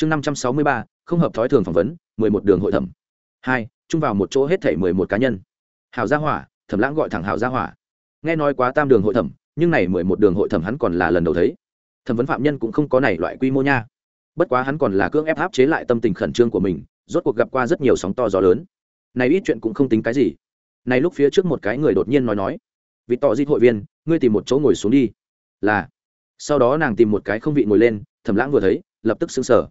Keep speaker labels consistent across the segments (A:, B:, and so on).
A: chương năm trăm sáu mươi ba, không hợp thói thường phỏng vấn, mười một đường hội thẩm. Hai, chung vào một chỗ hết thảy mười một cá nhân. Hảo gia hỏa, thẩm lãng gọi thẳng hảo gia hỏa. Nghe nói quá tam đường hội thẩm, nhưng này mười một đường hội thẩm hắn còn là lần đầu thấy. Thẩm vấn phạm nhân cũng không có này loại quy mô nha. Bất quá hắn còn là cưỡng ép áp chế lại tâm tình khẩn trương của mình, rốt cuộc gặp qua rất nhiều sóng to gió lớn. Này ít chuyện cũng không tính cái gì. Này lúc phía trước một cái người đột nhiên nói nói. Vị tọ dịt hội viên, ngươi tìm một chỗ ngồi xuống đi. Là. Sau đó nàng tìm một cái không vị ngồi lên, thẩm lãng vừa thấy, lập tức sững sờ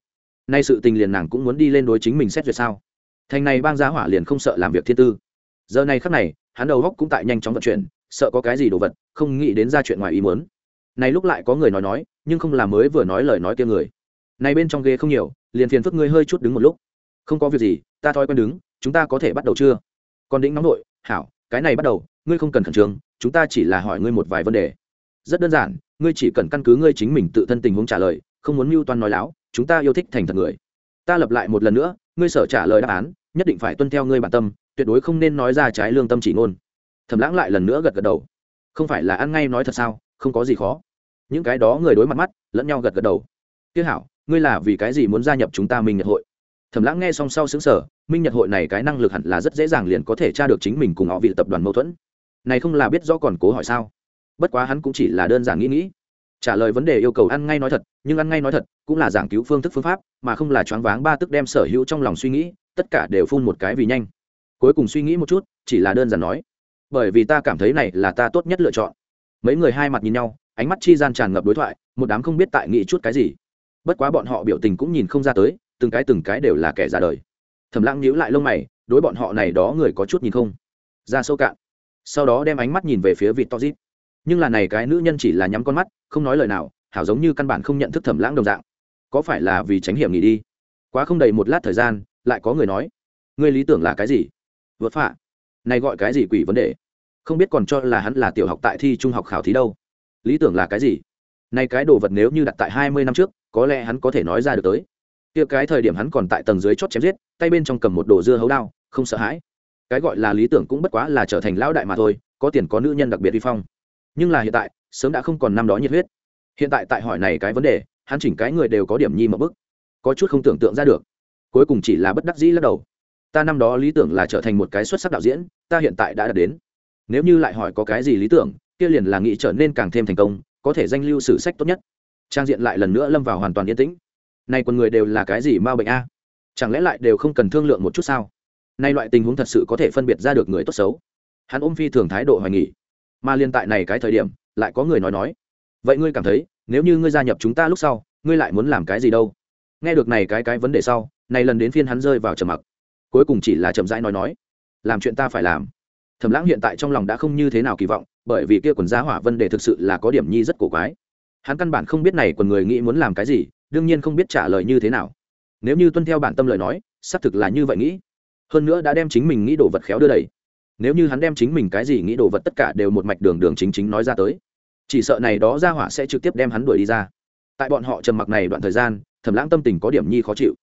A: nay sự tình liền nàng cũng muốn đi lên đối chính mình xét duyệt sao? Thành này bang giá hỏa liền không sợ làm việc thiên tư. Giờ này khắc này, hắn đầu góc cũng tại nhanh chóng vận chuyển, sợ có cái gì đồ vật, không nghĩ đến ra chuyện ngoài ý muốn. Này lúc lại có người nói nói, nhưng không là mới vừa nói lời nói kia người. Này bên trong ghế không nhiều, liền phiền phức ngươi hơi chút đứng một lúc. Không có việc gì, ta thói quen đứng, chúng ta có thể bắt đầu chưa? Còn đĩnh nóng nội, hảo, cái này bắt đầu, ngươi không cần khẩn trương, chúng ta chỉ là hỏi ngươi một vài vấn đề. Rất đơn giản, ngươi chỉ cần căn cứ ngươi chính mình tự thân tình huống trả lời, không muốn mưu toan nói láo chúng ta yêu thích thành thật người. Ta lập lại một lần nữa, ngươi sở trả lời đáp án, nhất định phải tuân theo ngươi bản tâm, tuyệt đối không nên nói ra trái lương tâm chỉ ngôn. Thẩm lãng lại lần nữa gật gật đầu. Không phải là ăn ngay nói thật sao, không có gì khó. Những cái đó người đối mặt mắt, lẫn nhau gật gật đầu. Tiếc hảo, ngươi là vì cái gì muốn gia nhập chúng ta minh nhật hội? Thẩm lãng nghe xong sau xứng sở minh nhật hội này cái năng lực hẳn là rất dễ dàng liền có thể tra được chính mình cùng họ vị tập đoàn mâu thuẫn. Này không là biết rõ còn cố hỏi sao? Bất quá hắn cũng chỉ là đơn giản nghĩ nghĩ trả lời vấn đề yêu cầu ăn ngay nói thật, nhưng ăn ngay nói thật cũng là giảng cứu phương thức phương pháp, mà không là choáng váng ba tức đem sở hữu trong lòng suy nghĩ, tất cả đều phun một cái vì nhanh. Cuối cùng suy nghĩ một chút, chỉ là đơn giản nói, bởi vì ta cảm thấy này là ta tốt nhất lựa chọn. Mấy người hai mặt nhìn nhau, ánh mắt chi gian tràn ngập đối thoại, một đám không biết tại nghĩ chút cái gì. Bất quá bọn họ biểu tình cũng nhìn không ra tới, từng cái từng cái đều là kẻ ra đời. Thầm lãng nhíu lại lông mày, đối bọn họ này đó người có chút nhìn không. Ra sâu cạn. Sau đó đem ánh mắt nhìn về phía vịt to dít nhưng là này cái nữ nhân chỉ là nhắm con mắt, không nói lời nào, hảo giống như căn bản không nhận thức thẩm lãng đồng dạng. Có phải là vì tránh hiểm nghỉ đi? Quá không đầy một lát thời gian, lại có người nói người lý tưởng là cái gì? Vượt phạ. Này gọi cái gì quỷ vấn đề? Không biết còn cho là hắn là tiểu học tại thi trung học khảo thí đâu. Lý tưởng là cái gì? Nay cái đồ vật nếu như đặt tại hai mươi năm trước, có lẽ hắn có thể nói ra được tới. Kia cái thời điểm hắn còn tại tầng dưới chót chém giết, tay bên trong cầm một đồ dưa hấu đao, không sợ hãi. Cái gọi là lý tưởng cũng bất quá là trở thành lão đại mà thôi, có tiền có nữ nhân đặc biệt vi phong nhưng là hiện tại, sớm đã không còn năm đó nhiệt huyết. Hiện tại tại hỏi này cái vấn đề, hắn chỉnh cái người đều có điểm nhi một bức. Có chút không tưởng tượng ra được. Cuối cùng chỉ là bất đắc dĩ lắc đầu. Ta năm đó lý tưởng là trở thành một cái xuất sắc đạo diễn, ta hiện tại đã đạt đến. Nếu như lại hỏi có cái gì lý tưởng, kia liền là nghĩ trở nên càng thêm thành công, có thể danh lưu sử sách tốt nhất. Trang diện lại lần nữa lâm vào hoàn toàn yên tĩnh. Nay quần người đều là cái gì ma bệnh a? Chẳng lẽ lại đều không cần thương lượng một chút sao? Nay loại tình huống thật sự có thể phân biệt ra được người tốt xấu. Hắn ôm phi thường thái độ hoài nghỉ mà liên tại này cái thời điểm, lại có người nói nói. Vậy ngươi cảm thấy, nếu như ngươi gia nhập chúng ta lúc sau, ngươi lại muốn làm cái gì đâu? Nghe được này cái cái vấn đề sau, này lần đến phiên hắn rơi vào trầm mặc. Cuối cùng chỉ là chậm rãi nói nói, làm chuyện ta phải làm. Thẩm lãng hiện tại trong lòng đã không như thế nào kỳ vọng, bởi vì kia quần giá hỏa vấn đề thực sự là có điểm nhi rất cổ quái. Hắn căn bản không biết này quần người nghĩ muốn làm cái gì, đương nhiên không biết trả lời như thế nào. Nếu như tuân theo bản tâm lời nói, xác thực là như vậy nghĩ. Hơn nữa đã đem chính mình nghĩ đồ vật khéo đưa đẩy nếu như hắn đem chính mình cái gì nghĩ đồ vật tất cả đều một mạch đường đường chính chính nói ra tới, chỉ sợ này đó ra hỏa sẽ trực tiếp đem hắn đuổi đi ra. Tại bọn họ trầm mặc này đoạn thời gian, thẩm lãng tâm tình có điểm nhi khó chịu.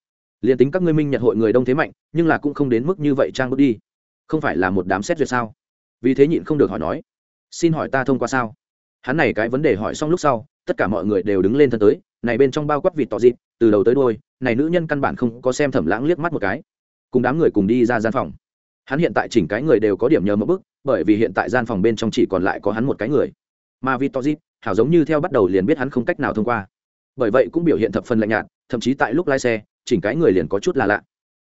A: Liền tính các ngươi minh nhật hội người đông thế mạnh, nhưng là cũng không đến mức như vậy trang bước đi. Không phải là một đám xét duyệt sao? Vì thế nhịn không được hỏi nói. Xin hỏi ta thông qua sao? Hắn này cái vấn đề hỏi xong lúc sau, tất cả mọi người đều đứng lên thân tới, này bên trong bao quát vịt tỏ dịp, từ đầu tới đôi này nữ nhân căn bản không có xem thẩm lãng liếc mắt một cái. Cùng đám người cùng đi ra gian phòng hắn hiện tại chỉnh cái người đều có điểm nhờ một bức, bởi vì hiện tại gian phòng bên trong chỉ còn lại có hắn một cái người. Mà vitozip hảo giống như theo bắt đầu liền biết hắn không cách nào thông qua. Bởi vậy cũng biểu hiện thập phần lạnh nhạt, thậm chí tại lúc lái xe, chỉnh cái người liền có chút là lạ.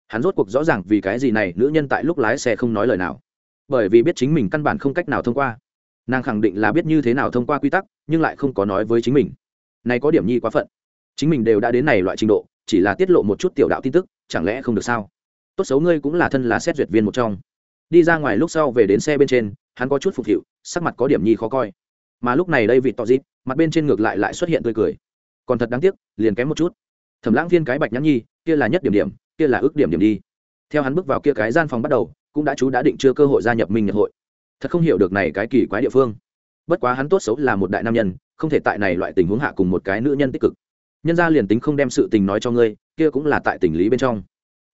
A: Hắn rốt cuộc rõ ràng vì cái gì này, nữ nhân tại lúc lái xe không nói lời nào. Bởi vì biết chính mình căn bản không cách nào thông qua. Nàng khẳng định là biết như thế nào thông qua quy tắc, nhưng lại không có nói với chính mình. Này có điểm nhi quá phận. Chính mình đều đã đến này loại trình độ, chỉ là tiết lộ một chút tiểu đạo tin tức, chẳng lẽ không được sao? Tốt xấu ngươi cũng là thân là xét duyệt viên một trong. Đi ra ngoài lúc sau về đến xe bên trên, hắn có chút phục hiệu, sắc mặt có điểm nhi khó coi. Mà lúc này đây vị tỏ dịp, mặt bên trên ngược lại lại xuất hiện tươi cười. Còn thật đáng tiếc, liền kém một chút. Thẩm lãng viên cái bạch nhắn nhi, kia là nhất điểm điểm, kia là ước điểm điểm đi. Theo hắn bước vào kia cái gian phòng bắt đầu, cũng đã chú đã định chưa cơ hội gia nhập minh nhật hội. Thật không hiểu được này cái kỳ quái địa phương. Bất quá hắn tốt xấu là một đại nam nhân, không thể tại này loại tình huống hạ cùng một cái nữ nhân tích cực. Nhân ra liền tính không đem sự tình nói cho ngươi, kia cũng là tại tình lý bên trong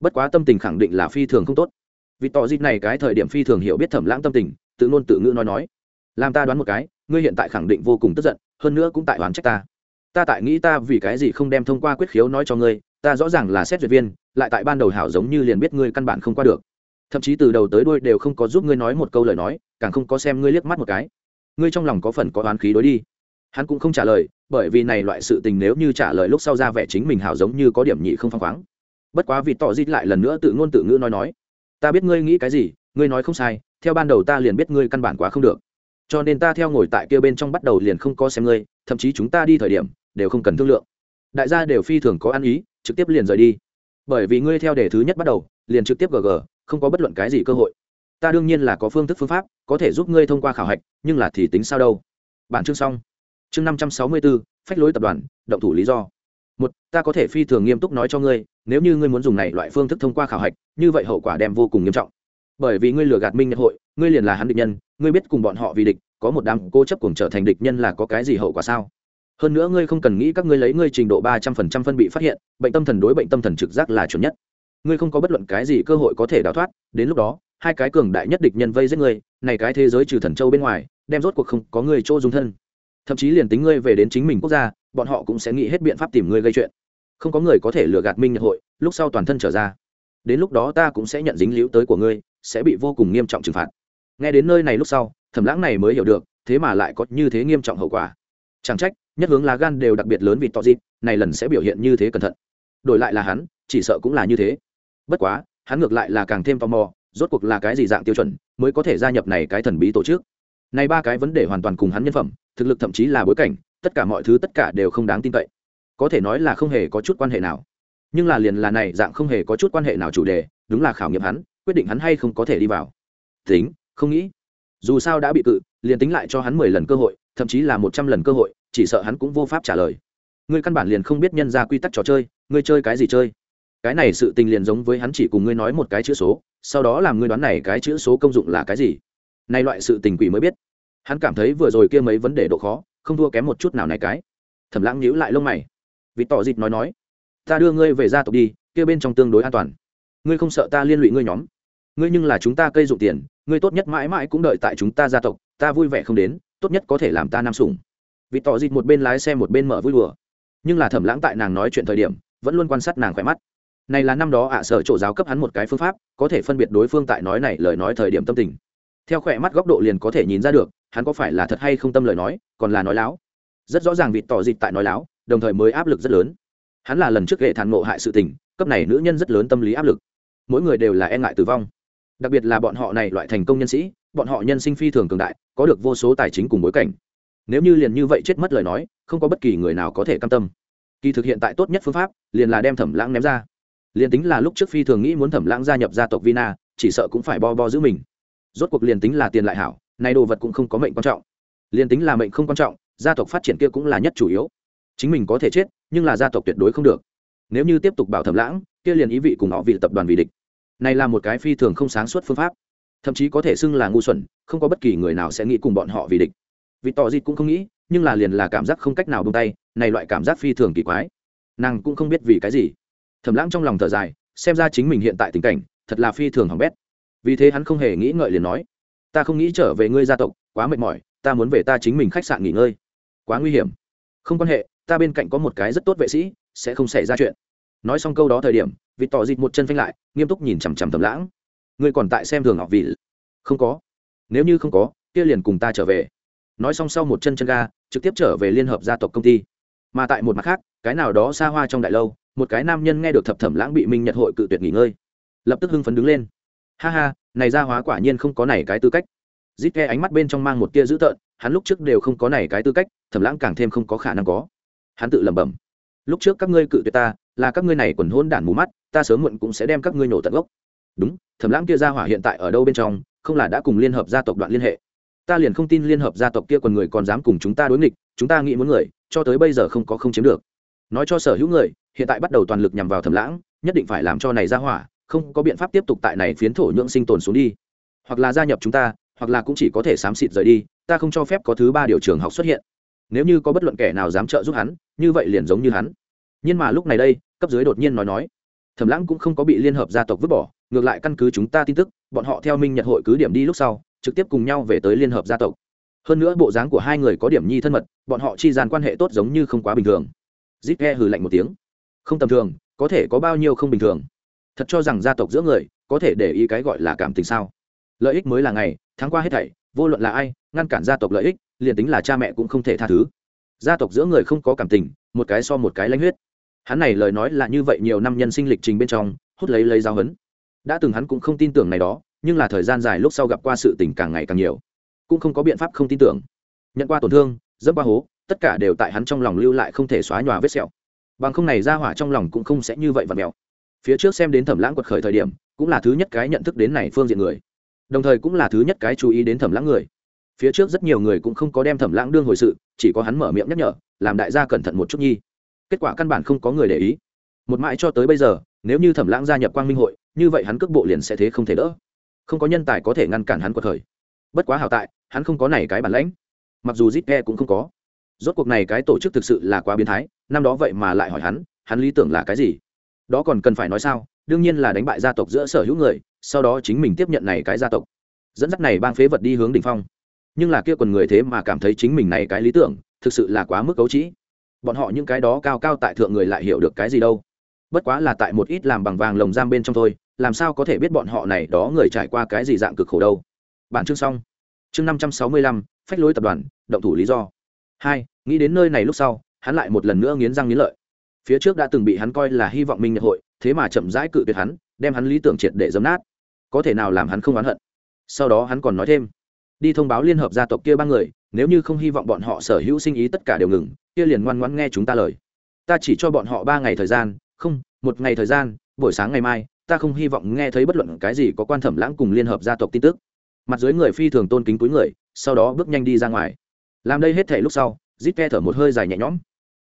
A: bất quá tâm tình khẳng định là phi thường không tốt. Vì tỏ dịp này cái thời điểm phi thường hiểu biết thẩm lãng tâm tình, tự ngôn tự ngữ nói nói. Làm ta đoán một cái, ngươi hiện tại khẳng định vô cùng tức giận, hơn nữa cũng tại oán trách ta. Ta tại nghĩ ta vì cái gì không đem thông qua quyết khiếu nói cho ngươi, ta rõ ràng là xét duyệt viên, lại tại ban đầu hảo giống như liền biết ngươi căn bản không qua được. Thậm chí từ đầu tới đuôi đều không có giúp ngươi nói một câu lời nói, càng không có xem ngươi liếc mắt một cái. Ngươi trong lòng có phần có oán khí đối đi. Hắn cũng không trả lời, bởi vì này loại sự tình nếu như trả lời lúc sau ra vẻ chính mình hảo giống như có điểm nhị không phăng khoáng bất quá vì tỏ dít lại lần nữa tự ngôn tự ngữ nói nói. Ta biết ngươi nghĩ cái gì, ngươi nói không sai, theo ban đầu ta liền biết ngươi căn bản quá không được. Cho nên ta theo ngồi tại kia bên trong bắt đầu liền không có xem ngươi, thậm chí chúng ta đi thời điểm, đều không cần thương lượng. Đại gia đều phi thường có ăn ý, trực tiếp liền rời đi. Bởi vì ngươi theo đề thứ nhất bắt đầu, liền trực tiếp gg không có bất luận cái gì cơ hội. Ta đương nhiên là có phương thức phương pháp, có thể giúp ngươi thông qua khảo hạch, nhưng là thì tính sao đâu. Bản chương xong. Chương năm trăm sáu mươi bốn phách lối tập đoàn, động thủ lý do. Một, ta có thể phi thường nghiêm túc nói cho ngươi nếu như ngươi muốn dùng này loại phương thức thông qua khảo hạch, như vậy hậu quả đem vô cùng nghiêm trọng. Bởi vì ngươi lừa gạt minh nhật hội, ngươi liền là hắn địch nhân, ngươi biết cùng bọn họ vì địch, có một đám cô chấp cùng trở thành địch nhân là có cái gì hậu quả sao? Hơn nữa ngươi không cần nghĩ các ngươi lấy ngươi trình độ ba trăm phần trăm phân bị phát hiện, bệnh tâm thần đối bệnh tâm thần trực giác là chuẩn nhất. Ngươi không có bất luận cái gì cơ hội có thể đào thoát, đến lúc đó, hai cái cường đại nhất địch nhân vây giết ngươi, này cái thế giới trừ thần châu bên ngoài, đem rốt cuộc không có ngươi chỗ dung thân. Thậm chí liền tính ngươi về đến chính mình quốc gia, bọn họ cũng sẽ nghĩ hết biện pháp tìm ngươi gây chuyện không có người có thể lừa gạt minh nhật hội, lúc sau toàn thân trở ra. Đến lúc đó ta cũng sẽ nhận dính liễu tới của ngươi, sẽ bị vô cùng nghiêm trọng trừng phạt. Nghe đến nơi này lúc sau, thẩm lãng này mới hiểu được, thế mà lại có như thế nghiêm trọng hậu quả. Chẳng trách, nhất hướng lá gan đều đặc biệt lớn vì to dịp, này lần sẽ biểu hiện như thế cẩn thận. Đổi lại là hắn, chỉ sợ cũng là như thế. Bất quá, hắn ngược lại là càng thêm tò mò, rốt cuộc là cái gì dạng tiêu chuẩn mới có thể gia nhập này cái thần bí tổ chức. Này ba cái vấn đề hoàn toàn cùng hắn nhân phẩm, thực lực thậm chí là bối cảnh, tất cả mọi thứ tất cả đều không đáng tin cậy có thể nói là không hề có chút quan hệ nào. Nhưng là liền là này dạng không hề có chút quan hệ nào chủ đề, đúng là khảo nghiệm hắn, quyết định hắn hay không có thể đi vào. Tính, không nghĩ. Dù sao đã bị cự, liền tính lại cho hắn mười lần cơ hội, thậm chí là một trăm lần cơ hội, chỉ sợ hắn cũng vô pháp trả lời. Ngươi căn bản liền không biết nhân ra quy tắc trò chơi, ngươi chơi cái gì chơi? Cái này sự tình liền giống với hắn chỉ cùng ngươi nói một cái chữ số, sau đó làm ngươi đoán này cái chữ số công dụng là cái gì. Nay loại sự tình quỷ mới biết. Hắn cảm thấy vừa rồi kia mấy vấn đề độ khó, không thua kém một chút nào này cái. Thẩm lãng nhíu lại lông mày. Vị tỏ dịt nói nói, ta đưa ngươi về gia tộc đi, kia bên trong tương đối an toàn. Ngươi không sợ ta liên lụy ngươi nhóm? Ngươi nhưng là chúng ta cây dụng tiền, ngươi tốt nhất mãi mãi cũng đợi tại chúng ta gia tộc, ta vui vẻ không đến, tốt nhất có thể làm ta nam sủng. Vị tỏ dịt một bên lái xe một bên mở vui đùa. Nhưng là thẩm lãng tại nàng nói chuyện thời điểm, vẫn luôn quan sát nàng khỏe mắt. Này là năm đó ạ sở chỗ giáo cấp hắn một cái phương pháp, có thể phân biệt đối phương tại nói này lời nói thời điểm tâm tình. Theo khỏe mắt góc độ liền có thể nhìn ra được, hắn có phải là thật hay không tâm lời nói, còn là nói láo. Rất rõ ràng vịt tỏ dịch tại nói láo đồng thời mới áp lực rất lớn. Hắn là lần trước hệ thản ngộ hại sự tình, cấp này nữ nhân rất lớn tâm lý áp lực. Mỗi người đều là e ngại tử vong. Đặc biệt là bọn họ này loại thành công nhân sĩ, bọn họ nhân sinh phi thường cường đại, có được vô số tài chính cùng bối cảnh. Nếu như liền như vậy chết mất lời nói, không có bất kỳ người nào có thể cam tâm. Kỳ thực hiện tại tốt nhất phương pháp, liền là đem thẩm lãng ném ra. Liền tính là lúc trước phi thường nghĩ muốn thẩm lãng gia nhập gia tộc vina, chỉ sợ cũng phải bo bo giữ mình. Rốt cuộc liền tính là tiền lại hảo nay đồ vật cũng không có mệnh quan trọng. Liền tính là mệnh không quan trọng, gia tộc phát triển kia cũng là nhất chủ yếu chính mình có thể chết, nhưng là gia tộc tuyệt đối không được. Nếu như tiếp tục bảo thẩm lãng, kia liền ý vị cùng họ vị tập đoàn vì địch. Này là một cái phi thường không sáng suốt phương pháp. Thậm chí có thể xưng là ngu xuẩn, không có bất kỳ người nào sẽ nghĩ cùng bọn họ vì địch. Vì tỏ dịt cũng không nghĩ, nhưng là liền là cảm giác không cách nào bông tay, này loại cảm giác phi thường kỳ quái. Nàng cũng không biết vì cái gì. Thẩm lãng trong lòng thở dài, xem ra chính mình hiện tại tình cảnh, thật là phi thường hỏng bét. Vì thế hắn không hề nghĩ ngợi liền nói, ta không nghĩ trở về ngươi gia tộc, quá mệt mỏi, ta muốn về ta chính mình khách sạn nghỉ ngơi. Quá nguy hiểm. Không quan hệ ta bên cạnh có một cái rất tốt vệ sĩ, sẽ không xảy ra chuyện. Nói xong câu đó thời điểm, vịt tỏ dịt một chân phanh lại, nghiêm túc nhìn chằm chằm thầm lãng. Ngươi còn tại xem thường học vị không có. Nếu như không có, kia liền cùng ta trở về. Nói xong sau một chân chân ga, trực tiếp trở về liên hợp gia tộc công ty. Mà tại một mặt khác, cái nào đó xa hoa trong đại lâu, một cái nam nhân nghe được thập thẩm lãng bị minh nhật hội cự tuyệt nghỉ ngơi. Lập tức hưng phấn đứng lên. Ha ha, này ra hóa quả nhiên không có này cái tư cách. Dít ke ánh mắt bên trong mang một tia dữ tợn, hắn lúc trước đều không có này cái tư cách, thẩm lãng càng thêm không có khả năng có hắn tự lẩm bẩm, lúc trước các ngươi cự tuyệt ta, là các ngươi này quần hôn đản mù mắt, ta sớm muộn cũng sẽ đem các ngươi nổ tận gốc. Đúng, thẩm lãng kia ra hỏa hiện tại ở đâu bên trong, không là đã cùng liên hợp gia tộc đoạn liên hệ. Ta liền không tin liên hợp gia tộc kia còn người còn dám cùng chúng ta đối nghịch, chúng ta nghĩ muốn người, cho tới bây giờ không có không chiếm được. Nói cho sở hữu người, hiện tại bắt đầu toàn lực nhằm vào thẩm lãng, nhất định phải làm cho này ra hỏa không có biện pháp tiếp tục tại này phiến thổ nhưỡng sinh tồn xuống đi. Hoặc là gia nhập chúng ta, hoặc là cũng chỉ có thể xám xịt rời đi, ta không cho phép có thứ ba điều trường học xuất hiện. Nếu như có bất luận kẻ nào dám trợ giúp hắn như vậy liền giống như hắn. Nhưng mà lúc này đây, cấp dưới đột nhiên nói nói, thẩm lãng cũng không có bị liên hợp gia tộc vứt bỏ, ngược lại căn cứ chúng ta tin tức, bọn họ theo minh nhật hội cứ điểm đi lúc sau, trực tiếp cùng nhau về tới liên hợp gia tộc. Hơn nữa bộ dáng của hai người có điểm nhi thân mật, bọn họ chi dàn quan hệ tốt giống như không quá bình thường. Zip hừ lạnh một tiếng, không tầm thường, có thể có bao nhiêu không bình thường. Thật cho rằng gia tộc giữa người, có thể để ý cái gọi là cảm tình sao? Lợi ích mới là ngày, tháng qua hết thảy, vô luận là ai, ngăn cản gia tộc lợi ích, liền tính là cha mẹ cũng không thể tha thứ gia tộc giữa người không có cảm tình, một cái so một cái lãnh huyết. Hắn này lời nói là như vậy nhiều năm nhân sinh lịch trình bên trong, hút lấy lấy giáo hấn đã từng hắn cũng không tin tưởng này đó, nhưng là thời gian dài lúc sau gặp qua sự tình càng ngày càng nhiều. Cũng không có biện pháp không tin tưởng. Nhận qua tổn thương, dẫm qua hố, tất cả đều tại hắn trong lòng lưu lại không thể xóa nhòa vết sẹo. Bằng không này ra hỏa trong lòng cũng không sẽ như vậy và mèo phía trước xem đến thẩm lãng quật khởi thời điểm, cũng là thứ nhất cái nhận thức đến này phương diện người. Đồng thời cũng là thứ nhất cái chú ý đến thẩm lãng người phía trước rất nhiều người cũng không có đem thẩm lãng đương hồi sự, chỉ có hắn mở miệng nhắc nhở, làm đại gia cẩn thận một chút nhi. Kết quả căn bản không có người để ý. Một mãi cho tới bây giờ, nếu như thẩm lãng gia nhập quang minh hội, như vậy hắn cước bộ liền sẽ thế không thể đỡ. Không có nhân tài có thể ngăn cản hắn quật khởi. Bất quá hảo tại, hắn không có này cái bản lãnh. Mặc dù zip e cũng không có. Rốt cuộc này cái tổ chức thực sự là quá biến thái, năm đó vậy mà lại hỏi hắn hắn lý tưởng là cái gì? Đó còn cần phải nói sao? Đương nhiên là đánh bại gia tộc giữa sở hữu người, sau đó chính mình tiếp nhận này cái gia tộc. Dẫn dắt này bang phế vật đi hướng đ ỉ n h phong nhưng là kia còn người thế mà cảm thấy chính mình này cái lý tưởng, thực sự là quá mức cấu trĩ. Bọn họ những cái đó cao cao tại thượng người lại hiểu được cái gì đâu. Bất quá là tại một ít làm bằng vàng lồng giam bên trong thôi, làm sao có thể biết bọn họ này đó người trải qua cái gì dạng cực khổ đâu. Bản chương xong. Chương năm trăm sáu mươi lăm, phách lối tập đoàn, động thủ lý do. Hai, nghĩ đến nơi này lúc sau, hắn lại một lần nữa nghiến răng nghiến lợi. Phía trước đã từng bị hắn coi là hy vọng minh nhật hội, thế mà chậm rãi cự tuyệt hắn, đem hắn lý tưởng triệt để dấm nát. Có thể nào làm hắn không oán hận? Sau đó hắn còn nói thêm đi thông báo liên hợp gia tộc kia ba người, nếu như không hy vọng bọn họ sở hữu sinh ý tất cả đều ngừng, kia liền ngoan ngoãn nghe chúng ta lời. Ta chỉ cho bọn họ ba ngày thời gian, không, một ngày thời gian, buổi sáng ngày mai, ta không hy vọng nghe thấy bất luận cái gì có quan thẩm lãng cùng liên hợp gia tộc tin tức. Mặt dưới người phi thường tôn kính túi người, sau đó bước nhanh đi ra ngoài. Làm đây hết thể lúc sau, zip ke thở một hơi dài nhẹ nhõm.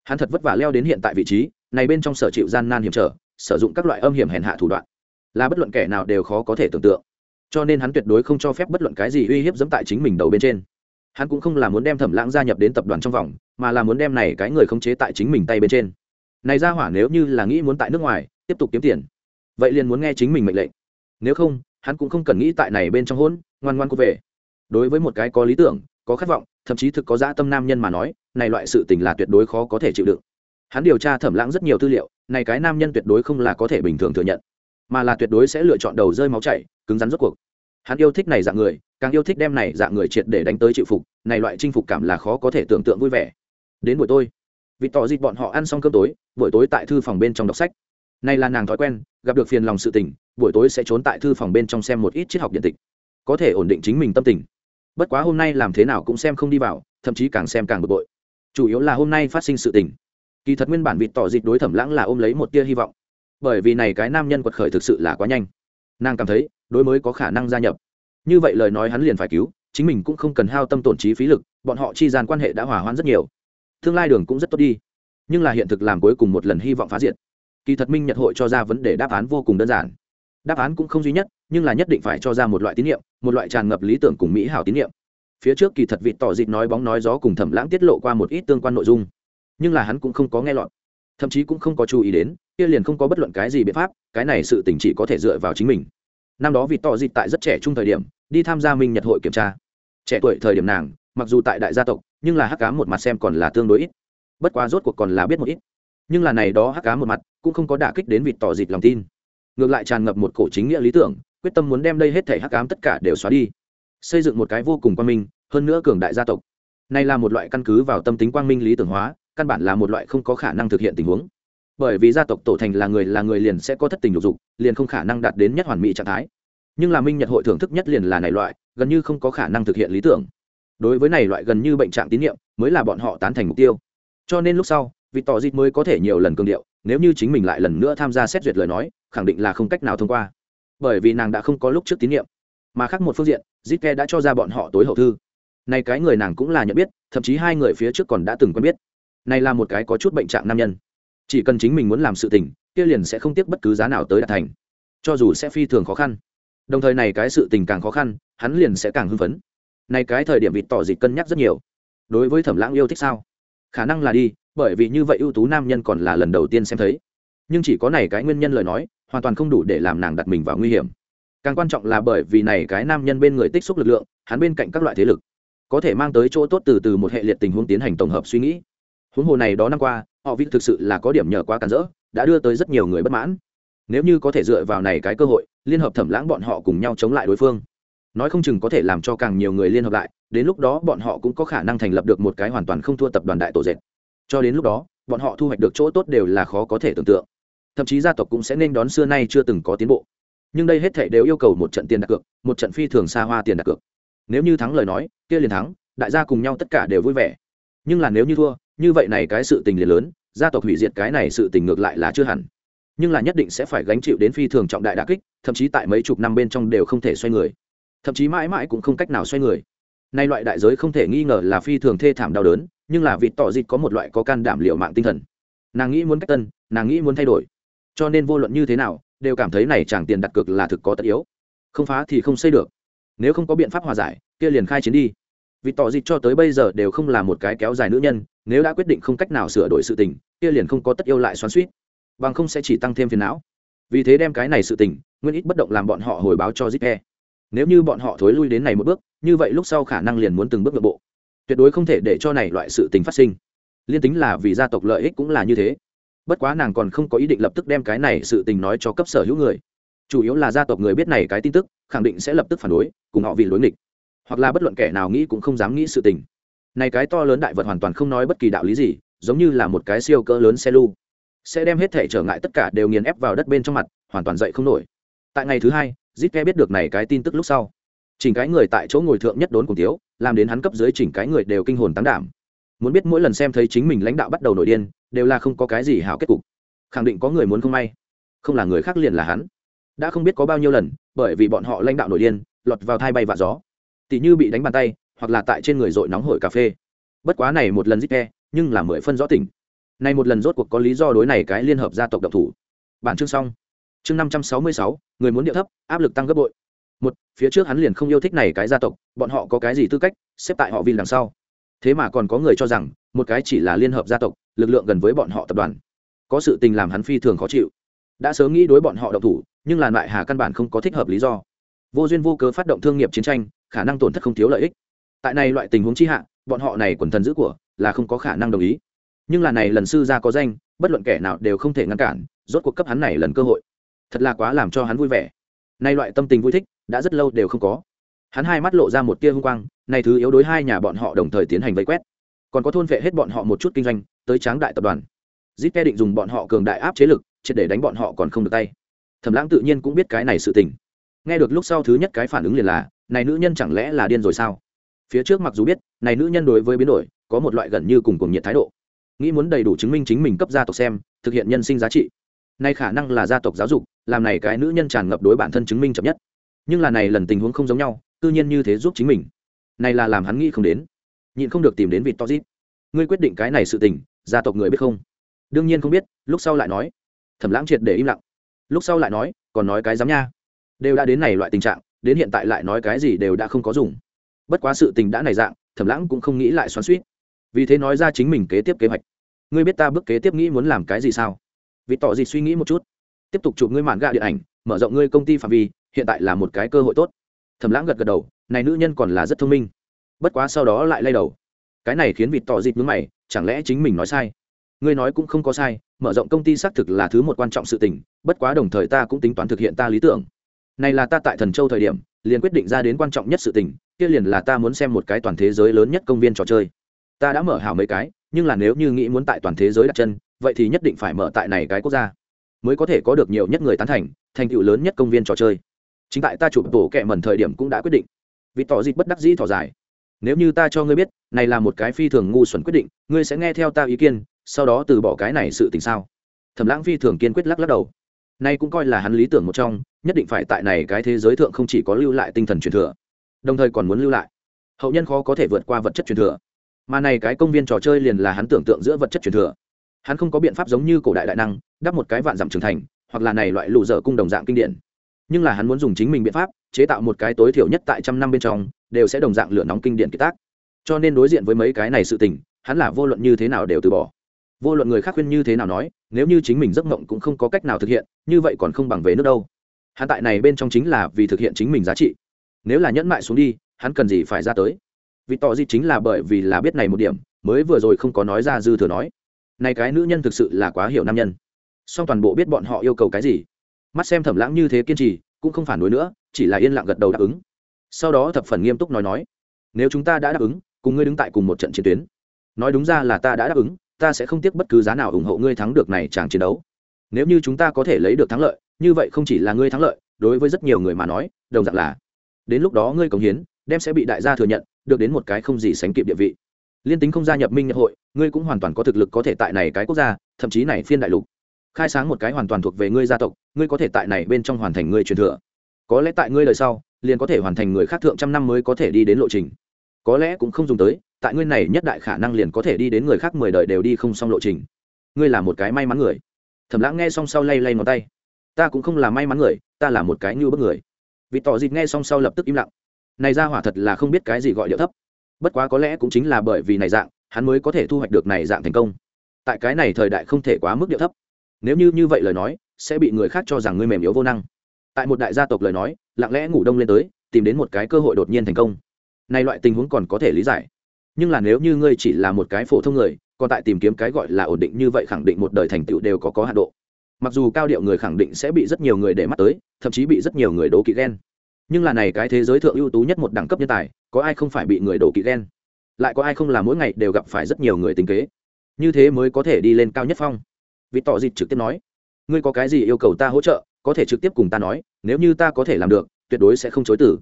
A: Hắn thật vất vả leo đến hiện tại vị trí, này bên trong sở chịu gian nan hiểm trở, sử dụng các loại âm hiểm hèn hạ thủ đoạn, là bất luận kẻ nào đều khó có thể tưởng tượng cho nên hắn tuyệt đối không cho phép bất luận cái gì uy hiếp dẫm tại chính mình đầu bên trên. Hắn cũng không là muốn đem thẩm lãng gia nhập đến tập đoàn trong vòng, mà là muốn đem này cái người khống chế tại chính mình tay bên trên. Này ra hỏa nếu như là nghĩ muốn tại nước ngoài, tiếp tục kiếm tiền, vậy liền muốn nghe chính mình mệnh lệnh. Nếu không, hắn cũng không cần nghĩ tại này bên trong hôn ngoan ngoan cô về. Đối với một cái có lý tưởng, có khát vọng, thậm chí thực có dã tâm nam nhân mà nói, này loại sự tình là tuyệt đối khó có thể chịu đựng. Hắn điều tra thẩm lãng rất nhiều tư liệu, này cái nam nhân tuyệt đối không là có thể bình thường thừa nhận mà là tuyệt đối sẽ lựa chọn đầu rơi máu chảy, cứng rắn rốt cuộc. Hắn yêu thích này dạng người, càng yêu thích đem này dạng người triệt để đánh tới chịu phục, này loại chinh phục cảm là khó có thể tưởng tượng vui vẻ. Đến buổi tối vì tỏ dịp bọn họ ăn xong cơm tối, buổi tối tại thư phòng bên trong đọc sách. Này là nàng thói quen, gặp được phiền lòng sự tình, buổi tối sẽ trốn tại thư phòng bên trong xem một ít triết học điện tịch. Có thể ổn định chính mình tâm tình. Bất quá hôm nay làm thế nào cũng xem không đi vào, thậm chí càng xem càng bực bội. Chủ yếu là hôm nay phát sinh sự tình. Kỳ thật nguyên bản vịt tỏ dịch đối thẩm lãng là ôm lấy một tia hy vọng bởi vì này cái nam nhân quật khởi thực sự là quá nhanh. Nàng cảm thấy, đối mới có khả năng gia nhập. Như vậy lời nói hắn liền phải cứu, chính mình cũng không cần hao tâm tổn trí phí lực, bọn họ chi gian quan hệ đã hòa hoãn rất nhiều. Tương lai đường cũng rất tốt đi. Nhưng là hiện thực làm cuối cùng một lần hy vọng phá diệt. Kỳ thật minh nhật hội cho ra vấn đề đáp án vô cùng đơn giản. Đáp án cũng không duy nhất, nhưng là nhất định phải cho ra một loại tín nhiệm, một loại tràn ngập lý tưởng cùng mỹ hảo tín nhiệm. Phía trước kỳ thật vị tỏ dịp nói bóng nói gió cùng thẩm lãng tiết lộ qua một ít tương quan nội dung, nhưng là hắn cũng không có nghe lọt. Thậm chí cũng không có chú ý đến kia liền không có bất luận cái gì biện pháp, cái này sự tình chỉ có thể dựa vào chính mình. Năm đó vịt tỏ dịt tại rất trẻ trung thời điểm, đi tham gia minh nhật hội kiểm tra. Trẻ tuổi thời điểm nàng, mặc dù tại đại gia tộc, nhưng là hắc cá một mặt xem còn là tương đối ít. Bất quá rốt cuộc còn là biết một ít. Nhưng là này đó hắc cá một mặt, cũng không có đả kích đến vịt tỏ dịt lòng tin. Ngược lại tràn ngập một cổ chính nghĩa lý tưởng, quyết tâm muốn đem đây hết thể hắc ám tất cả đều xóa đi. Xây dựng một cái vô cùng quang minh, hơn nữa cường đại gia tộc. Này là một loại căn cứ vào tâm tính quang minh lý tưởng hóa, căn bản là một loại không có khả năng thực hiện tình huống bởi vì gia tộc tổ thành là người là người liền sẽ có thất tình lục dục, liền không khả năng đạt đến nhất hoàn mỹ trạng thái. Nhưng là minh nhật hội thưởng thức nhất liền là này loại, gần như không có khả năng thực hiện lý tưởng. Đối với này loại gần như bệnh trạng tín nhiệm, mới là bọn họ tán thành mục tiêu. Cho nên lúc sau vị tỏ dịt mới có thể nhiều lần cương điệu, nếu như chính mình lại lần nữa tham gia xét duyệt lời nói, khẳng định là không cách nào thông qua. Bởi vì nàng đã không có lúc trước tín nhiệm, mà khác một phương diện zitke đã cho ra bọn họ tối hậu thư. Này cái người nàng cũng là nhận biết, thậm chí hai người phía trước còn đã từng quen biết. Này là một cái có chút bệnh trạng nam nhân chỉ cần chính mình muốn làm sự tình, kia liền sẽ không tiếc bất cứ giá nào tới đạt thành. Cho dù sẽ phi thường khó khăn. Đồng thời này cái sự tình càng khó khăn, hắn liền sẽ càng hưng phấn. Này cái thời điểm vịt tỏ dịch cân nhắc rất nhiều. Đối với thẩm lãng yêu thích sao? Khả năng là đi, bởi vì như vậy ưu tú nam nhân còn là lần đầu tiên xem thấy. Nhưng chỉ có này cái nguyên nhân lời nói, hoàn toàn không đủ để làm nàng đặt mình vào nguy hiểm. Càng quan trọng là bởi vì này cái nam nhân bên người tích xúc lực lượng, hắn bên cạnh các loại thế lực, có thể mang tới chỗ tốt từ từ một hệ liệt tình huống tiến hành tổng hợp suy nghĩ huống hồ này đó năm qua, họ vĩ thực sự là có điểm nhờ quá cản rỡ, đã đưa tới rất nhiều người bất mãn. Nếu như có thể dựa vào này cái cơ hội, liên hợp thẩm lãng bọn họ cùng nhau chống lại đối phương. Nói không chừng có thể làm cho càng nhiều người liên hợp lại, đến lúc đó bọn họ cũng có khả năng thành lập được một cái hoàn toàn không thua tập đoàn đại tổ dệt. Cho đến lúc đó, bọn họ thu hoạch được chỗ tốt đều là khó có thể tưởng tượng. Thậm chí gia tộc cũng sẽ nên đón xưa nay chưa từng có tiến bộ. Nhưng đây hết thể đều yêu cầu một trận tiền đặt cược, một trận phi thường xa hoa tiền đặt cược. Nếu như thắng lời nói, kia liền thắng, đại gia cùng nhau tất cả đều vui vẻ. Nhưng là nếu như thua như vậy này cái sự tình liền lớn, gia tộc hủy diệt cái này sự tình ngược lại là chưa hẳn. Nhưng là nhất định sẽ phải gánh chịu đến phi thường trọng đại đà kích, thậm chí tại mấy chục năm bên trong đều không thể xoay người. Thậm chí mãi mãi cũng không cách nào xoay người. Nay loại đại giới không thể nghi ngờ là phi thường thê thảm đau đớn, nhưng là vịt tỏ dịt có một loại có can đảm liệu mạng tinh thần. Nàng nghĩ muốn cách tân, nàng nghĩ muốn thay đổi. Cho nên vô luận như thế nào, đều cảm thấy này chẳng tiền đặt cược là thực có tất yếu. Không phá thì không xây được. Nếu không có biện pháp hòa giải, kia liền khai chiến đi vì tỏ dịt cho tới bây giờ đều không là một cái kéo dài nữ nhân, nếu đã quyết định không cách nào sửa đổi sự tình, kia liền không có tất yêu lại xoắn suýt bằng không sẽ chỉ tăng thêm phiền não. Vì thế đem cái này sự tình, nguyên ít bất động làm bọn họ hồi báo cho zip e. nếu như bọn họ thối lui đến này một bước, như vậy lúc sau khả năng liền muốn từng bước nội bộ. Tuyệt đối không thể để cho này loại sự tình phát sinh. Liên tính là vì gia tộc lợi ích cũng là như thế. Bất quá nàng còn không có ý định lập tức đem cái này sự tình nói cho cấp sở hữu người. Chủ yếu là gia tộc người biết này cái tin tức, khẳng định sẽ lập tức phản đối, cùng họ vì lối nghịch hoặc là bất luận kẻ nào nghĩ cũng không dám nghĩ sự tình. Này cái to lớn đại vật hoàn toàn không nói bất kỳ đạo lý gì, giống như là một cái siêu cỡ lớn xe lu sẽ đem hết thể trở ngại tất cả đều nghiền ép vào đất bên trong mặt, hoàn toàn dậy không nổi. Tại ngày thứ hai, zit ke biết được này cái tin tức lúc sau. Chỉnh cái người tại chỗ ngồi thượng nhất đốn cùng tiếu làm đến hắn cấp dưới chỉnh cái người đều kinh hồn tán đảm. Muốn biết mỗi lần xem thấy chính mình lãnh đạo bắt đầu nổi điên, đều là không có cái gì hảo kết cục. Khẳng định có người muốn không may. Không là người khác liền là hắn. Đã không biết có bao nhiêu lần, bởi vì bọn họ lãnh đạo nổi điên, lọt vào thai bay vạ gió tỉ như bị đánh bàn tay, hoặc là tại trên người dội nóng hổi cà phê. Bất quá này một lần giết e nhưng là mười phân rõ tỉnh này một lần rốt cuộc có lý do đối này cái liên hợp gia tộc độc thủ. Bản chương xong. Chương năm trăm sáu mươi sáu, người muốn điệu thấp, áp lực tăng gấp bội. Một, phía trước hắn liền không yêu thích này cái gia tộc, bọn họ có cái gì tư cách, xếp tại họ vì đằng sau. Thế mà còn có người cho rằng, một cái chỉ là liên hợp gia tộc, lực lượng gần với bọn họ tập đoàn. Có sự tình làm hắn phi thường khó chịu. Đã sớm nghĩ đối bọn họ độc thủ, nhưng làn lại hà căn bản không có thích hợp lý do. Vô duyên vô cớ phát động thương nghiệp chiến tranh khả năng tổn thất không thiếu lợi ích. Tại này loại tình huống chi hạ, bọn họ này quần thần giữ của là không có khả năng đồng ý. Nhưng là này lần sư gia có danh, bất luận kẻ nào đều không thể ngăn cản, rốt cuộc cấp hắn này lần cơ hội. Thật là quá làm cho hắn vui vẻ. Nay loại tâm tình vui thích, đã rất lâu đều không có. Hắn hai mắt lộ ra một tia hung quang, này thứ yếu đối hai nhà bọn họ đồng thời tiến hành vây quét. Còn có thôn vệ hết bọn họ một chút kinh doanh, tới tráng đại tập đoàn. Zip ke định dùng bọn họ cường đại áp chế lực, triệt để đánh bọn họ còn không được tay. Thẩm lãng tự nhiên cũng biết cái này sự tình. Nghe được lúc sau thứ nhất cái phản ứng liền là này nữ nhân chẳng lẽ là điên rồi sao? Phía trước mặc dù biết, này nữ nhân đối với biến đổi, có một loại gần như cùng cùng nhiệt thái độ. Nghĩ muốn đầy đủ chứng minh chính mình cấp gia tộc xem, thực hiện nhân sinh giá trị. Nay khả năng là gia tộc giáo dục, làm này cái nữ nhân tràn ngập đối bản thân chứng minh chậm nhất. Nhưng là này lần tình huống không giống nhau tự nhiên như thế giúp chính mình. Này là làm hắn nghĩ không đến. Nhịn không được tìm đến vịt to dít. Ngươi quyết định cái này sự tình, gia tộc người biết không? Đương nhiên không biết, lúc sau lại nói. Thẩm lãng triệt để im lặng. Lúc sau lại nói, còn nói cái dám nha. Đều đã đến này loại tình trạng đến hiện tại lại nói cái gì đều đã không có dùng. Bất quá sự tình đã này dạng, thẩm lãng cũng không nghĩ lại xoắn suýt vì thế nói ra chính mình kế tiếp kế hoạch. Ngươi biết ta bước kế tiếp nghĩ muốn làm cái gì sao? Vì tỏ gì suy nghĩ một chút. Tiếp tục chụp ngươi mạn gạ điện ảnh, mở rộng ngươi công ty phạm vi, hiện tại là một cái cơ hội tốt. Thẩm lãng gật gật đầu, này nữ nhân còn là rất thông minh. Bất quá sau đó lại lay đầu. Cái này khiến vịt tỏ dịp ngưng mày, chẳng lẽ chính mình nói sai? Ngươi nói cũng không có sai, mở rộng công ty xác thực là thứ một quan trọng sự tình, bất quá đồng thời ta cũng tính toán thực hiện ta lý tưởng này là ta tại thần châu thời điểm, liền quyết định ra đến quan trọng nhất sự tình, kia liền là ta muốn xem một cái toàn thế giới lớn nhất công viên trò chơi. Ta đã mở hảo mấy cái, nhưng là nếu như nghĩ muốn tại toàn thế giới đặt chân, vậy thì nhất định phải mở tại này cái quốc gia, mới có thể có được nhiều nhất người tán thành thành tựu lớn nhất công viên trò chơi. Chính tại ta chụp tổ kẹ mẩn thời điểm cũng đã quyết định. Vì tỏ dịt bất đắc dĩ thỏ dài. Nếu như ta cho ngươi biết, này là một cái phi thường ngu xuẩn quyết định, ngươi sẽ nghe theo ta ý kiến, sau đó từ bỏ cái này sự tình sao? Thẩm lãng phi thường kiên quyết lắc lắc đầu. Nay cũng coi là hắn lý tưởng một trong nhất định phải tại này cái thế giới thượng không chỉ có lưu lại tinh thần truyền thừa, đồng thời còn muốn lưu lại. Hậu nhân khó có thể vượt qua vật chất truyền thừa. Mà này cái công viên trò chơi liền là hắn tưởng tượng giữa vật chất truyền thừa. Hắn không có biện pháp giống như cổ đại đại năng, đắp một cái vạn dặm trưởng thành, hoặc là này loại lụ dở cung đồng dạng kinh điển. Nhưng là hắn muốn dùng chính mình biện pháp, chế tạo một cái tối thiểu nhất tại trăm năm bên trong, đều sẽ đồng dạng lửa nóng kinh điển kiệt tác. Cho nên đối diện với mấy cái này sự tình, hắn là vô luận như thế nào đều từ bỏ. Vô luận người khác khuyên như thế nào nói, nếu như chính mình giấc mộng cũng không có cách nào thực hiện, như vậy còn không bằng về nước đâu hắn tại này bên trong chính là vì thực hiện chính mình giá trị. Nếu là nhẫn mại xuống đi, hắn cần gì phải ra tới? Vì tỏ gì chính là bởi vì là biết này một điểm, mới vừa rồi không có nói ra dư thừa nói. Này cái nữ nhân thực sự là quá hiểu nam nhân. Song toàn bộ biết bọn họ yêu cầu cái gì. Mắt xem thẩm lãng như thế kiên trì, cũng không phản đối nữa, chỉ là yên lặng gật đầu đáp ứng. Sau đó thập phần nghiêm túc nói nói, nếu chúng ta đã đáp ứng, cùng ngươi đứng tại cùng một trận chiến tuyến. Nói đúng ra là ta đã đáp ứng, ta sẽ không tiếc bất cứ giá nào ủng hộ ngươi thắng được này chàng chiến đấu. Nếu như chúng ta có thể lấy được thắng lợi như vậy không chỉ là ngươi thắng lợi, đối với rất nhiều người mà nói, đồng dạng là, đến lúc đó ngươi cống hiến, đem sẽ bị đại gia thừa nhận, được đến một cái không gì sánh kịp địa vị. Liên tính không gia nhập minh nhật hội, ngươi cũng hoàn toàn có thực lực có thể tại này cái quốc gia, thậm chí này phiên đại lục. Khai sáng một cái hoàn toàn thuộc về ngươi gia tộc, ngươi có thể tại này bên trong hoàn thành ngươi truyền thừa. Có lẽ tại ngươi đời sau, liền có thể hoàn thành người khác thượng trăm năm mới có thể đi đến lộ trình. Có lẽ cũng không dùng tới, tại ngươi này nhất đại khả năng liền có thể đi đến người khác mười đời đều đi không xong lộ trình. Ngươi là một cái may mắn người. Thẩm lãng nghe xong sau lay lay ngón tay ta cũng không là may mắn người, ta là một cái như bất người. Vì tỏ dịt nghe xong sau lập tức im lặng. Này ra hỏa thật là không biết cái gì gọi điệu thấp. Bất quá có lẽ cũng chính là bởi vì này dạng, hắn mới có thể thu hoạch được này dạng thành công. Tại cái này thời đại không thể quá mức điệu thấp. Nếu như như vậy lời nói, sẽ bị người khác cho rằng ngươi mềm yếu vô năng. Tại một đại gia tộc lời nói, lặng lẽ ngủ đông lên tới, tìm đến một cái cơ hội đột nhiên thành công. Này loại tình huống còn có thể lý giải. Nhưng là nếu như ngươi chỉ là một cái phổ thông người, còn tại tìm kiếm cái gọi là ổn định như vậy khẳng định một đời thành tựu đều có có hạ độ mặc dù cao điệu người khẳng định sẽ bị rất nhiều người để mắt tới, thậm chí bị rất nhiều người đố kỵ ghen. Nhưng là này cái thế giới thượng ưu tú nhất một đẳng cấp nhân tài, có ai không phải bị người đổ kỵ ghen? Lại có ai không là mỗi ngày đều gặp phải rất nhiều người tính kế? Như thế mới có thể đi lên cao nhất phong. Vì tỏ dịt trực tiếp nói, ngươi có cái gì yêu cầu ta hỗ trợ, có thể trực tiếp cùng ta nói, nếu như ta có thể làm được, tuyệt đối sẽ không chối tử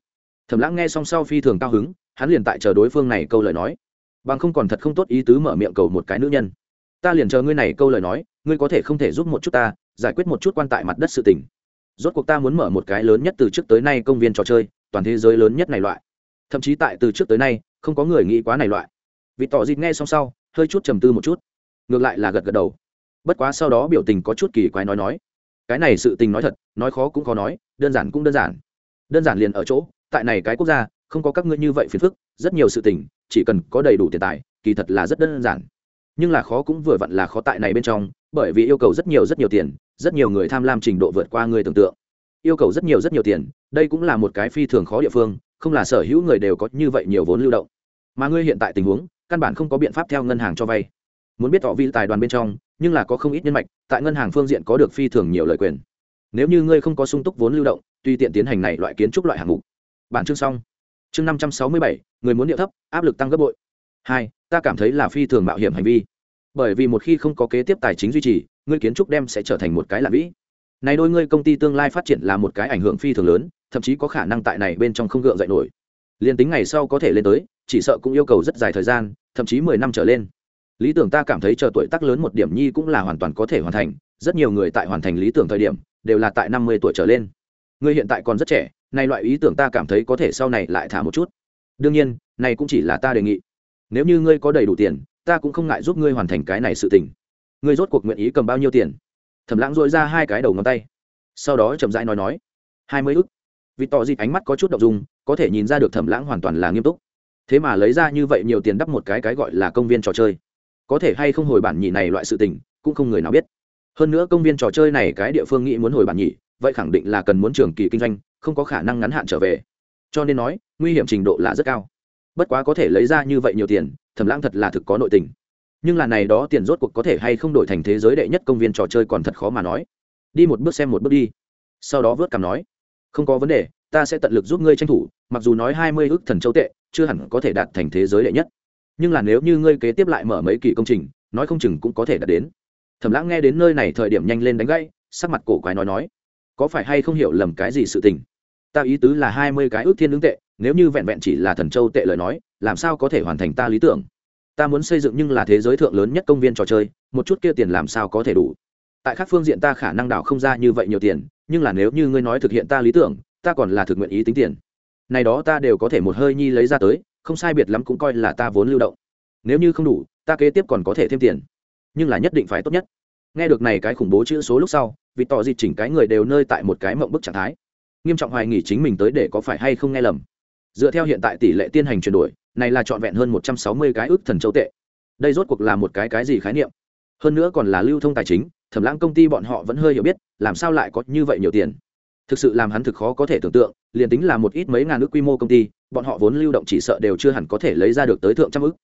A: thẩm lãng nghe xong sau phi thường cao hứng, hắn liền tại chờ đối phương này câu lời nói. Bằng không còn thật không tốt ý tứ mở miệng cầu một cái nữ nhân. Ta liền chờ ngươi này câu lời nói, ngươi có thể không thể giúp một chút ta giải quyết một chút quan tại mặt đất sự tình. Rốt cuộc ta muốn mở một cái lớn nhất từ trước tới nay công viên trò chơi, toàn thế giới lớn nhất này loại. Thậm chí tại từ trước tới nay, không có người nghĩ quá này loại. Vì tỏ dịt nghe xong sau, hơi chút trầm tư một chút. Ngược lại là gật gật đầu. Bất quá sau đó biểu tình có chút kỳ quái nói nói. Cái này sự tình nói thật, nói khó cũng khó nói, đơn giản cũng đơn giản. Đơn giản liền ở chỗ, tại này cái quốc gia, không có các ngươi như vậy phiền phức, rất nhiều sự tình, chỉ cần có đầy đủ tiền tài, kỳ thật là rất đơn giản. Nhưng là khó cũng vừa vặn là khó tại này bên trong bởi vì yêu cầu rất nhiều rất nhiều tiền, rất nhiều người tham lam trình độ vượt qua người tưởng tượng. Yêu cầu rất nhiều rất nhiều tiền, đây cũng là một cái phi thường khó địa phương, không là sở hữu người đều có như vậy nhiều vốn lưu động. Mà ngươi hiện tại tình huống, căn bản không có biện pháp theo ngân hàng cho vay. Muốn biết họ vi tài đoàn bên trong, nhưng là có không ít nhân mạch, tại ngân hàng phương diện có được phi thường nhiều lời quyền. Nếu như ngươi không có sung túc vốn lưu động tùy tiện tiến hành này loại kiến trúc loại hạng mục. Bản chương xong. Chương năm trăm sáu mươi bảy, người muốn điệu thấp, áp lực tăng gấp bội. Hai, ta cảm thấy là phi thường mạo hiểm hành vi bởi vì một khi không có kế tiếp tài chính duy trì, ngươi kiến trúc đem sẽ trở thành một cái lạ vĩ. Này đôi ngươi công ty tương lai phát triển là một cái ảnh hưởng phi thường lớn, thậm chí có khả năng tại này bên trong không gượng dậy nổi. Liền tính ngày sau có thể lên tới, chỉ sợ cũng yêu cầu rất dài thời gian, thậm chí mười năm trở lên. Lý tưởng ta cảm thấy chờ tuổi tác lớn một điểm nhi cũng là hoàn toàn có thể hoàn thành, rất nhiều người tại hoàn thành lý tưởng thời điểm, đều là tại năm mươi tuổi trở lên. Ngươi hiện tại còn rất trẻ, này loại ý tưởng ta cảm thấy có thể sau này lại thả một chút. Đương nhiên, này cũng chỉ là ta đề nghị. Nếu như ngươi có đầy đủ tiền ta cũng không ngại giúp ngươi hoàn thành cái này sự tình. Ngươi rốt cuộc nguyện ý cầm bao nhiêu tiền? Thẩm lãng dội ra hai cái đầu ngón tay. Sau đó chậm rãi nói nói, hai mươi ức. Vì tỏ dịp ánh mắt có chút đ ộ n g dung, có thể nhìn ra được thẩm lãng hoàn toàn là nghiêm túc. Thế mà lấy ra như vậy nhiều tiền đắp một cái cái gọi là công viên trò chơi. Có thể hay không hồi bản nhị này loại sự tình, cũng không người nào biết. Hơn nữa công viên trò chơi này cái địa phương nghĩ muốn hồi bản nhị vậy khẳng định là cần muốn trường kỳ kinh doanh, không có khả năng ngắn hạn trở về. Cho nên nói, nguy hiểm trình độ là rất cao. Bất quá có thể lấy ra như vậy nhiều tiền thẩm lãng thật là thực có nội tình. Nhưng là này đó tiền rốt cuộc có thể hay không đổi thành thế giới đệ nhất công viên trò chơi còn thật khó mà nói. Đi một bước xem một bước đi. Sau đó vớt cảm nói, không có vấn đề, ta sẽ tận lực giúp ngươi tranh thủ, mặc dù nói hai mươi ước thần châu tệ, chưa hẳn có thể đạt thành thế giới đệ nhất. Nhưng là nếu như ngươi kế tiếp lại mở mấy kỳ công trình, nói không chừng cũng có thể đạt đến. Thẩm lãng nghe đến nơi này thời điểm nhanh lên đánh gãy, sắc mặt cổ quái nói nói, có phải hay không hiểu lầm cái gì sự tình? Ta ý tứ là hai mươi cái ước thiên ứng tệ, nếu như vẹn vẹn chỉ là thần châu tệ lời nói làm sao có thể hoàn thành ta lý tưởng? Ta muốn xây dựng nhưng là thế giới thượng lớn nhất công viên trò chơi, một chút kia tiền làm sao có thể đủ? Tại các phương diện ta khả năng đảo không ra như vậy nhiều tiền, nhưng là nếu như ngươi nói thực hiện ta lý tưởng, ta còn là thực nguyện ý tính tiền. Này đó ta đều có thể một hơi nhi lấy ra tới, không sai biệt lắm cũng coi là ta vốn lưu động. Nếu như không đủ, ta kế tiếp còn có thể thêm tiền. Nhưng là nhất định phải tốt nhất. Nghe được này cái khủng bố chữ số lúc sau, vì tỏ dịt chỉnh cái người đều nơi tại một cái mộng bức trạng thái. Nghiêm trọng hoài nghỉ chính mình tới để có phải hay không nghe lầm dựa theo hiện tại tỷ lệ tiên hành chuyển đổi, này là trọn vẹn hơn một trăm sáu mươi cái ước thần châu tệ. Đây rốt cuộc là một cái cái gì khái niệm? Hơn nữa còn là lưu thông tài chính, thẩm lãng công ty bọn họ vẫn hơi hiểu biết, làm sao lại có như vậy nhiều tiền? Thực sự làm hắn thực khó có thể tưởng tượng, liền tính là một ít mấy ngàn ước quy mô công ty, bọn họ vốn lưu động chỉ sợ đều chưa hẳn có thể lấy ra được tới thượng trăm ước.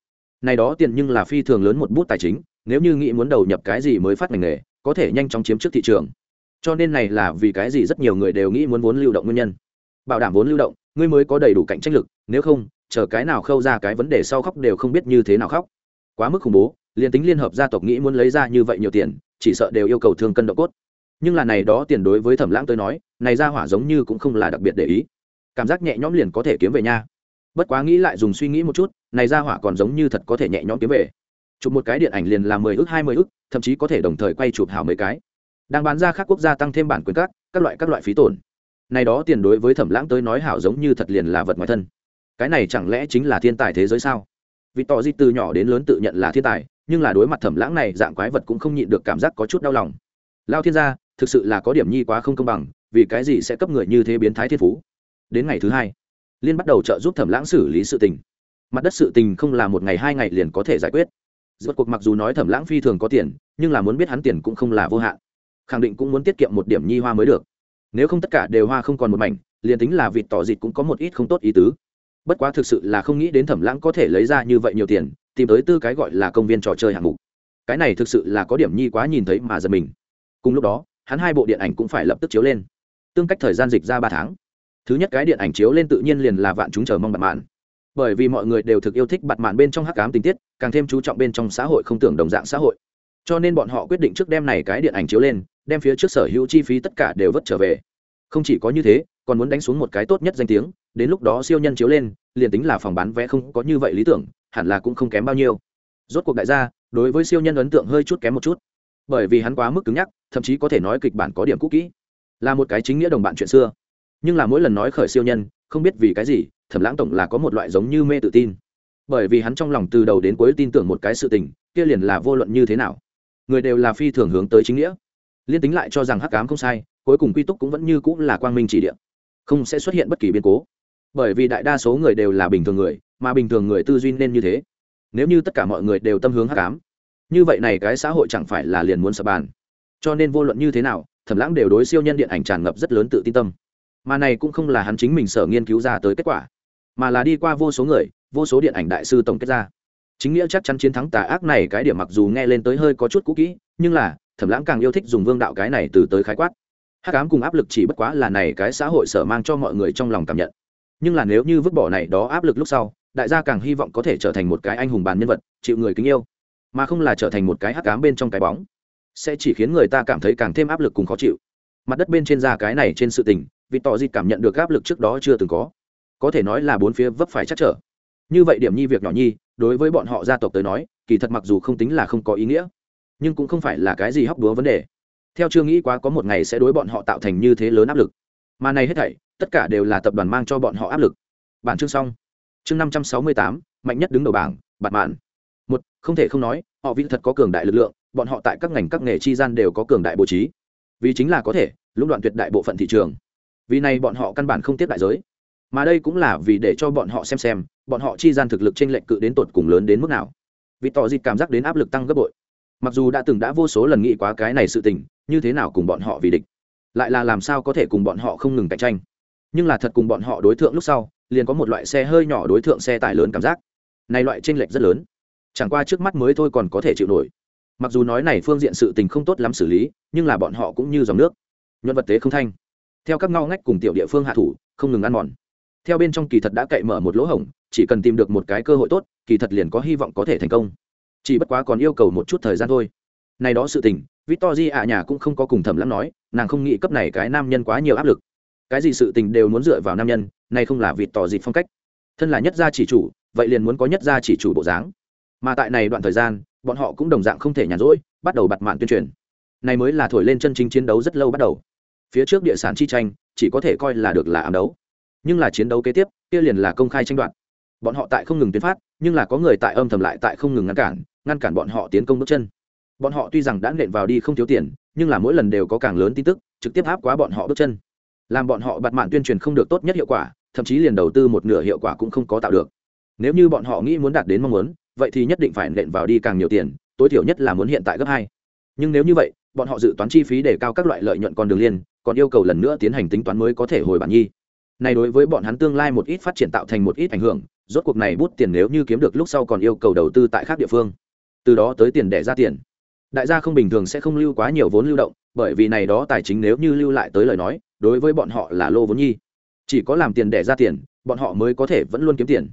A: Này đó tiền nhưng là phi thường lớn một bút tài chính, nếu như nghĩ muốn đầu nhập cái gì mới phát ngành nghề, có thể nhanh chóng chiếm trước thị trường. Cho nên này là vì cái gì rất nhiều người đều nghĩ muốn vốn lưu động nguyên nhân. Bảo đảm vốn lưu động ngươi mới có đầy đủ cạnh tranh lực, nếu không, chờ cái nào khâu ra cái vấn đề sau khóc đều không biết như thế nào khóc. Quá mức khủng bố, liền tính liên hợp gia tộc nghĩ muốn lấy ra như vậy nhiều tiền, chỉ sợ đều yêu cầu thương cân độ cốt. Nhưng là này đó tiền đối với thẩm lãng tới nói, này ra hỏa giống như cũng không là đặc biệt để ý. Cảm giác nhẹ nhõm liền có thể kiếm về nha. Bất quá nghĩ lại dùng suy nghĩ một chút, này ra hỏa còn giống như thật có thể nhẹ nhõm kiếm về. Chụp một cái điện ảnh liền là mười ước hai mươi ước thậm chí có thể đồng thời quay chụp hảo mấy cái. Đang bán ra khác quốc gia tăng thêm bản quyền các các loại các loại phí tổn này đó tiền đối với thẩm lãng tới nói hảo giống như thật liền là vật ngoài thân. Cái này chẳng lẽ chính là thiên tài thế giới sao? Vì tỏ di từ nhỏ đến lớn tự nhận là thiên tài, nhưng là đối mặt thẩm lãng này, dạng quái vật cũng không nhịn được cảm giác có chút đau lòng. Lao thiên gia, thực sự là có điểm nhi quá không công bằng, vì cái gì sẽ cấp người như thế biến thái thiên phú? Đến ngày thứ hai, liên bắt đầu trợ giúp thẩm lãng xử lý sự tình. Mặt đất sự tình không là một ngày hai ngày liền có thể giải quyết. Rốt cuộc mặc dù nói thẩm lãng phi thường có tiền, nhưng là muốn biết hắn tiền cũng không là vô hạn. Khẳng định cũng muốn tiết kiệm một điểm nhi hoa mới được nếu không tất cả đều hoa không còn một mảnh, liền tính là vịt tỏ dịt cũng có một ít không tốt ý tứ. Bất quá thực sự là không nghĩ đến thẩm lãng có thể lấy ra như vậy nhiều tiền, tìm tới tư cái gọi là công viên trò chơi hạng mục. Cái này thực sự là có điểm nhi quá nhìn thấy mà giật mình. Cùng lúc đó, hắn hai bộ điện ảnh cũng phải lập tức chiếu lên. Tương cách thời gian dịch ra ba tháng. Thứ nhất cái điện ảnh chiếu lên tự nhiên liền là vạn chúng chờ mong bặt mạn. Bởi vì mọi người đều thực yêu thích bặt mạn bên trong hắc cám tình tiết, càng thêm chú trọng bên trong xã hội không tưởng đồng dạng xã hội. Cho nên bọn họ quyết định trước đêm này cái điện ảnh chiếu lên đem phía trước sở hữu chi phí tất cả đều vất trở về. Không chỉ có như thế, còn muốn đánh xuống một cái tốt nhất danh tiếng, đến lúc đó siêu nhân chiếu lên, liền tính là phòng bán vé không có như vậy lý tưởng, hẳn là cũng không kém bao nhiêu. Rốt cuộc đại gia, đối với siêu nhân ấn tượng hơi chút kém một chút. Bởi vì hắn quá mức cứng nhắc, thậm chí có thể nói kịch bản có điểm cũ kỹ. Là một cái chính nghĩa đồng bạn chuyện xưa. Nhưng là mỗi lần nói khởi siêu nhân, không biết vì cái gì, thẩm lãng tổng là có một loại giống như mê tự tin. Bởi vì hắn trong lòng từ đầu đến cuối tin tưởng một cái sự tình, kia liền là vô luận như thế nào. Người đều là phi thường hướng tới chính nghĩa liên tính lại cho rằng hắc ám không sai, cuối cùng quy túc cũng vẫn như cũng là quang minh chỉ địa. Không sẽ xuất hiện bất kỳ biến cố. Bởi vì đại đa số người đều là bình thường người, mà bình thường người tư duy nên như thế. Nếu như tất cả mọi người đều tâm hướng hắc ám, như vậy này cái xã hội chẳng phải là liền muốn sập bàn. Cho nên vô luận như thế nào, thẩm lãng đều đối siêu nhân điện ảnh tràn ngập rất lớn tự tin tâm. Mà này cũng không là hắn chính mình sở nghiên cứu ra tới kết quả, mà là đi qua vô số người, vô số điện ảnh đại sư tổng kết ra. Chính nghĩa chắc chắn chiến thắng tà ác này cái điểm mặc dù nghe lên tới hơi có chút cũ kỹ, nhưng là thẩm lãng càng yêu thích dùng vương đạo cái này từ tới khái quát. Hắc ám cùng áp lực chỉ bất quá là này cái xã hội sở mang cho mọi người trong lòng cảm nhận. Nhưng là nếu như vứt bỏ này đó áp lực lúc sau, đại gia càng hy vọng có thể trở thành một cái anh hùng bàn nhân vật, chịu người kính yêu, mà không là trở thành một cái hắc ám bên trong cái bóng. Sẽ chỉ khiến người ta cảm thấy càng thêm áp lực cùng khó chịu. Mặt đất bên trên da cái này trên sự tình, vì tỏ dịt cảm nhận được áp lực trước đó chưa từng có. Có thể nói là bốn phía vấp phải chắc trở. Như vậy điểm nhi việc nhỏ nhi, đối với bọn họ gia tộc tới nói, kỳ thật mặc dù không tính là không có ý nghĩa nhưng cũng không phải là cái gì hóc đúa vấn đề. Theo chưa nghĩ quá có một ngày sẽ đối bọn họ tạo thành như thế lớn áp lực. Mà này hết thảy, tất cả đều là tập đoàn mang cho bọn họ áp lực. Bản chương xong. Chương năm trăm sáu mươi tám, mạnh nhất đứng đầu bảng, bạt mạn. Một, không thể không nói, họ vì thật có cường đại lực lượng, bọn họ tại các ngành các nghề chi gian đều có cường đại bố trí. Vì chính là có thể, lũng đoạn tuyệt đại bộ phận thị trường. Vì này bọn họ căn bản không tiếp đại giới. Mà đây cũng là vì để cho bọn họ xem xem, bọn họ chi gian thực lực t r ê n lệch cự đến tột cùng lớn đến mức nào. Vì tỏ dịp cảm giác đến áp lực tăng gấp bội mặc dù đã từng đã vô số lần nghĩ quá cái này sự tình, như thế nào cùng bọn họ vì địch? Lại là làm sao có thể cùng bọn họ không ngừng cạnh tranh? Nhưng là thật cùng bọn họ đối tượng lúc sau, liền có một loại xe hơi nhỏ đối tượng xe tải lớn cảm giác. Này loại tranh lệch rất lớn. Chẳng qua trước mắt mới thôi còn có thể chịu nổi. Mặc dù nói này phương diện sự tình không tốt lắm xử lý, nhưng là bọn họ cũng như dòng nước. Nhuận vật tế không thanh. Theo các ngao ngách cùng tiểu địa phương hạ thủ, không ngừng ăn mòn. Theo bên trong kỳ thật đã cậy mở một lỗ hổng, chỉ cần tìm được một cái cơ hội tốt, kỳ thật liền có hy vọng có thể thành công chỉ bất quá còn yêu cầu một chút thời gian thôi. Này đó sự tình victorji ạ nhà cũng không có cùng thẩm lắm nói, nàng không nghĩ cấp này cái nam nhân quá nhiều áp lực. Cái gì sự tình đều muốn dựa vào nam nhân, này không là vịt tỏ dịp phong cách. Thân là nhất gia chỉ chủ, vậy liền muốn có nhất gia chỉ chủ bộ dáng. Mà tại này đoạn thời gian, bọn họ cũng đồng dạng không thể nhàn rỗi, bắt đầu bặt mạng tuyên truyền. Này mới là thổi lên chân chính chiến đấu rất lâu bắt đầu. Phía trước địa sản chi tranh, chỉ có thể coi là được là ám đấu. Nhưng là chiến đấu kế tiếp, kia liền là công khai tranh đoạt. Bọn họ tại không ngừng tiến phát, nhưng là có người tại âm thầm lại tại không ngừng ngăn cản ngăn cản bọn họ tiến công bước chân. Bọn họ tuy rằng đã nện vào đi không thiếu tiền, nhưng là mỗi lần đều có càng lớn tin tức, trực tiếp áp quá bọn họ bước chân. Làm bọn họ bạt mạng tuyên truyền không được tốt nhất hiệu quả, thậm chí liền đầu tư một nửa hiệu quả cũng không có tạo được. Nếu như bọn họ nghĩ muốn đạt đến mong muốn, vậy thì nhất định phải nện vào đi càng nhiều tiền, tối thiểu nhất là muốn hiện tại gấp hai. Nhưng nếu như vậy, bọn họ dự toán chi phí để cao các loại lợi nhuận con đường liên còn yêu cầu lần nữa tiến hành tính toán mới có thể hồi bản nhi này đối với bọn hắn tương lai một ít phát triển tạo thành một ít ảnh hưởng, rốt cuộc này bút tiền nếu như kiếm được lúc sau còn yêu cầu đầu tư tại khác địa phương từ đó tới tiền để ra tiền. Đại gia không bình thường sẽ không lưu quá nhiều vốn lưu động, bởi vì này đó tài chính nếu như lưu lại tới lời nói, đối với bọn họ là lô vốn nhi. Chỉ có làm tiền để ra tiền, bọn họ mới có thể vẫn luôn kiếm tiền.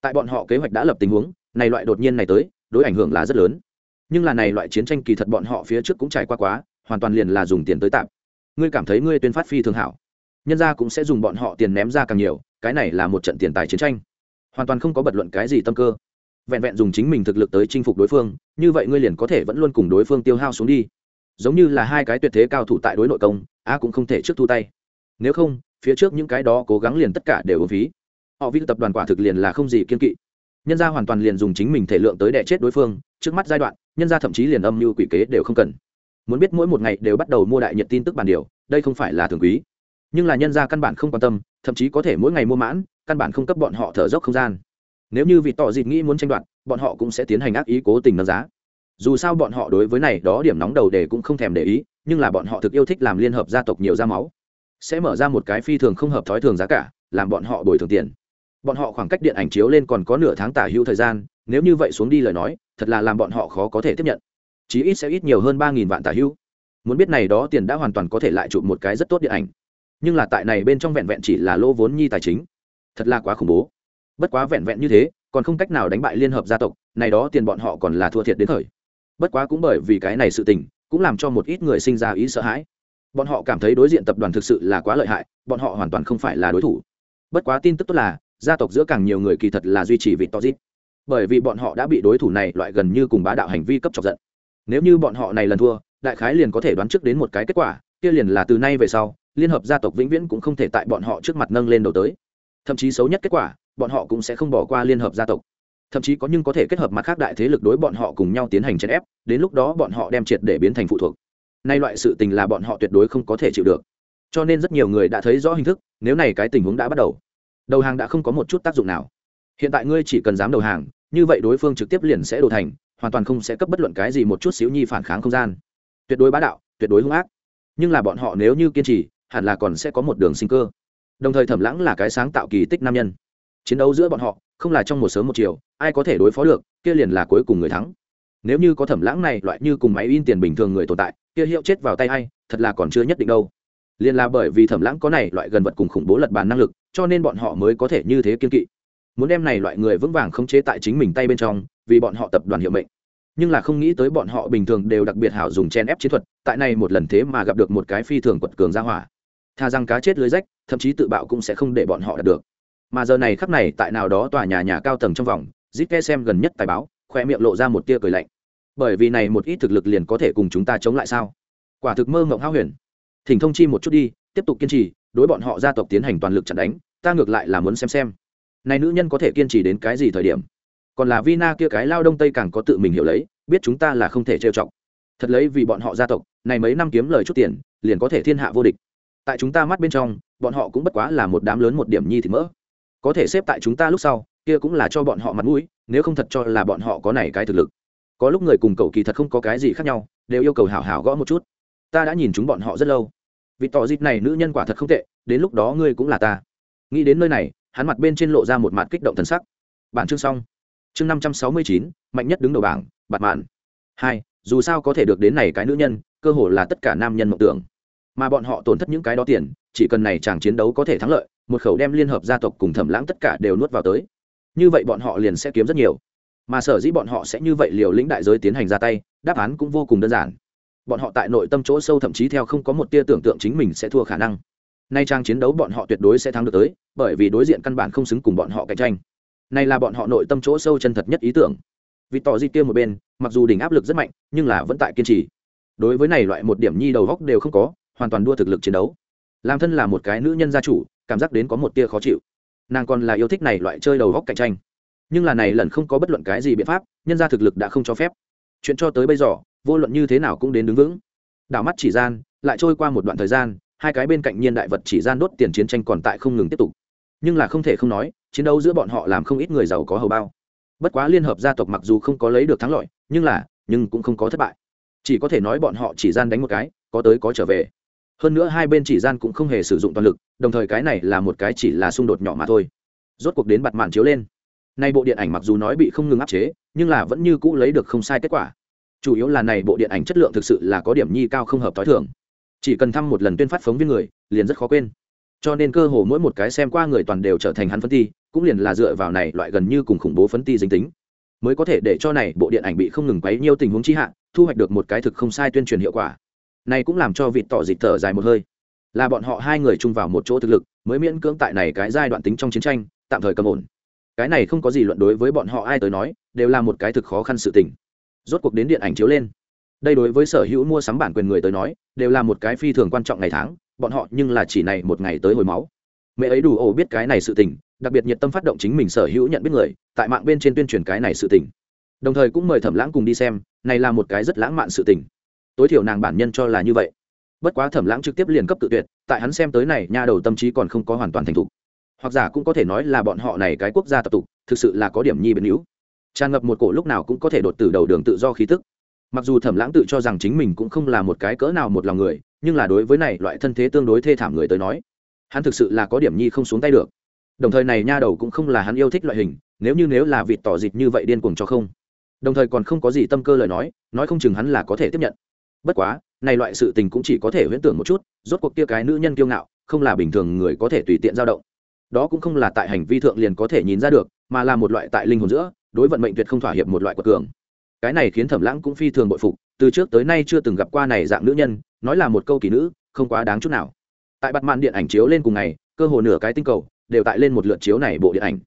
A: Tại bọn họ kế hoạch đã lập tình huống, này loại đột nhiên này tới, đối ảnh hưởng là rất lớn. Nhưng là này loại chiến tranh kỳ thật bọn họ phía trước cũng trải qua quá, hoàn toàn liền là dùng tiền tới tạm. Ngươi cảm thấy ngươi tuyên phát phi thường hảo. Nhân gia cũng sẽ dùng bọn họ tiền ném ra càng nhiều, cái này là một trận tiền tài chiến tranh. Hoàn toàn không có bật luận cái gì tâm cơ vẹn vẹn dùng chính mình thực lực tới chinh phục đối phương, như vậy ngươi liền có thể vẫn luôn cùng đối phương tiêu hao xuống đi. Giống như là hai cái tuyệt thế cao thủ tại đối nội công, a cũng không thể trước thu tay. Nếu không, phía trước những cái đó cố gắng liền tất cả đều ở phí. Họ vi tập đoàn quả thực liền là không gì kiên kỵ. Nhân gia hoàn toàn liền dùng chính mình thể lượng tới đẻ chết đối phương, trước mắt giai đoạn, nhân gia thậm chí liền âm mưu quỷ kế đều không cần. Muốn biết mỗi một ngày đều bắt đầu mua đại nhật tin tức bản điều, đây không phải là thường quý. Nhưng là nhân gia căn bản không quan tâm, thậm chí có thể mỗi ngày mua mãn, căn bản không cấp bọn họ thở dốc không gian nếu như vị tỏ dịt nghĩ muốn tranh đoạt, bọn họ cũng sẽ tiến hành ác ý cố tình nâng giá. Dù sao bọn họ đối với này đó điểm nóng đầu đề cũng không thèm để ý, nhưng là bọn họ thực yêu thích làm liên hợp gia tộc nhiều da máu. Sẽ mở ra một cái phi thường không hợp thói thường giá cả, làm bọn họ bồi thường tiền. Bọn họ khoảng cách điện ảnh chiếu lên còn có nửa tháng tả hữu thời gian, nếu như vậy xuống đi lời nói, thật là làm bọn họ khó có thể tiếp nhận. Chí ít sẽ ít nhiều hơn ba nghìn vạn tả hữu. Muốn biết này đó tiền đã hoàn toàn có thể lại chụp một cái rất tốt điện ảnh. Nhưng là tại này bên trong vẹn vẹn chỉ là lô vốn nhi tài chính. Thật là quá khủng bố bất quá vẹn vẹn như thế, còn không cách nào đánh bại liên hợp gia tộc, này đó tiền bọn họ còn là thua thiệt đến thời. Bất quá cũng bởi vì cái này sự tình, cũng làm cho một ít người sinh ra ý sợ hãi. Bọn họ cảm thấy đối diện tập đoàn thực sự là quá lợi hại, bọn họ hoàn toàn không phải là đối thủ. Bất quá tin tức tốt là, gia tộc giữa càng nhiều người kỳ thật là duy trì vị to dít bởi vì bọn họ đã bị đối thủ này loại gần như cùng bá đạo hành vi cấp chọc giận. Nếu như bọn họ này lần thua, đại khái liền có thể đoán trước đến một cái kết quả, kia liền là từ nay về sau, liên hợp gia tộc vĩnh viễn cũng không thể tại bọn họ trước mặt nâng lên đầu tới. Thậm chí xấu nhất kết quả bọn họ cũng sẽ không bỏ qua liên hợp gia tộc. Thậm chí có nhưng có thể kết hợp mặt khác đại thế lực đối bọn họ cùng nhau tiến hành chèn ép, đến lúc đó bọn họ đem triệt để biến thành phụ thuộc. Nay loại sự tình là bọn họ tuyệt đối không có thể chịu được. Cho nên rất nhiều người đã thấy rõ hình thức, nếu này cái tình huống đã bắt đầu đầu hàng đã không có một chút tác dụng nào. Hiện tại ngươi chỉ cần dám đầu hàng, như vậy đối phương trực tiếp liền sẽ đổ thành, hoàn toàn không sẽ cấp bất luận cái gì một chút xíu nhi phản kháng không gian. Tuyệt đối bá đạo, tuyệt đối hung ác. Nhưng là bọn họ nếu như kiên trì, hẳn là còn sẽ có một đường sinh cơ. Đồng thời thẩm lãng là cái sáng tạo kỳ tích nam nhân chiến đấu giữa bọn họ không là trong một sớm một chiều, ai có thể đối phó được, kia liền là cuối cùng người thắng. Nếu như có thẩm lãng này loại như cùng máy in tiền bình thường người tồn tại, kia hiệu chết vào tay hay thật là còn chưa nhất định đâu. Liền là bởi vì thẩm lãng có này loại gần vật cùng khủng bố lật bàn năng lực, cho nên bọn họ mới có thể như thế kiên kỵ. Muốn đem này loại người vững vàng khống chế tại chính mình tay bên trong, vì bọn họ tập đoàn hiệu mệnh. Nhưng là không nghĩ tới bọn họ bình thường đều đặc biệt hảo dùng chen ép chiến thuật, tại này một lần thế mà gặp được một cái phi thường quật cường ra hỏa. Tha rằng cá chết lưới rách, thậm chí tự bạo cũng sẽ không để bọn họ đạt được mà giờ này khắc này tại nào đó tòa nhà nhà cao tầng trong vòng dít ke xem gần nhất tài báo khoe miệng lộ ra một tia cười lạnh. Bởi vì này một ít thực lực liền có thể cùng chúng ta chống lại sao? Quả thực mơ mộng hao huyền. Thỉnh thông chi một chút đi, tiếp tục kiên trì, đối bọn họ gia tộc tiến hành toàn lực chặn đánh, ta ngược lại là muốn xem xem. Này nữ nhân có thể kiên trì đến cái gì thời điểm? Còn là vina kia cái lao đông tây càng có tự mình hiểu lấy, biết chúng ta là không thể trêu chọc. Thật lấy vì bọn họ gia tộc, này mấy năm kiếm lời chút tiền, liền có thể thiên hạ vô địch. Tại chúng ta mắt bên trong, bọn họ cũng bất quá là một đám lớn một điểm nhi thì mỡ có thể xếp tại chúng ta lúc sau, kia cũng là cho bọn họ mặt mũi, nếu không thật cho là bọn họ có này cái thực lực. Có lúc người cùng cậu kỳ thật không có cái gì khác nhau, đều yêu cầu hảo hảo gõ một chút. Ta đã nhìn chúng bọn họ rất lâu. Vì tỏ dịp này nữ nhân quả thật không tệ, đến lúc đó ngươi cũng là ta. Nghĩ đến nơi này, hắn mặt bên trên lộ ra một mặt kích động thần sắc. Bản chương xong. Chương năm trăm sáu mươi chín, mạnh nhất đứng đầu bảng, bạt mạn. Hai, dù sao có thể được đến này cái nữ nhân, cơ hồ là tất cả nam nhân mộng tưởng. Mà bọn họ tổn thất những cái đó tiền, chỉ cần này chàng chiến đấu có thể thắng lợi một khẩu đem liên hợp gia tộc cùng thẩm lãng tất cả đều nuốt vào tới. Như vậy bọn họ liền sẽ kiếm rất nhiều. Mà sở dĩ bọn họ sẽ như vậy liều lĩnh đại giới tiến hành ra tay, đáp án cũng vô cùng đơn giản. Bọn họ tại nội tâm chỗ sâu thậm chí theo không có một tia tưởng tượng chính mình sẽ thua khả năng. Nay trang chiến đấu bọn họ tuyệt đối sẽ thắng được tới, bởi vì đối diện căn bản không xứng cùng bọn họ cạnh tranh. Này là bọn họ nội tâm chỗ sâu chân thật nhất ý tưởng. Vì tỏ di tiêu một bên, mặc dù đỉnh áp lực rất mạnh, nhưng là vẫn tại kiên trì. Đối với này loại một điểm nhi đầu góc đều không có, hoàn toàn đua thực lực chiến đấu. Làm thân là một cái nữ nhân gia chủ cảm giác đến có một tia khó chịu. Nàng còn là yêu thích này loại chơi đầu góc cạnh tranh. Nhưng là này lần không có bất luận cái gì biện pháp, nhân ra thực lực đã không cho phép. Chuyện cho tới bây giờ, vô luận như thế nào cũng đến đứng vững. Đảo mắt chỉ gian, lại trôi qua một đoạn thời gian, hai cái bên cạnh nhiên đại vật chỉ gian đốt tiền chiến tranh còn tại không ngừng tiếp tục. Nhưng là không thể không nói, chiến đấu giữa bọn họ làm không ít người giàu có hầu bao. Bất quá liên hợp gia tộc mặc dù không có lấy được thắng lợi, nhưng là, nhưng cũng không có thất bại. Chỉ có thể nói bọn họ chỉ gian đánh một cái, có tới có trở về hơn nữa hai bên chỉ gian cũng không hề sử dụng toàn lực, đồng thời cái này là một cái chỉ là xung đột nhỏ mà thôi. Rốt cuộc đến bặt mạn chiếu lên. Nay bộ điện ảnh mặc dù nói bị không ngừng áp chế, nhưng là vẫn như cũ lấy được không sai kết quả. Chủ yếu là này bộ điện ảnh chất lượng thực sự là có điểm nhi cao không hợp t h o i thường. Chỉ cần thăm một lần tuyên phát phóng viên người, liền rất khó quên. Cho nên cơ hồ mỗi một cái xem qua người toàn đều trở thành hắn phân ti, cũng liền là dựa vào này loại gần như cùng khủng bố phân ti dính tính. Mới có thể để cho này bộ điện ảnh bị không ngừng quấy nhiều tình huống chi hạ, thu hoạch được một cái thực không sai tuyên truyền hiệu quả này cũng làm cho vịt tỏ dịt thở dài một hơi. Là bọn họ hai người chung vào một chỗ thực lực, mới miễn cưỡng tại này cái giai đoạn tính trong chiến tranh, tạm thời cầm ổn. Cái này không có gì luận đối với bọn họ ai tới nói, đều là một cái thực khó khăn sự tình. Rốt cuộc đến điện ảnh chiếu lên. Đây đối với sở hữu mua sắm bản quyền người tới nói, đều là một cái phi thường quan trọng ngày tháng, bọn họ nhưng là chỉ này một ngày tới hồi máu. Mẹ ấy đủ ổ biết cái này sự tình, đặc biệt nhiệt tâm phát động chính mình sở hữu nhận biết người, tại mạng bên trên tuyên truyền cái này sự tình. Đồng thời cũng mời thẩm lãng cùng đi xem, này là một cái rất lãng mạn sự tình tối thiểu nàng bản nhân cho là như vậy. Bất quá thẩm lãng trực tiếp liền cấp tự tuyệt, tại hắn xem tới này, nha đầu tâm trí còn không có hoàn toàn thành thục. Hoặc giả cũng có thể nói là bọn họ này cái quốc gia tập tục, thực sự là có điểm nhi biến yếu tràn ngập một cổ lúc nào cũng có thể đột từ đầu đường tự do khí tức. Mặc dù thẩm lãng tự cho rằng chính mình cũng không là một cái cỡ nào một lòng người, nhưng là đối với này loại thân thế tương đối thê thảm người tới nói, hắn thực sự là có điểm nhi không xuống tay được. Đồng thời này nha đầu cũng không là hắn yêu thích loại hình, nếu như nếu là vịt tỏ dịch như vậy điên cuồng cho không. Đồng thời còn không có gì tâm cơ lời nói nói không chừng hắn là có thể tiếp nhận bất quá, này loại sự tình cũng chỉ có thể huyễn tưởng một chút, rốt cuộc kia cái nữ nhân kiêu ngạo, không là bình thường người có thể tùy tiện dao động. Đó cũng không là tại hành vi thượng liền có thể nhìn ra được, mà là một loại tại linh hồn giữa, đối vận mệnh tuyệt không thỏa hiệp một loại quật cường. Cái này khiến thẩm lãng cũng phi thường bội phục, từ trước tới nay chưa từng gặp qua này dạng nữ nhân, nói là một câu kỳ nữ, không quá đáng chút nào. Tại bặt màn điện ảnh chiếu lên cùng ngày, cơ hồ nửa cái tinh cầu đều tại lên một lượt chiếu này bộ điện ảnh.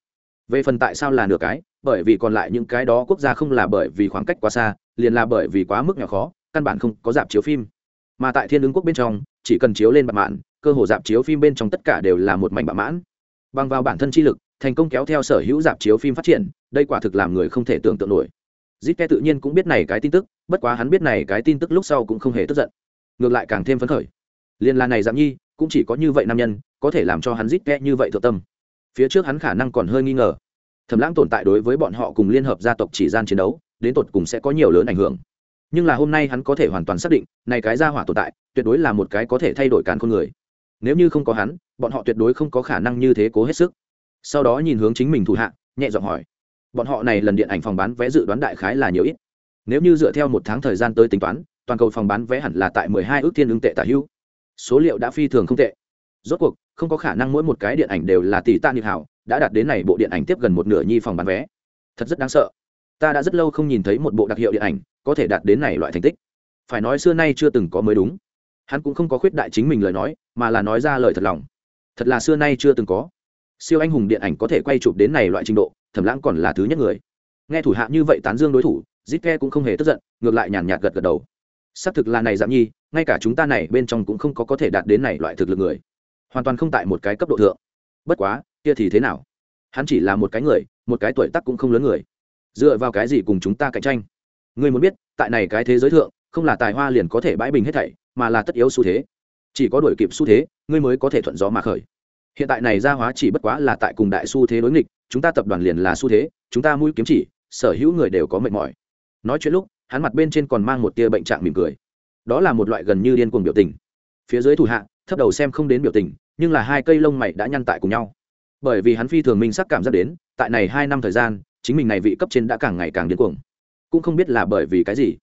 A: Về phần tại sao là nửa cái, bởi vì còn lại những cái đó quốc gia không là bởi vì khoảng cách quá xa, liền là bởi vì quá mức nhỏ khó căn bản không có dạp chiếu phim. Mà tại thiên ứng quốc bên trong, chỉ cần chiếu lên bạc mãn cơ hồ dạp chiếu phim bên trong tất cả đều là một mảnh bạc mãn bằng vào bản thân chi lực, thành công kéo theo sở hữu dạp chiếu phim phát triển, đây quả thực làm người không thể tưởng tượng nổi. Zip tự nhiên cũng biết này cái tin tức, bất quá hắn biết này cái tin tức lúc sau cũng không hề tức giận. Ngược lại càng thêm phấn khởi. Liên la này giảm nhi, cũng chỉ có như vậy nam nhân, có thể làm cho hắn zip như vậy thượng tâm. Phía trước hắn khả năng còn hơi nghi ngờ. Thẩm lãng tồn tại đối với bọn họ cùng liên hợp gia tộc chỉ gian chiến đấu, đến tột cùng sẽ có nhiều lớn ảnh hưởng nhưng là hôm nay hắn có thể hoàn toàn xác định, này cái gia hỏa tồn tại, tuyệt đối là một cái có thể thay đổi cán con người. Nếu như không có hắn, bọn họ tuyệt đối không có khả năng như thế cố hết sức. Sau đó nhìn hướng chính mình thủ hạ, nhẹ giọng hỏi, bọn họ này lần điện ảnh phòng bán vé dự đoán đại khái là nhiều ít? Nếu như dựa theo một tháng thời gian tới tính toán, toàn cầu phòng bán vé hẳn là tại mười hai ước thiên ứng tệ tả hữu số liệu đã phi thường không tệ. Rốt cuộc, không có khả năng mỗi một cái điện ảnh đều là tỷ tạ nhịp hảo, đã đạt đến này bộ điện ảnh tiếp gần một nửa nhi phòng bán vé. Thật rất đáng sợ ta đã rất lâu không nhìn thấy một bộ đặc hiệu điện ảnh, có thể đạt đến này loại thành tích. Phải nói xưa nay chưa từng có mới đúng. Hắn cũng không có khuyết đại chính mình lời nói, mà là nói ra lời thật lòng. Thật là xưa nay chưa từng có. Siêu anh hùng điện ảnh có thể quay chụp đến này loại trình độ thẩm lãng còn là thứ nhất người. Nghe thủ hạ như vậy tán dương đối thủ dít ke cũng không hề tức giận, ngược lại nhàn nhạt gật gật đầu. Xác thực là này giảm nhi, ngay cả chúng ta này bên trong cũng không có có thể đạt đến này loại thực lực người. Hoàn toàn không tại một cái cấp độ thượng. Bất quá, kia thì thế nào? Hắn chỉ là một cái người, một cái tuổi tác cũng không lớn người dựa vào cái gì cùng chúng ta cạnh tranh? Ngươi muốn biết, tại này cái thế giới thượng, không là tài hoa liền có thể bãi bình hết thảy, mà là tất yếu xu thế. Chỉ có đổi kịp xu thế, ngươi mới có thể thuận gió mà khởi. Hiện tại này gia hóa chỉ bất quá là tại cùng đại xu thế đối nghịch, chúng ta tập đoàn liền là xu thế, chúng ta mũi kiếm chỉ, sở hữu người đều có mệt mỏi. Nói chuyện lúc, hắn mặt bên trên còn mang một tia bệnh trạng mỉm cười. Đó là một loại gần như điên cuồng biểu tình. Phía dưới thủ hạ, thấp đầu xem không đến biểu tình, nhưng là hai cây lông mày đã nhăn tại cùng nhau. Bởi vì hắn phi thường minh sắc cảm giác đến, tại này hai năm thời gian chính mình này vị cấp trên đã càng ngày càng điên cuồng. Cũng không biết là bởi vì cái gì,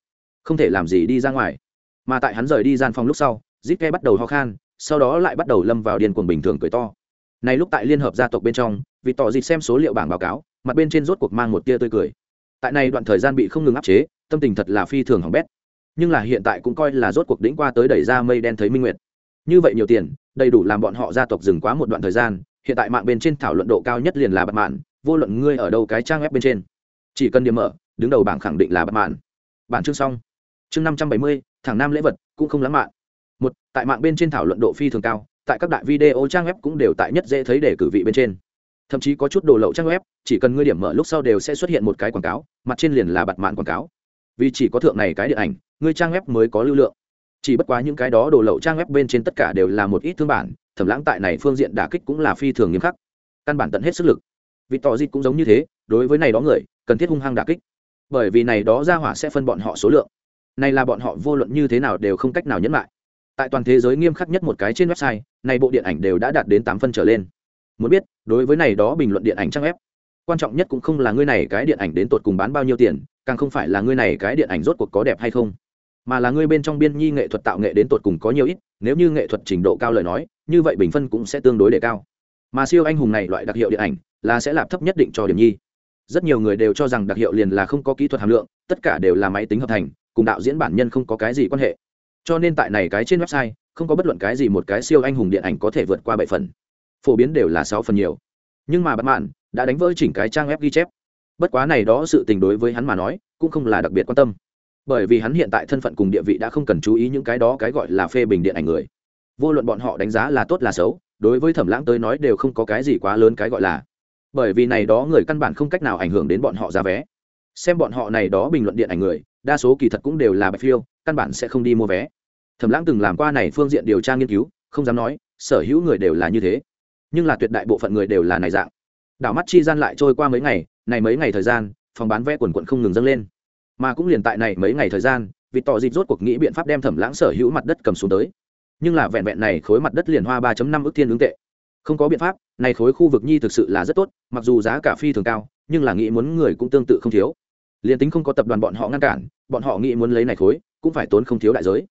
A: không thể làm gì đi ra ngoài. Mà tại hắn rời đi gian phòng lúc sau, zip ke bắt đầu ho khan, sau đó lại bắt đầu lâm vào điên cuồng bình thường cười to. Này lúc tại liên hợp gia tộc bên trong, vì tỏ dịp xem số liệu bảng báo cáo, mặt bên trên rốt cuộc mang một tia tươi cười. Tại này đoạn thời gian bị không ngừng áp chế, tâm tình thật là phi thường hỏng bét. Nhưng là hiện tại cũng coi là rốt cuộc đỉnh qua tới đẩy ra mây đen thấy minh nguyệt. Như vậy nhiều tiền, đầy đủ làm bọn họ gia tộc dừng quá một đoạn thời gian, hiện tại mạng bên trên thảo luận độ cao nhất liền là bật mạn vô luận ngươi ở đâu cái trang web bên trên, chỉ cần điểm mở, đứng đầu bảng khẳng định là bạn mạn. Bản chương xong. Chương năm trăm bảy mươi thẳng nam lễ vật, cũng không lãng mạn. Một, tại mạng bên trên thảo luận độ phi thường cao, tại các đại video trang web cũng đều tại nhất dễ thấy để cử vị bên trên. Thậm chí có chút đồ lậu trang web, chỉ cần ngươi điểm mở lúc sau đều sẽ xuất hiện một cái quảng cáo, mặt trên liền là bật mạn quảng cáo. Vì chỉ có thượng này cái điện ảnh, ngươi trang web mới có lưu lượng. Chỉ bất quá những cái đó đồ lậu trang web bên trên tất cả đều là một ít thương bản thẩm lãng tại này phương diện đả kích cũng là phi thường nghiêm khắc. Căn bản tận hết sức lực vì tỏ dịt cũng giống như thế, đối với này đó người, cần thiết hung hăng đả kích. Bởi vì này đó ra hỏa sẽ phân bọn họ số lượng. Này là bọn họ vô luận như thế nào đều không cách nào nhẫn lại. Tại toàn thế giới nghiêm khắc nhất một cái trên website, này bộ điện ảnh đều đã đạt đến tám phân trở lên. Muốn biết, đối với này đó bình luận điện ảnh trang web, quan trọng nhất cũng không là ngươi này cái điện ảnh đến tột cùng bán bao nhiêu tiền, càng không phải là ngươi này cái điện ảnh rốt cuộc có đẹp hay không. Mà là ngươi bên trong biên nhi nghệ thuật tạo nghệ đến tột cùng có nhiều ít, nếu như nghệ thuật trình độ cao lời nói, như vậy bình phân cũng sẽ tương đối đề cao. Mà siêu anh hùng này loại đặc hiệu điện ảnh là sẽ lạp thấp nhất định cho điểm nhi. Rất nhiều người đều cho rằng đặc hiệu liền là không có kỹ thuật hàm lượng, tất cả đều là máy tính hợp thành, cùng đạo diễn bản nhân không có cái gì quan hệ. Cho nên tại này cái trên website, không có bất luận cái gì một cái siêu anh hùng điện ảnh có thể vượt qua bảy phần. Phổ biến đều là sáu phần nhiều. Nhưng mà bạn mạn đã đánh vỡ chỉnh cái trang web ghi chép. Bất quá này đó sự tình đối với hắn mà nói, cũng không là đặc biệt quan tâm. Bởi vì hắn hiện tại thân phận cùng địa vị đã không cần chú ý những cái đó cái gọi là phê bình điện ảnh người. Vô luận bọn họ đánh giá là tốt là xấu, đối với thẩm lãng tới nói đều không có cái gì quá lớn cái gọi là bởi vì này đó người căn bản không cách nào ảnh hưởng đến bọn họ giá vé. Xem bọn họ này đó bình luận điện ảnh người, đa số kỳ thật cũng đều là bạch phiêu, căn bản sẽ không đi mua vé. Thẩm lãng từng làm qua này phương diện điều tra nghiên cứu, không dám nói, sở hữu người đều là như thế. Nhưng là tuyệt đại bộ phận người đều là này dạng. Đảo mắt chi gian lại trôi qua mấy ngày, này mấy ngày thời gian, phòng bán vé quần quận không ngừng dâng lên. Mà cũng liền tại này mấy ngày thời gian vì tỏ dịp rốt cuộc nghĩ biện pháp đem thẩm lãng sở hữu mặt đất cầm xuống tới. Nhưng là vẹn vẹn này khối mặt đất liền hoa ba năm ước thiên ứng tệ. Không có biện pháp này khối khu vực nhi thực sự là rất tốt, mặc dù giá cả phi thường cao, nhưng là nghĩ muốn người cũng tương tự không thiếu. Liền tính không có tập đoàn bọn họ ngăn cản, bọn họ nghĩ muốn lấy này khối, cũng phải tốn không thiếu đại giới.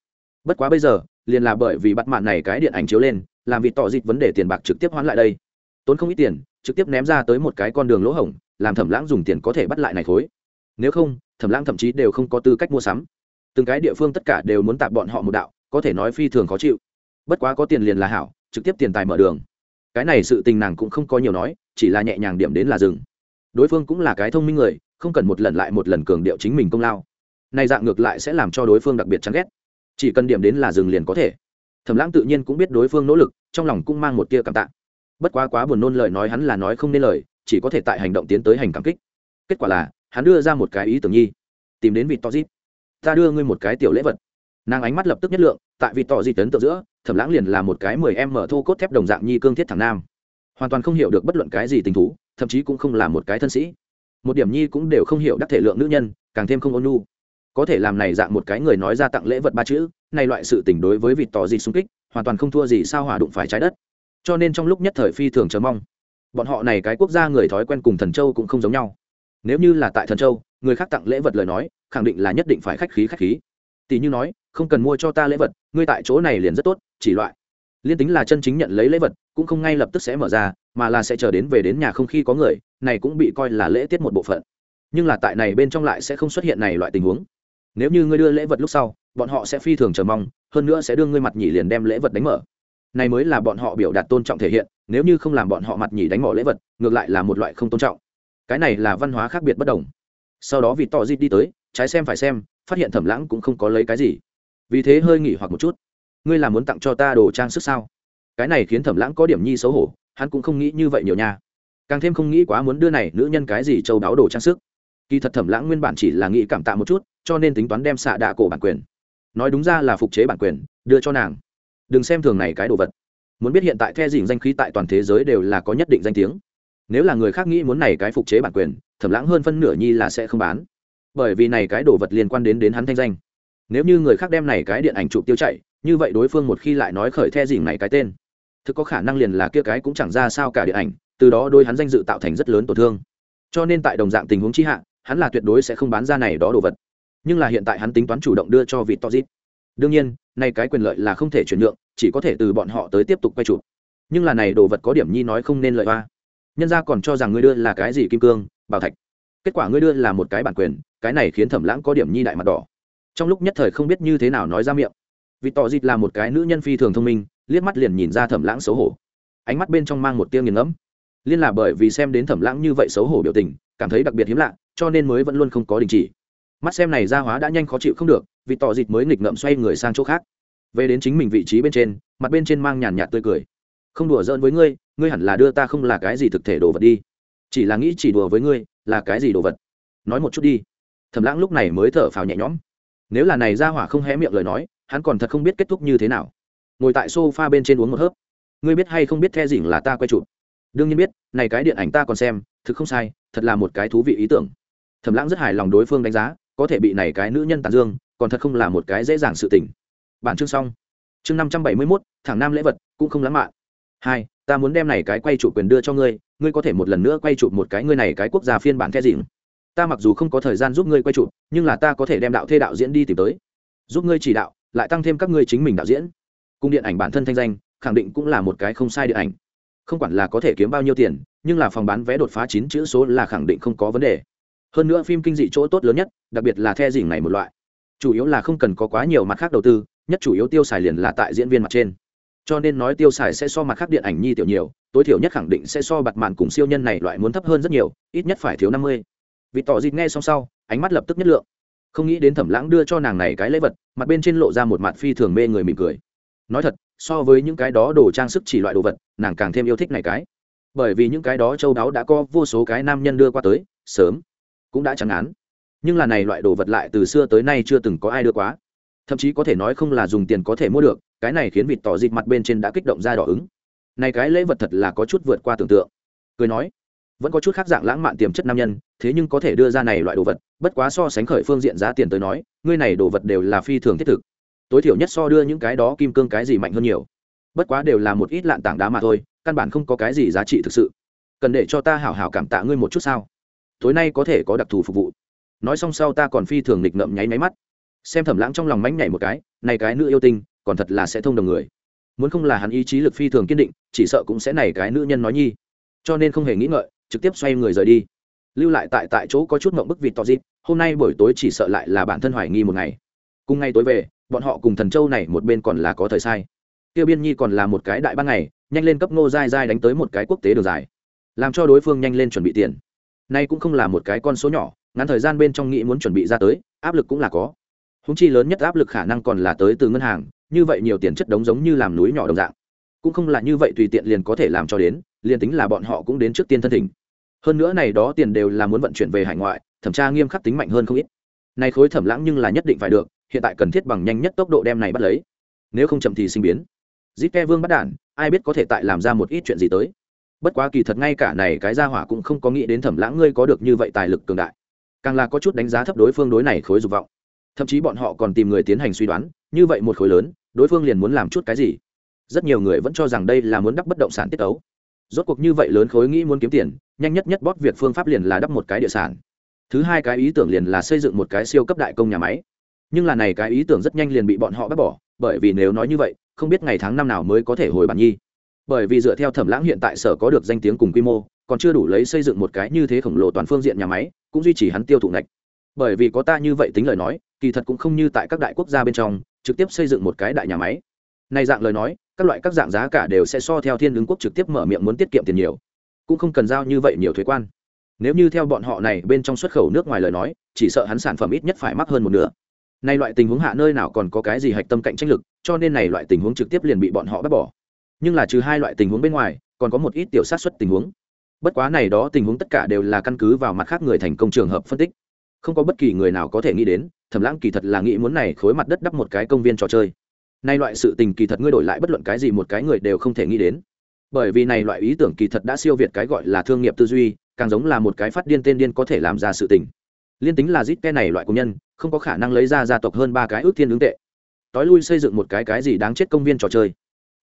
A: Bất quá bây giờ, liền là bởi vì bắt mạn này cái điện ảnh chiếu lên, làm việc tỏ dịch vấn đề tiền bạc trực tiếp hoãn lại đây. Tốn không ít tiền, trực tiếp ném ra tới một cái con đường lỗ hổng, làm thẩm lãng dùng tiền có thể bắt lại này khối. Nếu không, thẩm lãng thậm chí đều không có tư cách mua sắm. Từng cái địa phương tất cả đều muốn tạp bọn họ một đạo, có thể nói phi thường khó chịu. Bất quá có tiền liền là hảo, trực tiếp tiền tài mở đường cái này sự tình nàng cũng không có nhiều nói, chỉ là nhẹ nhàng điểm đến là dừng. Đối phương cũng là cái thông minh người, không cần một lần lại một lần cường điệu chính mình công lao. Này dạng ngược lại sẽ làm cho đối phương đặc biệt chán ghét. Chỉ cần điểm đến là dừng liền có thể. Thẩm lãng tự nhiên cũng biết đối phương nỗ lực, trong lòng cũng mang một tia cảm tạ. Bất quá quá buồn nôn lời nói hắn là nói không nên lời, chỉ có thể tại hành động tiến tới hành cảm kích. Kết quả là, hắn đưa ra một cái ý tưởng nhi. Tìm đến vị to dịp. Ta đưa ngươi một cái tiểu lễ vật. Nàng ánh mắt lập tức nhất lượng, tại vị to dịp tấn tượng giữa thẩm lãng liền là một cái mười em mở thô cốt thép đồng dạng nhi cương thiết thẳng nam. Hoàn toàn không hiểu được bất luận cái gì tình thú, thậm chí cũng không là một cái thân sĩ. Một điểm nhi cũng đều không hiểu đắc thể lượng nữ nhân, càng thêm không ôn nhu. Có thể làm này dạng một cái người nói ra tặng lễ vật ba chữ, này loại sự tình đối với vị tỏ gì xung kích, hoàn toàn không thua gì sao hỏa đụng phải trái đất. Cho nên trong lúc nhất thời phi thường chờ mong, bọn họ này cái quốc gia người thói quen cùng thần châu cũng không giống nhau. Nếu như là tại thần châu, người khác tặng lễ vật lời nói, khẳng định là nhất định phải khách khí khách khí. Tỷ như nói không cần mua cho ta lễ vật, ngươi tại chỗ này liền rất tốt, chỉ loại. Liên tính là chân chính nhận lấy lễ vật, cũng không ngay lập tức sẽ mở ra, mà là sẽ chờ đến về đến nhà không khi có người, này cũng bị coi là lễ tiết một bộ phận. Nhưng là tại này bên trong lại sẽ không xuất hiện này loại tình huống. Nếu như ngươi đưa lễ vật lúc sau, bọn họ sẽ phi thường chờ mong, hơn nữa sẽ đưa ngươi mặt nhỉ liền đem lễ vật đánh mở. Này mới là bọn họ biểu đạt tôn trọng thể hiện, nếu như không làm bọn họ mặt nhỉ đánh mở lễ vật, ngược lại là một loại không tôn trọng. Cái này là văn hóa khác biệt bất đồng. Sau đó vì tỏ dịp đi tới, trái xem phải xem, phát hiện thẩm lãng cũng không có lấy cái gì vì thế hơi nghỉ hoặc một chút. Ngươi là muốn tặng cho ta đồ trang sức sao? Cái này khiến thẩm lãng có điểm nhi xấu hổ, hắn cũng không nghĩ như vậy nhiều nha. Càng thêm không nghĩ quá muốn đưa này nữ nhân cái gì châu đáo đồ trang sức. Kỳ thật thẩm lãng nguyên bản chỉ là nghĩ cảm tạ một chút, cho nên tính toán đem xạ đạ cổ bản quyền. Nói đúng ra là phục chế bản quyền, đưa cho nàng. Đừng xem thường này cái đồ vật. Muốn biết hiện tại the dình danh khí tại toàn thế giới đều là có nhất định danh tiếng. Nếu là người khác nghĩ muốn này cái phục chế bản quyền, thẩm lãng hơn phân nửa nhi là sẽ không bán. Bởi vì này cái đồ vật liên quan đến đến hắn thanh danh nếu như người khác đem này cái điện ảnh chụp tiêu chạy như vậy đối phương một khi lại nói khởi the dìm này cái tên, thực có khả năng liền là kia cái cũng chẳng ra sao cả điện ảnh, từ đó đôi hắn danh dự tạo thành rất lớn tổn thương. Cho nên tại đồng dạng tình huống chi hạ, hắn là tuyệt đối sẽ không bán ra này đó đồ vật. Nhưng là hiện tại hắn tính toán chủ động đưa cho vị to dít đương nhiên nay cái quyền lợi là không thể chuyển nhượng, chỉ có thể từ bọn họ tới tiếp tục quay chụp. Nhưng là này đồ vật có điểm nhi nói không nên lợi hoa. Nhân ra còn cho rằng ngươi đưa là cái gì kim cương, bảo thạch. Kết quả ngươi đưa là một cái bản quyền, cái này khiến thẩm lãng có điểm nhi đại mặt đỏ trong lúc nhất thời không biết như thế nào nói ra miệng. Vì tỏ dịt là một cái nữ nhân phi thường thông minh, liếc mắt liền nhìn ra thẩm lãng xấu hổ. Ánh mắt bên trong mang một tiêu nghiền ngẫm. Liên là bởi vì xem đến thẩm lãng như vậy xấu hổ biểu tình, cảm thấy đặc biệt hiếm lạ, cho nên mới vẫn luôn không có đình chỉ. Mắt xem này ra hóa đã nhanh khó chịu không được vì tỏ dịt mới nghịch ngợm xoay người sang chỗ khác. Về đến chính mình vị trí bên trên, mặt bên trên mang nhàn nhạt tươi cười. Không đùa giỡn với ngươi ngươi hẳn là đưa ta không là cái gì thực thể đồ vật đi. Chỉ là nghĩ chỉ đùa với ngươi, là cái gì đồ vật? Nói một chút đi. Thầm lãng lúc này mới thở phào nhẹ nhõm nếu là này ra hỏa không hé miệng lời nói, hắn còn thật không biết kết thúc như thế nào. Ngồi tại s o f a bên trên uống một hớp. Ngươi biết hay không biết the dỉnh là ta quay chụp? Đương nhiên biết, này cái điện ảnh ta còn xem, thực không sai, thật là một cái thú vị ý tưởng. Thầm lãng rất hài lòng đối phương đánh giá, có thể bị này cái nữ nhân tàn dương, còn thật không là một cái dễ dàng sự tình. Bản chương xong. Chương năm trăm bảy mươi mốt, thẳng nam lễ vật, cũng không lãng mạn. Hai, ta muốn đem này cái quay chụp quyền đưa cho ngươi ngươi có thể một lần nữa quay chụp một cái ngươi này cái quốc gia phiên bản the dỉnh ta mặc dù không có thời gian giúp ngươi quay chụp, nhưng là ta có thể đem đạo thê đạo diễn đi tìm tới. Giúp ngươi chỉ đạo, lại tăng thêm các ngươi chính mình đạo diễn. Cung điện ảnh bản thân thanh danh, khẳng định cũng là một cái không sai điện ảnh. Không quản là có thể kiếm bao nhiêu tiền, nhưng là phòng bán vé đột phá chín chữ số là khẳng định không có vấn đề. Hơn nữa phim kinh dị chỗ tốt lớn nhất, đặc biệt là the dỉ này một loại. Chủ yếu là không cần có quá nhiều mặt khác đầu tư, nhất chủ yếu tiêu xài liền là tại diễn viên mặt trên. Cho nên nói tiêu xài sẽ so mặt khác điện ảnh nhi tiểu nhiều, tối thiểu nhất khẳng định sẽ so bặt mạn cùng siêu nhân này loại muốn thấp hơn rất nhiều, ít nhất phải thiếu năm mươi vì tỏ dịt nghe xong sau, ánh mắt lập tức nhất lượng. Không nghĩ đến thẩm lãng đưa cho nàng này cái lễ vật, mặt bên trên lộ ra một mặt phi thường mê người mỉm cười. Nói thật, so với những cái đó đồ trang sức chỉ loại đồ vật, nàng càng thêm yêu thích này cái. Bởi vì những cái đó châu đáo đã có vô số cái nam nhân đưa qua tới, sớm cũng đã chẳng án. Nhưng là này loại đồ vật lại từ xưa tới nay chưa từng có ai đưa quá. Thậm chí có thể nói không là dùng tiền có thể mua được, cái này khiến vịt tỏ dịt mặt bên trên đã kích động ra đỏ ứng. Này cái lễ vật thật là có chút vượt qua tưởng tượng. Cười nói vẫn có chút khác dạng lãng mạn tiềm chất nam nhân, thế nhưng có thể đưa ra này loại đồ vật, bất quá so sánh khởi phương diện giá tiền tới nói, ngươi này đồ vật đều là phi thường thiết thực. Tối thiểu nhất so đưa những cái đó kim cương cái gì mạnh hơn nhiều. Bất quá đều là một ít lạn tảng đá mà thôi, căn bản không có cái gì giá trị thực sự. Cần để cho ta hảo hảo cảm tạ ngươi một chút sao? Tối nay có thể có đặc thù phục vụ. Nói xong sau ta còn phi thường nghịch ngậm nháy máy mắt. Xem thẩm lãng trong lòng mánh nhảy một cái, này cái nữ yêu tinh, còn thật là sẽ thông đồng người. Muốn không là hắn ý chí lực phi thường kiên định, chỉ sợ cũng sẽ này cái nữ nhân nói nhi. Cho nên không hề nghĩ ngợi trực tiếp xoay người rời đi. Lưu lại tại tại chỗ có chút mộng bức vịt to dịp, hôm nay buổi tối chỉ sợ lại là bản thân hoài nghi một ngày. Cùng ngày tối về, bọn họ cùng thần châu này một bên còn là có thời sai. Tiêu biên nhi còn là một cái đại ban ngày, nhanh lên cấp ngô dai dai đánh tới một cái quốc tế đường dài. Làm cho đối phương nhanh lên chuẩn bị tiền. Nay cũng không là một cái con số nhỏ, ngắn thời gian bên trong nghĩ muốn chuẩn bị ra tới, áp lực cũng là có. Húng chi lớn nhất áp lực khả năng còn là tới từ ngân hàng, như vậy nhiều tiền chất đống giống như làm núi nhỏ đồng dạng. Cũng không là như vậy tùy tiện liền có thể làm cho đến, liền tính là bọn họ cũng đến trước tiên thân thỉnh hơn nữa này đó tiền đều là muốn vận chuyển về hải ngoại, thẩm tra nghiêm khắc tính mạnh hơn không ít. Này khối thẩm lãng nhưng là nhất định phải được, hiện tại cần thiết bằng nhanh nhất tốc độ đem này bắt lấy. Nếu không chậm thì sinh biến. Dít ke vương bắt đản ai biết có thể tại làm ra một ít chuyện gì tới. Bất quá kỳ thật ngay cả này cái gia hỏa cũng không có nghĩ đến thẩm lãng ngươi có được như vậy tài lực cường đại. Càng là có chút đánh giá thấp đối phương đối này khối dục vọng. Thậm chí bọn họ còn tìm người tiến hành suy đoán, như vậy một khối lớn, đối phương liền muốn làm chút cái gì? Rất nhiều người vẫn cho rằng đây là muốn đắp bất động sản tiết tấu rốt cuộc như vậy lớn khối nghĩ muốn kiếm tiền nhanh nhất nhất bóp việc phương pháp liền là đắp một cái địa sản. Thứ hai cái ý tưởng liền là xây dựng một cái siêu cấp đại công nhà máy. Nhưng là này cái ý tưởng rất nhanh liền bị bọn họ bác bỏ, bởi vì nếu nói như vậy, không biết ngày tháng năm nào mới có thể hồi bản nhi. Bởi vì dựa theo thẩm lãng hiện tại sở có được danh tiếng cùng quy mô, còn chưa đủ lấy xây dựng một cái như thế khổng lồ toàn phương diện nhà máy, cũng duy trì hắn tiêu thụ ngạch. Bởi vì có ta như vậy tính lời nói, kỳ thật cũng không như tại các đại quốc gia bên trong, trực tiếp xây dựng một cái đại nhà máy. Này dạng lời nói, các loại các dạng giá cả đều sẽ so theo thiên ứng quốc trực tiếp mở miệng muốn tiết kiệm tiền nhiều cũng không cần giao như vậy nhiều thuế quan. Nếu như theo bọn họ này bên trong xuất khẩu nước ngoài lời nói, chỉ sợ hắn sản phẩm ít nhất phải mắc hơn một nửa. Nay loại tình huống hạ nơi nào còn có cái gì hạch tâm cạnh tranh lực, cho nên này loại tình huống trực tiếp liền bị bọn họ bác bỏ. Nhưng là trừ hai loại tình huống bên ngoài, còn có một ít tiểu sát xuất tình huống. Bất quá này đó tình huống tất cả đều là căn cứ vào mặt khác người thành công trường hợp phân tích. Không có bất kỳ người nào có thể nghĩ đến, thẩm lãng kỳ thật là nghĩ muốn này khối mặt đất đắp một cái công viên trò chơi. Nay loại sự tình kỳ thật ngươi đổi lại bất luận cái gì một cái người đều không thể nghĩ đến bởi vì này loại ý tưởng kỳ thật đã siêu việt cái gọi là thương nghiệp tư duy, càng giống là một cái phát điên tên điên có thể làm ra sự tình. Liên tính là zit ke này loại công nhân, không có khả năng lấy ra gia tộc hơn ba cái ước thiên ứng tệ. Tối lui xây dựng một cái cái gì đáng chết công viên trò chơi.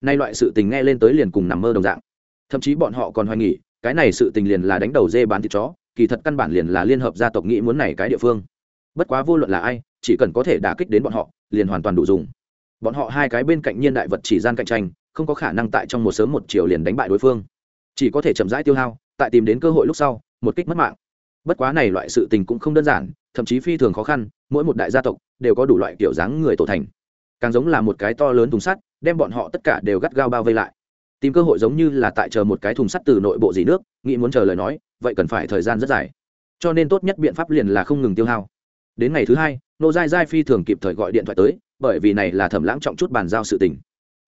A: Nay loại sự tình nghe lên tới liền cùng nằm mơ đồng dạng. Thậm chí bọn họ còn hoài nghỉ cái này sự tình liền là đánh đầu dê bán thịt chó, kỳ thật căn bản liền là liên hợp gia tộc nghĩ muốn này cái địa phương. Bất quá vô luận là ai, chỉ cần có thể đả kích đến bọn họ, liền hoàn toàn đủ dùng. Bọn họ hai cái bên cạnh nhiên đại vật chỉ gian cạnh tranh không có khả năng tại trong một sớm một chiều liền đánh bại đối phương. Chỉ có thể chậm rãi tiêu hao, tại tìm đến cơ hội lúc sau, một kích mất mạng. Bất quá này loại sự tình cũng không đơn giản, thậm chí phi thường khó khăn, mỗi một đại gia tộc đều có đủ loại kiểu dáng người tổ thành. Càng giống là một cái to lớn thùng sắt, đem bọn họ tất cả đều gắt gao bao vây lại. Tìm cơ hội giống như là tại chờ một cái thùng sắt từ nội bộ dì nước, nghĩ muốn chờ lời nói, vậy cần phải thời gian rất dài. Cho nên tốt nhất biện pháp liền là không ngừng tiêu hao. Đến ngày thứ hai, nô dai dai phi thường kịp thời gọi điện thoại tới, bởi vì này là thẩm lãng trọng chút bàn giao sự tình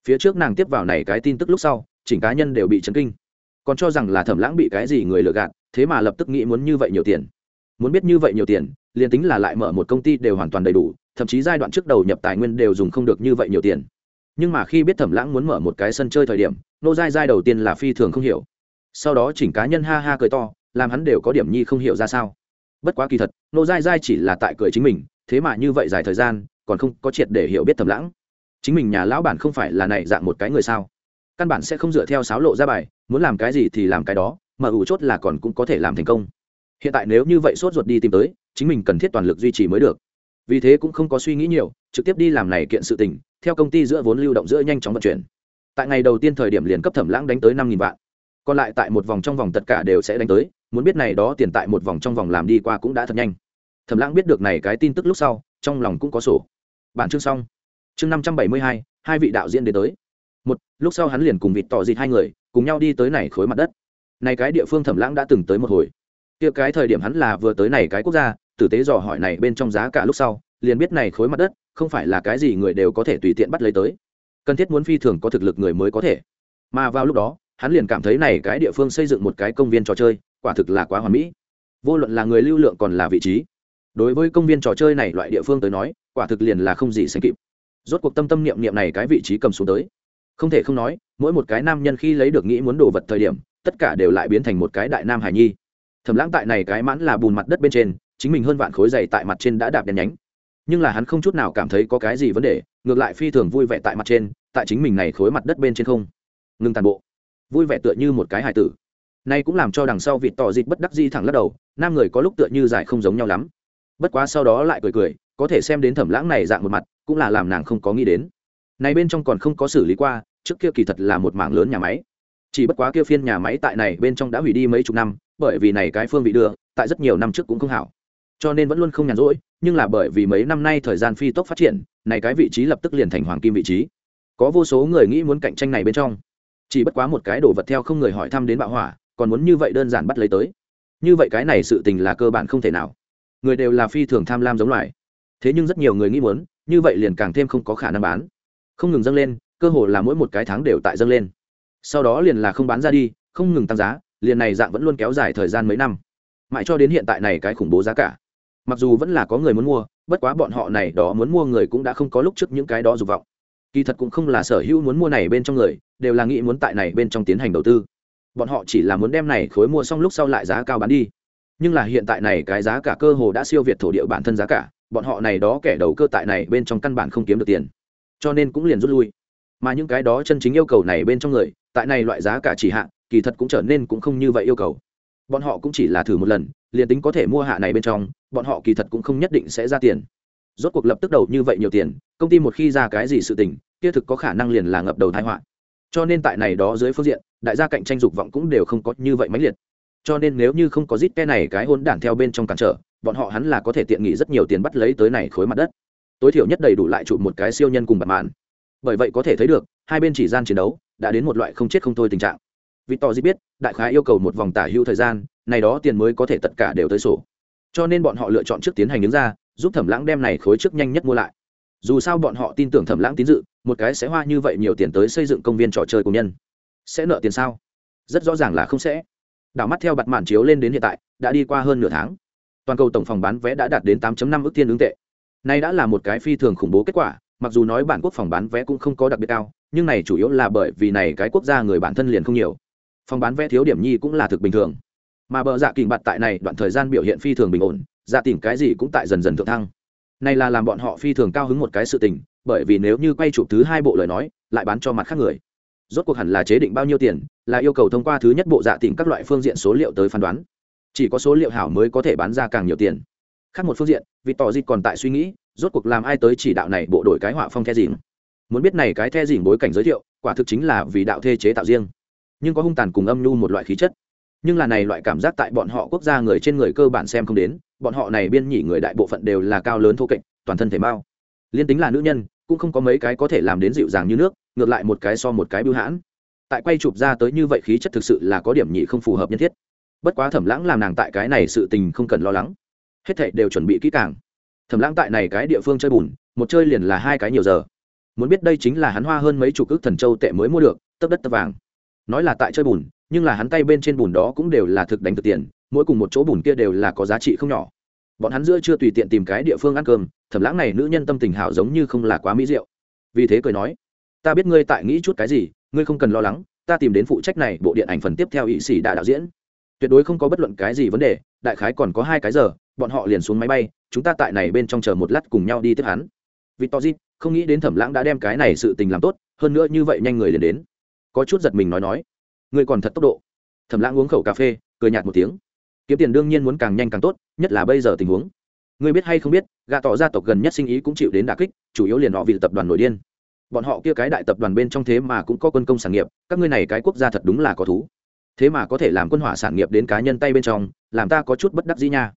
A: phía trước nàng tiếp vào này cái tin tức lúc sau, chỉnh cá nhân đều bị chấn kinh. Còn cho rằng là thẩm lãng bị cái gì người lừa gạt, thế mà lập tức nghĩ muốn như vậy nhiều tiền. Muốn biết như vậy nhiều tiền, liền tính là lại mở một công ty đều hoàn toàn đầy đủ, thậm chí giai đoạn trước đầu nhập tài nguyên đều dùng không được như vậy nhiều tiền. Nhưng mà khi biết thẩm lãng muốn mở một cái sân chơi thời điểm, nô giai giai đầu tiên là phi thường không hiểu. Sau đó chỉnh cá nhân ha ha cười to, làm hắn đều có điểm nhi không hiểu ra sao. Bất quá kỳ thật, nô giai giai chỉ là tại cười chính mình, thế mà như vậy dài thời gian, còn không có triệt để hiểu biết thẩm lãng chính mình nhà lão bản không phải là này dạng một cái người sao? Căn bản sẽ không dựa theo sáo lộ ra bài, muốn làm cái gì thì làm cái đó, mà ủ chốt là còn cũng có thể làm thành công. Hiện tại nếu như vậy sốt ruột đi tìm tới, chính mình cần thiết toàn lực duy trì mới được. Vì thế cũng không có suy nghĩ nhiều, trực tiếp đi làm này kiện sự tình, theo công ty giữa vốn lưu động giữa nhanh chóng vận chuyển. Tại ngày đầu tiên thời điểm liền cấp thẩm lãng đánh tới năm nghìn vạn. Còn lại tại một vòng trong vòng tất cả đều sẽ đánh tới, muốn biết này đó tiền tại một vòng trong vòng làm đi qua cũng đã thật nhanh. Thẩm lãng biết được này cái tin tức lúc sau, trong lòng cũng có sổ. Bản chương xong chương năm trăm bảy mươi hai hai vị đạo diễn đến tới. Một, lúc sau hắn liền cùng vịt tỏ dịt hai người, cùng nhau đi tới này khối mặt đất. Này cái địa phương thẩm lãng đã từng tới một hồi. Kia cái thời điểm hắn là vừa tới này cái quốc gia, tử tế dò hỏi này bên trong giá cả lúc sau, liền biết này khối mặt đất, không phải là cái gì người đều có thể tùy tiện bắt lấy tới. Cần thiết muốn phi thường có thực lực người mới có thể. Mà vào lúc đó, hắn liền cảm thấy này cái địa phương xây dựng một cái công viên trò chơi, quả thực là quá hoàn mỹ. Vô luận là người lưu lượng còn là vị trí. Đối với công viên trò chơi này loại địa phương tới nói, quả thực liền là không gì sánh kịp rốt cuộc tâm tâm niệm niệm này cái vị trí cầm xuống tới. Không thể không nói, mỗi một cái nam nhân khi lấy được nghĩ muốn đồ vật thời điểm, tất cả đều lại biến thành một cái đại nam hải nhi. Thầm lãng tại này cái mãn là bùn mặt đất bên trên, chính mình hơn vạn khối dày tại mặt trên đã đạp đèn nhánh. Nhưng là hắn không chút nào cảm thấy có cái gì vấn đề, ngược lại phi thường vui vẻ tại mặt trên, tại chính mình này khối mặt đất bên trên không. Ngừng tàn bộ. Vui vẻ tựa như một cái hải tử. Nay cũng làm cho đằng sau vịt tỏ dịt bất đắc di thẳng lắc đầu, nam người có lúc tựa như dài không giống nhau lắm. Bất quá sau đó lại cười cười, có thể xem đến thẩm lãng này dạng một mặt cũng là làm nàng không có nghĩ đến. Này bên trong còn không có xử lý qua, trước kia kỳ thật là một mảng lớn nhà máy. Chỉ bất quá kia phiên nhà máy tại này bên trong đã hủy đi mấy chục năm, bởi vì này cái phương vị đưa, tại rất nhiều năm trước cũng không hảo. Cho nên vẫn luôn không nhàn rỗi, nhưng là bởi vì mấy năm nay thời gian phi tốc phát triển, này cái vị trí lập tức liền thành hoàng kim vị trí. Có vô số người nghĩ muốn cạnh tranh này bên trong. Chỉ bất quá một cái đồ vật theo không người hỏi thăm đến bạo hỏa, còn muốn như vậy đơn giản bắt lấy tới. Như vậy cái này sự tình là cơ bản không thể nào. Người đều là phi thường tham lam giống loài. Thế nhưng rất nhiều người nghĩ muốn như vậy liền càng thêm không có khả năng bán. Không ngừng dâng lên, cơ hồ là mỗi một cái tháng đều tại dâng lên. Sau đó liền là không bán ra đi, không ngừng tăng giá, liền này dạng vẫn luôn kéo dài thời gian mấy năm. Mãi cho đến hiện tại này cái khủng bố giá cả. Mặc dù vẫn là có người muốn mua, bất quá bọn họ này đó muốn mua người cũng đã không có lúc trước những cái đó dục vọng. Kỳ thật cũng không là sở hữu muốn mua này bên trong người, đều là nghĩ muốn tại này bên trong tiến hành đầu tư. Bọn họ chỉ là muốn đem này khối mua xong lúc sau lại giá cao bán đi. Nhưng là hiện tại này cái giá cả cơ hồ đã siêu việt thổ địa bản thân giá cả bọn họ này đó kẻ đầu cơ tại này bên trong căn bản không kiếm được tiền, cho nên cũng liền rút lui. Mà những cái đó chân chính yêu cầu này bên trong người, tại này loại giá cả chỉ hạn kỳ thật cũng trở nên cũng không như vậy yêu cầu. Bọn họ cũng chỉ là thử một lần, liền tính có thể mua hạ này bên trong, bọn họ kỳ thật cũng không nhất định sẽ ra tiền. Rốt cuộc lập tức đầu như vậy nhiều tiền, công ty một khi ra cái gì sự tình, kia thực có khả năng liền là ngập đầu thái họa. Cho nên tại này đó dưới phương diện, đại gia cạnh tranh dục vọng cũng đều không có như vậy mãnh liệt. Cho nên nếu như không có zip ke này cái hôn đản theo bên trong cản trở bọn họ hắn là có thể tiện nghỉ rất nhiều tiền bắt lấy tới này khối mặt đất. Tối thiểu nhất đầy đủ lại trụ một cái siêu nhân cùng bật mạn bởi vậy có thể thấy được, hai bên chỉ gian chiến đấu, đã đến một loại không chết không thôi tình trạng. Vì tỏ biết, đại khái yêu cầu một vòng tả hưu thời gian, này đó tiền mới có thể tất cả đều tới sổ. Cho nên bọn họ lựa chọn trước tiến hành đứng ra, giúp thẩm lãng đem này khối trước nhanh nhất mua lại. Dù sao bọn họ tin tưởng thẩm lãng tín dự, một cái sẽ hoa như vậy nhiều tiền tới xây dựng công viên trò chơi của nhân. Sẽ nợ tiền sao? Rất rõ ràng là không sẽ. Đảo mắt theo bặt màn chiếu lên đến hiện tại, đã đi qua hơn nửa tháng toàn cầu tổng phòng bán vé đã đạt đến 8.5 ước tiên ứng tệ. Nay đã là một cái phi thường khủng bố kết quả, mặc dù nói bản quốc phòng bán vé cũng không có đặc biệt cao, nhưng này chủ yếu là bởi vì này cái quốc gia người bản thân liền không nhiều. Phòng bán vé thiếu điểm nhi cũng là thực bình thường. Mà bờ dạ kình bạt tại này đoạn thời gian biểu hiện phi thường bình ổn dạ tỉnh cái gì cũng tại dần dần thượng thăng. Này là làm bọn họ phi thường cao hứng một cái sự tình, bởi vì nếu như quay chụp thứ hai bộ lời nói, lại bán cho mặt khác người. Rốt cuộc hẳn là chế định bao nhiêu tiền, là yêu cầu thông qua thứ nhất bộ dạ tỉnh các loại phương diện số liệu tới phán đoán chỉ có số liệu hảo mới có thể bán ra càng nhiều tiền. Khác một phương diện vì tỏ dịch còn tại suy nghĩ, rốt cuộc làm ai tới chỉ đạo này bộ đổi cái họa phong the dìm muốn biết này cái the dìm bối cảnh giới thiệu, quả thực chính là vì đạo thê chế tạo riêng. Nhưng có hung tàn cùng âm nhu một loại khí chất. Nhưng là này loại cảm giác tại bọn họ quốc gia người trên người cơ bản xem không đến, bọn họ này biên nhỉ người đại bộ phận đều là cao lớn thô kệch, toàn thân thể mao liên tính là nữ nhân, cũng không có mấy cái có thể làm đến dịu dàng như nước, ngược lại một cái so một cái bưu hãn. Tại quay chụp ra tới như vậy khí chất thực sự là có điểm nhị không phù hợp nhân thiết bất quá thẩm lãng làm nàng tại cái này sự tình không cần lo lắng. Hết thảy đều chuẩn bị kỹ càng. Thẩm lãng tại này cái địa phương chơi bùn, một chơi liền là hai cái nhiều giờ. Muốn biết đây chính là hắn hoa hơn mấy chục ước thần châu tệ mới mua được, tấp đất tấp vàng. Nói là tại chơi bùn, nhưng là hắn tay bên trên bùn đó cũng đều là thực đánh thực tiền, mỗi cùng một chỗ bùn kia đều là có giá trị không nhỏ. Bọn hắn giữa chưa tùy tiện tìm cái địa phương ăn cơm, thẩm lãng này nữ nhân tâm tình hảo giống như không là quá mỹ diệu. Vì thế cười nói, ta biết ngươi tại nghĩ chút cái gì, ngươi không cần lo lắng, ta tìm đến phụ trách này bộ điện ảnh phần tiếp theo ỵ sĩ đã đạo diễn tuyệt đối không có bất luận cái gì vấn đề, đại khái còn có hai cái giờ, bọn họ liền xuống máy bay, chúng ta tại này bên trong chờ một lát cùng nhau đi tiếp hắn. Vì to victorji không nghĩ đến thẩm lãng đã đem cái này sự tình làm tốt, hơn nữa như vậy nhanh người liền đến. Có chút giật mình nói nói, ngươi còn thật tốc độ. Thẩm lãng uống khẩu cà phê, cười nhạt một tiếng, kiếm tiền đương nhiên muốn càng nhanh càng tốt, nhất là bây giờ tình huống. Ngươi biết hay không biết gạ tỏ gia tộc gần nhất sinh ý cũng chịu đến đà kích, chủ yếu liền họ vì tập đoàn nổi điên. Bọn họ kia cái đại tập đoàn bên trong thế mà cũng có quân công sản nghiệp, các ngươi này cái quốc gia thật đúng là có thú thế mà có thể làm quân hỏa sản nghiệp đến cá nhân tay bên trong, làm ta có chút bất đắc dĩ nha.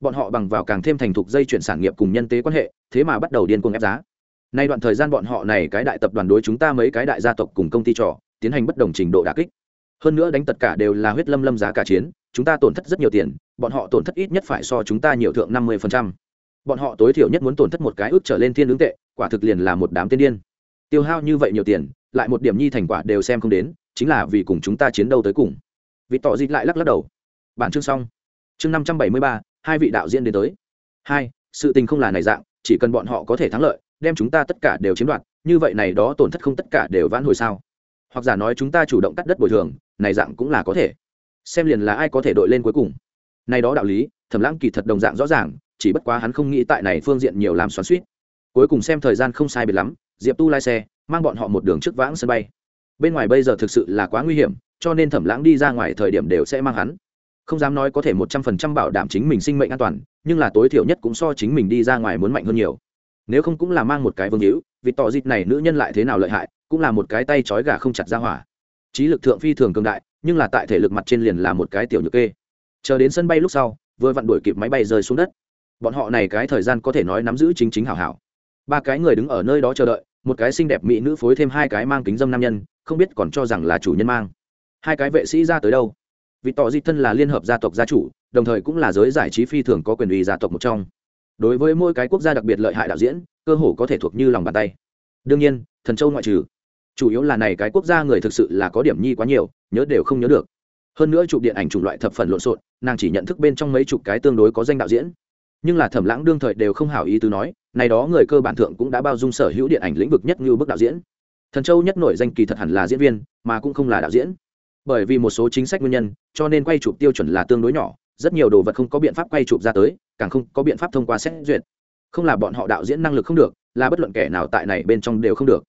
A: Bọn họ bằng vào càng thêm thành thục dây chuyển sản nghiệp cùng nhân tế quan hệ, thế mà bắt đầu điên cuồng ép giá. Nay đoạn thời gian bọn họ này cái đại tập đoàn đối chúng ta mấy cái đại gia tộc cùng công ty trò, tiến hành bất đồng trình độ đà kích. Hơn nữa đánh tất cả đều là huyết lâm lâm giá cả chiến, chúng ta tổn thất rất nhiều tiền, bọn họ tổn thất ít nhất phải so chúng ta nhiều thượng năm mươi phần trăm. Bọn họ tối thiểu nhất muốn tổn thất một cái ước trở lên thiên ứng tệ, quả thực liền là một đám tiên điên. Tiêu hao như vậy nhiều tiền lại một điểm nhi thành quả đều xem không đến, chính là vì cùng chúng ta chiến đấu tới cùng. Vị tỏ dịt lại lắc lắc đầu. Bản chương xong. Chương năm trăm bảy mươi ba, hai vị đạo diễn đến tới. Hai, sự tình không là này dạng, chỉ cần bọn họ có thể thắng lợi, đem chúng ta tất cả đều chiếm đoạt, như vậy này đó tổn thất không tất cả đều vãn hồi sao? Hoặc giả nói chúng ta chủ động cắt đất bồi thường, này dạng cũng là có thể. Xem liền là ai có thể đội lên cuối cùng. Này đó đạo lý, thẩm lãng kỳ thật đồng dạng rõ ràng, chỉ bất quá hắn không nghĩ tại này phương diện nhiều làm xoắn suýt cuối cùng xem thời gian không sai biệt lắm, diệp tu lái xe mang bọn họ một đường trước vãng sân bay. Bên ngoài bây giờ thực sự là quá nguy hiểm, cho nên thẩm lãng đi ra ngoài thời điểm đều sẽ mang hắn. Không dám nói có thể một trăm phần trăm bảo đảm chính mình sinh mệnh an toàn, nhưng là tối thiểu nhất cũng so chính mình đi ra ngoài muốn mạnh hơn nhiều. Nếu không cũng là mang một cái vương hữu, vì tỏ dịt này nữ nhân lại thế nào lợi hại, cũng là một cái tay trói gà không chặt ra hỏa. Trí lực thượng phi thường cường đại, nhưng là tại thể lực mặt trên liền là một cái tiểu nhược kê. Chờ đến sân bay lúc sau, vừa vặn đuổi kịp máy bay rơi xuống đất. Bọn họ này cái thời gian có thể nói nắm giữ chính chính hảo hảo. Ba cái người đứng ở nơi đó chờ đợi một cái xinh đẹp mỹ nữ phối thêm hai cái mang kính dâm nam nhân, không biết còn cho rằng là chủ nhân mang. Hai cái vệ sĩ ra tới đâu? Vì tỏ di thân là liên hợp gia tộc gia chủ, đồng thời cũng là giới giải trí phi thường có quyền uy gia tộc một trong. Đối với mỗi cái quốc gia đặc biệt lợi hại đạo diễn, cơ hồ có thể thuộc như lòng bàn tay. Đương nhiên, thần châu ngoại trừ, chủ yếu là này cái quốc gia người thực sự là có điểm nhi quá nhiều, nhớ đều không nhớ được. Hơn nữa chụp điện ảnh chủng loại thập phần lộn xộn, nàng chỉ nhận thức bên trong mấy chục cái tương đối có danh đạo diễn. Nhưng là thẩm lãng đương thời đều không hảo ý tứ nói này đó người cơ bản thượng cũng đã bao dung sở hữu điện ảnh lĩnh vực nhất như bức đạo diễn. Thần châu nhất nổi danh kỳ thật hẳn là diễn viên, mà cũng không là đạo diễn. Bởi vì một số chính sách nguyên nhân, cho nên quay chụp tiêu chuẩn là tương đối nhỏ, rất nhiều đồ vật không có biện pháp quay chụp ra tới, càng không có biện pháp thông qua xét duyệt. Không là bọn họ đạo diễn năng lực không được, là bất luận kẻ nào tại này bên trong đều không được.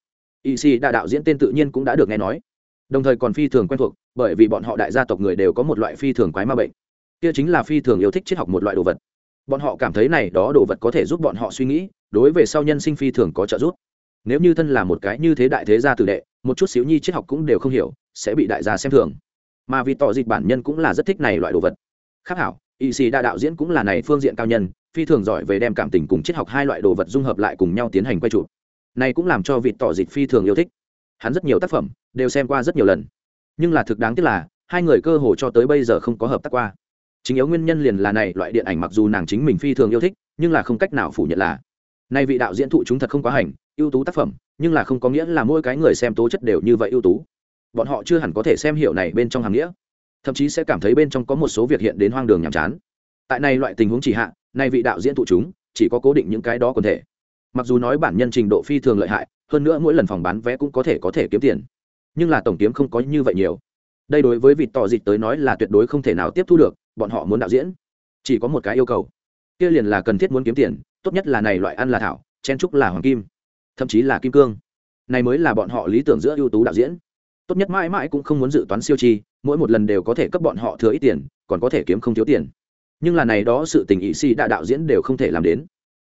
A: Y si đa đạo diễn tên tự nhiên cũng đã được nghe nói. Đồng thời còn phi thường quen thuộc, bởi vì bọn họ đại gia tộc người đều có một loại phi thường quái ma bệnh. Kia chính là phi thường yêu thích triết học một loại đồ vật bọn họ cảm thấy này đó đồ vật có thể giúp bọn họ suy nghĩ, đối về sau nhân sinh phi thường có trợ giúp. Nếu như thân là một cái như thế đại thế gia tử đệ, một chút xíu nhi triết học cũng đều không hiểu, sẽ bị đại gia xem thường. Mà vì tỏ dịch bản nhân cũng là rất thích này loại đồ vật. Khác hảo, y sĩ đa đạo diễn cũng là này phương diện cao nhân, phi thường giỏi về đem cảm tình cùng triết học hai loại đồ vật dung hợp lại cùng nhau tiến hành quay chụp. Này cũng làm cho vị tỏ dịch phi thường yêu thích. Hắn rất nhiều tác phẩm đều xem qua rất nhiều lần. Nhưng là thực đáng tiếc là, hai người cơ hồ cho tới bây giờ không có hợp tác qua chính yếu nguyên nhân liền là này, loại điện ảnh mặc dù nàng chính mình phi thường yêu thích, nhưng là không cách nào phủ nhận là, nay vị đạo diễn thụ chúng thật không quá hành, ưu tú tác phẩm, nhưng là không có nghĩa là mỗi cái người xem tố chất đều như vậy ưu tú. Bọn họ chưa hẳn có thể xem hiểu này bên trong hàng nghĩa, thậm chí sẽ cảm thấy bên trong có một số việc hiện đến hoang đường nhàm chán. Tại này loại tình huống chỉ hạ, nay vị đạo diễn thụ chúng, chỉ có cố định những cái đó còn thể. Mặc dù nói bản nhân trình độ phi thường lợi hại, hơn nữa mỗi lần phòng bán vé cũng có thể có thể kiếm tiền, nhưng là tổng kiếm không có như vậy nhiều. Đây đối với vị tỏ dịch tới nói là tuyệt đối không thể nào tiếp thu được bọn họ muốn đạo diễn. Chỉ có một cái yêu cầu. Kia liền là cần thiết muốn kiếm tiền, tốt nhất là này loại ăn là thảo, chen trúc là hoàng kim, thậm chí là kim cương. Này mới là bọn họ lý tưởng giữa ưu tú đạo diễn. Tốt nhất mãi mãi cũng không muốn dự toán siêu chi, mỗi một lần đều có thể cấp bọn họ thừa ít tiền, còn có thể kiếm không thiếu tiền. Nhưng là này đó sự tình ý si đã đạo diễn đều không thể làm đến.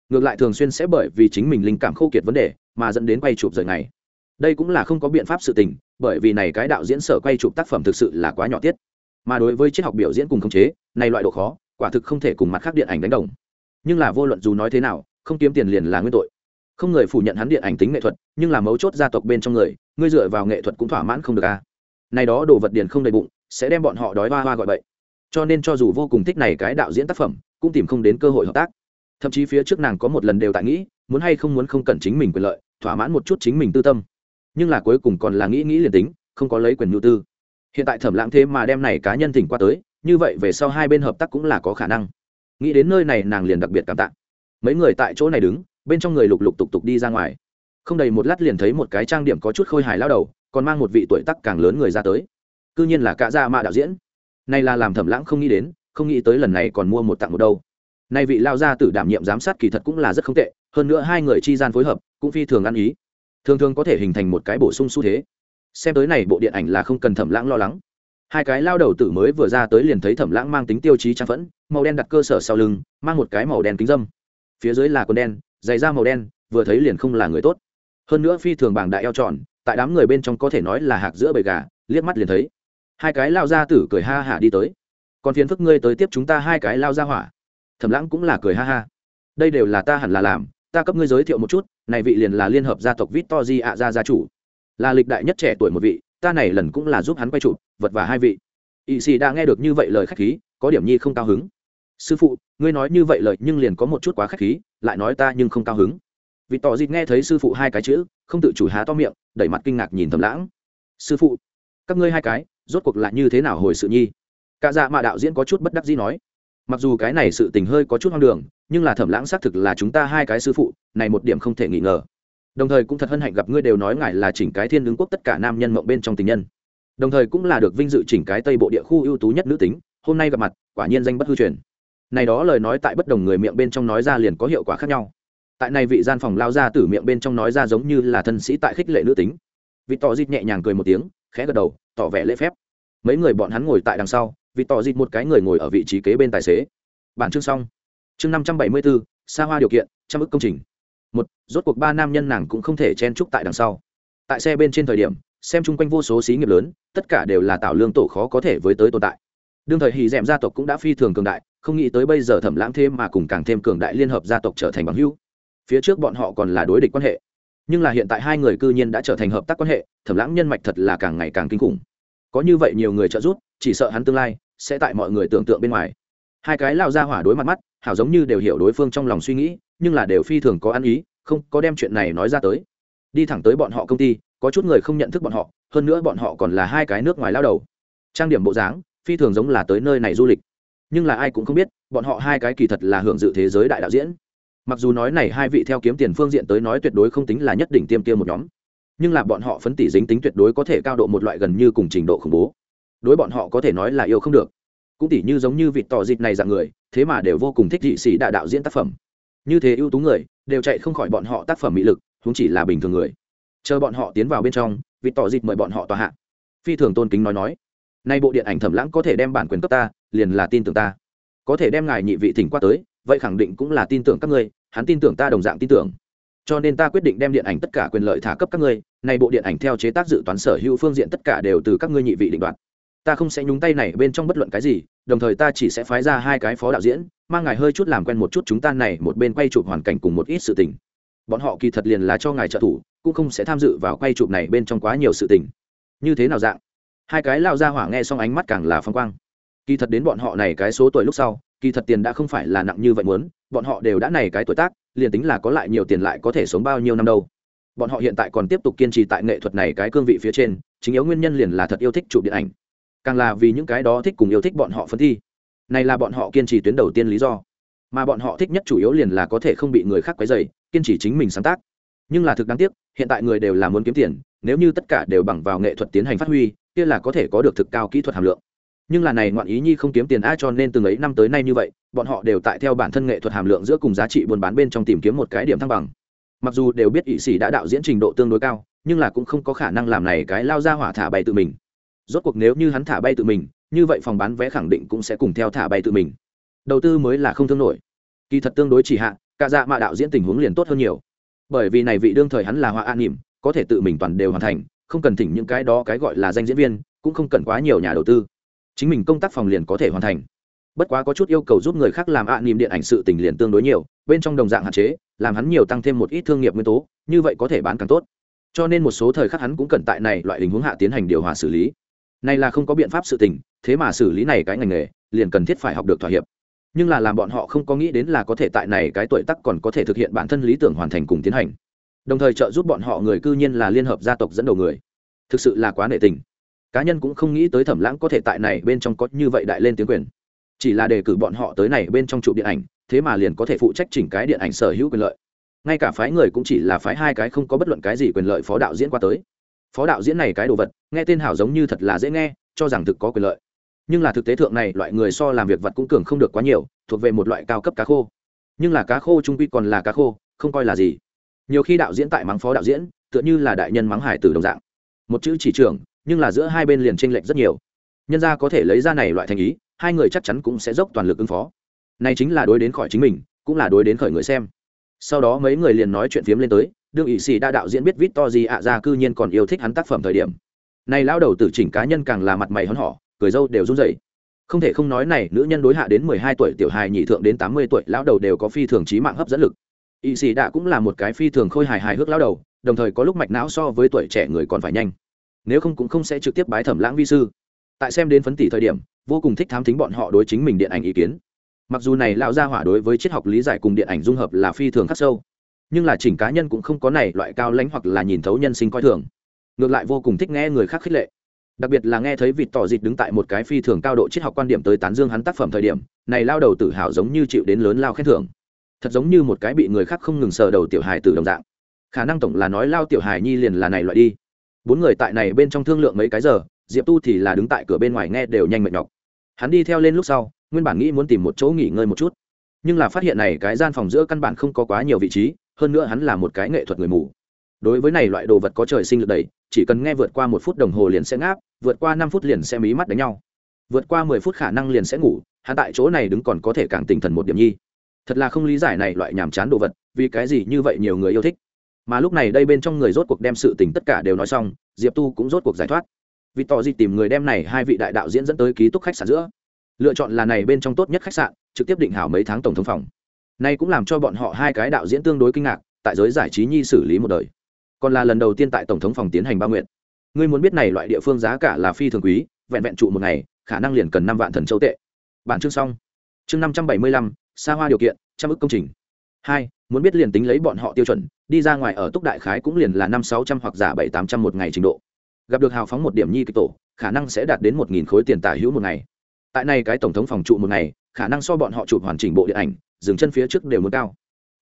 A: Ngược lại thường xuyên sẽ bởi vì chính mình linh cảm khô kiệt vấn đề, mà dẫn đến quay chụp rời ngày. Đây cũng là không có biện pháp sự tình, bởi vì này cái đạo diễn sở quay chụp tác phẩm thực sự là quá nhỏ tiết mà đối với triết học biểu diễn cùng khống chế, này loại độ khó, quả thực không thể cùng mặt khác điện ảnh đánh đồng. Nhưng là vô luận dù nói thế nào, không kiếm tiền liền là nguyên tội. Không người phủ nhận hắn điện ảnh tính nghệ thuật, nhưng là mấu chốt gia tộc bên trong người, ngươi dựa vào nghệ thuật cũng thỏa mãn không được a à. này đó đồ vật điền không đầy bụng, sẽ đem bọn họ đói hoa hoa gọi bậy. Cho nên cho dù vô cùng thích này cái đạo diễn tác phẩm, cũng tìm không đến cơ hội hợp tác. Thậm chí phía trước nàng có một lần đều tại nghĩ, muốn hay không muốn không cần chính mình quyền lợi, thỏa mãn một chút chính mình tư tâm. Nhưng là cuối cùng còn là nghĩ nghĩ liền tính, không có lấy quyền nhu tư hiện tại thẩm lãng thế mà đem này cá nhân thỉnh qua tới, như vậy về sau hai bên hợp tác cũng là có khả năng. Nghĩ đến nơi này nàng liền đặc biệt cảm tạ. Mấy người tại chỗ này đứng, bên trong người lục lục tục tục đi ra ngoài. Không đầy một lát liền thấy một cái trang điểm có chút khôi hài lao đầu, còn mang một vị tuổi tắc càng lớn người ra tới. C ư nhiên là cả gia dạ mạ đạo diễn. Này là làm thẩm lãng không nghĩ đến, không nghĩ tới lần này còn mua một tặng một đâu. Nay vị lao gia tử đảm nhiệm giám sát kỳ thật cũng là rất không tệ, hơn nữa hai người chi gian phối hợp, cũng phi thường ăn ý. Thường thường có thể hình thành một cái bổ sung xu thế xem tới này bộ điện ảnh là không cần thẩm lãng lo lắng. Hai cái lao đầu tử mới vừa ra tới liền thấy thẩm lãng mang tính tiêu chí trang phẫn, màu đen đặt cơ sở sau lưng, mang một cái màu đen kính dâm. Phía dưới là quần đen, giày da màu đen, vừa thấy liền không là người tốt. Hơn nữa phi thường bảng đại eo tròn, tại đám người bên trong có thể nói là hạc giữa bầy gà, liếc mắt liền thấy. Hai cái lao ra tử cười ha hả đi tới. Còn phiền phức ngươi tới tiếp chúng ta hai cái lao ra hỏa. Thẩm lãng cũng là cười ha ha. Đây đều là ta hẳn là làm, ta cấp ngươi giới thiệu một chút, này vị liền là liên hợp gia tộc vít to di ạ gia gia chủ là lịch đại nhất trẻ tuổi một vị, ta này lần cũng là giúp hắn quay chụp, vật và hai vị. Ỵ sĩ đã nghe được như vậy lời khách khí, có điểm nhi không cao hứng. Sư phụ, ngươi nói như vậy lời nhưng liền có một chút quá khách khí, lại nói ta nhưng không cao hứng. Vì tỏ dịt nghe thấy sư phụ hai cái chữ, không tự chủ há to miệng, đẩy mặt kinh ngạc nhìn thầm lãng. Sư phụ, các ngươi hai cái, rốt cuộc lại như thế nào hồi sự nhi? Cả dạ mạ đạo diễn có chút bất đắc dĩ nói. Mặc dù cái này sự tình hơi có chút hoang đường, nhưng là thẩm lãng xác thực là chúng ta hai cái sư phụ, này một điểm không thể nghi ngờ đồng thời cũng thật hân hạnh gặp ngươi đều nói ngài là chỉnh cái thiên đứng quốc tất cả nam nhân mộng bên trong tình nhân. Đồng thời cũng là được vinh dự chỉnh cái tây bộ địa khu ưu tú nhất nữ tính, hôm nay gặp mặt, quả nhiên danh bất hư truyền. Này đó lời nói tại bất đồng người miệng bên trong nói ra liền có hiệu quả khác nhau. Tại này vị gian phòng lao ra từ miệng bên trong nói ra giống như là thân sĩ tại khích lệ nữ tính. Vị tỏ dịt nhẹ nhàng cười một tiếng, khẽ gật đầu, tỏ vẻ lễ phép. Mấy người bọn hắn ngồi tại đằng sau vị tỏ dịt một cái người ngồi ở vị trí kế bên tài xế. Bản chương xong. Chương năm trăm bảy mươi bốn xa hoa điều kiện, trăm ức công trình một, rốt cuộc ba nam nhân nàng cũng không thể chen chúc tại đằng sau. Tại xe bên trên thời điểm, xem chung quanh vô số xí nghiệp lớn, tất cả đều là tạo lương tổ khó có thể với tới tồn tại. Đương thời hì d gia tộc cũng đã phi thường cường đại, không nghĩ tới bây giờ thẩm lãng thêm mà cùng càng thêm cường đại liên hợp gia tộc trở thành bằng hữu. Phía trước bọn họ còn là đối địch quan hệ. Nhưng là hiện tại hai người cư nhiên đã trở thành hợp tác quan hệ, thẩm lãng nhân mạch thật là càng ngày càng kinh khủng. Có như vậy nhiều người trợ giúp, chỉ sợ hắn tương lai sẽ tại mọi người tưởng tượng bên ngoài. Hai cái lao ra hỏa đối mặt mắt, hảo giống như đều hiểu đối phương trong lòng suy nghĩ nhưng là đều phi thường có ăn ý, không, có đem chuyện này nói ra tới. Đi thẳng tới bọn họ công ty, có chút người không nhận thức bọn họ, hơn nữa bọn họ còn là hai cái nước ngoài lao đầu. Trang điểm bộ dáng, phi thường giống là tới nơi này du lịch. Nhưng là ai cũng không biết, bọn họ hai cái kỳ thật là hưởng dự thế giới đại đạo diễn. Mặc dù nói này hai vị theo kiếm tiền phương diện tới nói tuyệt đối không tính là nhất đỉnh tiêm kia một nhóm, nhưng là bọn họ phấn tỷ dính tính tuyệt đối có thể cao độ một loại gần như cùng trình độ khủng bố. Đối bọn họ có thể nói là yêu không được. Cũng tỷ như giống như vị tỏ dịch này dạng người, thế mà đều vô cùng thích dị sĩ đại đạo diễn tác phẩm như thế ưu tú người, đều chạy không khỏi bọn họ tác phẩm mỹ lực chúng chỉ là bình thường người. Chờ bọn họ tiến vào bên trong vị tỏ dịch mời bọn họ tòa hạ. Phi thường tôn kính nói nói. Nay bộ điện ảnh thẩm lãng có thể đem bản quyền cấp ta, liền là tin tưởng ta. Có thể đem ngài nhị vị thỉnh qua tới, vậy khẳng định cũng là tin tưởng các ngươi, hắn tin tưởng ta đồng dạng tin tưởng. Cho nên ta quyết định đem điện ảnh tất cả quyền lợi thả cấp các ngươi, nay bộ điện ảnh theo chế tác dự toán sở hữu phương diện tất cả đều từ các ngươi nhị vị định đoạt ta không sẽ nhúng tay này bên trong bất luận cái gì, đồng thời ta chỉ sẽ phái ra hai cái phó đạo diễn, mang ngài hơi chút làm quen một chút chúng ta này một bên quay chụp hoàn cảnh cùng một ít sự tình. Bọn họ kỳ thật liền là cho ngài trợ thủ, cũng không sẽ tham dự vào quay chụp này bên trong quá nhiều sự tình. Như thế nào dạng? Hai cái lao ra hỏa nghe xong ánh mắt càng là phong quang. Kỳ thật đến bọn họ này cái số tuổi lúc sau, kỳ thật tiền đã không phải là nặng như vậy muốn, bọn họ đều đã này cái tuổi tác, liền tính là có lại nhiều tiền lại có thể sống bao nhiêu năm đâu. Bọn họ hiện tại còn tiếp tục kiên trì tại nghệ thuật này cái cương vị phía trên, chính yếu nguyên nhân liền là thật yêu thích chụp điện ảnh càng là vì những cái đó thích cùng yêu thích bọn họ phân thi. Này là bọn họ kiên trì tuyến đầu tiên lý do. Mà bọn họ thích nhất chủ yếu liền là có thể không bị người khác quấy dày kiên trì chính mình sáng tác. Nhưng là thực đáng tiếc, hiện tại người đều là muốn kiếm tiền, nếu như tất cả đều bằng vào nghệ thuật tiến hành phát huy, kia là có thể có được thực cao kỹ thuật hàm lượng. Nhưng là này ngoạn ý nhi không kiếm tiền ai cho nên từng ấy năm tới nay như vậy, bọn họ đều tại theo bản thân nghệ thuật hàm lượng giữa cùng giá trị buôn bán bên trong tìm kiếm một cái điểm thăng bằng. Mặc dù đều biết ỵ sĩ đã đạo diễn trình độ tương đối cao, nhưng là cũng không có khả năng làm này cái lao ra hỏa thả bay tự mình rốt cuộc nếu như hắn thả bay tự mình, như vậy phòng bán vé khẳng định cũng sẽ cùng theo thả bay tự mình. Đầu tư mới là không thương nổi. Kỳ thật tương đối chỉ hạ, cả dạ mạ đạo diễn tình huống liền tốt hơn nhiều. Bởi vì này vị đương thời hắn là họa an nỉm, có thể tự mình toàn đều hoàn thành, không cần thỉnh những cái đó cái gọi là danh diễn viên, cũng không cần quá nhiều nhà đầu tư. Chính mình công tác phòng liền có thể hoàn thành. Bất quá có chút yêu cầu giúp người khác làm ạ à niềm điện ảnh sự tình liền tương đối nhiều, bên trong đồng dạng hạn chế, làm hắn nhiều tăng thêm một ít thương nghiệp nguyên tố, như vậy có thể bán càng tốt. Cho nên một số thời khắc hắn cũng cần tại này loại tình huống hạ tiến hành điều hòa xử lý này là không có biện pháp sự tình, thế mà xử lý này cái ngành nghề, liền cần thiết phải học được thỏa hiệp. Nhưng là làm bọn họ không có nghĩ đến là có thể tại này cái tuổi tác còn có thể thực hiện bản thân lý tưởng hoàn thành cùng tiến hành. Đồng thời trợ giúp bọn họ người cư nhiên là liên hợp gia tộc dẫn đầu người. Thực sự là quá nệ tình. Cá nhân cũng không nghĩ tới thẩm lãng có thể tại này bên trong có như vậy đại lên tiếng quyền. Chỉ là đề cử bọn họ tới này bên trong trụ điện ảnh, thế mà liền có thể phụ trách chỉnh cái điện ảnh sở hữu quyền lợi. Ngay cả phái người cũng chỉ là phái hai cái không có bất luận cái gì quyền lợi phó đạo diễn qua tới phó đạo diễn này cái đồ vật, nghe tên hảo giống như thật là dễ nghe, cho rằng thực có quyền lợi. Nhưng là thực tế thượng này, loại người so làm việc vật cũng cường không được quá nhiều, thuộc về một loại cao cấp cá khô. Nhưng là cá khô trung quy còn là cá khô, không coi là gì. Nhiều khi đạo diễn tại mắng phó đạo diễn, tựa như là đại nhân mắng hải từ đồng dạng. Một chữ chỉ trưởng nhưng là giữa hai bên liền tranh lệch rất nhiều. Nhân ra có thể lấy ra này loại thành ý, hai người chắc chắn cũng sẽ dốc toàn lực ứng phó. Này chính là đối đến khỏi chính mình, cũng là đối đến khởi người xem. Sau đó mấy người liền nói chuyện phiếm lên tới đương ỵ sĩ đa đạo diễn biết vít to gì ạ ra cư nhiên còn yêu thích hắn tác phẩm thời điểm. Này lão đầu tử chỉnh cá nhân càng là mặt mày hớn họ cười dâu đều run rẩy. Không thể không nói này, nữ nhân đối hạ đến mười hai tuổi, tiểu hài nhị thượng đến tám mươi tuổi, lão đầu đều có phi thường trí mạng hấp dẫn lực. Ỵ sĩ đã cũng là một cái phi thường khôi hài hài hước lão đầu, đồng thời có lúc mạch não so với tuổi trẻ người còn phải nhanh. Nếu không cũng không sẽ trực tiếp bái thẩm lãng vi sư. Tại xem đến phấn tỷ thời điểm, vô cùng thích thám thính bọn họ đối chính mình điện ảnh ý kiến. Mặc dù này lão gia hỏa đối với triết học lý giải cùng điện ảnh dung hợp là phi thường khắc sâu nhưng là chỉnh cá nhân cũng không có này loại cao lãnh hoặc là nhìn thấu nhân sinh coi thường. Ngược lại vô cùng thích nghe người khác khích lệ. Đặc biệt là nghe thấy vịt tỏ dịch đứng tại một cái phi thường cao độ triết học quan điểm tới tán dương hắn tác phẩm thời điểm, này lao đầu tự hào giống như chịu đến lớn lao khen thưởng. Thật giống như một cái bị người khác không ngừng sờ đầu tiểu hài từ đồng dạng. Khả năng tổng là nói lao tiểu hài nhi liền là này loại đi. Bốn người tại này bên trong thương lượng mấy cái giờ, diệp tu thì là đứng tại cửa bên ngoài nghe đều nhanh mệt nhọc. Hắn đi theo lên lúc sau, nguyên bản nghĩ muốn tìm một chỗ nghỉ ngơi một chút. Nhưng là phát hiện này cái gian phòng giữa căn bản không có quá nhiều vị trí hơn nữa hắn là một cái nghệ thuật người mù. Đối với này loại đồ vật có trời sinh lực đẩy, chỉ cần nghe vượt qua một phút đồng hồ liền sẽ ngáp, vượt qua năm phút liền sẽ mí mắt đánh nhau. Vượt qua mười phút khả năng liền sẽ ngủ, hắn tại chỗ này đứng còn có thể càng tinh thần một điểm nhi. Thật là không lý giải này loại nhàm chán đồ vật, vì cái gì như vậy nhiều người yêu thích. Mà lúc này đây bên trong người rốt cuộc đem sự tình tất cả đều nói xong, diệp tu cũng rốt cuộc giải thoát. Vì tỏ gì tìm người đem này hai vị đại đạo diễn dẫn tới ký túc khách sạn giữa. Lựa chọn là này bên trong tốt nhất khách sạn, trực tiếp định hảo mấy tháng tổng thống phòng nay cũng làm cho bọn họ hai cái đạo diễn tương đối kinh ngạc, tại giới giải trí nhi xử lý một đời. Còn là lần đầu tiên tại tổng thống phòng tiến hành ba nguyện. Ngươi muốn biết này loại địa phương giá cả là phi thường quý, vẹn vẹn trụ một ngày, khả năng liền cần năm vạn thần châu tệ. Bản chương xong. Chương năm trăm bảy mươi lăm xa hoa điều kiện, trăm ức công trình. Hai, muốn biết liền tính lấy bọn họ tiêu chuẩn, đi ra ngoài ở túc đại khái cũng liền là năm sáu trăm hoặc giả bảy tám trăm một ngày trình độ. Gặp được hào phóng một điểm nhi kịch tổ, khả năng sẽ đạt đến một nghìn khối tiền tả hữu một ngày. Tại này cái tổng thống phòng trụ một ngày, khả năng so bọn họ chụp hoàn chỉnh bộ điện ảnh dừng chân phía trước đều muốn cao.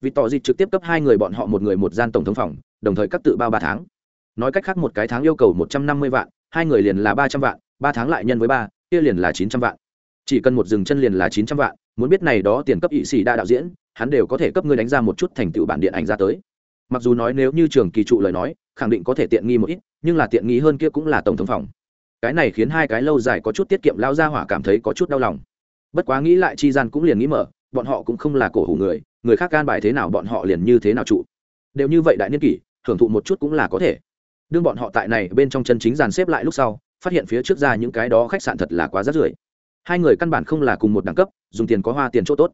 A: Vì tỏ dịp trực tiếp cấp hai người bọn họ một người một gian tổng thống phòng, đồng thời cắt tự bao ba tháng. Nói cách khác một cái tháng yêu cầu một trăm năm mươi vạn, hai người liền là ba trăm vạn, ba tháng lại nhân với ba, kia liền là chín trăm vạn. Chỉ cần một dừng chân liền là chín trăm vạn, muốn biết này đó tiền cấp ỵ sĩ đa đạo diễn, hắn đều có thể cấp ngươi đánh ra một chút thành tựu bản điện ảnh ra tới. Mặc dù nói nếu như trường kỳ trụ lời nói, khẳng định có thể tiện nghi một ít, nhưng là tiện nghi hơn kia cũng là tổng thống phòng. Cái này khiến hai cái lâu dài có chút tiết kiệm lao ra hỏa cảm thấy có chút đau lòng. Bất quá nghĩ lại, chi gian cũng liền nghĩ mở bọn họ cũng không là cổ hủ người người khác gan bài thế nào bọn họ liền như thế nào trụ. Đều như vậy đại niên kỷ hưởng thụ một chút cũng là có thể. Đương bọn họ tại này bên trong chân chính dàn xếp lại lúc sau, phát hiện phía trước ra những cái đó khách sạn thật là quá rát rưởi. Hai người căn bản không là cùng một đẳng cấp, dùng tiền có hoa tiền chỗ tốt.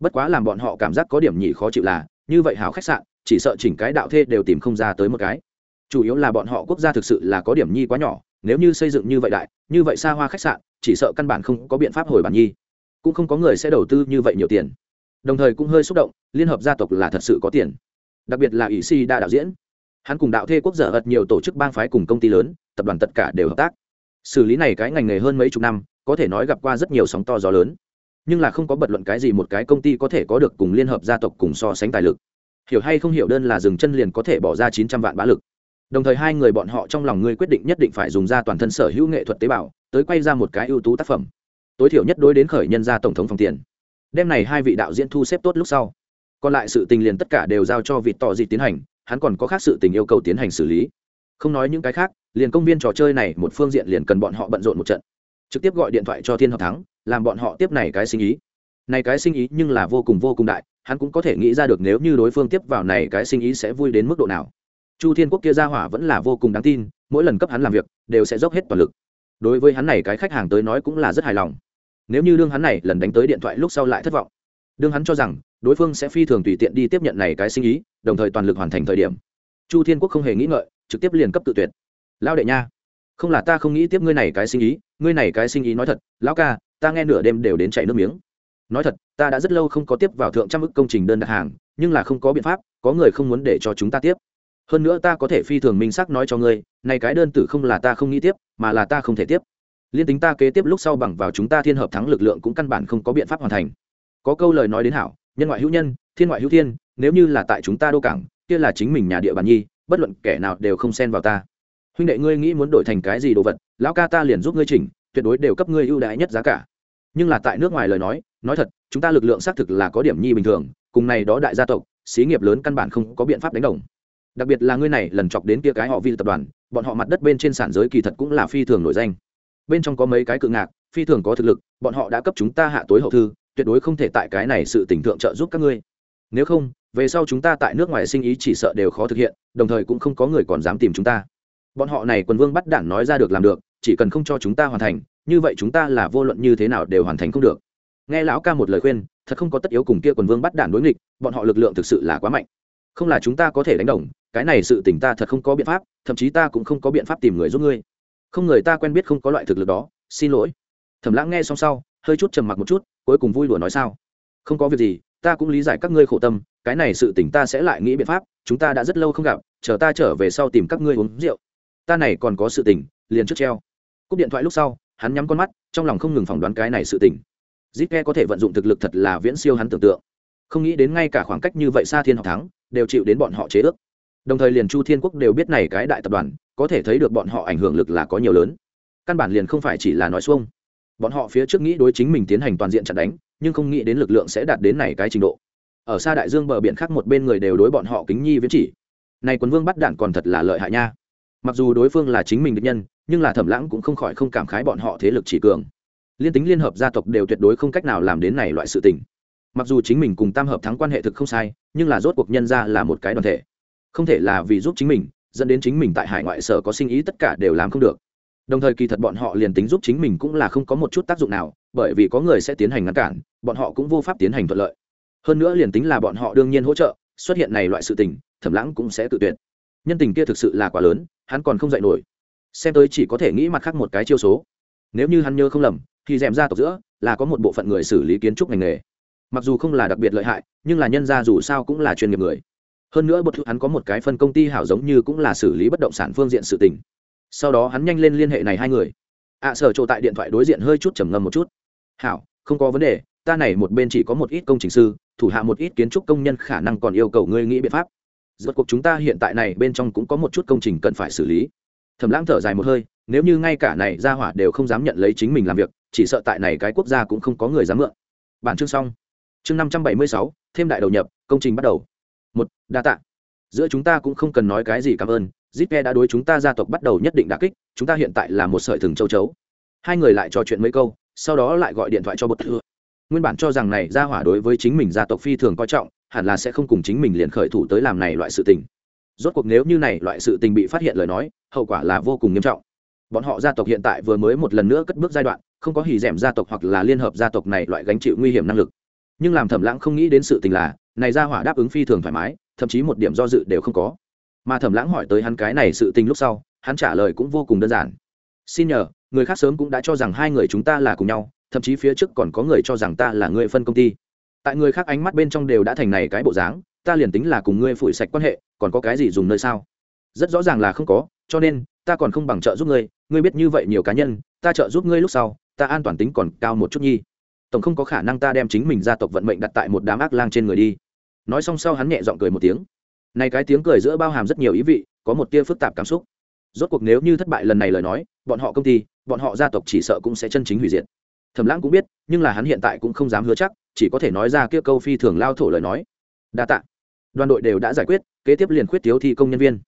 A: Bất quá làm bọn họ cảm giác có điểm nhỉ khó chịu là, như vậy hảo khách sạn, chỉ sợ chỉnh cái đạo thê đều tìm không ra tới một cái. Chủ yếu là bọn họ quốc gia thực sự là có điểm nhi quá nhỏ, nếu như xây dựng như vậy đại, như vậy xa hoa khách sạn, chỉ sợ căn bản không có biện pháp hồi bản nhi cũng không có người sẽ đầu tư như vậy nhiều tiền. Đồng thời cũng hơi xúc động, liên hợp gia tộc là thật sự có tiền. Đặc biệt là ỷ si đa đạo diễn. Hắn cùng đạo thê quốc dở ật nhiều tổ chức bang phái cùng công ty lớn, tập đoàn tất cả đều hợp tác. Xử lý này cái ngành nghề hơn mấy chục năm, có thể nói gặp qua rất nhiều sóng to gió lớn. Nhưng là không có bật luận cái gì một cái công ty có thể có được cùng liên hợp gia tộc cùng so sánh tài lực. Hiểu hay không hiểu đơn là dừng chân liền có thể bỏ ra chín trăm vạn bá lực. Đồng thời hai người bọn họ trong lòng ngươi quyết định nhất định phải dùng ra toàn thân sở hữu nghệ thuật tế bào, tới quay ra một cái ưu tú tác phẩm tối thiểu nhất đối đến khởi nhân ra tổng thống phòng tiền. Đêm này hai vị đạo diễn thu xếp tốt lúc sau. Còn lại sự tình liền tất cả đều giao cho vị tỏ dị tiến hành, hắn còn có khác sự tình yêu cầu tiến hành xử lý. Không nói những cái khác, liền công viên trò chơi này một phương diện liền cần bọn họ bận rộn một trận. Trực tiếp gọi điện thoại cho thiên hợp thắng, làm bọn họ tiếp này cái sinh ý. Này cái sinh ý nhưng là vô cùng vô cùng đại, hắn cũng có thể nghĩ ra được nếu như đối phương tiếp vào này cái sinh ý sẽ vui đến mức độ nào. Chu thiên quốc kia ra hỏa vẫn là vô cùng đáng tin, mỗi lần cấp hắn làm việc, đều sẽ dốc hết toàn lực đối với hắn này cái khách hàng tới nói cũng là rất hài lòng. Nếu như đương hắn này lần đánh tới điện thoại lúc sau lại thất vọng, đương hắn cho rằng đối phương sẽ phi thường tùy tiện đi tiếp nhận này cái sinh ý, đồng thời toàn lực hoàn thành thời điểm, chu thiên quốc không hề nghĩ ngợi, trực tiếp liền cấp tự tuyệt. Lao đệ nha, không là ta không nghĩ tiếp ngươi này cái sinh ý, ngươi này cái sinh ý nói thật, lão ca, ta nghe nửa đêm đều đến chạy nước miếng. Nói thật, ta đã rất lâu không có tiếp vào thượng trăm ức công trình đơn đặt hàng, nhưng là không có biện pháp, có người không muốn để cho chúng ta tiếp hơn nữa ta có thể phi thường minh xác nói cho ngươi, này cái đơn tử không là ta không nghĩ tiếp, mà là ta không thể tiếp. Liên tính ta kế tiếp lúc sau bằng vào chúng ta thiên hợp thắng lực lượng cũng căn bản không có biện pháp hoàn thành. Có câu lời nói đến hảo, nhân ngoại hữu nhân, thiên ngoại hữu thiên, nếu như là tại chúng ta đô cảng, kia là chính mình nhà địa bàn nhi, bất luận kẻ nào đều không xen vào ta. Huynh đệ ngươi nghĩ muốn đổi thành cái gì đồ vật, lão ca ta liền giúp ngươi chỉnh, tuyệt đối đều cấp ngươi ưu đãi nhất giá cả. Nhưng là tại nước ngoài lời nói nói thật, chúng ta lực lượng xác thực là có điểm nhi bình thường, cùng này đó đại gia tộc, xí nghiệp lớn căn bản không có biện pháp đánh đồng đặc biệt là ngươi này lần chọc đến kia cái họ vi tập đoàn, bọn họ mặt đất bên trên sản giới kỳ thật cũng là phi thường nổi danh. Bên trong có mấy cái cự ngạc, phi thường có thực lực, bọn họ đã cấp chúng ta hạ tối hậu thư, tuyệt đối không thể tại cái này sự tỉnh thượng trợ giúp các ngươi. Nếu không, về sau chúng ta tại nước ngoài sinh ý chỉ sợ đều khó thực hiện, đồng thời cũng không có người còn dám tìm chúng ta. Bọn họ này quần vương bắt đảng nói ra được làm được, chỉ cần không cho chúng ta hoàn thành, như vậy chúng ta là vô luận như thế nào đều hoàn thành không được. Nghe lão ca một lời khuyên, thật không có tất yếu cùng kia quần vương bắt đảng đối nghịch, bọn họ lực lượng thực sự là quá mạnh không là chúng ta có thể đánh đồng, cái này sự tình ta thật không có biện pháp, thậm chí ta cũng không có biện pháp tìm người giúp ngươi. Không người ta quen biết không có loại thực lực đó, xin lỗi. Thẩm lãng nghe xong sau, hơi chút trầm mặc một chút, cuối cùng vui đùa nói sao? Không có việc gì, ta cũng lý giải các ngươi khổ tâm, cái này sự tình ta sẽ lại nghĩ biện pháp, chúng ta đã rất lâu không gặp, chờ ta trở về sau tìm các ngươi uống rượu. Ta này còn có sự tình, liền trước treo. Cúp điện thoại lúc sau, hắn nhắm con mắt, trong lòng không ngừng phỏng đoán cái này sự tình. Zip có thể vận dụng thực lực thật là viễn siêu hắn tưởng tượng. Không nghĩ đến ngay cả khoảng cách như vậy xa thiên học thắng đều chịu đến bọn họ chế ước. Đồng thời liền chu thiên quốc đều biết này cái đại tập đoàn, có thể thấy được bọn họ ảnh hưởng lực là có nhiều lớn. Căn bản liền không phải chỉ là nói xuông. Bọn họ phía trước nghĩ đối chính mình tiến hành toàn diện chặn đánh, nhưng không nghĩ đến lực lượng sẽ đạt đến này cái trình độ. Ở xa đại dương bờ biển khác một bên người đều đối bọn họ kính nhi viễn chỉ. Này quân vương bắt đạn còn thật là lợi hại nha. Mặc dù đối phương là chính mình địch nhân, nhưng là thẩm lãng cũng không khỏi không cảm khái bọn họ thế lực chỉ cường. Liên tính liên hợp gia tộc đều tuyệt đối không cách nào làm đến này loại sự tình mặc dù chính mình cùng tam hợp thắng quan hệ thực không sai, nhưng là rốt cuộc nhân ra là một cái đoàn thể. Không thể là vì giúp chính mình, dẫn đến chính mình tại hải ngoại sở có sinh ý tất cả đều làm không được. Đồng thời kỳ thật bọn họ liền tính giúp chính mình cũng là không có một chút tác dụng nào, bởi vì có người sẽ tiến hành ngăn cản, bọn họ cũng vô pháp tiến hành thuận lợi. Hơn nữa liền tính là bọn họ đương nhiên hỗ trợ, xuất hiện này loại sự tình, thẩm lãng cũng sẽ tự tuyệt. Nhân tình kia thực sự là quá lớn, hắn còn không dạy nổi. Xem tới chỉ có thể nghĩ mặt khác một cái chiêu số. Nếu như hắn nhớ không lầm, thì d ra tộc giữa là có một bộ phận người xử lý kiến trúc ngành nghề mặc dù không là đặc biệt lợi hại nhưng là nhân ra dù sao cũng là chuyên nghiệp người. Hơn nữa bất hắn có một cái phân công ty hảo giống như cũng là xử lý bất động sản phương diện sự tình. Sau đó hắn nhanh lên liên hệ này hai người. Ạ à, sở trộ tại điện thoại đối diện hơi chút trầm ngâm một chút. Hảo không có vấn đề ta này một bên chỉ có một ít công trình sư thủ hạ một ít kiến trúc công nhân khả năng còn yêu cầu ngươi nghĩ biện pháp. Rốt cuộc chúng ta hiện tại này bên trong cũng có một chút công trình cần phải xử lý. Thẩm lãng thở dài một hơi nếu như ngay cả này gia hỏa đều không dám nhận lấy chính mình làm việc chỉ sợ tại này cái quốc gia cũng không có người dám mượn. Bản chương xong chương năm trăm bảy mươi sáu, thêm đại đầu nhập, công trình bắt đầu. Một, đa tạ. Giữa chúng ta cũng không cần nói cái gì cảm ơn, zipke đã đối chúng ta gia tộc bắt đầu nhất định đà kích, chúng ta hiện tại là một sợi thừng châu chấu. Hai người lại trò chuyện mấy câu, sau đó lại gọi điện thoại cho bột thưa nguyên bản cho rằng này gia hỏa đối với chính mình gia tộc phi thường coi trọng, hẳn là sẽ không cùng chính mình liền khởi thủ tới làm này loại sự tình. Rốt cuộc nếu như này loại sự tình bị phát hiện lời nói, hậu quả là vô cùng nghiêm trọng. Bọn họ gia tộc hiện tại vừa mới một lần nữa cất bước giai đoạn, không có hỉ dẻm gia tộc hoặc là liên hợp gia tộc này loại gánh chịu nguy hiểm năng lực nhưng làm thẩm lãng không nghĩ đến sự tình là, này gia hỏa đáp ứng phi thường thoải mái, thậm chí một điểm do dự đều không có. Mà thẩm lãng hỏi tới hắn cái này sự tình lúc sau, hắn trả lời cũng vô cùng đơn giản. Xin nhờ, người khác sớm cũng đã cho rằng hai người chúng ta là cùng nhau, thậm chí phía trước còn có người cho rằng ta là người phân công ty. Tại người khác ánh mắt bên trong đều đã thành này cái bộ dáng, ta liền tính là cùng ngươi phủi sạch quan hệ, còn có cái gì dùng nơi sao? Rất rõ ràng là không có, cho nên, ta còn không bằng trợ giúp ngươi ngươi biết như vậy nhiều cá nhân, ta trợ giúp ngươi lúc sau, ta an toàn tính còn cao một chút nhi tổng không có khả năng ta đem chính mình gia tộc vận mệnh đặt tại một đám ác lang trên người đi. Nói xong sau hắn nhẹ dọn cười một tiếng. Này cái tiếng cười giữa bao hàm rất nhiều ý vị, có một tia phức tạp cảm xúc. Rốt cuộc nếu như thất bại lần này lời nói, bọn họ công ty, bọn họ gia tộc chỉ sợ cũng sẽ chân chính hủy diệt. Thẩm lãng cũng biết, nhưng là hắn hiện tại cũng không dám hứa chắc, chỉ có thể nói ra kia câu phi thường lao thổ lời nói. Đa tạ. Đoàn đội đều đã giải quyết, kế tiếp liền khuyết thiếu thi công nhân viên.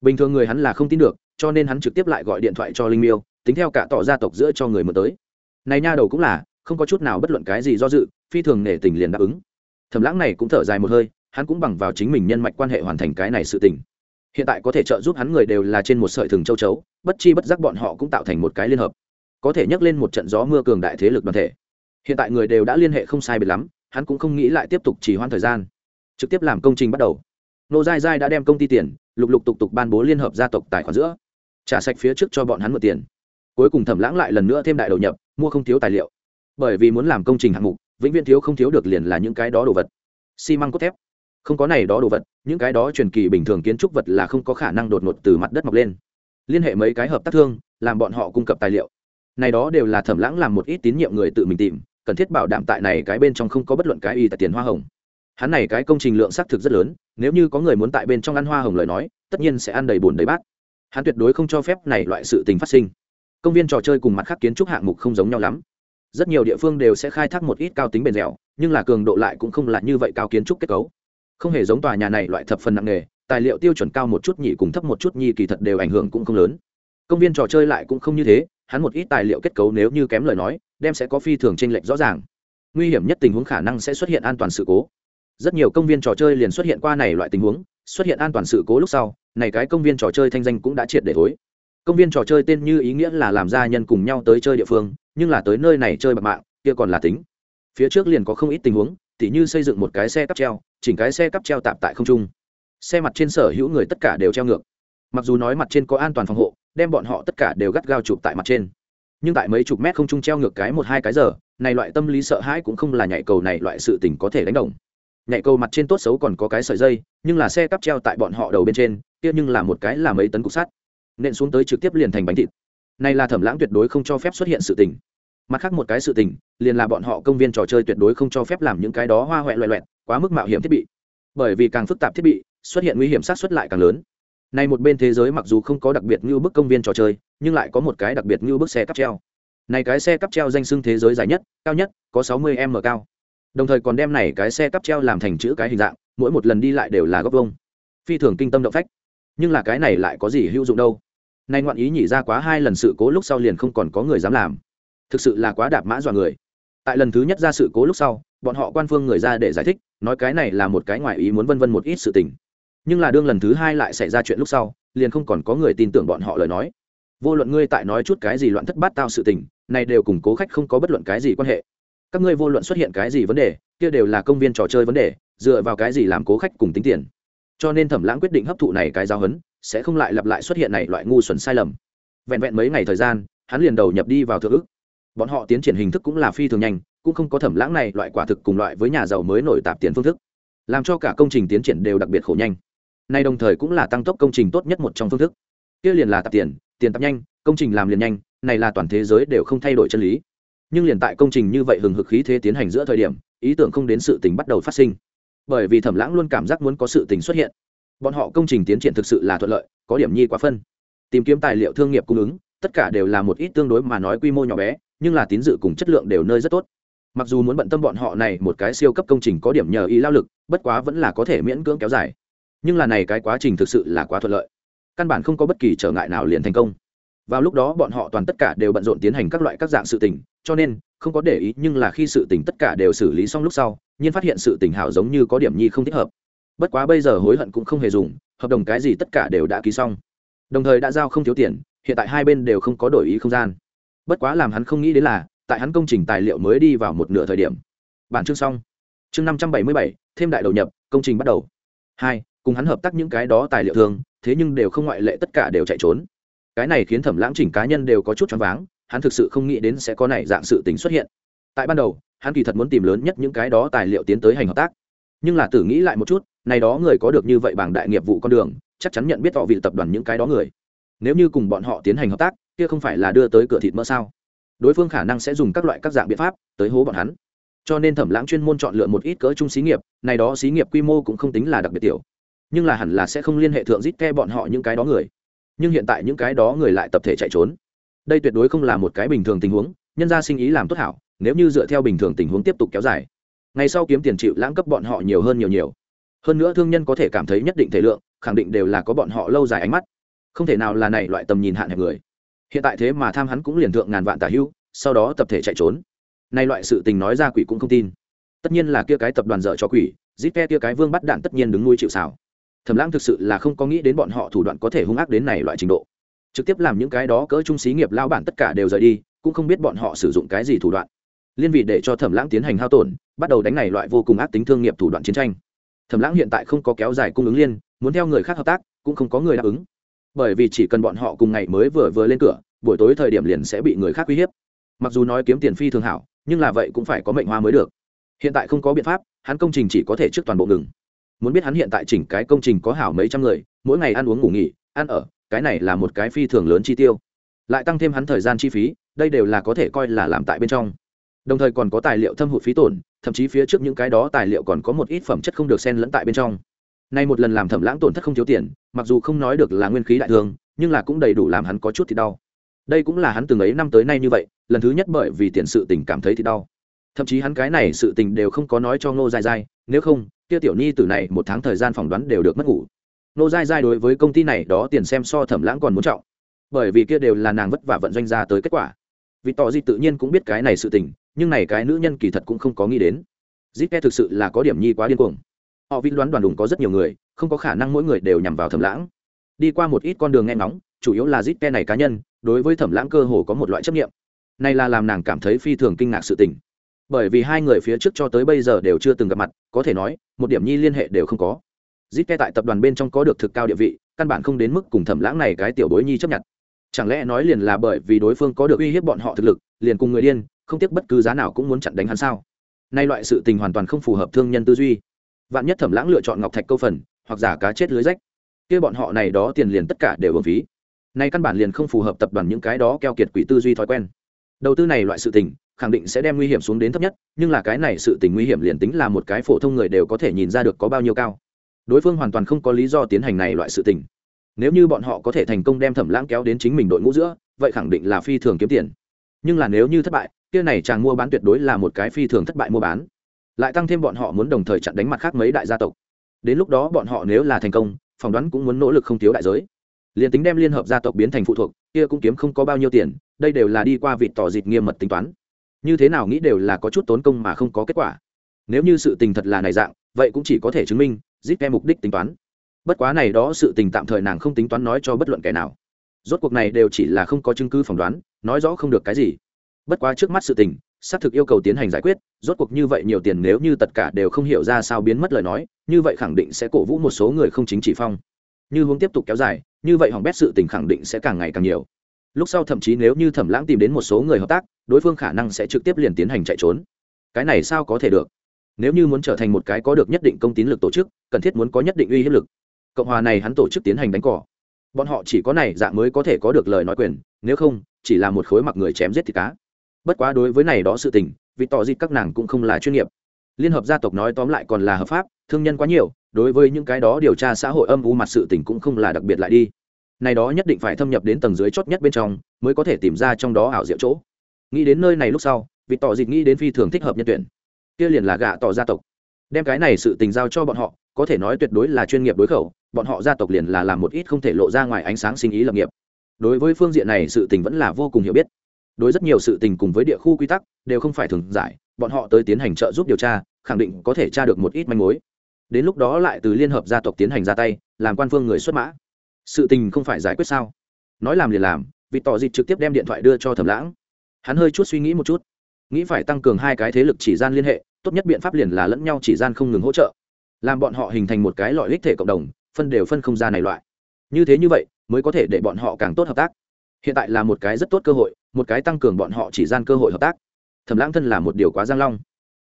A: Bình thường người hắn là không tin được, cho nên hắn trực tiếp lại gọi điện thoại cho linh miêu, tính theo cả tỏ gia tộc giữa cho người mượn tới. Này nha đầu cũng là không có chút nào bất luận cái gì do dự, phi thường nể tình liền đáp ứng. Thẩm lãng này cũng thở dài một hơi, hắn cũng bằng vào chính mình nhân mạch quan hệ hoàn thành cái này sự tình. Hiện tại có thể trợ giúp hắn người đều là trên một sợi thừng châu chấu, bất chi bất giác bọn họ cũng tạo thành một cái liên hợp. Có thể nhắc lên một trận gió mưa cường đại thế lực đoàn thể. Hiện tại người đều đã liên hệ không sai biệt lắm, hắn cũng không nghĩ lại tiếp tục chỉ hoãn thời gian. Trực tiếp làm công trình bắt đầu. Nô dai dai đã đem công ty tiền, lục lục tục tục ban bố liên hợp gia tộc tài khoản giữa. Trả sạch phía trước cho bọn hắn mượn tiền. Cuối cùng thẩm lãng lại lần nữa thêm đại đầu nhập, mua không thiếu tài liệu bởi vì muốn làm công trình hạng mục, vĩnh viễn thiếu không thiếu được liền là những cái đó đồ vật. Xi măng cốt thép. Không có này đó đồ vật, những cái đó truyền kỳ bình thường kiến trúc vật là không có khả năng đột ngột từ mặt đất mọc lên. Liên hệ mấy cái hợp tác thương, làm bọn họ cung cấp tài liệu. Này đó đều là thẩm lãng làm một ít tín nhiệm người tự mình tìm, cần thiết bảo đảm tại này cái bên trong không có bất luận cái y tại tiền hoa hồng. Hắn này cái công trình lượng xác thực rất lớn, nếu như có người muốn tại bên trong ăn hoa hồng lời nói, tất nhiên sẽ ăn đầy bùn đầy bát. Hắn tuyệt đối không cho phép này loại sự tình phát sinh. Công viên trò chơi cùng mặt khác kiến trúc hạng mục không giống nhau lắm rất nhiều địa phương đều sẽ khai thác một ít cao tính bền dẻo, nhưng là cường độ lại cũng không là như vậy cao kiến trúc kết cấu. Không hề giống tòa nhà này loại thập phần nặng nề. tài liệu tiêu chuẩn cao một chút nhị cùng thấp một chút nhi kỳ thật đều ảnh hưởng cũng không lớn. Công viên trò chơi lại cũng không như thế, hắn một ít tài liệu kết cấu nếu như kém lời nói, đem sẽ có phi thường tranh lệch rõ ràng. Nguy hiểm nhất tình huống khả năng sẽ xuất hiện an toàn sự cố. Rất nhiều công viên trò chơi liền xuất hiện qua này loại tình huống, xuất hiện an toàn sự cố lúc sau, này cái công viên trò chơi thanh danh cũng đã triệt để thối công viên trò chơi tên như ý nghĩa là làm gia nhân cùng nhau tới chơi địa phương, nhưng là tới nơi này chơi bạc mạng, kia còn là tính. Phía trước liền có không ít tình huống, tỉ như xây dựng một cái xe cắp treo, chỉnh cái xe cắp treo tạm tại không trung. Xe mặt trên sở hữu người tất cả đều treo ngược. Mặc dù nói mặt trên có an toàn phòng hộ, đem bọn họ tất cả đều gắt gao chụp tại mặt trên. Nhưng tại mấy chục mét không trung treo ngược cái một hai cái giờ, này loại tâm lý sợ hãi cũng không là nhảy cầu này loại sự tình có thể đánh đồng. Nhảy cầu mặt trên tốt xấu còn có cái sợi dây, nhưng là xe cắp treo tại bọn họ đầu bên trên, kia nhưng là một cái là mấy tấn cục sắt nện xuống tới trực tiếp liền thành bánh thịt. Này là thẩm lãng tuyệt đối không cho phép xuất hiện sự tình. Mặt khác một cái sự tình, liền là bọn họ công viên trò chơi tuyệt đối không cho phép làm những cái đó hoa hoẹ loẹ loẹt, quá mức mạo hiểm thiết bị. Bởi vì càng phức tạp thiết bị, xuất hiện nguy hiểm sát xuất lại càng lớn. Này một bên thế giới mặc dù không có đặc biệt như bức công viên trò chơi, nhưng lại có một cái đặc biệt như bức xe cắp treo. Này cái xe cắp treo danh xưng thế giới dài nhất, cao nhất, có 60 m cao. Đồng thời còn đem này cái xe cắp treo làm thành chữ cái hình dạng, mỗi một lần đi lại đều là góc vông phi thường kinh tâm động phách nhưng là cái này lại có gì hữu dụng đâu. Nay ngoạn ý nhỉ ra quá hai lần sự cố lúc sau liền không còn có người dám làm. Thực sự là quá đạp mã dọa người. Tại lần thứ nhất ra sự cố lúc sau, bọn họ quan phương người ra để giải thích, nói cái này là một cái ngoại ý muốn vân vân một ít sự tình. Nhưng là đương lần thứ hai lại xảy ra chuyện lúc sau, liền không còn có người tin tưởng bọn họ lời nói. Vô luận ngươi tại nói chút cái gì loạn thất bát tao sự tình, này đều cùng cố khách không có bất luận cái gì quan hệ. Các ngươi vô luận xuất hiện cái gì vấn đề, kia đều là công viên trò chơi vấn đề, dựa vào cái gì làm cố khách cùng tính tiền cho nên thẩm lãng quyết định hấp thụ này cái giáo hấn sẽ không lại lặp lại xuất hiện này loại ngu xuẩn sai lầm. Vẹn vẹn mấy ngày thời gian, hắn liền đầu nhập đi vào thượng ức. Bọn họ tiến triển hình thức cũng là phi thường nhanh, cũng không có thẩm lãng này loại quả thực cùng loại với nhà giàu mới nổi tạp tiền phương thức. Làm cho cả công trình tiến triển đều đặc biệt khổ nhanh. Nay đồng thời cũng là tăng tốc công trình tốt nhất một trong phương thức. Kia liền là tạp tiền tiền tạp nhanh, công trình làm liền nhanh, này là toàn thế giới đều không thay đổi chân lý. Nhưng liền tại công trình như vậy hừng hực khí thế tiến hành giữa thời điểm, ý tưởng không đến sự tình bắt đầu phát sinh bởi vì thẩm lãng luôn cảm giác muốn có sự tình xuất hiện. Bọn họ công trình tiến triển thực sự là thuận lợi, có điểm nhi quá phân. Tìm kiếm tài liệu thương nghiệp cung ứng, tất cả đều là một ít tương đối mà nói quy mô nhỏ bé, nhưng là tín dự cùng chất lượng đều nơi rất tốt. Mặc dù muốn bận tâm bọn họ này một cái siêu cấp công trình có điểm nhờ y lao lực, bất quá vẫn là có thể miễn cưỡng kéo dài. Nhưng là này cái quá trình thực sự là quá thuận lợi. Căn bản không có bất kỳ trở ngại nào liền thành công. Vào lúc đó bọn họ toàn tất cả đều bận rộn tiến hành các loại các dạng sự tình cho nên, không có để ý, nhưng là khi sự tình tất cả đều xử lý xong lúc sau, nhiên phát hiện sự tình hảo giống như có điểm nhi không thích hợp. Bất quá bây giờ hối hận cũng không hề dùng, hợp đồng cái gì tất cả đều đã ký xong. Đồng thời đã giao không thiếu tiền, hiện tại hai bên đều không có đổi ý không gian. Bất quá làm hắn không nghĩ đến là, tại hắn công trình tài liệu mới đi vào một nửa thời điểm. Bản chương xong. Chương năm trăm bảy mươi bảy, thêm đại đầu nhập, công trình bắt đầu. Hai, cùng hắn hợp tác những cái đó tài liệu thường, thế nhưng đều không ngoại lệ tất cả đều chạy trốn. Cái này khiến thẩm lãng chỉnh cá nhân đều có chút choáng váng hắn thực sự không nghĩ đến sẽ có này dạng sự tình xuất hiện. Tại ban đầu, hắn kỳ thật muốn tìm lớn nhất những cái đó tài liệu tiến tới hành hợp tác. Nhưng là tử nghĩ lại một chút, này đó người có được như vậy bằng đại nghiệp vụ con đường, chắc chắn nhận biết họ vị tập đoàn những cái đó người. Nếu như cùng bọn họ tiến hành hợp tác, kia không phải là đưa tới cửa thịt mỡ sao? Đối phương khả năng sẽ dùng các loại các dạng biện pháp tới hố bọn hắn. Cho nên thẩm lãng chuyên môn chọn lựa một ít cỡ trung xí nghiệp, này đó xí nghiệp quy mô cũng không tính là đặc biệt tiểu. Nhưng là hẳn là sẽ không liên hệ thượng rít ke bọn họ những cái đó người. Nhưng hiện tại những cái đó người lại tập thể chạy trốn đây tuyệt đối không là một cái bình thường tình huống, nhân ra sinh ý làm tốt hảo, nếu như dựa theo bình thường tình huống tiếp tục kéo dài, ngày sau kiếm tiền chịu lãng cấp bọn họ nhiều hơn nhiều nhiều. Hơn nữa thương nhân có thể cảm thấy nhất định thể lượng, khẳng định đều là có bọn họ lâu dài ánh mắt. Không thể nào là này loại tầm nhìn hạn hẹp người. Hiện tại thế mà tham hắn cũng liền thượng ngàn vạn tả hưu, sau đó tập thể chạy trốn. Nay loại sự tình nói ra quỷ cũng không tin. Tất nhiên là kia cái tập đoàn dở cho quỷ zip kia cái vương bắt đạn tất nhiên đứng nuôi chịu xào thẩm lãng thực sự là không có nghĩ đến bọn họ thủ đoạn có thể hung ác đến này loại trình độ trực tiếp làm những cái đó cỡ trung xí nghiệp lao bản tất cả đều rời đi, cũng không biết bọn họ sử dụng cái gì thủ đoạn. Liên vị để cho thẩm lãng tiến hành hao tổn, bắt đầu đánh này loại vô cùng ác tính thương nghiệp thủ đoạn chiến tranh. Thẩm lãng hiện tại không có kéo dài cung ứng liên, muốn theo người khác hợp tác, cũng không có người đáp ứng. Bởi vì chỉ cần bọn họ cùng ngày mới vừa vừa lên cửa, buổi tối thời điểm liền sẽ bị người khác uy hiếp. Mặc dù nói kiếm tiền phi thường hảo, nhưng là vậy cũng phải có mệnh hoa mới được. Hiện tại không có biện pháp, hắn công trình chỉ có thể trước toàn bộ ngừng. Muốn biết hắn hiện tại chỉnh cái công trình có hảo mấy trăm người, mỗi ngày ăn uống ngủ nghỉ, ăn ở cái này là một cái phi thường lớn chi tiêu. Lại tăng thêm hắn thời gian chi phí, đây đều là có thể coi là làm tại bên trong. Đồng thời còn có tài liệu thâm hụt phí tổn, thậm chí phía trước những cái đó tài liệu còn có một ít phẩm chất không được xen lẫn tại bên trong. Nay một lần làm thẩm lãng tổn thất không thiếu tiền, mặc dù không nói được là nguyên khí đại thương, nhưng là cũng đầy đủ làm hắn có chút thì đau. Đây cũng là hắn từng ấy năm tới nay như vậy, lần thứ nhất bởi vì tiền sự tình cảm thấy thì đau. Thậm chí hắn cái này sự tình đều không có nói cho ngô dài dài, nếu không, kia tiểu nhi từ này một tháng thời gian phỏng đoán đều được mất ngủ. Nô dai dai đối với công ty này đó tiền xem so thẩm lãng còn muốn trọng. Bởi vì kia đều là nàng vất vả vận doanh ra tới kết quả. Vì tỏ gì tự nhiên cũng biết cái này sự tình, nhưng này cái nữ nhân kỳ thật cũng không có nghĩ đến. Zip e thực sự là có điểm nhi quá điên cuồng. Họ vĩ đoán đoàn đùng có rất nhiều người, không có khả năng mỗi người đều nhằm vào thẩm lãng. Đi qua một ít con đường nghe ngóng, chủ yếu là zip e này cá nhân, đối với thẩm lãng cơ hồ có một loại chấp nghiệm này là làm nàng cảm thấy phi thường kinh ngạc sự tình. Bởi vì hai người phía trước cho tới bây giờ đều chưa từng gặp mặt, có thể nói, một điểm nhi liên hệ đều không có dít ke tại tập đoàn bên trong có được thực cao địa vị, căn bản không đến mức cùng thẩm lãng này cái tiểu bối nhi chấp nhận. Chẳng lẽ nói liền là bởi vì đối phương có được uy hiếp bọn họ thực lực, liền cùng người điên, không tiếc bất cứ giá nào cũng muốn chặn đánh hắn sao? Nay loại sự tình hoàn toàn không phù hợp thương nhân tư duy. Vạn nhất thẩm lãng lựa chọn ngọc thạch câu phần, hoặc giả cá chết lưới rách, kia bọn họ này đó tiền liền tất cả đều ở phí. Nay căn bản liền không phù hợp tập đoàn những cái đó keo kiệt quỷ tư duy thói quen. Đầu tư này loại sự tình, khẳng định sẽ đem nguy hiểm xuống đến thấp nhất, nhưng là cái này sự tình nguy hiểm liền tính là một cái phổ thông người đều có thể nhìn ra được có bao nhiêu cao đối phương hoàn toàn không có lý do tiến hành này loại sự tình. Nếu như bọn họ có thể thành công đem thẩm lãng kéo đến chính mình đội ngũ giữa, vậy khẳng định là phi thường kiếm tiền. Nhưng là nếu như thất bại, kia này chàng mua bán tuyệt đối là một cái phi thường thất bại mua bán. Lại tăng thêm bọn họ muốn đồng thời chặn đánh mặt khác mấy đại gia tộc. Đến lúc đó bọn họ nếu là thành công, phỏng đoán cũng muốn nỗ lực không thiếu đại giới. Liền tính đem liên hợp gia tộc biến thành phụ thuộc, kia cũng kiếm không có bao nhiêu tiền, đây đều là đi qua vị tỏ dịt nghiêm mật tính toán. Như thế nào nghĩ đều là có chút tốn công mà không có kết quả. Nếu như sự tình thật là này dạng, vậy cũng chỉ có thể chứng minh zip ke mục đích tính toán. Bất quá này đó sự tình tạm thời nàng không tính toán nói cho bất luận kẻ nào. Rốt cuộc này đều chỉ là không có chứng cứ phỏng đoán, nói rõ không được cái gì. Bất quá trước mắt sự tình, xác thực yêu cầu tiến hành giải quyết, rốt cuộc như vậy nhiều tiền nếu như tất cả đều không hiểu ra sao biến mất lời nói, như vậy khẳng định sẽ cổ vũ một số người không chính chỉ phong. Như hướng tiếp tục kéo dài, như vậy hỏng bét sự tình khẳng định sẽ càng ngày càng nhiều. Lúc sau thậm chí nếu như thẩm lãng tìm đến một số người hợp tác, đối phương khả năng sẽ trực tiếp liền tiến hành chạy trốn. Cái này sao có thể được? Nếu như muốn trở thành một cái có được nhất định công tín lực tổ chức, cần thiết muốn có nhất định uy hiếp lực. Cộng hòa này hắn tổ chức tiến hành đánh cỏ. Bọn họ chỉ có này dạng mới có thể có được lời nói quyền, nếu không, chỉ là một khối mặc người chém giết thịt cá. Bất quá đối với này đó sự tình vì tỏ dịp các nàng cũng không là chuyên nghiệp. Liên hợp gia tộc nói tóm lại còn là hợp pháp, thương nhân quá nhiều, đối với những cái đó điều tra xã hội âm u mặt sự tình cũng không là đặc biệt lại đi. Này đó nhất định phải thâm nhập đến tầng dưới chót nhất bên trong, mới có thể tìm ra trong đó ảo diệu chỗ. Nghĩ đến nơi này lúc sau vì tỏ dịp nghĩ đến phi thường thích hợp nhân tuyển kia liền là gạ tỏ gia tộc. Đem cái này sự tình giao cho bọn họ, có thể nói tuyệt đối là chuyên nghiệp đối khẩu, bọn họ gia tộc liền là làm một ít không thể lộ ra ngoài ánh sáng sinh ý lập nghiệp. Đối với phương diện này sự tình vẫn là vô cùng hiểu biết. Đối rất nhiều sự tình cùng với địa khu quy tắc, đều không phải thường giải, bọn họ tới tiến hành trợ giúp điều tra, khẳng định có thể tra được một ít manh mối. Đến lúc đó lại từ liên hợp gia tộc tiến hành ra tay, làm quan phương người xuất mã. Sự tình không phải giải quyết sao? Nói làm liền làm vì tỏ dịp trực tiếp đem điện thoại đưa cho thẩm lãng. Hắn hơi chút suy nghĩ một chút nghĩ phải tăng cường hai cái thế lực chỉ gian liên hệ, tốt nhất biện pháp liền là lẫn nhau chỉ gian không ngừng hỗ trợ. Làm bọn họ hình thành một cái loại ích thể cộng đồng, phân đều phân không ra này loại. Như thế như vậy, mới có thể để bọn họ càng tốt hợp tác. Hiện tại là một cái rất tốt cơ hội, một cái tăng cường bọn họ chỉ gian cơ hội hợp tác. Thẩm lãng thân là một điều quá giang long.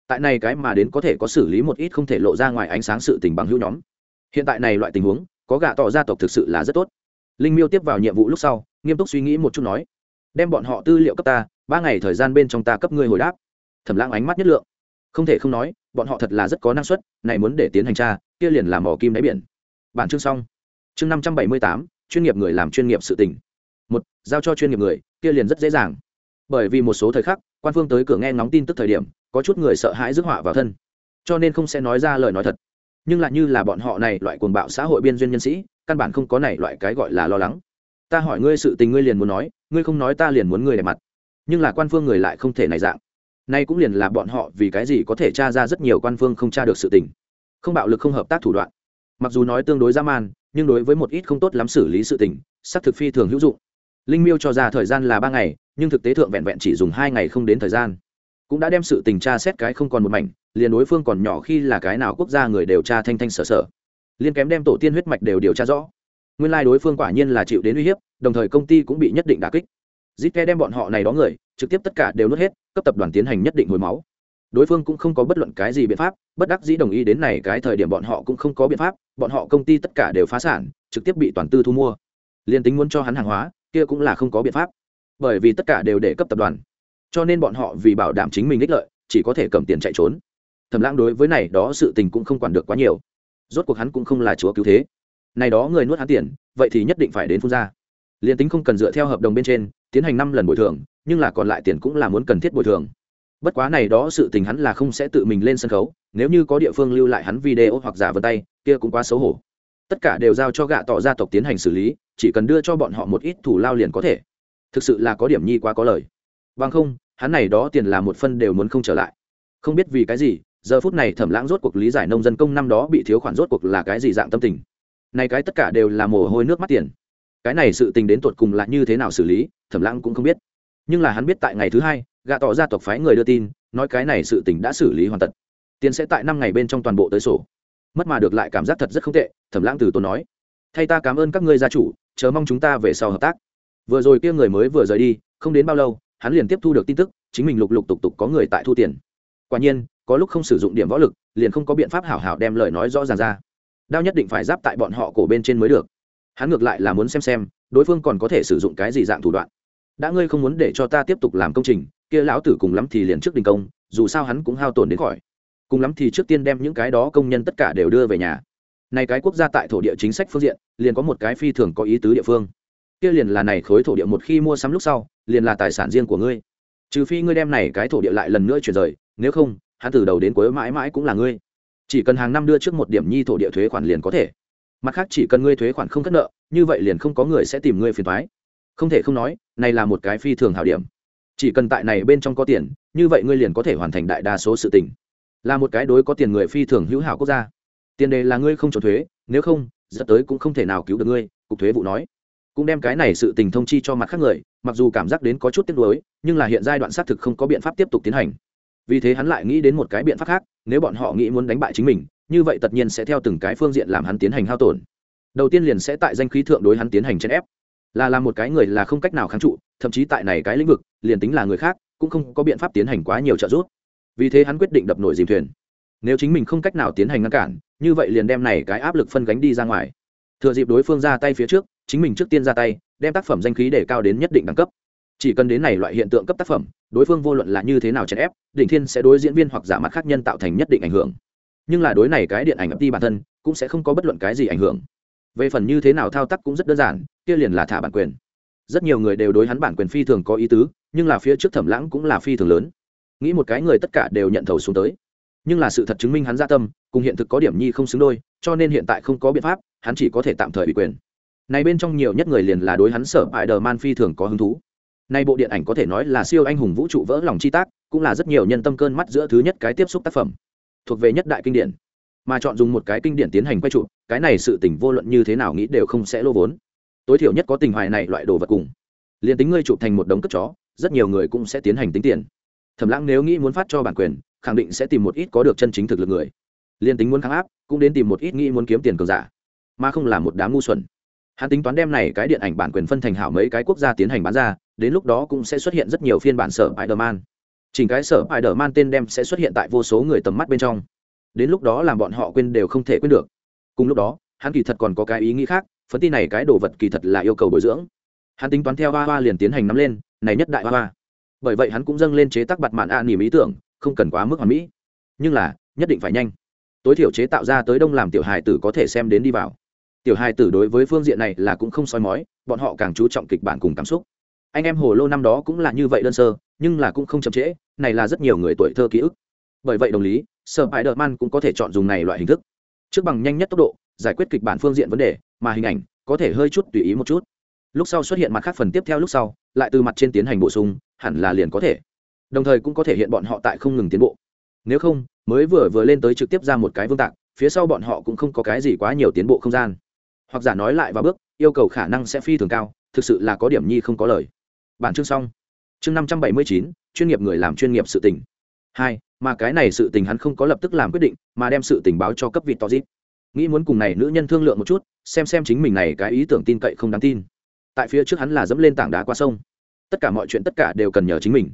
A: Tại này cái mà đến có thể có xử lý một ít không thể lộ ra ngoài ánh sáng sự tình bằng hữu nhóm. Hiện tại này loại tình huống, có gạ tỏ gia tộc thực sự là rất tốt. Linh miêu tiếp vào nhiệm vụ lúc sau, nghiêm túc suy nghĩ một chút nói, đem bọn họ tư liệu cấp ta ba ngày thời gian bên trong ta cấp ngươi hồi đáp. Thẩm lãng ánh mắt nhất lượng. Không thể không nói, bọn họ thật là rất có năng suất, này muốn để tiến hành tra, kia liền làm mỏ kim đáy biển. Bản chương xong. Chương năm trăm bảy mươi tám, chuyên nghiệp người làm chuyên nghiệp sự tình. Một, giao cho chuyên nghiệp người, kia liền rất dễ dàng. Bởi vì một số thời khắc, quan phương tới cửa nghe ngóng tin tức thời điểm, có chút người sợ hãi rước họa vào thân. Cho nên không sẽ nói ra lời nói thật. Nhưng lại như là bọn họ này loại cuồng bạo xã hội biên duyên nhân sĩ, căn bản không có này loại cái gọi là lo lắng. Ta hỏi ngươi sự tình ngươi liền muốn nói, ngươi không nói ta liền muốn ngươi đẹp mặt nhưng là quan phương người lại không thể này dạng. Nay cũng liền là bọn họ vì cái gì có thể tra ra rất nhiều quan phương không tra được sự tình. Không bạo lực, không hợp tác thủ đoạn. Mặc dù nói tương đối dã man, nhưng đối với một ít không tốt lắm xử lý sự tình, xác thực phi thường hữu dụng. Linh miêu cho ra thời gian là ba ngày, nhưng thực tế thượng vẹn vẹn chỉ dùng hai ngày không đến thời gian. Cũng đã đem sự tình tra xét cái không còn một mảnh, liền đối phương còn nhỏ khi là cái nào quốc gia người đều tra thanh thanh sở sở. Liên kém đem tổ tiên huyết mạch đều điều tra rõ. Nguyên lai đối phương quả nhiên là chịu đến uy hiếp, đồng thời công ty cũng bị nhất định đà kích dít đem bọn họ này đó người, trực tiếp tất cả đều nuốt hết, cấp tập đoàn tiến hành nhất định hồi máu. Đối phương cũng không có bất luận cái gì biện pháp, bất đắc dĩ đồng ý đến này cái thời điểm bọn họ cũng không có biện pháp, bọn họ công ty tất cả đều phá sản, trực tiếp bị toàn tư thu mua. Liên tính muốn cho hắn hàng hóa, kia cũng là không có biện pháp. Bởi vì tất cả đều để cấp tập đoàn. Cho nên bọn họ vì bảo đảm chính mình ích lợi, chỉ có thể cầm tiền chạy trốn. Thẩm lãng đối với này đó sự tình cũng không quản được quá nhiều. Rốt cuộc hắn cũng không là chúa cứu thế. Này đó người nuốt hắn tiền, vậy thì nhất định phải đến phun ra liền tính không cần dựa theo hợp đồng bên trên, tiến hành năm lần bồi thường, nhưng là còn lại tiền cũng là muốn cần thiết bồi thường. Bất quá này đó sự tình hắn là không sẽ tự mình lên sân khấu, nếu như có địa phương lưu lại hắn video hoặc giả vân tay, kia cũng quá xấu hổ. Tất cả đều giao cho gạ tỏ gia tộc tiến hành xử lý, chỉ cần đưa cho bọn họ một ít thủ lao liền có thể. Thực sự là có điểm nhi quá có lời. Bằng không, hắn này đó tiền là một phân đều muốn không trở lại. Không biết vì cái gì, giờ phút này thẩm lãng rốt cuộc lý giải nông dân công năm đó bị thiếu khoản rốt cuộc là cái gì dạng tâm tình. Này cái tất cả đều là mồ hôi nước mắt tiền cái này sự tình đến tột cùng là như thế nào xử lý, thẩm lãng cũng không biết. Nhưng là hắn biết tại ngày thứ hai gạ tỏ ra tộc phái người đưa tin, nói cái này sự tình đã xử lý hoàn tật tiền sẽ tại năm ngày bên trong toàn bộ tới sổ. Mất mà được lại cảm giác thật rất không tệ, thẩm lãng từ tốn nói. Thay ta cảm ơn các ngươi gia chủ, chờ mong chúng ta về sau hợp tác. Vừa rồi kia người mới vừa rời đi, không đến bao lâu, hắn liền tiếp thu được tin tức, chính mình lục lục tục tục có người tại thu tiền. Quả nhiên, có lúc không sử dụng điểm võ lực, liền không có biện pháp hảo hảo đem lời nói rõ ràng ra. Đao nhất định phải giáp tại bọn họ cổ bên trên mới được hắn ngược lại là muốn xem xem, đối phương còn có thể sử dụng cái gì dạng thủ đoạn. Đã ngươi không muốn để cho ta tiếp tục làm công trình, kia lão tử cùng lắm thì liền trước đình công, dù sao hắn cũng hao tổn đến khỏi. Cùng lắm thì trước tiên đem những cái đó công nhân tất cả đều đưa về nhà. Này cái quốc gia tại thổ địa chính sách phương diện, liền có một cái phi thường có ý tứ địa phương. Kia liền là này khối thổ địa một khi mua sắm lúc sau, liền là tài sản riêng của ngươi. Trừ phi ngươi đem này cái thổ địa lại lần nữa chuyển rời, nếu không, hắn từ đầu đến cuối mãi mãi cũng là ngươi. Chỉ cần hàng năm đưa trước một điểm nhi thổ địa thuế khoản liền có thể mặt khác chỉ cần ngươi thuế khoản không cất nợ, như vậy liền không có người sẽ tìm ngươi phiền thoái không thể không nói, này là một cái phi thường hảo điểm. Chỉ cần tại này bên trong có tiền, như vậy ngươi liền có thể hoàn thành đại đa số sự tình. Là một cái đối có tiền người phi thường hữu hảo quốc gia. Tiền đề là ngươi không trốn thuế, nếu không, dẫn tới cũng không thể nào cứu được ngươi, cục thuế vụ nói. Cũng đem cái này sự tình thông chi cho mặt khác người, mặc dù cảm giác đến có chút tiếc nuối, nhưng là hiện giai đoạn xác thực không có biện pháp tiếp tục tiến hành. Vì thế hắn lại nghĩ đến một cái biện pháp khác, nếu bọn họ nghĩ muốn đánh bại chính mình như vậy tất nhiên sẽ theo từng cái phương diện làm hắn tiến hành hao tổn. Đầu tiên liền sẽ tại danh khí thượng đối hắn tiến hành chèn ép. Là làm một cái người là không cách nào kháng trụ, thậm chí tại này cái lĩnh vực, liền tính là người khác, cũng không có biện pháp tiến hành quá nhiều trợ giúp. Vì thế hắn quyết định đập nổi dìm thuyền. Nếu chính mình không cách nào tiến hành ngăn cản, như vậy liền đem này cái áp lực phân gánh đi ra ngoài. Thừa dịp đối phương ra tay phía trước, chính mình trước tiên ra tay, đem tác phẩm danh khí để cao đến nhất định đẳng cấp. Chỉ cần đến này loại hiện tượng cấp tác phẩm, đối phương vô luận là như thế nào chèn ép, đỉnh thiên sẽ đối diễn viên hoặc giả mặt khác nhân tạo thành nhất định ảnh hưởng nhưng là đối này cái điện ảnh ấp đi bản thân, cũng sẽ không có bất luận cái gì ảnh hưởng. Về phần như thế nào thao tác cũng rất đơn giản, kia liền là thả bản quyền. Rất nhiều người đều đối hắn bản quyền phi thường có ý tứ, nhưng là phía trước thẩm lãng cũng là phi thường lớn. Nghĩ một cái người tất cả đều nhận thầu xuống tới. Nhưng là sự thật chứng minh hắn gia tâm, cùng hiện thực có điểm nhi không xứng đôi, cho nên hiện tại không có biện pháp, hắn chỉ có thể tạm thời ủy quyền. Này bên trong nhiều nhất người liền là đối hắn sở hại đờ man phi thường có hứng thú. Nay bộ điện ảnh có thể nói là siêu anh hùng vũ trụ vỡ lòng chi tác, cũng là rất nhiều nhân tâm cơn mắt giữa thứ nhất cái tiếp xúc tác phẩm thuộc về nhất đại kinh điển. Mà chọn dùng một cái kinh điển tiến hành quay trụ cái này sự tình vô luận như thế nào nghĩ đều không sẽ lô vốn. Tối thiểu nhất có tình hoài này loại đồ vật cùng. Liền tính ngươi chụp thành một đống cất chó, rất nhiều người cũng sẽ tiến hành tính tiền. Thẩm lãng nếu nghĩ muốn phát cho bản quyền, khẳng định sẽ tìm một ít có được chân chính thực lực người. Liền tính muốn kháng áp, cũng đến tìm một ít nghĩ muốn kiếm tiền cờ giả. Mà không là một đám ngu xuẩn. Hắn tính toán đem này cái điện ảnh bản quyền phân thành hảo mấy cái quốc gia tiến hành bán ra, đến lúc đó cũng sẽ xuất hiện rất nhiều phiên bản sở Spider-Man. Chỉnh cái sở Spider-Man tên đem sẽ xuất hiện tại vô số người tầm mắt bên trong. Đến lúc đó làm bọn họ quên đều không thể quên được. Cùng lúc đó, hắn kỳ thật còn có cái ý nghĩ khác, phấn ti này cái đồ vật kỳ thật là yêu cầu bồi dưỡng. Hắn tính toán theo Hoa Hoa liền tiến hành nắm lên, này nhất đại Hoa Hoa. Bởi vậy hắn cũng dâng lên chế tác bạt mạn a niềm ý tưởng, không cần quá mức hoàn mỹ, nhưng là nhất định phải nhanh. Tối thiểu chế tạo ra tới đông làm tiểu hài tử có thể xem đến đi vào. Tiểu hài tử đối với phương diện này là cũng không soi mói, bọn họ càng chú trọng kịch bản cùng cảm xúc anh em hồ lô năm đó cũng là như vậy đơn sơ nhưng là cũng không chậm trễ, này là rất nhiều người tuổi thơ ký ức. Bởi vậy đồng lý sở ái đợt man cũng có thể chọn dùng này loại hình thức. Trước bằng nhanh nhất tốc độ, giải quyết kịch bản phương diện vấn đề, mà hình ảnh có thể hơi chút tùy ý một chút. Lúc sau xuất hiện mặt khác phần tiếp theo lúc sau, lại từ mặt trên tiến hành bổ sung, hẳn là liền có thể. Đồng thời cũng có thể hiện bọn họ tại không ngừng tiến bộ. Nếu không, mới vừa vừa lên tới trực tiếp ra một cái vương tạc, phía sau bọn họ cũng không có cái gì quá nhiều tiến bộ không gian. Hoặc giả nói lại vào bước, yêu cầu khả năng sẽ phi thường cao, thực sự là có điểm nhi không có lời. Bản chương xong chương năm trăm bảy mươi chín, chuyên nghiệp người làm chuyên nghiệp sự tình. Hai, mà cái này sự tình hắn không có lập tức làm quyết định, mà đem sự tình báo cho cấp vị to dịp nghĩ muốn cùng này nữ nhân thương lượng một chút, xem xem chính mình này cái ý tưởng tin cậy không đáng tin. Tại phía trước hắn là dẫm lên tảng đá qua sông. Tất cả mọi chuyện tất cả đều cần nhờ chính mình.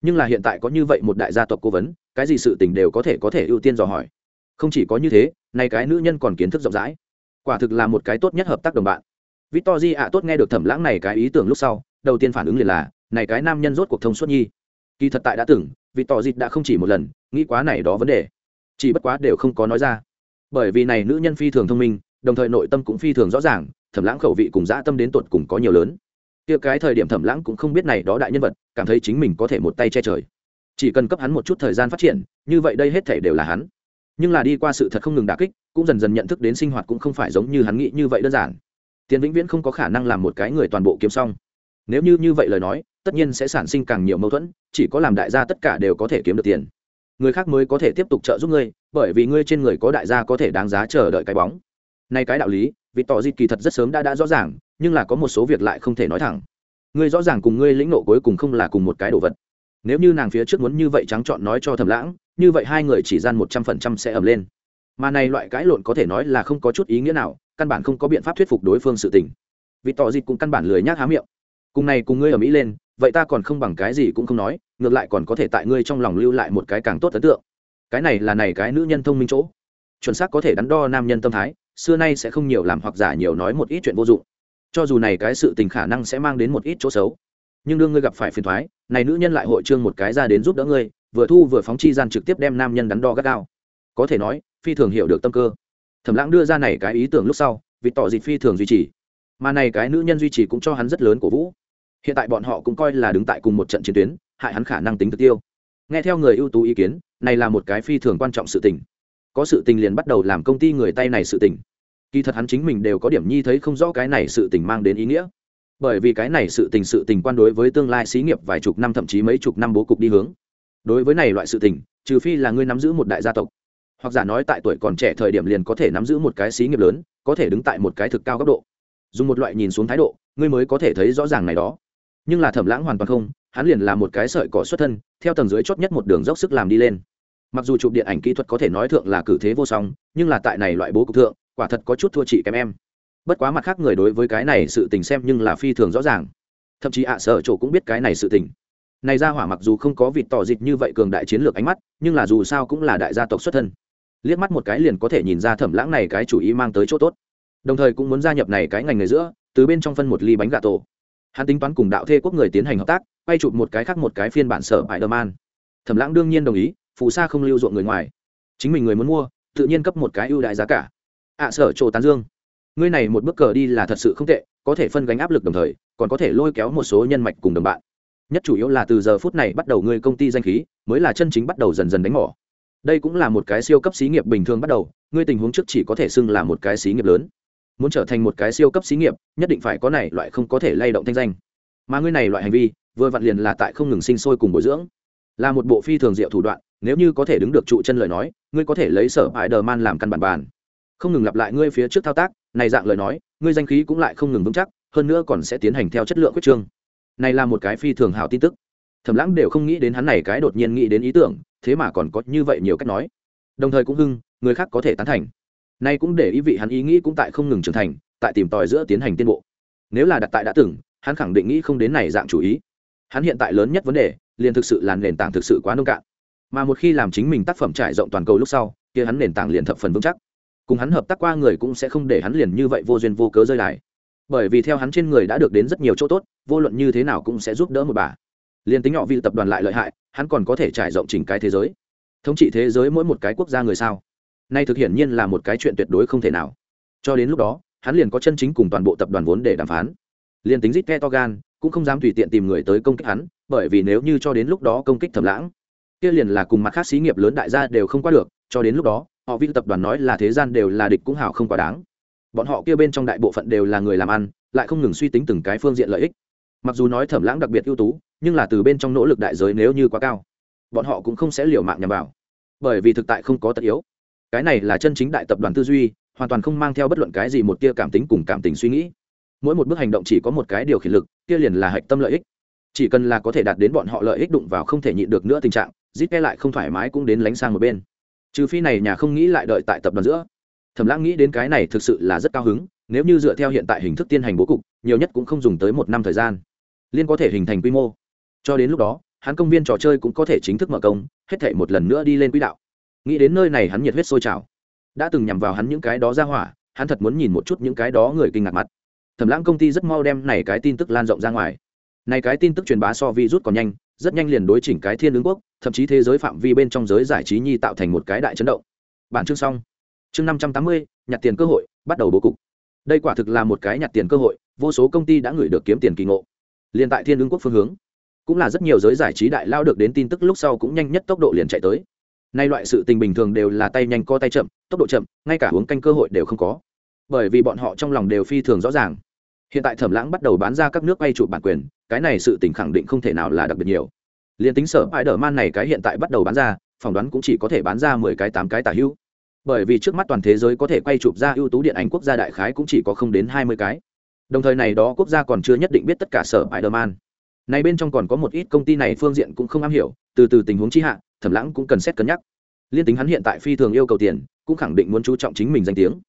A: Nhưng là hiện tại có như vậy một đại gia tộc cố vấn, cái gì sự tình đều có thể có thể ưu tiên dò hỏi. Không chỉ có như thế, này cái nữ nhân còn kiến thức rộng rãi. Quả thực là một cái tốt nhất hợp tác đồng bạn. Victor di ạ, tốt nghe được thẩm lãng này cái ý tưởng lúc sau, đầu tiên phản ứng liền là này cái nam nhân rốt cuộc thông suốt nhi. Kỳ thật tại đã từng vì tỏ dịt đã không chỉ một lần, nghĩ quá này đó vấn đề. Chỉ bất quá đều không có nói ra. Bởi vì này nữ nhân phi thường thông minh, đồng thời nội tâm cũng phi thường rõ ràng, thẩm lãng khẩu vị cùng dã tâm đến tột cùng có nhiều lớn. Kia cái thời điểm thẩm lãng cũng không biết này đó đại nhân vật, cảm thấy chính mình có thể một tay che trời. Chỉ cần cấp hắn một chút thời gian phát triển, như vậy đây hết thể đều là hắn. Nhưng là đi qua sự thật không ngừng đà kích, cũng dần dần nhận thức đến sinh hoạt cũng không phải giống như hắn nghĩ như vậy đơn giản. Tiến vĩnh viễn không có khả năng làm một cái người toàn bộ kiếm xong. Nếu như như vậy lời nói tất nhiên sẽ sản sinh càng nhiều mâu thuẫn, chỉ có làm đại gia tất cả đều có thể kiếm được tiền. Người khác mới có thể tiếp tục trợ giúp ngươi, bởi vì ngươi trên người có đại gia có thể đáng giá chờ đợi cái bóng. Nay cái đạo lý vì tỏ dịt kỳ thật rất sớm đã đã rõ ràng, nhưng là có một số việc lại không thể nói thẳng. Ngươi rõ ràng cùng ngươi lĩnh nộ cuối cùng không là cùng một cái đồ vật. Nếu như nàng phía trước muốn như vậy trắng trọn nói cho thầm lãng, như vậy hai người chỉ gian một trăm phần trăm sẽ ẩm lên. Mà này loại cãi lộn có thể nói là không có chút ý nghĩa nào, căn bản không có biện pháp thuyết phục đối phương sự tình. Vì tỏ dịt cũng căn bản lười nhác há miệng. Cùng này cùng ngươi ở mỹ lên vậy ta còn không bằng cái gì cũng không nói, ngược lại còn có thể tại ngươi trong lòng lưu lại một cái càng tốt ấn tượng. Cái này là này cái nữ nhân thông minh chỗ. Chuẩn xác có thể đắn đo nam nhân tâm thái, xưa nay sẽ không nhiều làm hoặc giả nhiều nói một ít chuyện vô dụng. Cho dù này cái sự tình khả năng sẽ mang đến một ít chỗ xấu, nhưng đương ngươi gặp phải phiền thoái này nữ nhân lại hội trương một cái ra đến giúp đỡ ngươi, vừa thu vừa phóng chi gian trực tiếp đem nam nhân đắn đo gắt gao. Có thể nói, phi thường hiểu được tâm cơ. Thẩm lãng đưa ra này cái ý tưởng lúc sau, vì tỏ dịt phi thường duy trì. Mà này cái nữ nhân duy trì cũng cho hắn rất lớn cổ vũ hiện tại bọn họ cũng coi là đứng tại cùng một trận chiến tuyến, hại hắn khả năng tính thực tiêu. Nghe theo người ưu tú ý kiến, này là một cái phi thường quan trọng sự tình. Có sự tình liền bắt đầu làm công ty người tay này sự tình. Kỳ thật hắn chính mình đều có điểm nhi thấy không rõ cái này sự tình mang đến ý nghĩa. Bởi vì cái này sự tình sự tình quan đối với tương lai xí nghiệp vài chục năm thậm chí mấy chục năm bố cục đi hướng. Đối với này loại sự tình, trừ phi là ngươi nắm giữ một đại gia tộc, hoặc giả nói tại tuổi còn trẻ thời điểm liền có thể nắm giữ một cái xí nghiệp lớn, có thể đứng tại một cái thực cao góc độ. Dùng một loại nhìn xuống thái độ, ngươi mới có thể thấy rõ ràng này đó nhưng là thẩm lãng hoàn toàn không, hắn liền là một cái sợi cỏ xuất thân, theo tầng dưới chót nhất một đường dốc sức làm đi lên. Mặc dù chụp điện ảnh kỹ thuật có thể nói thượng là cử thế vô song, nhưng là tại này loại bố cục thượng, quả thật có chút thua chị kém em. Bất quá mặt khác người đối với cái này sự tình xem nhưng là phi thường rõ ràng. Thậm chí ạ à sở chỗ cũng biết cái này sự tình. Này ra hỏa mặc dù không có vịt tỏ dịch như vậy cường đại chiến lược ánh mắt, nhưng là dù sao cũng là đại gia tộc xuất thân. Liếc mắt một cái liền có thể nhìn ra thẩm lãng này cái chủ ý mang tới chỗ tốt. Đồng thời cũng muốn gia nhập này cái ngành nghề giữa, từ bên trong phân một ly bánh gà tổ hắn tính toán cùng đạo thê quốc người tiến hành hợp tác quay chụp một cái khác một cái phiên bản sở bại đờ man. Thẩm lãng đương nhiên đồng ý phù sa không lưu ruộng người ngoài. Chính mình người muốn mua tự nhiên cấp một cái ưu đại giá cả. Ạ à, sở chỗ tán dương. Ngươi này một bước cờ đi là thật sự không tệ có thể phân gánh áp lực đồng thời còn có thể lôi kéo một số nhân mạch cùng đồng bạn. Nhất chủ yếu là từ giờ phút này bắt đầu ngươi công ty danh khí mới là chân chính bắt đầu dần dần đánh mỏ. Đây cũng là một cái siêu cấp xí nghiệp bình thường bắt đầu ngươi tình huống trước chỉ có thể xưng là một cái xí nghiệp lớn muốn trở thành một cái siêu cấp xí nghiệp, nhất định phải có này loại không có thể lay động thanh danh. Mà ngươi này loại hành vi, vừa vặn liền là tại không ngừng sinh sôi cùng bồi dưỡng. Là một bộ phi thường diệu thủ đoạn, nếu như có thể đứng được trụ chân lời nói, ngươi có thể lấy sở hại đờ man làm căn bản bàn. Không ngừng lặp lại ngươi phía trước thao tác, này dạng lời nói, ngươi danh khí cũng lại không ngừng vững chắc, hơn nữa còn sẽ tiến hành theo chất lượng quyết trương. Này là một cái phi thường hảo tin tức. Thẩm lãng đều không nghĩ đến hắn này cái đột nhiên nghĩ đến ý tưởng, thế mà còn có như vậy nhiều cách nói. Đồng thời cũng hưng, người khác có thể tán thành nay cũng để ý vị hắn ý nghĩ cũng tại không ngừng trưởng thành, tại tìm tòi giữa tiến hành tiến bộ. Nếu là đặt tại đã từng, hắn khẳng định nghĩ không đến này dạng chủ ý. Hắn hiện tại lớn nhất vấn đề, liền thực sự là nền tảng thực sự quá nông cạn. Mà một khi làm chính mình tác phẩm trải rộng toàn cầu lúc sau, kia hắn nền tảng liền thập phần vững chắc. Cùng hắn hợp tác qua người cũng sẽ không để hắn liền như vậy vô duyên vô cớ rơi lại. bởi vì theo hắn trên người đã được đến rất nhiều chỗ tốt, vô luận như thế nào cũng sẽ giúp đỡ một bà. Liền tính nhỏ vì tập đoàn lại lợi hại, hắn còn có thể trải rộng chỉnh cái thế giới. Thống trị thế giới mỗi một cái quốc gia người sao? Nay thực hiện nhiên là một cái chuyện tuyệt đối không thể nào. Cho đến lúc đó, hắn liền có chân chính cùng toàn bộ tập đoàn vốn để đàm phán. Liền tính zitke to gan, cũng không dám tùy tiện tìm người tới công kích hắn, bởi vì nếu như cho đến lúc đó công kích thầm lãng, kia liền là cùng mặt khác xí nghiệp lớn đại gia đều không qua được, cho đến lúc đó, họ vi tập đoàn nói là thế gian đều là địch cũng hảo không quá đáng. Bọn họ kia bên trong đại bộ phận đều là người làm ăn, lại không ngừng suy tính từng cái phương diện lợi ích. Mặc dù nói thẩm lãng đặc biệt ưu tú, nhưng là từ bên trong nỗ lực đại giới nếu như quá cao, bọn họ cũng không sẽ liều mạng nhằm vào. Bởi vì thực tại không có tất yếu cái này là chân chính đại tập đoàn tư duy, hoàn toàn không mang theo bất luận cái gì một tia cảm tính cùng cảm tình suy nghĩ. Mỗi một bước hành động chỉ có một cái điều khiển lực, kia liền là hạch tâm lợi ích. Chỉ cần là có thể đạt đến bọn họ lợi ích đụng vào không thể nhịn được nữa tình trạng rít lại không thoải mái cũng đến lánh sang một bên. Trừ phi này nhà không nghĩ lại đợi tại tập đoàn giữa. Thẩm lãng nghĩ đến cái này thực sự là rất cao hứng, nếu như dựa theo hiện tại hình thức tiên hành bố cục, nhiều nhất cũng không dùng tới một năm thời gian. Liên có thể hình thành quy mô. Cho đến lúc đó, hắn công viên trò chơi cũng có thể chính thức mở công, hết thể một lần nữa đi lên quỹ đạo nghĩ đến nơi này hắn nhiệt huyết sôi trào. Đã từng nhằm vào hắn những cái đó ra hỏa, hắn thật muốn nhìn một chút những cái đó người kinh ngạc mặt. Thẩm lãng công ty rất mau đem này cái tin tức lan rộng ra ngoài. Này cái tin tức truyền bá so vi rút còn nhanh, rất nhanh liền đối chỉnh cái thiên ứng quốc, thậm chí thế giới phạm vi bên trong giới giải trí nhi tạo thành một cái đại chấn động. Bản chương xong. Chương năm trăm tám mươi, nhặt tiền cơ hội, bắt đầu bố cục. Đây quả thực là một cái nhặt tiền cơ hội, vô số công ty đã gửi được kiếm tiền kỳ ngộ. Liền tại thiên ứng quốc phương hướng, cũng là rất nhiều giới giải trí đại lao được đến tin tức lúc sau cũng nhanh nhất tốc độ liền chạy tới nay loại sự tình bình thường đều là tay nhanh co tay chậm, tốc độ chậm, ngay cả uống canh cơ hội đều không có. Bởi vì bọn họ trong lòng đều phi thường rõ ràng. Hiện tại thẩm lãng bắt đầu bán ra các nước bay trụ bản quyền, cái này sự tình khẳng định không thể nào là đặc biệt nhiều. Liền tính sở bãi đờ man này cái hiện tại bắt đầu bán ra, phỏng đoán cũng chỉ có thể bán ra mười cái tám cái tả hữu. Bởi vì trước mắt toàn thế giới có thể quay chụp ra ưu tú điện ảnh quốc gia đại khái cũng chỉ có không đến hai mươi cái. Đồng thời này đó quốc gia còn chưa nhất định biết tất cả sở bãi đờ man này bên trong còn có một ít công ty này phương diện cũng không am hiểu, từ từ tình huống chi hạ, thẩm lãng cũng cần xét cân nhắc. Liên tính hắn hiện tại phi thường yêu cầu tiền, cũng khẳng định muốn chú trọng chính mình danh tiếng.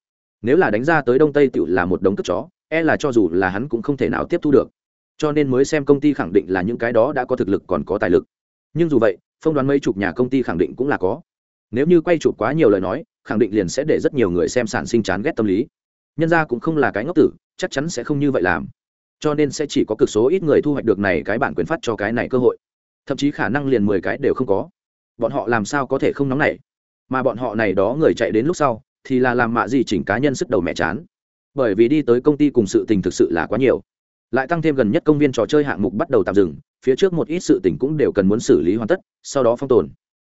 A: Nếu là đánh ra tới đông tây tự là một đống cất chó e là cho dù là hắn cũng không thể nào tiếp thu được. Cho nên mới xem công ty khẳng định là những cái đó đã có thực lực còn có tài lực. Nhưng dù vậy phong đoán mấy chục nhà công ty khẳng định cũng là có. Nếu như quay chụp quá nhiều lời nói, khẳng định liền sẽ để rất nhiều người xem sản sinh chán ghét tâm lý. Nhân ra cũng không là cái ngốc tử, chắc chắn sẽ không như vậy làm cho nên sẽ chỉ có cực số ít người thu hoạch được này cái bản quyền phát cho cái này cơ hội. Thậm chí khả năng liền mười cái đều không có. Bọn họ làm sao có thể không nóng nảy? Mà bọn họ này đó người chạy đến lúc sau, thì là làm mạ gì chỉnh cá nhân sức đầu mẹ chán. Bởi vì đi tới công ty cùng sự tình thực sự là quá nhiều. Lại tăng thêm gần nhất công viên trò chơi hạng mục bắt đầu tạm dừng, phía trước một ít sự tình cũng đều cần muốn xử lý hoàn tất, sau đó phong tồn.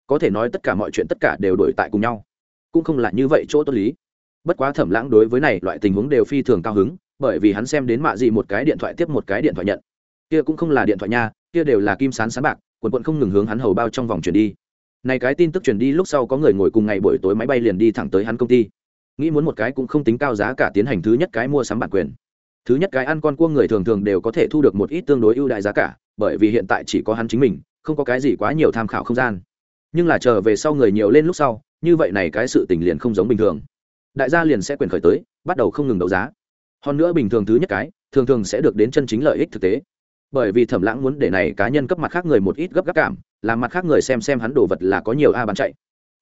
A: Có thể nói tất cả mọi chuyện tất cả đều đổi tại cùng nhau. Cũng không là như vậy chỗ tốt lý. Bất quá thẩm lãng đối với này loại tình huống đều phi thường cao hứng bởi vì hắn xem đến mạ gì một cái điện thoại tiếp một cái điện thoại nhận. Kia cũng không là điện thoại nha, kia đều là kim sán sán bạc, quần quận không ngừng hướng hắn hầu bao trong vòng chuyển đi. Này cái tin tức chuyển đi lúc sau có người ngồi cùng ngày buổi tối máy bay liền đi thẳng tới hắn công ty. Nghĩ muốn một cái cũng không tính cao giá cả tiến hành thứ nhất cái mua sắm bản quyền. Thứ nhất cái ăn con cua người thường thường đều có thể thu được một ít tương đối ưu đại giá cả, bởi vì hiện tại chỉ có hắn chính mình, không có cái gì quá nhiều tham khảo không gian. Nhưng là chờ về sau người nhiều lên lúc sau, như vậy này cái sự tình liền không giống bình thường. Đại gia liền sẽ quyền khởi tới, bắt đầu không ngừng đấu giá hơn nữa bình thường thứ nhất cái, thường thường sẽ được đến chân chính lợi ích thực tế. Bởi vì thẩm lãng muốn để này cá nhân cấp mặt khác người một ít gấp gáp cảm, làm mặt khác người xem xem hắn đồ vật là có nhiều a bán chạy.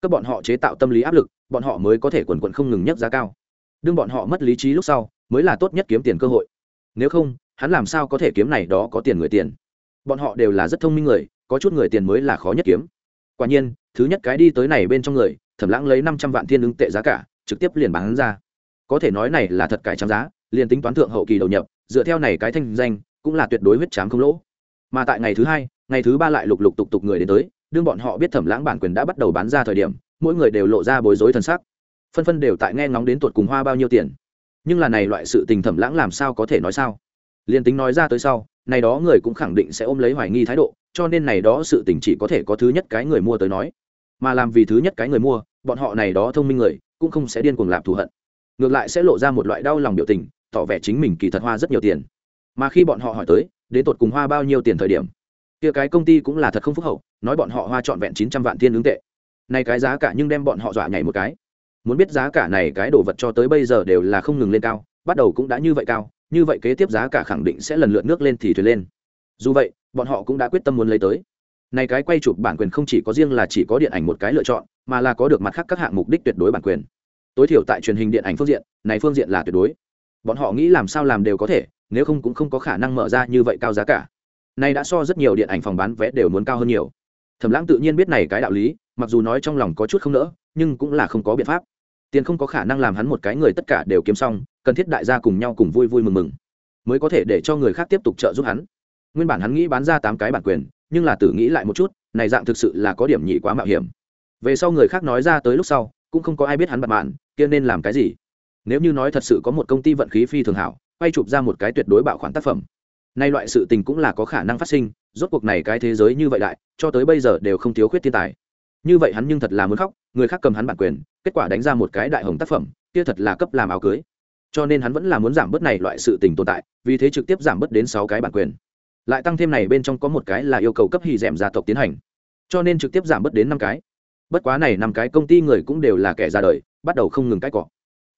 A: Cấp bọn họ chế tạo tâm lý áp lực, bọn họ mới có thể quần quận không ngừng nhấc giá cao. Đương bọn họ mất lý trí lúc sau, mới là tốt nhất kiếm tiền cơ hội. Nếu không, hắn làm sao có thể kiếm này đó có tiền người tiền? Bọn họ đều là rất thông minh người, có chút người tiền mới là khó nhất kiếm. Quả nhiên, thứ nhất cái đi tới này bên trong người, thẩm lãng lấy năm trăm vạn thiên ứng tệ giá cả, trực tiếp liền bán ra. Có thể nói này là thật cải trắng giá liền tính toán thượng hậu kỳ đầu nhập, dựa theo này cái thanh danh, cũng là tuyệt đối huyết chám không lỗ. Mà tại ngày thứ hai, ngày thứ ba lại lục lục tục tục người đến tới, đương bọn họ biết thẩm lãng bản quyền đã bắt đầu bán ra thời điểm, mỗi người đều lộ ra bối rối thân sắc. Phân phân đều tại nghe ngóng đến tuột cùng hoa bao nhiêu tiền. Nhưng là này loại sự tình thẩm lãng làm sao có thể nói sao? Liền tính nói ra tới sau, này đó người cũng khẳng định sẽ ôm lấy hoài nghi thái độ, cho nên này đó sự tình chỉ có thể có thứ nhất cái người mua tới nói. Mà làm vì thứ nhất cái người mua, bọn họ này đó thông minh người, cũng không sẽ điên cuồng làm thù hận. Ngược lại sẽ lộ ra một loại đau lòng biểu tình tỏ vẻ chính mình kỳ thật hoa rất nhiều tiền. Mà khi bọn họ hỏi tới, đến tột cùng hoa bao nhiêu tiền thời điểm, kia cái công ty cũng là thật không phúc hậu, nói bọn họ hoa trọn vẹn chín trăm vạn thiên ứng tệ. Nay cái giá cả nhưng đem bọn họ dọa nhảy một cái. Muốn biết giá cả này cái đồ vật cho tới bây giờ đều là không ngừng lên cao, bắt đầu cũng đã như vậy cao, như vậy kế tiếp giá cả khẳng định sẽ lần lượt nước lên thì thuyền lên. Dù vậy, bọn họ cũng đã quyết tâm muốn lấy tới. Này cái quay chụp bản quyền không chỉ có riêng là chỉ có điện ảnh một cái lựa chọn, mà là có được mặt khác các hạng mục đích tuyệt đối bản quyền. Tối thiểu tại truyền hình điện ảnh phương diện, này phương diện là tuyệt đối bọn họ nghĩ làm sao làm đều có thể, nếu không cũng không có khả năng mở ra như vậy cao giá cả. Nay đã so rất nhiều điện ảnh phòng bán vé đều muốn cao hơn nhiều. Thẩm lãng tự nhiên biết này cái đạo lý, mặc dù nói trong lòng có chút không nỡ, nhưng cũng là không có biện pháp. Tiền không có khả năng làm hắn một cái người tất cả đều kiếm xong, cần thiết đại gia cùng nhau cùng vui vui mừng mừng, mới có thể để cho người khác tiếp tục trợ giúp hắn. Nguyên bản hắn nghĩ bán ra tám cái bản quyền, nhưng là tử nghĩ lại một chút, này dạng thực sự là có điểm nhị quá mạo hiểm. Về sau người khác nói ra tới lúc sau, cũng không có ai biết hắn bật mạn kia nên làm cái gì nếu như nói thật sự có một công ty vận khí phi thường hảo, quay chụp ra một cái tuyệt đối bảo khoản tác phẩm. Nay loại sự tình cũng là có khả năng phát sinh, rốt cuộc này cái thế giới như vậy đại, cho tới bây giờ đều không thiếu khuyết thiên tài. Như vậy hắn nhưng thật là muốn khóc, người khác cầm hắn bản quyền, kết quả đánh ra một cái đại hồng tác phẩm, kia thật là cấp làm áo cưới. Cho nên hắn vẫn là muốn giảm bớt này loại sự tình tồn tại, vì thế trực tiếp giảm bớt đến sáu cái bản quyền. Lại tăng thêm này bên trong có một cái là yêu cầu cấp hì d gia tộc tiến hành. Cho nên trực tiếp giảm bớt đến năm cái. Bất quá này năm cái công ty người cũng đều là kẻ ra đời, bắt đầu không ngừng cái cọ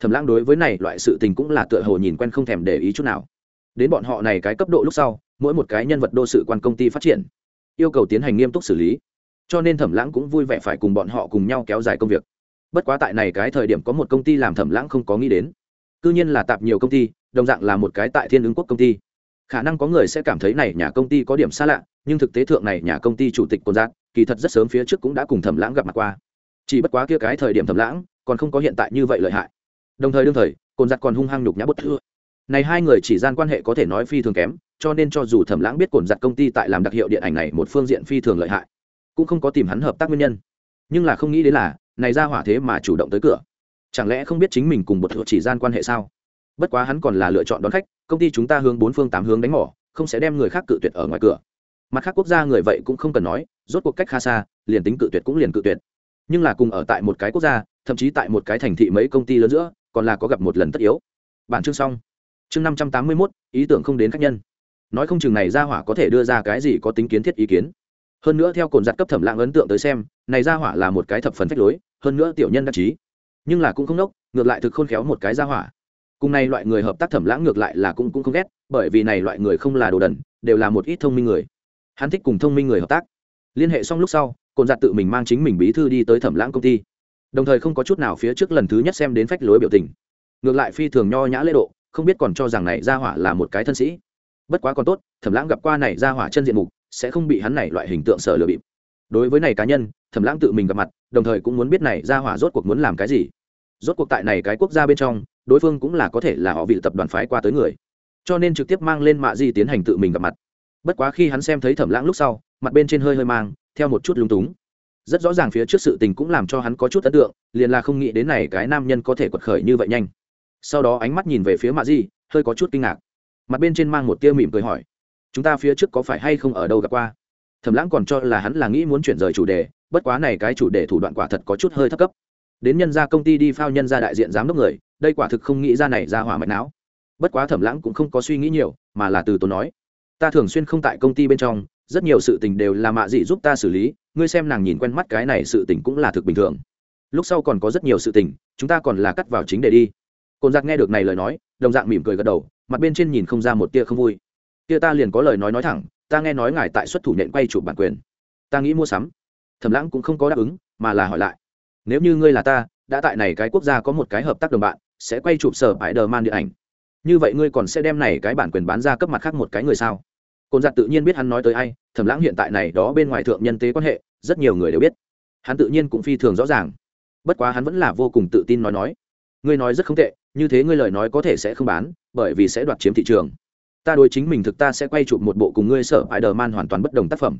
A: thẩm lãng đối với này loại sự tình cũng là tựa hồ nhìn quen không thèm để ý chút nào. Đến bọn họ này cái cấp độ lúc sau, mỗi một cái nhân vật đô sự quan công ty phát triển, yêu cầu tiến hành nghiêm túc xử lý. Cho nên thẩm lãng cũng vui vẻ phải cùng bọn họ cùng nhau kéo dài công việc. Bất quá tại này cái thời điểm có một công ty làm thẩm lãng không có nghĩ đến. Cứ nhiên là tạp nhiều công ty, đồng dạng là một cái tại thiên ứng quốc công ty. Khả năng có người sẽ cảm thấy này nhà công ty có điểm xa lạ, nhưng thực tế thượng này nhà công ty chủ tịch côn giác, kỳ thật rất sớm phía trước cũng đã cùng thẩm lãng gặp mặt qua. Chỉ bất quá kia cái thời điểm thẩm lãng, còn không có hiện tại như vậy lợi hại đồng thời đương thời, cồn giặc còn hung hăng nhục nhã bất thưa. Này hai người chỉ gian quan hệ có thể nói phi thường kém, cho nên cho dù thẩm lãng biết cồn giặt công ty tại làm đặc hiệu điện ảnh này một phương diện phi thường lợi hại, cũng không có tìm hắn hợp tác nguyên nhân. Nhưng là không nghĩ đến là, này ra hỏa thế mà chủ động tới cửa. Chẳng lẽ không biết chính mình cùng một chỉ gian quan hệ sao? Bất quá hắn còn là lựa chọn đón khách, công ty chúng ta hướng bốn phương tám hướng đánh mỏ, không sẽ đem người khác cự tuyệt ở ngoài cửa. Mặt khác quốc gia người vậy cũng không cần nói, rốt cuộc cách khá xa, liền tính cự tuyệt cũng liền cự tuyệt. Nhưng là cùng ở tại một cái quốc gia, thậm chí tại một cái thành thị mấy công ty lớn giữa còn là có gặp một lần tất yếu. Bản chương xong. Chương năm trăm tám mươi mốt, ý tưởng không đến khách nhân. Nói không chừng này ra hỏa có thể đưa ra cái gì có tính kiến thiết ý kiến. Hơn nữa theo cồn giặt cấp thẩm lãng ấn tượng tới xem, này ra hỏa là một cái thập phần phách lối, hơn nữa tiểu nhân đắc chí. Nhưng là cũng không nốc, ngược lại thực khôn khéo một cái ra hỏa. Cùng này loại người hợp tác thẩm lãng ngược lại là cũng cũng không ghét, bởi vì này loại người không là đồ đần, đều là một ít thông minh người. Hắn thích cùng thông minh người hợp tác. Liên hệ xong lúc sau, cồn giặt tự mình mang chính mình bí thư đi tới thẩm lãng công ty đồng thời không có chút nào phía trước lần thứ nhất xem đến phách lối biểu tình. Ngược lại phi thường nho nhã lễ độ, không biết còn cho rằng này ra hỏa là một cái thân sĩ. Bất quá còn tốt, thẩm lãng gặp qua này ra hỏa chân diện mục, sẽ không bị hắn này loại hình tượng sở lừa bịp. Đối với này cá nhân, thẩm lãng tự mình gặp mặt, đồng thời cũng muốn biết này ra hỏa rốt cuộc muốn làm cái gì. Rốt cuộc tại này cái quốc gia bên trong, đối phương cũng là có thể là họ vị tập đoàn phái qua tới người. Cho nên trực tiếp mang lên mạ di tiến hành tự mình gặp mặt. Bất quá khi hắn xem thấy thẩm lãng lúc sau, mặt bên trên hơi hơi mang, theo một chút lung túng rất rõ ràng phía trước sự tình cũng làm cho hắn có chút ấn tượng, liền là không nghĩ đến này cái nam nhân có thể quật khởi như vậy nhanh. Sau đó ánh mắt nhìn về phía mạ di, hơi có chút kinh ngạc. Mặt bên trên mang một tia mỉm cười hỏi, chúng ta phía trước có phải hay không ở đâu gặp qua? Thẩm lãng còn cho là hắn là nghĩ muốn chuyển rời chủ đề, bất quá này cái chủ đề thủ đoạn quả thật có chút hơi thấp cấp. Đến nhân ra công ty đi phao nhân ra đại diện giám đốc người, đây quả thực không nghĩ ra này ra hỏa mạch não. Bất quá thẩm lãng cũng không có suy nghĩ nhiều, mà là từ tốn nói ta thường xuyên không tại công ty bên trong, rất nhiều sự tình đều là mạ dị giúp ta xử lý, ngươi xem nàng nhìn quen mắt cái này sự tình cũng là thực bình thường. Lúc sau còn có rất nhiều sự tình, chúng ta còn là cắt vào chính để đi. Cồn giặc nghe được này lời nói, đồng dạng mỉm cười gật đầu, mặt bên trên nhìn không ra một tia không vui. Tia ta liền có lời nói nói thẳng, ta nghe nói ngài tại xuất thủ nện quay chụp bản quyền. Ta nghĩ mua sắm. Thẩm lãng cũng không có đáp ứng, mà là hỏi lại. Nếu như ngươi là ta, đã tại này cái quốc gia có một cái hợp tác đồng bạn, sẽ quay chụp sở bãi đờ man điện ảnh. Như vậy ngươi còn sẽ đem này cái bản quyền bán ra cấp mặt khác một cái người sao? Cồn giặt tự nhiên biết hắn nói tới ai, thẩm lãng hiện tại này đó bên ngoài thượng nhân tế quan hệ, rất nhiều người đều biết. Hắn tự nhiên cũng phi thường rõ ràng. Bất quá hắn vẫn là vô cùng tự tin nói nói. Ngươi nói rất không tệ, như thế ngươi lời nói có thể sẽ không bán, bởi vì sẽ đoạt chiếm thị trường. Ta đối chính mình thực ta sẽ quay chụp một bộ cùng ngươi sở hại đờ man hoàn toàn bất đồng tác phẩm.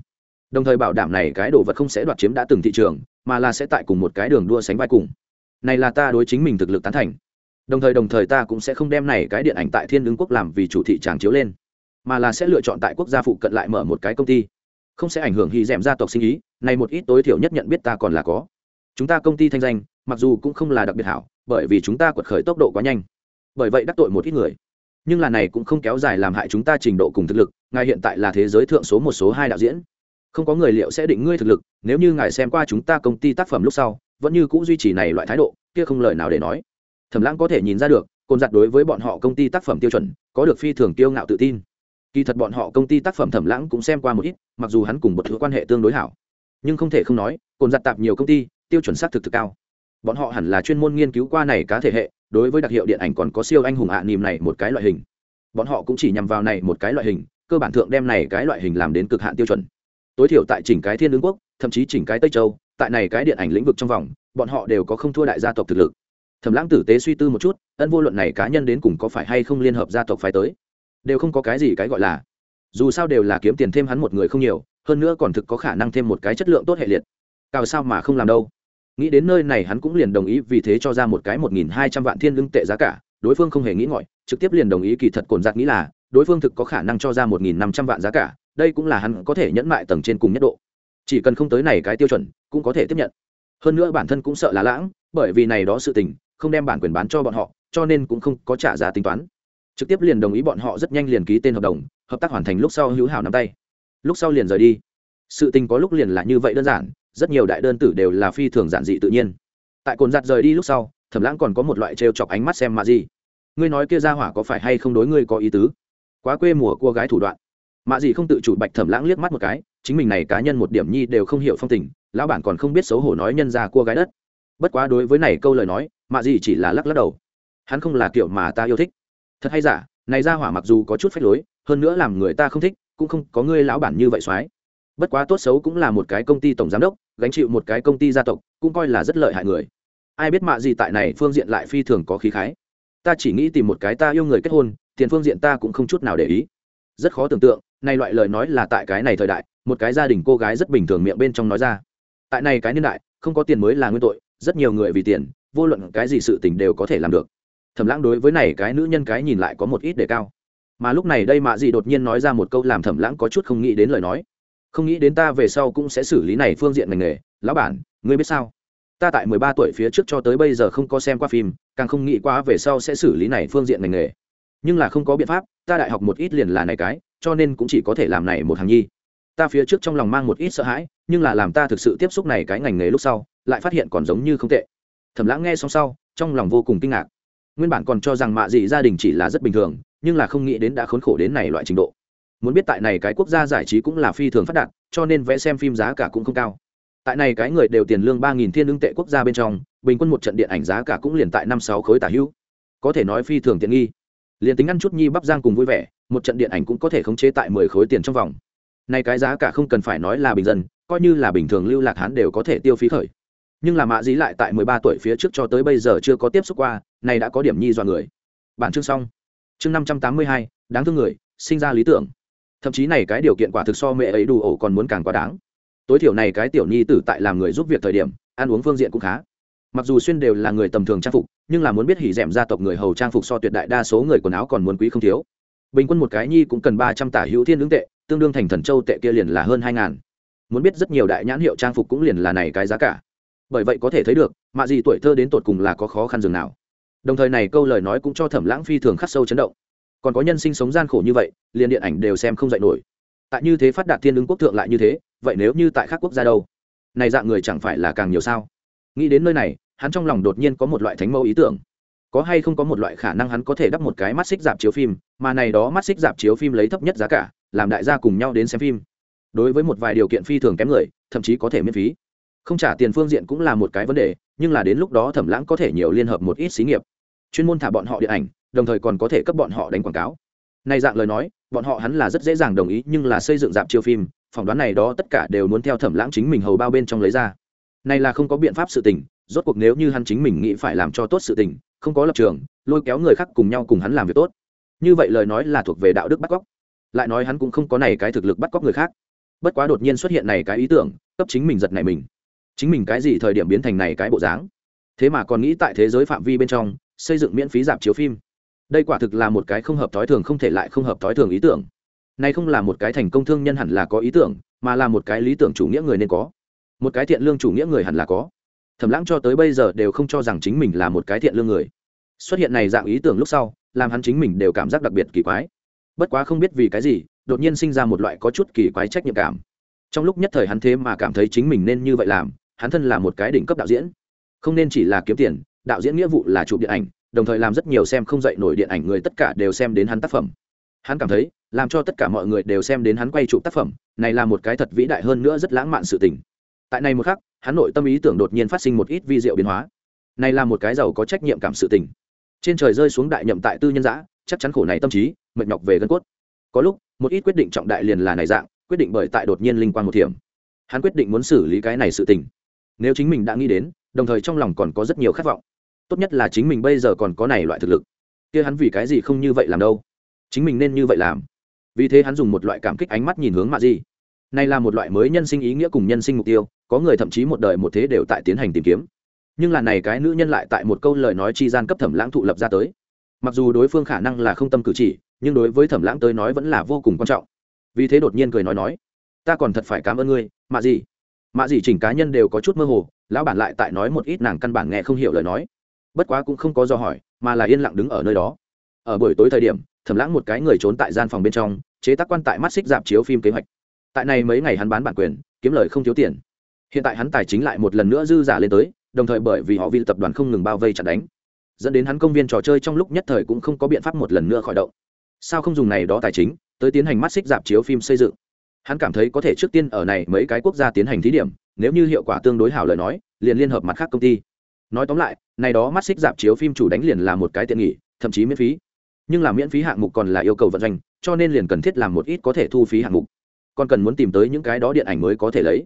A: Đồng thời bảo đảm này cái đồ vật không sẽ đoạt chiếm đã từng thị trường, mà là sẽ tại cùng một cái đường đua sánh vai cùng. Này là ta đối chính mình thực lực tán thành. Đồng thời đồng thời ta cũng sẽ không đem này cái điện ảnh tại thiên ứng quốc làm vì chủ thị tràng chiếu lên mà là sẽ lựa chọn tại quốc gia phụ cận lại mở một cái công ty. Không sẽ ảnh hưởng hy rèm gia tộc sinh ý, này một ít tối thiểu nhất nhận biết ta còn là có. Chúng ta công ty thanh danh, mặc dù cũng không là đặc biệt hảo, bởi vì chúng ta quật khởi tốc độ quá nhanh. Bởi vậy đắc tội một ít người. Nhưng là này cũng không kéo dài làm hại chúng ta trình độ cùng thực lực, ngài hiện tại là thế giới thượng số một số hai đạo diễn. Không có người liệu sẽ định ngươi thực lực, nếu như ngài xem qua chúng ta công ty tác phẩm lúc sau, vẫn như c ũ duy trì này loại thái độ, kia không lời nào để nói. Thẩm lãng có thể nhìn ra được, côn giặt đối với bọn họ công ty tác phẩm tiêu chuẩn, có được phi thường tiêu ngạo tự tin kỳ thật bọn họ công ty tác phẩm thẩm lãng cũng xem qua một ít, mặc dù hắn cùng một thứ quan hệ tương đối hảo. Nhưng không thể không nói, cồn giặt tạp nhiều công ty, tiêu chuẩn xác thực thực cao. Bọn họ hẳn là chuyên môn nghiên cứu qua này cá thể hệ, đối với đặc hiệu điện ảnh còn có siêu anh hùng ạ à nìm này một cái loại hình. Bọn họ cũng chỉ nhằm vào này một cái loại hình, cơ bản thượng đem này cái loại hình làm đến cực hạn tiêu chuẩn. Tối thiểu tại chỉnh cái thiên lương quốc, thậm chí chỉnh cái tây châu, tại này cái điện ảnh lĩnh vực trong vòng, bọn họ đều có không thua đại gia tộc thực lực. Thẩm lãng tử tế suy tư một chút, ân vô luận này cá nhân đến cùng có phải hay không liên hợp gia tộc phải tới đều không có cái gì cái gọi là. Dù sao đều là kiếm tiền thêm hắn một người không nhiều, hơn nữa còn thực có khả năng thêm một cái chất lượng tốt hệ liệt. Cao sao mà không làm đâu. Nghĩ đến nơi này hắn cũng liền đồng ý vì thế cho ra một cái một nghìn hai trăm vạn thiên lương tệ giá cả, đối phương không hề nghĩ ngọi trực tiếp liền đồng ý kỳ thật cồn giặc nghĩ là, đối phương thực có khả năng cho ra một nghìn năm trăm vạn giá cả, đây cũng là hắn có thể nhẫn mại tầng trên cùng nhất độ. Chỉ cần không tới này cái tiêu chuẩn, cũng có thể tiếp nhận. Hơn nữa bản thân cũng sợ là lãng, bởi vì này đó sự tình, không đem bản quyền bán cho bọn họ, cho nên cũng không có trả giá tính toán trực tiếp liền đồng ý bọn họ rất nhanh liền ký tên hợp đồng, hợp tác hoàn thành lúc sau hữu hảo nắm tay. Lúc sau liền rời đi. Sự tình có lúc liền là như vậy đơn giản, rất nhiều đại đơn tử đều là phi thường giản dị tự nhiên. Tại cồn giặt rời đi lúc sau, thẩm lãng còn có một loại t chọc ánh mắt xem mà gì ngươi nói kia ra hỏa có phải hay không đối ngươi có ý tứ? Quá quê mùa cua gái thủ đoạn. Mạ gì không tự chủ bạch thẩm lãng liếc mắt một cái, chính mình này cá nhân một điểm nhi đều không hiểu phong tình, lão bản còn không biết xấu hổ nói nhân ra cua gái đất. Bất quá đối với này câu lời nói, mạ gì chỉ là lắc lắc đầu. Hắn không là kiểu mà ta yêu thích thật hay giả, này ra hỏa mặc dù có chút phách lối, hơn nữa làm người ta không thích, cũng không có ngươi lão bản như vậy soái bất quá tốt xấu cũng là một cái công ty tổng giám đốc, gánh chịu một cái công ty gia tộc, cũng coi là rất lợi hại người. Ai biết mạ gì tại này phương diện lại phi thường có khí khái. Ta chỉ nghĩ tìm một cái ta yêu người kết hôn, tiền phương diện ta cũng không chút nào để ý. Rất khó tưởng tượng nay loại lời nói là tại cái này thời đại, một cái gia đình cô gái rất bình thường miệng bên trong nói ra. Tại này cái niên đại, không có tiền mới là nguyên tội, rất nhiều người vì tiền, vô luận cái gì sự tình đều có thể làm được thẩm lãng đối với này cái nữ nhân cái nhìn lại có một ít đề cao. Mà lúc này đây mạ dị đột nhiên nói ra một câu làm thẩm lãng có chút không nghĩ đến lời nói. Không nghĩ đến ta về sau cũng sẽ xử lý này phương diện ngành nghề. Lão bản, ngươi biết sao? Ta tại mười ba tuổi phía trước cho tới bây giờ không có xem qua phim, càng không nghĩ quá về sau sẽ xử lý này phương diện ngành nghề. Nhưng là không có biện pháp, ta đại học một ít liền là này cái, cho nên cũng chỉ có thể làm này một hàng nhi. Ta phía trước trong lòng mang một ít sợ hãi, nhưng là làm ta thực sự tiếp xúc này cái ngành nghề lúc sau, lại phát hiện còn giống như không tệ. Thẩm lãng nghe xong sau, trong lòng vô cùng kinh ngạc nguyên bản còn cho rằng mạ dị gia đình chỉ là rất bình thường, nhưng là không nghĩ đến đã khốn khổ đến này loại trình độ. Muốn biết tại này cái quốc gia giải trí cũng là phi thường phát đạt, cho nên vẽ xem phim giá cả cũng không cao. Tại này cái người đều tiền lương ba nghìn thiên lương tệ quốc gia bên trong, bình quân một trận điện ảnh giá cả cũng liền tại năm sáu khối tả hữu có thể nói phi thường tiện nghi. Liền tính ăn chút nhi bắp giang cùng vui vẻ, một trận điện ảnh cũng có thể khống chế tại mười khối tiền trong vòng. Này cái giá cả không cần phải nói là bình dân, coi như là bình thường lưu lạc hán đều có thể tiêu phí khởi. Nhưng là mạ dí lại tại mười ba tuổi phía trước cho tới bây giờ chưa có tiếp xúc qua này đã có điểm nhi dọa người. Bản chương xong. Chương năm trăm tám mươi hai, đáng thương người, sinh ra lý tưởng. Thậm chí này cái điều kiện quả thực so mẹ ấy đủ ổ còn muốn càng quá đáng. Tối thiểu này cái tiểu nhi tử tại làm người giúp việc thời điểm, ăn uống phương diện cũng khá. Mặc dù xuyên đều là người tầm thường trang phục, nhưng là muốn biết hỉ d ẻ m gia tộc người hầu trang phục so tuyệt đại đa số người quần áo còn muốn quý không thiếu. Bình quân một cái nhi cũng cần ba trăm tả hữu thiên ứng tệ, tương đương thành thần châu tệ kia liền là hơn hai ngàn. Muốn biết rất nhiều đại nhãn hiệu trang phục cũng liền là này cái giá cả. Bởi vậy có thể thấy được, mạ gì tuổi thơ đến tột cùng là có khó khăn dường nào đồng thời này câu lời nói cũng cho thẩm lãng phi thường khắc sâu chấn động. Còn có nhân sinh sống gian khổ như vậy, liền điện ảnh đều xem không dạy nổi. Tại như thế phát đạt thiên ứng quốc thượng lại như thế, vậy nếu như tại các quốc gia đâu? Này dạng người chẳng phải là càng nhiều sao? Nghĩ đến nơi này, hắn trong lòng đột nhiên có một loại thánh mẫu ý tưởng. Có hay không có một loại khả năng hắn có thể đắp một cái mắt xích dạp chiếu phim, mà này đó mắt xích dạp chiếu phim lấy thấp nhất giá cả, làm đại gia cùng nhau đến xem phim. Đối với một vài điều kiện phi thường kém người, thậm chí có thể miễn phí. Không trả tiền phương diện cũng là một cái vấn đề, nhưng là đến lúc đó thẩm lãng có thể nhiều liên hợp một ít xí nghiệp chuyên môn thả bọn họ điện ảnh, đồng thời còn có thể cấp bọn họ đánh quảng cáo. Này dạng lời nói, bọn họ hắn là rất dễ dàng đồng ý, nhưng là xây dựng dạp chiếu phim, phỏng đoán này đó tất cả đều muốn theo thẩm lãng chính mình hầu bao bên trong lấy ra. Này là không có biện pháp sự tình, rốt cuộc nếu như hắn chính mình nghĩ phải làm cho tốt sự tình, không có lập trường, lôi kéo người khác cùng nhau cùng hắn làm việc tốt. Như vậy lời nói là thuộc về đạo đức bắt cóc. Lại nói hắn cũng không có này cái thực lực bắt cóc người khác. Bất quá đột nhiên xuất hiện này cái ý tưởng, cấp chính mình giật này mình. Chính mình cái gì thời điểm biến thành này cái bộ dáng? Thế mà còn nghĩ tại thế giới phạm vi bên trong xây dựng miễn phí dạp chiếu phim. Đây quả thực là một cái không hợp thói thường không thể lại không hợp thói thường ý tưởng. Này không là một cái thành công thương nhân hẳn là có ý tưởng, mà là một cái lý tưởng chủ nghĩa người nên có. Một cái thiện lương chủ nghĩa người hẳn là có. Thẩm lãng cho tới bây giờ đều không cho rằng chính mình là một cái thiện lương người. Xuất hiện này dạng ý tưởng lúc sau, làm hắn chính mình đều cảm giác đặc biệt kỳ quái. Bất quá không biết vì cái gì, đột nhiên sinh ra một loại có chút kỳ quái trách nhiệm cảm. Trong lúc nhất thời hắn thế mà cảm thấy chính mình nên như vậy làm, hắn thân là một cái đỉnh cấp đạo diễn. Không nên chỉ là kiếm tiền đạo diễn nghĩa vụ là chụp điện ảnh, đồng thời làm rất nhiều xem không dậy nổi điện ảnh người tất cả đều xem đến hắn tác phẩm. Hắn cảm thấy, làm cho tất cả mọi người đều xem đến hắn quay chụp tác phẩm, này là một cái thật vĩ đại hơn nữa rất lãng mạn sự tình. Tại này một khắc, hắn nội tâm ý tưởng đột nhiên phát sinh một ít vi diệu biến hóa. Này là một cái giàu có trách nhiệm cảm sự tình. Trên trời rơi xuống đại nhậm tại tư nhân giã chắc chắn khổ này tâm trí, mệt nhọc về gân cốt. Có lúc, một ít quyết định trọng đại liền là này dạng, quyết định bởi tại đột nhiên linh quan một thiểm hắn quyết định muốn xử lý cái này sự tình. Nếu chính mình đã nghĩ đến, đồng thời trong lòng còn có rất nhiều khát vọng tốt nhất là chính mình bây giờ còn có này loại thực lực. Kia hắn vì cái gì không như vậy làm đâu? Chính mình nên như vậy làm. Vì thế hắn dùng một loại cảm kích ánh mắt nhìn hướng mạ di. Này là một loại mới nhân sinh ý nghĩa cùng nhân sinh mục tiêu, có người thậm chí một đời một thế đều tại tiến hành tìm kiếm. Nhưng là này cái nữ nhân lại tại một câu lời nói chi gian cấp thẩm lãng thụ lập ra tới. Mặc dù đối phương khả năng là không tâm cử chỉ, nhưng đối với thẩm lãng tới nói vẫn là vô cùng quan trọng. Vì thế đột nhiên cười nói nói, ta còn thật phải cảm ơn ngươi, mạ gì mạ gì chỉnh cá nhân đều có chút mơ hồ, lão bản lại tại nói một ít nàng căn bản nghe không hiểu lời nói bất quá cũng không có do hỏi, mà là yên lặng đứng ở nơi đó. Ở buổi tối thời điểm, thẩm lãng một cái người trốn tại gian phòng bên trong, chế tác quan tại mắt xích dạp chiếu phim kế hoạch. Tại này mấy ngày hắn bán bản quyền, kiếm lời không thiếu tiền. Hiện tại hắn tài chính lại một lần nữa dư giả lên tới, đồng thời bởi vì họ vi tập đoàn không ngừng bao vây chặt đánh, dẫn đến hắn công viên trò chơi trong lúc nhất thời cũng không có biện pháp một lần nữa khỏi động. Sao không dùng này đó tài chính, tới tiến hành mắt xích dạp chiếu phim xây dựng? Hắn cảm thấy có thể trước tiên ở này mấy cái quốc gia tiến hành thí điểm, nếu như hiệu quả tương đối hảo lời nói, liền liên hợp mặt khác công ty. Nói tóm lại này đó mắt xích dạp chiếu phim chủ đánh liền là một cái tiện nghỉ, thậm chí miễn phí. Nhưng là miễn phí hạng mục còn là yêu cầu vận doanh, cho nên liền cần thiết làm một ít có thể thu phí hạng mục. Còn cần muốn tìm tới những cái đó điện ảnh mới có thể lấy.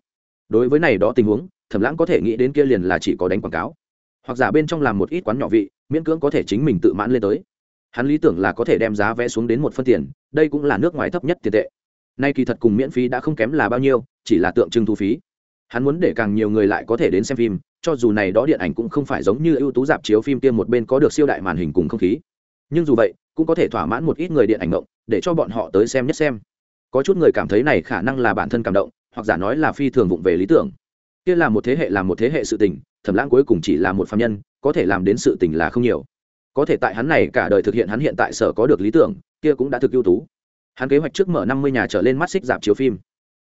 A: Đối với này đó tình huống, thẩm lãng có thể nghĩ đến kia liền là chỉ có đánh quảng cáo. Hoặc giả bên trong làm một ít quán nhỏ vị, miễn cưỡng có thể chính mình tự mãn lên tới. Hắn lý tưởng là có thể đem giá vé xuống đến một phân tiền, đây cũng là nước ngoài thấp nhất tiền tệ. Nay kỳ thật cùng miễn phí đã không kém là bao nhiêu, chỉ là tượng trưng thu phí hắn muốn để càng nhiều người lại có thể đến xem phim, cho dù này đó điện ảnh cũng không phải giống như ưu tú dạp chiếu phim kia một bên có được siêu đại màn hình cùng không khí. Nhưng dù vậy, cũng có thể thỏa mãn một ít người điện ảnh động để cho bọn họ tới xem nhất xem. Có chút người cảm thấy này khả năng là bản thân cảm động, hoặc giả nói là phi thường vụng về lý tưởng. Kia là một thế hệ làm một thế hệ sự tình, thẩm lãng cuối cùng chỉ là một phạm nhân, có thể làm đến sự tình là không nhiều. Có thể tại hắn này cả đời thực hiện hắn hiện tại sở có được lý tưởng, kia cũng đã thực ưu tú. Hắn kế hoạch trước mở năm mươi nhà trở lên mắt xích dạp chiếu phim.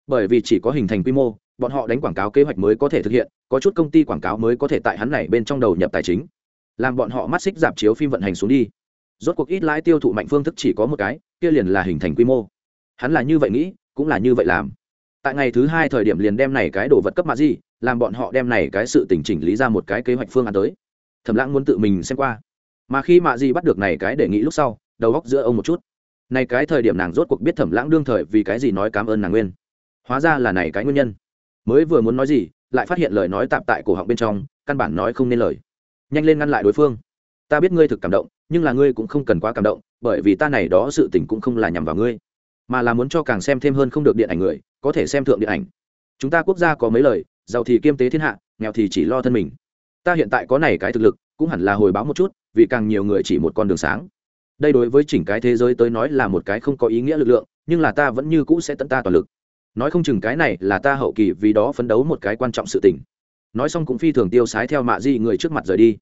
A: Bởi vì chỉ có hình thành quy mô bọn họ đánh quảng cáo kế hoạch mới có thể thực hiện, có chút công ty quảng cáo mới có thể tại hắn này bên trong đầu nhập tài chính. Làm bọn họ mắt xích giảm chiếu phim vận hành xuống đi. Rốt cuộc ít lãi tiêu thụ mạnh phương thức chỉ có một cái, kia liền là hình thành quy mô. Hắn là như vậy nghĩ, cũng là như vậy làm. Tại ngày thứ hai thời điểm liền đem này cái đồ vật cấp mạ gì làm bọn họ đem này cái sự tình chỉnh lý ra một cái kế hoạch phương án tới. Thẩm lãng muốn tự mình xem qua. Mà khi mạ gì bắt được này cái đề nghị lúc sau, đầu góc giữa ông một chút. Này cái thời điểm nàng rốt cuộc biết thẩm lãng đương thời vì cái gì nói cảm ơn nàng nguyên. Hóa ra là này cái nguyên nhân mới vừa muốn nói gì, lại phát hiện lời nói tạm tại cổ họng bên trong, căn bản nói không nên lời. Nhanh lên ngăn lại đối phương. Ta biết ngươi thực cảm động, nhưng là ngươi cũng không cần quá cảm động, bởi vì ta này đó sự tình cũng không là nhằm vào ngươi, mà là muốn cho càng xem thêm hơn không được điện ảnh người, có thể xem thượng điện ảnh. Chúng ta quốc gia có mấy lời, giàu thì kiêm tế thiên hạ, nghèo thì chỉ lo thân mình. Ta hiện tại có này cái thực lực, cũng hẳn là hồi báo một chút, vì càng nhiều người chỉ một con đường sáng. Đây đối với chỉnh cái thế giới tới nói là một cái không có ý nghĩa lực lượng, nhưng là ta vẫn như cũ sẽ tận ta toàn lực nói không chừng cái này là ta hậu kỳ vì đó phấn đấu một cái quan trọng sự tình. Nói xong cũng phi thường tiêu sái theo mạ di người trước mặt rời đi.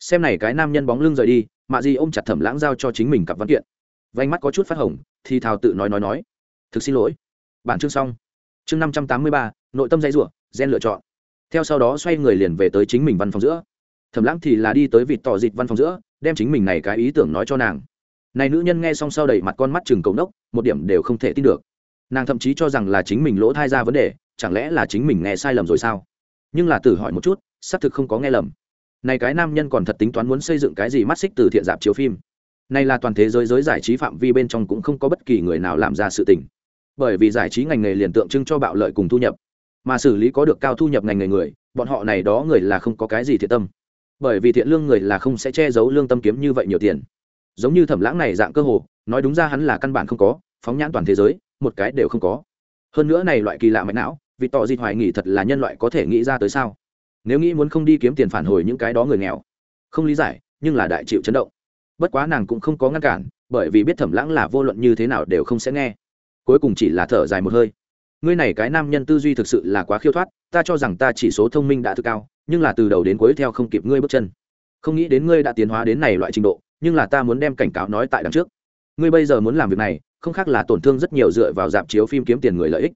A: Xem này cái nam nhân bóng lưng rời đi, mạ di ôm chặt thẩm lãng giao cho chính mình cặp văn kiện. Vánh mắt có chút phát hồng, thì thào tự nói nói nói, thực xin lỗi. Bản chương xong. Chương năm trăm tám mươi ba, nội tâm dây rủa, gen lựa chọn. Theo sau đó xoay người liền về tới chính mình văn phòng giữa. Thẩm lãng thì là đi tới vịt tỏ dịt văn phòng giữa, đem chính mình này cái ý tưởng nói cho nàng. Này nữ nhân nghe xong sau đầy mặt con mắt chừng cầu nốc, một điểm đều không thể tin được nàng thậm chí cho rằng là chính mình lỗ thai ra vấn đề, chẳng lẽ là chính mình nghe sai lầm rồi sao? Nhưng là tử hỏi một chút, xác thực không có nghe lầm. Này cái nam nhân còn thật tính toán muốn xây dựng cái gì mắt xích từ thiện dạp chiếu phim. Này là toàn thế giới giới giải trí phạm vi bên trong cũng không có bất kỳ người nào làm ra sự tình. Bởi vì giải trí ngành nghề liền tượng trưng cho bạo lợi cùng thu nhập. Mà xử lý có được cao thu nhập ngành nghề người, bọn họ này đó người là không có cái gì thiện tâm. Bởi vì thiện lương người là không sẽ che giấu lương tâm kiếm như vậy nhiều tiền. Giống như thẩm lãng này dạng cơ hồ, nói đúng ra hắn là căn bản không có, phóng nhãn toàn thế giới một cái đều không có. Hơn nữa này loại kỳ lạ mạch não, vì tỏ dịt hoài nghỉ thật là nhân loại có thể nghĩ ra tới sao? Nếu nghĩ muốn không đi kiếm tiền phản hồi những cái đó người nghèo, không lý giải, nhưng là đại chịu chấn động. Bất quá nàng cũng không có ngăn cản, bởi vì biết thẩm lãng là vô luận như thế nào đều không sẽ nghe. Cuối cùng chỉ là thở dài một hơi. Ngươi này cái nam nhân tư duy thực sự là quá khiêu thoát, ta cho rằng ta chỉ số thông minh đã thực cao, nhưng là từ đầu đến cuối theo không kịp ngươi bước chân. Không nghĩ đến ngươi đã tiến hóa đến này loại trình độ, nhưng là ta muốn đem cảnh cáo nói tại đằng trước. Ngươi bây giờ muốn làm việc này không khác là tổn thương rất nhiều dựa vào dạp chiếu phim kiếm tiền người lợi ích.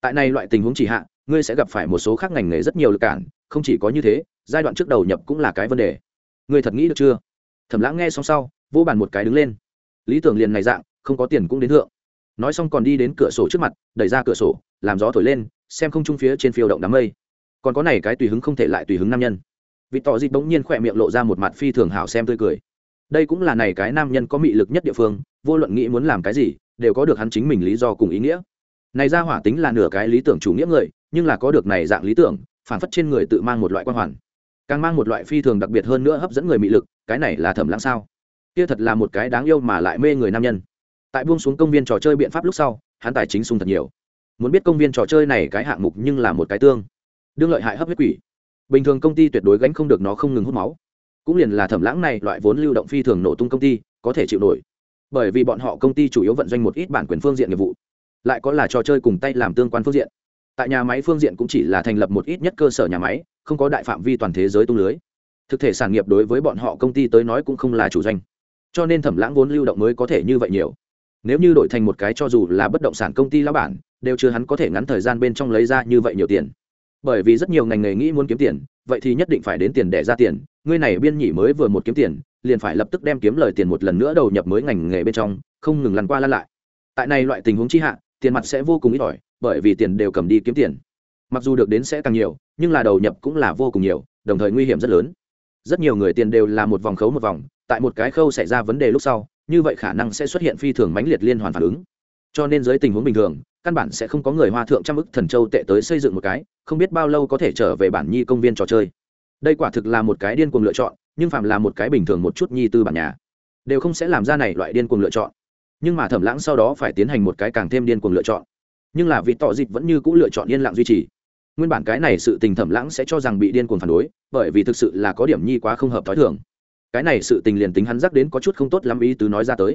A: Tại này loại tình huống chỉ hạ, ngươi sẽ gặp phải một số khác ngành nghề rất nhiều lực cản, không chỉ có như thế, giai đoạn trước đầu nhập cũng là cái vấn đề. Ngươi thật nghĩ được chưa? Thẩm lãng nghe xong sau vô bàn một cái đứng lên. Lý tưởng liền này dạng, không có tiền cũng đến thượng. Nói xong còn đi đến cửa sổ trước mặt, đẩy ra cửa sổ, làm gió thổi lên, xem không trung phía trên phiêu động đám mây. Còn có này cái tùy hứng không thể lại tùy hứng nam nhân. Vị tỏ dịp bỗng nhiên khỏe miệng lộ ra một mặt phi thường hảo xem tươi cười. Đây cũng là này cái nam nhân có mị lực nhất địa phương, vô luận nghĩ muốn làm cái gì đều có được hắn chính mình lý do cùng ý nghĩa. Này ra hỏa tính là nửa cái lý tưởng chủ nghĩa người, nhưng là có được này dạng lý tưởng, phản phất trên người tự mang một loại quan hoàn. Càng mang một loại phi thường đặc biệt hơn nữa hấp dẫn người mị lực, cái này là thẩm lãng sao? Kia thật là một cái đáng yêu mà lại mê người nam nhân. Tại buông xuống công viên trò chơi biện pháp lúc sau, hắn tài chính sung thật nhiều. Muốn biết công viên trò chơi này cái hạng mục nhưng là một cái tương. Đương lợi hại hấp huyết quỷ. Bình thường công ty tuyệt đối gánh không được nó không ngừng hút máu. Cũng liền là thẩm lãng này, loại vốn lưu động phi thường nổ tung công ty, có thể chịu nổi bởi vì bọn họ công ty chủ yếu vận doanh một ít bản quyền phương diện nghiệp vụ, lại có là trò chơi cùng tay làm tương quan phương diện. Tại nhà máy phương diện cũng chỉ là thành lập một ít nhất cơ sở nhà máy, không có đại phạm vi toàn thế giới tung lưới. Thực thể sản nghiệp đối với bọn họ công ty tới nói cũng không là chủ doanh. Cho nên thẩm lãng vốn lưu động mới có thể như vậy nhiều. Nếu như đổi thành một cái cho dù là bất động sản công ty lão bản, đều chưa hắn có thể ngắn thời gian bên trong lấy ra như vậy nhiều tiền. Bởi vì rất nhiều ngành nghề nghĩ muốn kiếm tiền, vậy thì nhất định phải đến tiền để ra tiền. Ngươi này biên nhỉ mới vừa một kiếm tiền liền phải lập tức đem kiếm lời tiền một lần nữa đầu nhập mới ngành nghề bên trong, không ngừng lăn qua lăn lại. Tại này loại tình huống chi hạ, tiền mặt sẽ vô cùng ít ỏi, bởi vì tiền đều cầm đi kiếm tiền. Mặc dù được đến sẽ càng nhiều, nhưng là đầu nhập cũng là vô cùng nhiều, đồng thời nguy hiểm rất lớn. Rất nhiều người tiền đều là một vòng khấu một vòng, tại một cái khâu xảy ra vấn đề lúc sau, như vậy khả năng sẽ xuất hiện phi thường mãnh liệt liên hoàn phản ứng. Cho nên dưới tình huống bình thường, căn bản sẽ không có người hoa thượng trăm ức thần châu tệ tới xây dựng một cái, không biết bao lâu có thể trở về bản nhi công viên trò chơi. Đây quả thực là một cái điên cuồng lựa chọn nhưng phạm là một cái bình thường một chút nhi tư bản nhà, đều không sẽ làm ra này loại điên cuồng lựa chọn. Nhưng mà thẩm lãng sau đó phải tiến hành một cái càng thêm điên cuồng lựa chọn. Nhưng là vị tỏ dịch vẫn như c ũ lựa chọn yên lặng duy trì. Nguyên bản cái này sự tình thẩm lãng sẽ cho rằng bị điên cuồng phản đối, bởi vì thực sự là có điểm nhi quá không hợp t h ó i thường. Cái này sự tình liền tính hắn dắt đến có chút không tốt lắm ý tứ nói ra tới.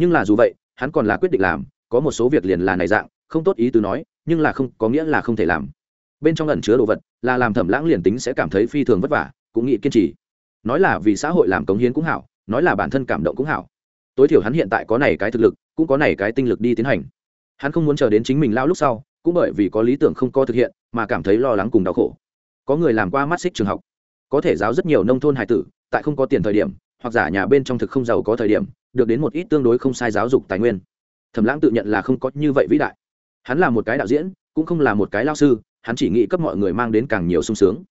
A: Nhưng là dù vậy, hắn còn là quyết định làm, có một số việc liền là này dạng, không tốt ý tứ nói, nhưng là không, có nghĩa là không thể làm. Bên trong ẩn chứa đồ vật, là làm thẩm lãng liền tính sẽ cảm thấy phi thường vất vả, cũng nghĩ kiên trì nói là vì xã hội làm cống hiến cũng hảo, nói là bản thân cảm động cũng hảo. Tối thiểu hắn hiện tại có này cái thực lực, cũng có này cái tinh lực đi tiến hành. Hắn không muốn chờ đến chính mình lao lúc sau, cũng bởi vì có lý tưởng không có thực hiện, mà cảm thấy lo lắng cùng đau khổ. Có người làm qua mắt xích trường học. Có thể giáo rất nhiều nông thôn hải tử, tại không có tiền thời điểm, hoặc giả nhà bên trong thực không giàu có thời điểm, được đến một ít tương đối không sai giáo dục tài nguyên. Thẩm lãng tự nhận là không có như vậy vĩ đại. Hắn là một cái đạo diễn, cũng không là một cái lao sư, hắn chỉ nghĩ cấp mọi người mang đến càng nhiều sung sướng.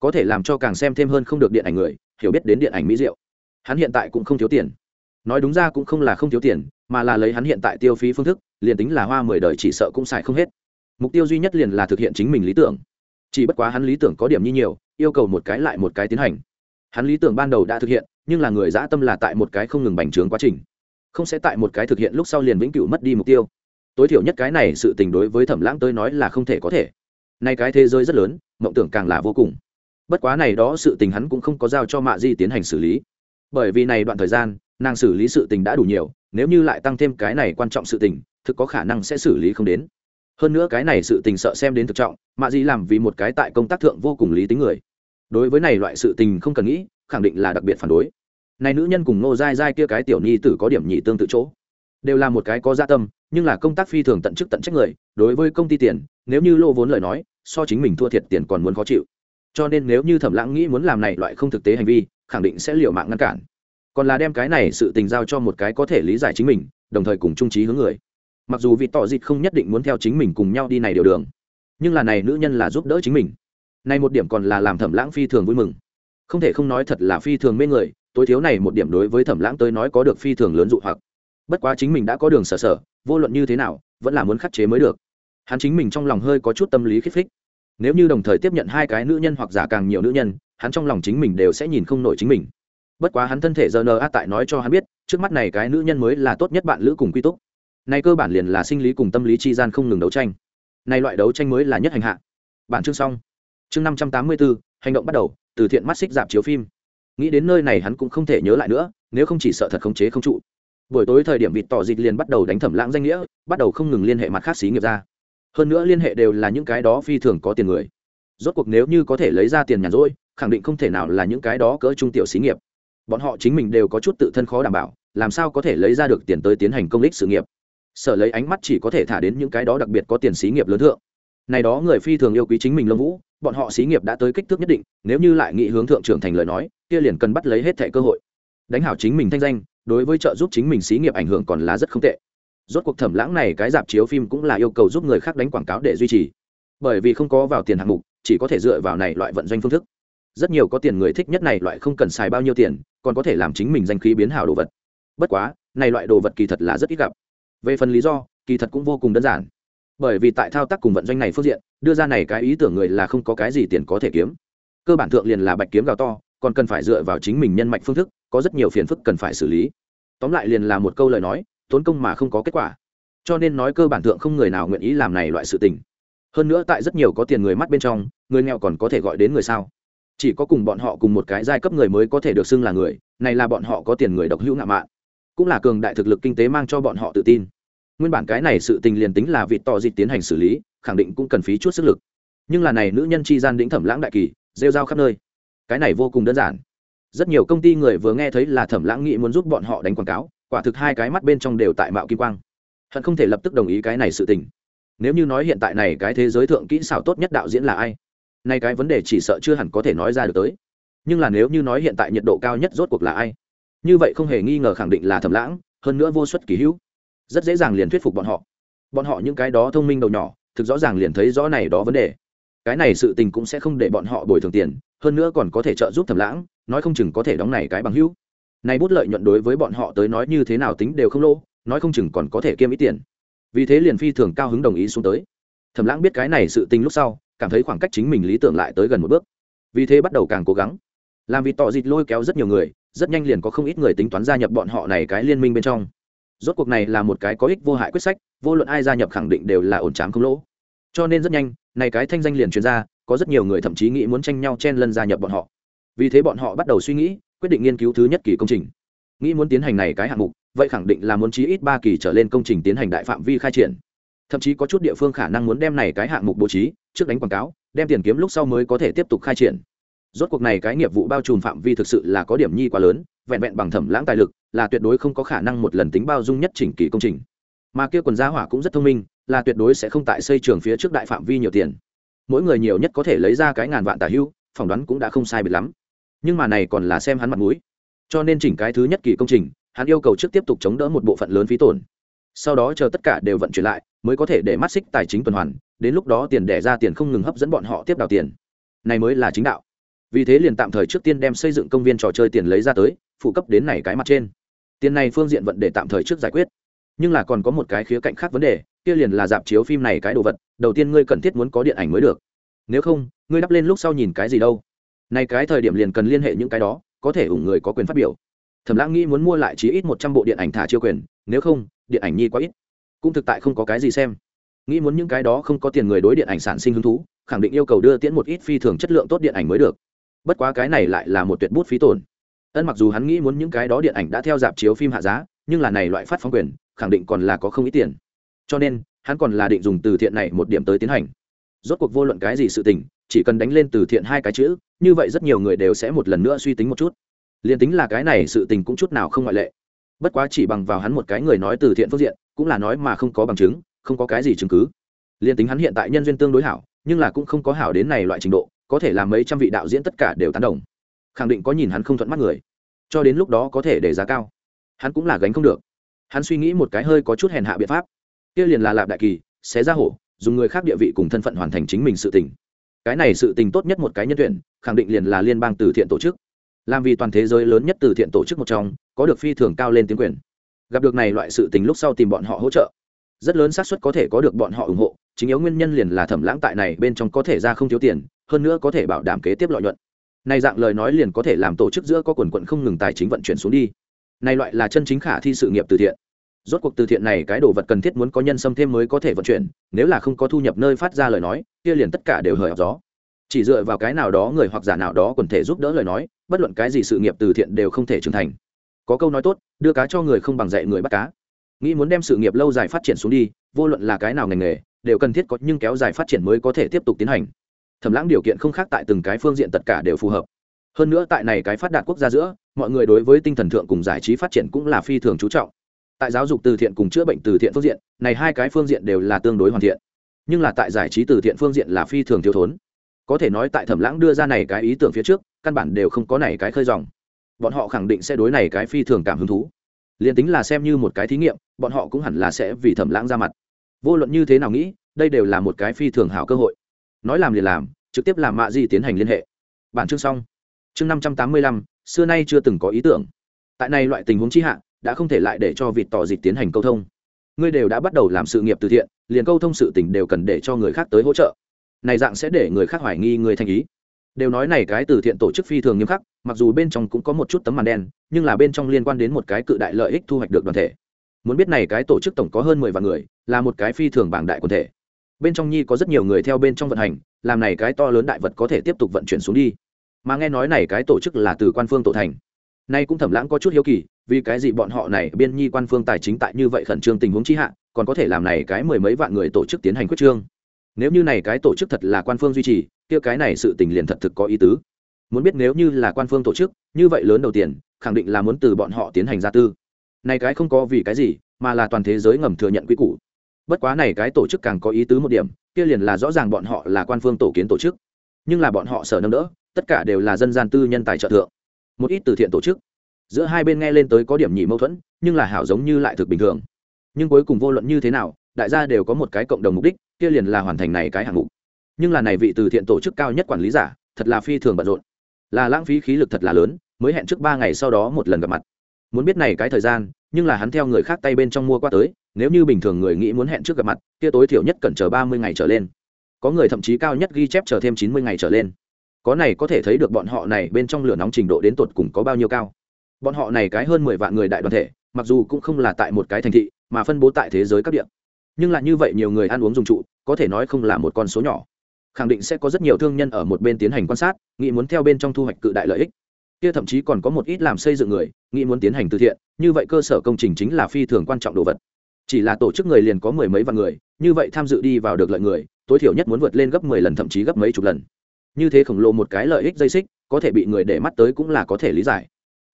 A: Có thể làm cho càng xem thêm hơn không được điện ảnh người hiểu biết đến điện ảnh mỹ diệu. Hắn hiện tại cũng không thiếu tiền. Nói đúng ra cũng không là không thiếu tiền, mà là lấy hắn hiện tại tiêu phí phương thức, liền tính là hoa mười đời chỉ sợ cũng xài không hết. Mục tiêu duy nhất liền là thực hiện chính mình lý tưởng. Chỉ bất quá hắn lý tưởng có điểm như nhiều, yêu cầu một cái lại một cái tiến hành. Hắn lý tưởng ban đầu đã thực hiện, nhưng là người dã tâm là tại một cái không ngừng bành trướng quá trình. Không sẽ tại một cái thực hiện lúc sau liền vĩnh cửu mất đi mục tiêu. Tối thiểu nhất cái này sự tình đối với thẩm lãng tới nói là không thể có thể. Nay cái thế giới rất lớn, mộng tưởng càng là vô cùng bất quá này đó sự tình hắn cũng không có giao cho mạ di tiến hành xử lý. Bởi vì này đoạn thời gian, nàng xử lý sự tình đã đủ nhiều, nếu như lại tăng thêm cái này quan trọng sự tình, thực có khả năng sẽ xử lý không đến. Hơn nữa cái này sự tình sợ xem đến thực trọng, mạ di làm vì một cái tại công tác thượng vô cùng lý tính người. Đối với này loại sự tình không cần nghĩ, khẳng định là đặc biệt phản đối. Này nữ nhân cùng nô dai dai kia cái tiểu nhi tử có điểm nhị tương tự chỗ. Đều là một cái có gia tâm, nhưng là công tác phi thường tận chức tận trách người, đối với công ty tiền, nếu như lô vốn lời nói, so chính mình thua thiệt tiền còn muốn khó chịu cho nên nếu như thẩm lãng nghĩ muốn làm này loại không thực tế hành vi, khẳng định sẽ liều mạng ngăn cản. Còn là đem cái này sự tình giao cho một cái có thể lý giải chính mình, đồng thời cùng trung trí hướng người. Mặc dù vị tỏ dịt không nhất định muốn theo chính mình cùng nhau đi này điều đường, nhưng là này nữ nhân là giúp đỡ chính mình. Này một điểm còn là làm thẩm lãng phi thường vui mừng. Không thể không nói thật là phi thường mê người, tối thiếu này một điểm đối với thẩm lãng tới nói có được phi thường lớn dụ hoặc. Bất quá chính mình đã có đường sở sở, vô luận như thế nào, vẫn là muốn khắc chế mới được. Hắn chính mình trong lòng hơi có chút tâm lý khích thích nếu như đồng thời tiếp nhận hai cái nữ nhân hoặc giả càng nhiều nữ nhân, hắn trong lòng chính mình đều sẽ nhìn không nổi chính mình. Bất quá hắn thân thể giờ nờ tại nói cho hắn biết, trước mắt này cái nữ nhân mới là tốt nhất bạn lữ cùng quy túc. Này cơ bản liền là sinh lý cùng tâm lý chi gian không ngừng đấu tranh. Này loại đấu tranh mới là nhất hành hạ. Bản chương xong. Chương năm trăm tám mươi bốn hành động bắt đầu, từ thiện mắt xích dạp chiếu phim. Nghĩ đến nơi này hắn cũng không thể nhớ lại nữa, nếu không chỉ sợ thật khống chế không trụ. Buổi tối thời điểm vịt tỏ dịch liền bắt đầu đánh thẩm lãng danh nghĩa, bắt đầu không ngừng liên hệ mặt khác xí nghiệp ra hơn nữa liên hệ đều là những cái đó phi thường có tiền người. Rốt cuộc nếu như có thể lấy ra tiền nhàn rỗi, khẳng định không thể nào là những cái đó cỡ trung tiểu xí nghiệp. Bọn họ chính mình đều có chút tự thân khó đảm bảo, làm sao có thể lấy ra được tiền tới tiến hành công lích sự nghiệp? Sở lấy ánh mắt chỉ có thể thả đến những cái đó đặc biệt có tiền xí nghiệp lớn thượng. Này đó người phi thường yêu quý chính mình lâm vũ, bọn họ xí nghiệp đã tới kích thước nhất định, nếu như lại nghị hướng thượng trưởng thành lời nói, kia liền cần bắt lấy hết thẻ cơ hội. Đánh hảo chính mình thanh danh, đối với trợ giúp chính mình xí nghiệp ảnh hưởng còn là rất không tệ rốt cuộc thẩm lãng này cái dạp chiếu phim cũng là yêu cầu giúp người khác đánh quảng cáo để duy trì. Bởi vì không có vào tiền hạng mục, chỉ có thể dựa vào này loại vận doanh phương thức. Rất nhiều có tiền người thích nhất này loại không cần xài bao nhiêu tiền, còn có thể làm chính mình danh khí biến hảo đồ vật. Bất quá, này loại đồ vật kỳ thật là rất ít gặp. Về phần lý do, kỳ thật cũng vô cùng đơn giản. Bởi vì tại thao tác cùng vận doanh này phương diện, đưa ra này cái ý tưởng người là không có cái gì tiền có thể kiếm. Cơ bản thượng liền là bạch kiếm gào to, còn cần phải dựa vào chính mình nhân mạch phương thức, có rất nhiều phiền phức cần phải xử lý. Tóm lại liền là một câu lời nói tốn công mà không có kết quả. Cho nên nói cơ bản thượng không người nào nguyện ý làm này loại sự tình. Hơn nữa tại rất nhiều có tiền người mắt bên trong, người nghèo còn có thể gọi đến người sao? Chỉ có cùng bọn họ cùng một cái giai cấp người mới có thể được xưng là người, này là bọn họ có tiền người độc hữu ngạo mạn. Cũng là cường đại thực lực kinh tế mang cho bọn họ tự tin. Nguyên bản cái này sự tình liền tính là vịt tỏ dịch tiến hành xử lý, khẳng định cũng cần phí chút sức lực. Nhưng là này nữ nhân chi gian đĩnh thẩm lãng đại kỳ, rêu rao khắp nơi. Cái này vô cùng đơn giản. Rất nhiều công ty người vừa nghe thấy là thẩm lãng nghĩ muốn giúp bọn họ đánh quảng cáo quả thực hai cái mắt bên trong đều tại mạo kim quang. Hận không thể lập tức đồng ý cái này sự tình. Nếu như nói hiện tại này cái thế giới thượng kỹ xảo tốt nhất đạo diễn là ai? Nay cái vấn đề chỉ sợ chưa hẳn có thể nói ra được tới. Nhưng là nếu như nói hiện tại nhiệt độ cao nhất rốt cuộc là ai? Như vậy không hề nghi ngờ khẳng định là thẩm lãng, hơn nữa vô suất kỳ hữu. Rất dễ dàng liền thuyết phục bọn họ. Bọn họ những cái đó thông minh đầu nhỏ, thực rõ ràng liền thấy rõ này đó vấn đề. Cái này sự tình cũng sẽ không để bọn họ bồi thường tiền, hơn nữa còn có thể trợ giúp thẩm lãng, nói không chừng có thể đóng này cái bằng hữu này bút lợi nhuận đối với bọn họ tới nói như thế nào tính đều không lỗ, nói không chừng còn có thể kiêm ít tiền. Vì thế liền phi thường cao hứng đồng ý xuống tới. Thẩm lãng biết cái này sự tình lúc sau, cảm thấy khoảng cách chính mình lý tưởng lại tới gần một bước. Vì thế bắt đầu càng cố gắng. Làm vì tỏ dịt lôi kéo rất nhiều người, rất nhanh liền có không ít người tính toán gia nhập bọn họ này cái liên minh bên trong. Rốt cuộc này là một cái có ích vô hại quyết sách, vô luận ai gia nhập khẳng định đều là ổn trám không lỗ. Cho nên rất nhanh, này cái thanh danh liền truyền ra, có rất nhiều người thậm chí nghĩ muốn tranh nhau chen lân gia nhập bọn họ. Vì thế bọn họ bắt đầu suy nghĩ quyết định nghiên cứu thứ nhất kỳ công trình. Nghĩ muốn tiến hành này cái hạng mục, vậy khẳng định là muốn chí ít ba kỳ trở lên công trình tiến hành đại phạm vi khai triển. Thậm chí có chút địa phương khả năng muốn đem này cái hạng mục bố trí, trước đánh quảng cáo, đem tiền kiếm lúc sau mới có thể tiếp tục khai triển. Rốt cuộc này cái nghiệp vụ bao trùm phạm vi thực sự là có điểm nhi quá lớn, vẹn vẹn bằng thẩm lãng tài lực, là tuyệt đối không có khả năng một lần tính bao dung nhất chỉnh kỳ công trình. Mà kia quần gia hỏa cũng rất thông minh, là tuyệt đối sẽ không tại xây trường phía trước đại phạm vi nhiều tiền. Mỗi người nhiều nhất có thể lấy ra cái ngàn vạn tà hưu, phỏng đoán cũng đã không sai biệt lắm nhưng mà này còn là xem hắn mặt mũi. Cho nên chỉnh cái thứ nhất kỳ công trình, hắn yêu cầu trước tiếp tục chống đỡ một bộ phận lớn phí tổn. Sau đó chờ tất cả đều vận chuyển lại, mới có thể để mắt xích tài chính tuần hoàn, đến lúc đó tiền đẻ ra tiền không ngừng hấp dẫn bọn họ tiếp đào tiền. Này mới là chính đạo. Vì thế liền tạm thời trước tiên đem xây dựng công viên trò chơi tiền lấy ra tới, phụ cấp đến này cái mặt trên. Tiền này phương diện vận để tạm thời trước giải quyết. Nhưng là còn có một cái khía cạnh khác vấn đề, kia liền là dạp chiếu phim này cái đồ vật, đầu tiên ngươi cần thiết muốn có điện ảnh mới được. Nếu không, ngươi đắp lên lúc sau nhìn cái gì đâu này cái thời điểm liền cần liên hệ những cái đó, có thể ủng người có quyền phát biểu. Thẩm lãng nghĩ muốn mua lại chí ít một trăm bộ điện ảnh thả chiêu quyền, nếu không, điện ảnh nhi quá ít. Cũng thực tại không có cái gì xem. Nghĩ muốn những cái đó không có tiền người đối điện ảnh sản sinh hứng thú, khẳng định yêu cầu đưa tiễn một ít phi thường chất lượng tốt điện ảnh mới được. Bất quá cái này lại là một tuyệt bút phí tổn. Ân mặc dù hắn nghĩ muốn những cái đó điện ảnh đã theo dạp chiếu phim hạ giá, nhưng là này loại phát phóng quyền, khẳng định còn là có không ít tiền. Cho nên, hắn còn là định dùng từ thiện này một điểm tới tiến hành. Rốt cuộc vô luận cái gì sự tình chỉ cần đánh lên từ thiện hai cái chữ, như vậy rất nhiều người đều sẽ một lần nữa suy tính một chút. Liền tính là cái này sự tình cũng chút nào không ngoại lệ. Bất quá chỉ bằng vào hắn một cái người nói từ thiện phương diện, cũng là nói mà không có bằng chứng, không có cái gì chứng cứ. Liền tính hắn hiện tại nhân duyên tương đối hảo, nhưng là cũng không có hảo đến này loại trình độ, có thể làm mấy trăm vị đạo diễn tất cả đều tán đồng. Khẳng định có nhìn hắn không thuận mắt người. Cho đến lúc đó có thể để giá cao. Hắn cũng là gánh không được. Hắn suy nghĩ một cái hơi có chút hèn hạ biện pháp. Kia liền là lạp đại kỳ, xé ra hổ, dùng người khác địa vị cùng thân phận hoàn thành chính mình sự tình cái này sự tình tốt nhất một cái nhân tuyển, khẳng định liền là liên bang từ thiện tổ chức. Làm vì toàn thế giới lớn nhất từ thiện tổ chức một trong, có được phi thường cao lên tiếng quyền. Gặp được này loại sự tình lúc sau tìm bọn họ hỗ trợ. Rất lớn xác suất có thể có được bọn họ ủng hộ, chính yếu nguyên nhân liền là thẩm lãng tại này bên trong có thể ra không thiếu tiền, hơn nữa có thể bảo đảm kế tiếp lợi nhuận. Này dạng lời nói liền có thể làm tổ chức giữa có quần quận không ngừng tài chính vận chuyển xuống đi. Này loại là chân chính khả thi sự nghiệp từ thiện. Rốt cuộc từ thiện này cái đồ vật cần thiết muốn có nhân xâm thêm mới có thể vận chuyển nếu là không có thu nhập nơi phát ra lời nói, kia liền tất cả đều hời học gió. Chỉ dựa vào cái nào đó người hoặc giả nào đó quần thể giúp đỡ lời nói, bất luận cái gì sự nghiệp từ thiện đều không thể trưởng thành. Có câu nói tốt, đưa cá cho người không bằng dạy người bắt cá. Nghĩ muốn đem sự nghiệp lâu dài phát triển xuống đi, vô luận là cái nào ngành nghề, đều cần thiết có nhưng kéo dài phát triển mới có thể tiếp tục tiến hành. Thẩm lãng điều kiện không khác tại từng cái phương diện tất cả đều phù hợp. Hơn nữa tại này cái phát đạt quốc gia giữa, mọi người đối với tinh thần thượng cùng giải trí phát triển cũng là phi thường chú trọng tại giáo dục từ thiện cùng chữa bệnh từ thiện phương diện, này hai cái phương diện đều là tương đối hoàn thiện. Nhưng là tại giải trí từ thiện phương diện là phi thường thiếu thốn. Có thể nói tại thẩm lãng đưa ra này cái ý tưởng phía trước, căn bản đều không có này cái khơi dòng. Bọn họ khẳng định sẽ đối này cái phi thường cảm hứng thú. Liền tính là xem như một cái thí nghiệm, bọn họ cũng hẳn là sẽ vì thẩm lãng ra mặt. Vô luận như thế nào nghĩ, đây đều là một cái phi thường hảo cơ hội. Nói làm liền làm, trực tiếp làm mạ di tiến hành liên hệ. Bản chương xong. Chương năm trăm tám mươi lăm, xưa nay chưa từng có ý tưởng. Tại này loại tình huống chi hạ đã không thể lại để cho vịt tỏ dịch tiến hành câu thông. Ngươi đều đã bắt đầu làm sự nghiệp từ thiện, liền câu thông sự tình đều cần để cho người khác tới hỗ trợ. Này dạng sẽ để người khác hoài nghi người thành ý. Đều nói này cái từ thiện tổ chức phi thường nghiêm khắc, mặc dù bên trong cũng có một chút tấm màn đen, nhưng là bên trong liên quan đến một cái cự đại lợi ích thu hoạch được đoàn thể. Muốn biết này cái tổ chức tổng có hơn mười vạn người, là một cái phi thường bảng đại quần thể. Bên trong nhi có rất nhiều người theo bên trong vận hành, làm này cái to lớn đại vật có thể tiếp tục vận chuyển xuống đi. Mà nghe nói này cái tổ chức là từ quan phương tổ thành. Nay cũng thẩm lãng có chút hiếu kỳ vì cái gì bọn họ này biên nhi quan phương tài chính tại như vậy khẩn trương tình huống chi hạ, còn có thể làm này cái mười mấy vạn người tổ chức tiến hành quyết trương? Nếu như này cái tổ chức thật là quan phương duy trì, kia cái này sự tình liền thật thực có ý tứ. Muốn biết nếu như là quan phương tổ chức, như vậy lớn đầu tiên khẳng định là muốn từ bọn họ tiến hành gia tư. Này cái không có vì cái gì, mà là toàn thế giới ngầm thừa nhận quy củ. Bất quá này cái tổ chức càng có ý tứ một điểm, kia liền là rõ ràng bọn họ là quan phương tổ kiến tổ chức. Nhưng là bọn họ sở nâng đỡ, tất cả đều là dân gian tư nhân tài trợ thượng. Một ít từ thiện tổ chức giữa hai bên nghe lên tới có điểm nhị mâu thuẫn, nhưng là hảo giống như lại thực bình thường. Nhưng cuối cùng vô luận như thế nào, đại gia đều có một cái cộng đồng mục đích, kia liền là hoàn thành này cái hạng mục. Nhưng là này vị từ thiện tổ chức cao nhất quản lý giả, thật là phi thường bận rộn. Là lãng phí khí lực thật là lớn, mới hẹn trước ba ngày sau đó một lần gặp mặt. Muốn biết này cái thời gian, nhưng là hắn theo người khác tay bên trong mua qua tới, nếu như bình thường người nghĩ muốn hẹn trước gặp mặt, kia tối thiểu nhất cần chờ ba mươi ngày trở lên. Có người thậm chí cao nhất ghi chép chờ thêm chín mươi ngày trở lên. Có này có thể thấy được bọn họ này bên trong lửa nóng trình độ đến tột cùng có bao nhiêu cao bọn họ này cái hơn mười vạn người đại đoàn thể, mặc dù cũng không là tại một cái thành thị, mà phân bố tại thế giới các địa. Nhưng là như vậy nhiều người ăn uống dùng trụ, có thể nói không là một con số nhỏ. Khẳng định sẽ có rất nhiều thương nhân ở một bên tiến hành quan sát, nghĩ muốn theo bên trong thu hoạch cự đại lợi ích. Kia thậm chí còn có một ít làm xây dựng người, nghĩ muốn tiến hành từ thiện, như vậy cơ sở công trình chính là phi thường quan trọng đồ vật. Chỉ là tổ chức người liền có mười mấy vạn người, như vậy tham dự đi vào được lợi người, tối thiểu nhất muốn vượt lên gấp mười lần thậm chí gấp mấy chục lần. Như thế khổng lồ một cái lợi ích dây xích, có thể bị người để mắt tới cũng là có thể lý giải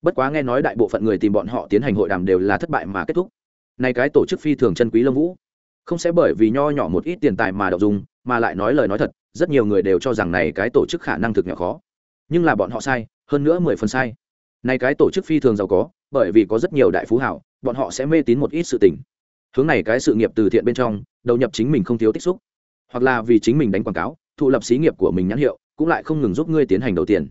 A: bất quá nghe nói đại bộ phận người tìm bọn họ tiến hành hội đàm đều là thất bại mà kết thúc. Này cái tổ chức phi thường chân quý lông vũ. Không sẽ bởi vì nho nhỏ một ít tiền tài mà đậu dùng mà lại nói lời nói thật, rất nhiều người đều cho rằng này cái tổ chức khả năng thực nhỏ khó. Nhưng là bọn họ sai, hơn nữa mười phần sai. Này cái tổ chức phi thường giàu có, bởi vì có rất nhiều đại phú hảo, bọn họ sẽ mê tín một ít sự tình. Hướng này cái sự nghiệp từ thiện bên trong, đầu nhập chính mình không thiếu tích xúc. Hoặc là vì chính mình đánh quảng cáo, thụ lập xí nghiệp của mình nhãn hiệu, cũng lại không ngừng giúp ngươi tiến hành đầu tiền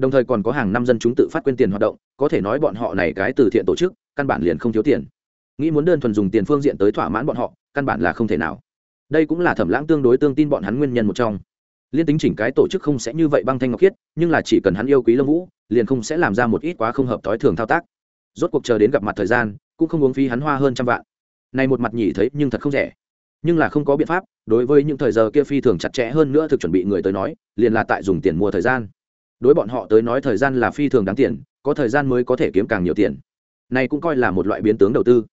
A: đồng thời còn có hàng năm dân chúng tự phát quyên tiền hoạt động, có thể nói bọn họ này cái từ thiện tổ chức, căn bản liền không thiếu tiền. Nghĩ muốn đơn thuần dùng tiền phương diện tới thỏa mãn bọn họ, căn bản là không thể nào. Đây cũng là thẩm lãng tương đối tương tin bọn hắn nguyên nhân một trong. Liên tính chỉnh cái tổ chức không sẽ như vậy băng thanh ngọc khiết, nhưng là chỉ cần hắn yêu quý lâm vũ, liền không sẽ làm ra một ít quá không hợp thói thường thao tác. Rốt cuộc chờ đến gặp mặt thời gian, cũng không uống phí hắn hoa hơn trăm vạn. Này một mặt nhỉ thấy nhưng thật không rẻ. Nhưng là không có biện pháp, đối với những thời giờ kia phi thường chặt chẽ hơn nữa thực chuẩn bị người tới nói, liền là tại dùng tiền mua thời gian đối bọn họ tới nói thời gian là phi thường đáng tiền, có thời gian mới có thể kiếm càng nhiều tiền. Này cũng coi là một loại biến tướng đầu tư.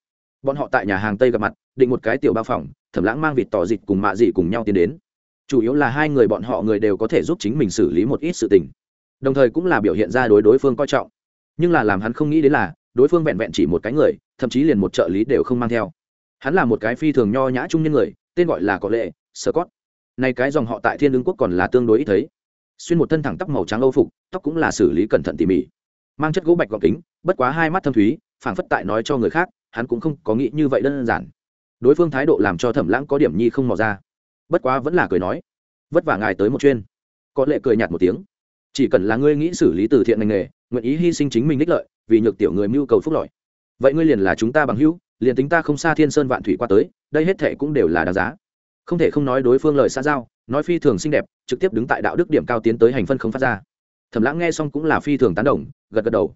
A: Bọn họ tại nhà hàng tây gặp mặt, định một cái tiểu bao phòng, thẩm lãng mang vịt tỏ dịch cùng mạ dị cùng nhau tiến đến. Chủ yếu là hai người bọn họ người đều có thể giúp chính mình xử lý một ít sự tình. Đồng thời cũng là biểu hiện ra đối đối phương coi trọng. Nhưng là làm hắn không nghĩ đến là, đối phương vẹn vẹn chỉ một cái người, thậm chí liền một trợ lý đều không mang theo. Hắn là một cái phi thường nho nhã trung nhân người, tên gọi là có lệ sơ cót này cái dòng họ tại thiên đương quốc còn là tương đối ít thấy xuyên một thân thẳng tóc màu trắng âu phục, tóc cũng là xử lý cẩn thận tỉ mỉ. Mang chất gỗ bạch gọc kính, bất quá hai mắt thâm thúy, phảng phất tại nói cho người khác, hắn cũng không có nghĩ như vậy đơn giản. Đối phương thái độ làm cho thẩm lãng có điểm nhi không mò ra. Bất quá vẫn là cười nói, vất vả ngài tới một chuyên. Có lệ cười nhạt một tiếng, chỉ cần là ngươi nghĩ xử lý từ thiện ngành nghề, nguyện ý hy sinh chính mình đích lợi, vì nhược tiểu người mưu cầu phúc lợi, vậy ngươi liền là chúng ta bằng hữu, liền tính ta không xa thiên sơn vạn thủy qua tới, đây hết thệ cũng đều là đáng giá. Không thể không nói đối phương lời xa giao, nói phi thường xinh đẹp trực tiếp đứng tại đạo đức điểm cao tiến tới hành phân không phát ra. Thẩm lãng nghe xong cũng là phi thường tán đồng, gật gật đầu.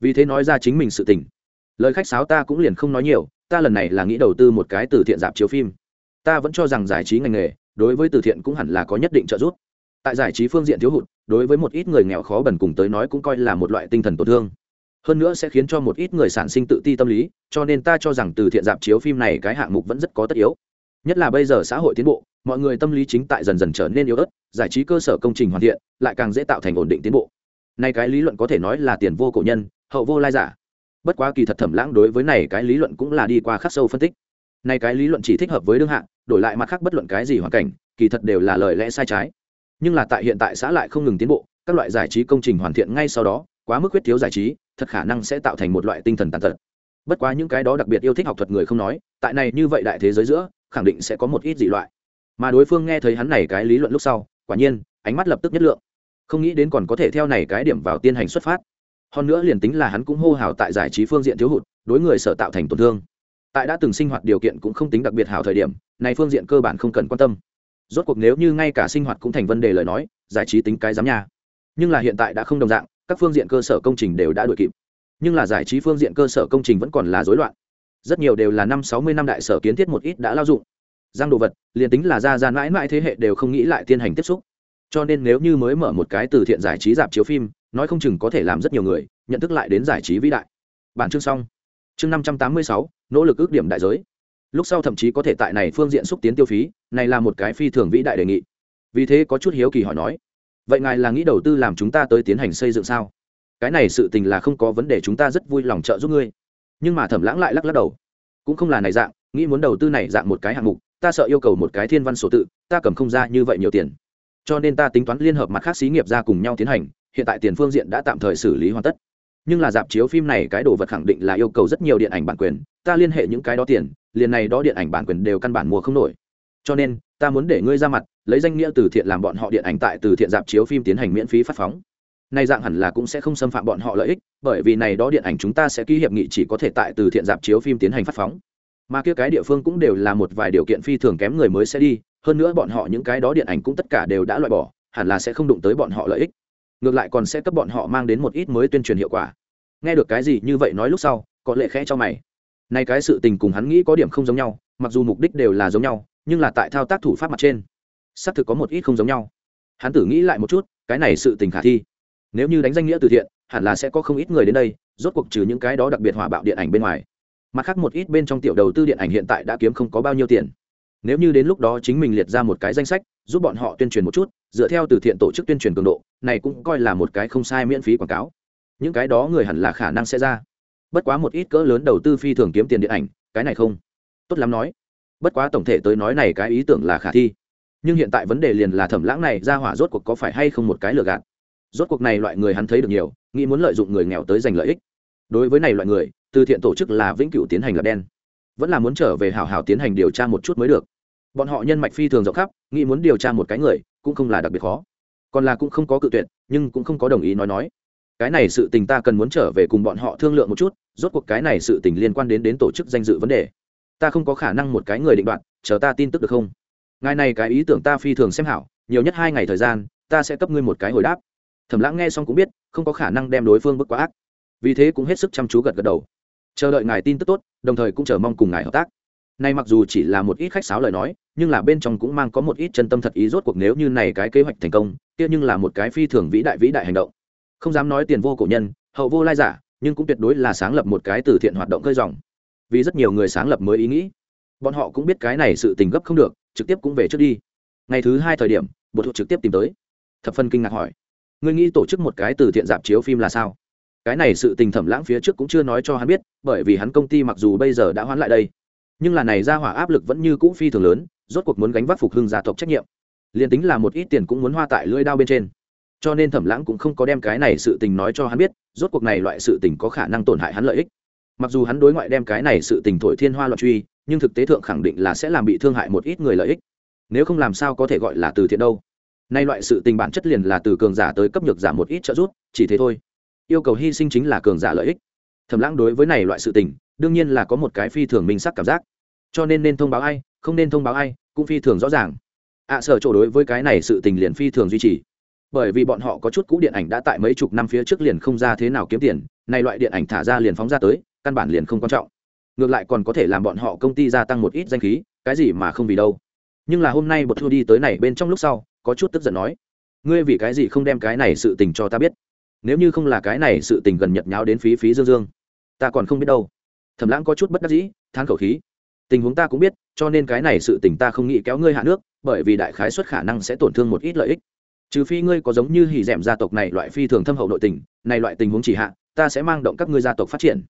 A: Vì thế nói ra chính mình sự tình. Lời khách sáo ta cũng liền không nói nhiều, ta lần này là nghĩ đầu tư một cái từ thiện dạp chiếu phim. Ta vẫn cho rằng giải trí ngành nghề, đối với từ thiện cũng hẳn là có nhất định trợ giúp. Tại giải trí phương diện thiếu hụt, đối với một ít người nghèo khó bần cùng tới nói cũng coi là một loại tinh thần tổn thương. Hơn nữa sẽ khiến cho một ít người sản sinh tự ti tâm lý, cho nên ta cho rằng từ thiện dạp chiếu phim này cái hạng mục vẫn rất có tất yếu. Nhất là bây giờ xã hội tiến bộ mọi người tâm lý chính tại dần dần trở nên yếu ớt, giải trí cơ sở công trình hoàn thiện, lại càng dễ tạo thành ổn định tiến bộ. Nay cái lý luận có thể nói là tiền vô cổ nhân, hậu vô lai giả. Bất quá kỳ thật thẩm lãng đối với này cái lý luận cũng là đi qua khắc sâu phân tích. Nay cái lý luận chỉ thích hợp với đương hạng, đổi lại mặt khác bất luận cái gì hoàn cảnh, kỳ thật đều là lời lẽ sai trái. Nhưng là tại hiện tại xã lại không ngừng tiến bộ, các loại giải trí công trình hoàn thiện ngay sau đó, quá mức huyết thiếu giải trí, thật khả năng sẽ tạo thành một loại tinh thần tàn tật. Bất quá những cái đó đặc biệt yêu thích học thuật người không nói, tại này như vậy đại thế giới giữa, khẳng định sẽ có một ít dị loại mà đối phương nghe thấy hắn này cái lý luận lúc sau, quả nhiên, ánh mắt lập tức nhất lượng. Không nghĩ đến còn có thể theo này cái điểm vào tiên hành xuất phát. Hơn nữa liền tính là hắn cũng hô hào tại giải trí phương diện thiếu hụt, đối người sở tạo thành tổn thương. Tại đã từng sinh hoạt điều kiện cũng không tính đặc biệt hảo thời điểm, này phương diện cơ bản không cần quan tâm. Rốt cuộc nếu như ngay cả sinh hoạt cũng thành vấn đề lời nói, giải trí tính cái giám nhà. nhưng là hiện tại đã không đồng dạng, các phương diện cơ sở công trình đều đã đuổi kịp. Nhưng là giải trí phương diện cơ sở công trình vẫn còn là rối loạn. Rất nhiều đều là năm sáu mươi năm đại sở kiến thiết một ít đã lao dụng giang đồ vật, liền tính là ra ra mãi mãi thế hệ đều không nghĩ lại tiến hành tiếp xúc. Cho nên nếu như mới mở một cái từ thiện giải trí dạp chiếu phim, nói không chừng có thể làm rất nhiều người nhận thức lại đến giải trí vĩ đại. Bản chương xong. Chương năm trăm tám mươi sáu, nỗ lực ước điểm đại giới. Lúc sau thậm chí có thể tại này phương diện xúc tiến tiêu phí, này là một cái phi thường vĩ đại đề nghị. Vì thế có chút hiếu kỳ hỏi nói, vậy ngài là nghĩ đầu tư làm chúng ta tới tiến hành xây dựng sao? Cái này sự tình là không có vấn đề, chúng ta rất vui lòng trợ giúp ngươi. Nhưng mà thẩm lãng lại lắc lắc đầu. Cũng không là này dạng, nghĩ muốn đầu tư này dạng một cái hạng mục ta sợ yêu cầu một cái thiên văn sổ tự, ta cầm không ra như vậy nhiều tiền. Cho nên ta tính toán liên hợp mặt khác xí nghiệp ra cùng nhau tiến hành, hiện tại tiền phương diện đã tạm thời xử lý hoàn tất. Nhưng là dạp chiếu phim này cái đồ vật khẳng định là yêu cầu rất nhiều điện ảnh bản quyền, ta liên hệ những cái đó tiền, liền này đó điện ảnh bản quyền đều căn bản mua không nổi. Cho nên, ta muốn để ngươi ra mặt, lấy danh nghĩa từ thiện làm bọn họ điện ảnh tại từ thiện dạp chiếu phim tiến hành miễn phí phát phóng. Nay dạng hẳn là cũng sẽ không xâm phạm bọn họ lợi ích, bởi vì này đó điện ảnh chúng ta sẽ ký hiệp nghị chỉ có thể tại từ thiện dạp chiếu phim tiến hành phát phóng mà kia cái địa phương cũng đều là một vài điều kiện phi thường kém người mới sẽ đi, hơn nữa bọn họ những cái đó điện ảnh cũng tất cả đều đã loại bỏ, hẳn là sẽ không đụng tới bọn họ lợi ích. Ngược lại còn sẽ cấp bọn họ mang đến một ít mới tuyên truyền hiệu quả. Nghe được cái gì như vậy nói lúc sau, có lệ khẽ cho mày. Nay cái sự tình cùng hắn nghĩ có điểm không giống nhau, mặc dù mục đích đều là giống nhau, nhưng là tại thao tác thủ pháp mặt trên, xác thực có một ít không giống nhau. Hắn tử nghĩ lại một chút, cái này sự tình khả thi. Nếu như đánh danh nghĩa từ thiện, hẳn là sẽ có không ít người đến đây, rốt cuộc trừ những cái đó đặc biệt hỏa bạo điện ảnh bên ngoài mặt khác một ít bên trong tiểu đầu tư điện ảnh hiện tại đã kiếm không có bao nhiêu tiền. Nếu như đến lúc đó chính mình liệt ra một cái danh sách, giúp bọn họ tuyên truyền một chút, dựa theo từ thiện tổ chức tuyên truyền cường độ, này cũng coi là một cái không sai miễn phí quảng cáo. Những cái đó người hẳn là khả năng sẽ ra. Bất quá một ít cỡ lớn đầu tư phi thường kiếm tiền điện ảnh, cái này không. Tốt lắm nói. Bất quá tổng thể tới nói này cái ý tưởng là khả thi. Nhưng hiện tại vấn đề liền là thẩm lãng này ra hỏa rốt cuộc có phải hay không một cái lừa gạt. Rốt cuộc này loại người hắn thấy được nhiều, nghĩ muốn lợi dụng người nghèo tới giành lợi ích. Đối với này loại người từ thiện tổ chức là vĩnh cửu tiến hành là đen. Vẫn là muốn trở về hào hào tiến hành điều tra một chút mới được. Bọn họ nhân mạch phi thường rộng khắp, nghĩ muốn điều tra một cái người, cũng không là đặc biệt khó. Còn là cũng không có cự tuyệt, nhưng cũng không có đồng ý nói nói. Cái này sự tình ta cần muốn trở về cùng bọn họ thương lượng một chút, rốt cuộc cái này sự tình liên quan đến đến tổ chức danh dự vấn đề. Ta không có khả năng một cái người định đoạt, chờ ta tin tức được không? Ngài này cái ý tưởng ta phi thường xem hảo, nhiều nhất hai ngày thời gian, ta sẽ cấp ngươi một cái hồi đáp. Thẩm lãng nghe xong cũng biết, không có khả năng đem đối phương bức quá ác. Vì thế cũng hết sức chăm chú gật gật đầu chờ đợi ngài tin tức tốt, đồng thời cũng chờ mong cùng ngài hợp tác. Nay mặc dù chỉ là một ít khách sáo lời nói, nhưng là bên trong cũng mang có một ít chân tâm thật ý rốt cuộc nếu như này cái kế hoạch thành công, kia nhưng là một cái phi thường vĩ đại vĩ đại hành động. Không dám nói tiền vô cổ nhân, hậu vô lai giả, nhưng cũng tuyệt đối là sáng lập một cái từ thiện hoạt động khơi dòng. Vì rất nhiều người sáng lập mới ý nghĩ. Bọn họ cũng biết cái này sự tình gấp không được, trực tiếp cũng về trước đi. Ngày thứ hai thời điểm bột thuộc trực tiếp tìm tới. Thập phân kinh ngạc hỏi, ngươi nghĩ tổ chức một cái từ thiện dạp chiếu phim là sao? Cái này sự tình thẩm lãng phía trước cũng chưa nói cho hắn biết, bởi vì hắn công ty mặc dù bây giờ đã hoãn lại đây, nhưng là này ra hỏa áp lực vẫn như cũ phi thường lớn, rốt cuộc muốn gánh vác phục hưng gia tộc trách nhiệm. Liền tính là một ít tiền cũng muốn hoa tại lưỡi đao bên trên. Cho nên thẩm lãng cũng không có đem cái này sự tình nói cho hắn biết, rốt cuộc này loại sự tình có khả năng tổn hại hắn lợi ích. Mặc dù hắn đối ngoại đem cái này sự tình thổi thiên hoa loạn truy, nhưng thực tế thượng khẳng định là sẽ làm bị thương hại một ít người lợi ích. Nếu không làm sao có thể gọi là từ thiện đâu. Nay loại sự tình bản chất liền là từ cường giả tới cấp nhược giả một ít trợ giúp, chỉ thế thôi yêu cầu hy sinh chính là cường giả lợi ích. Thẩm lãng đối với này loại sự tình, đương nhiên là có một cái phi thường minh sắc cảm giác. Cho nên nên thông báo ai, không nên thông báo ai, cũng phi thường rõ ràng. Ạ sở chỗ đối với cái này sự tình liền phi thường duy trì. Bởi vì bọn họ có chút cũ điện ảnh đã tại mấy chục năm phía trước liền không ra thế nào kiếm tiền nay loại điện ảnh thả ra liền phóng ra tới, căn bản liền không quan trọng. Ngược lại còn có thể làm bọn họ công ty gia tăng một ít danh khí, cái gì mà không vì đâu. Nhưng là hôm nay bột thu đi tới này bên trong lúc sau, có chút tức giận nói, ngươi vì cái gì không đem cái này sự tình cho ta biết? Nếu như không là cái này sự tình gần nhật nháo đến phí phí dương dương, ta còn không biết đâu. Thẩm lãng có chút bất đắc dĩ than khẩu khí. Tình huống ta cũng biết, cho nên cái này sự tình ta không nghĩ kéo ngươi hạ nước, bởi vì đại khái suất khả năng sẽ tổn thương một ít lợi ích. Trừ phi ngươi có giống như hỉ d gia tộc này loại phi thường thâm hậu nội tình, này loại tình huống chỉ hạ, ta sẽ mang động các ngươi gia tộc phát triển.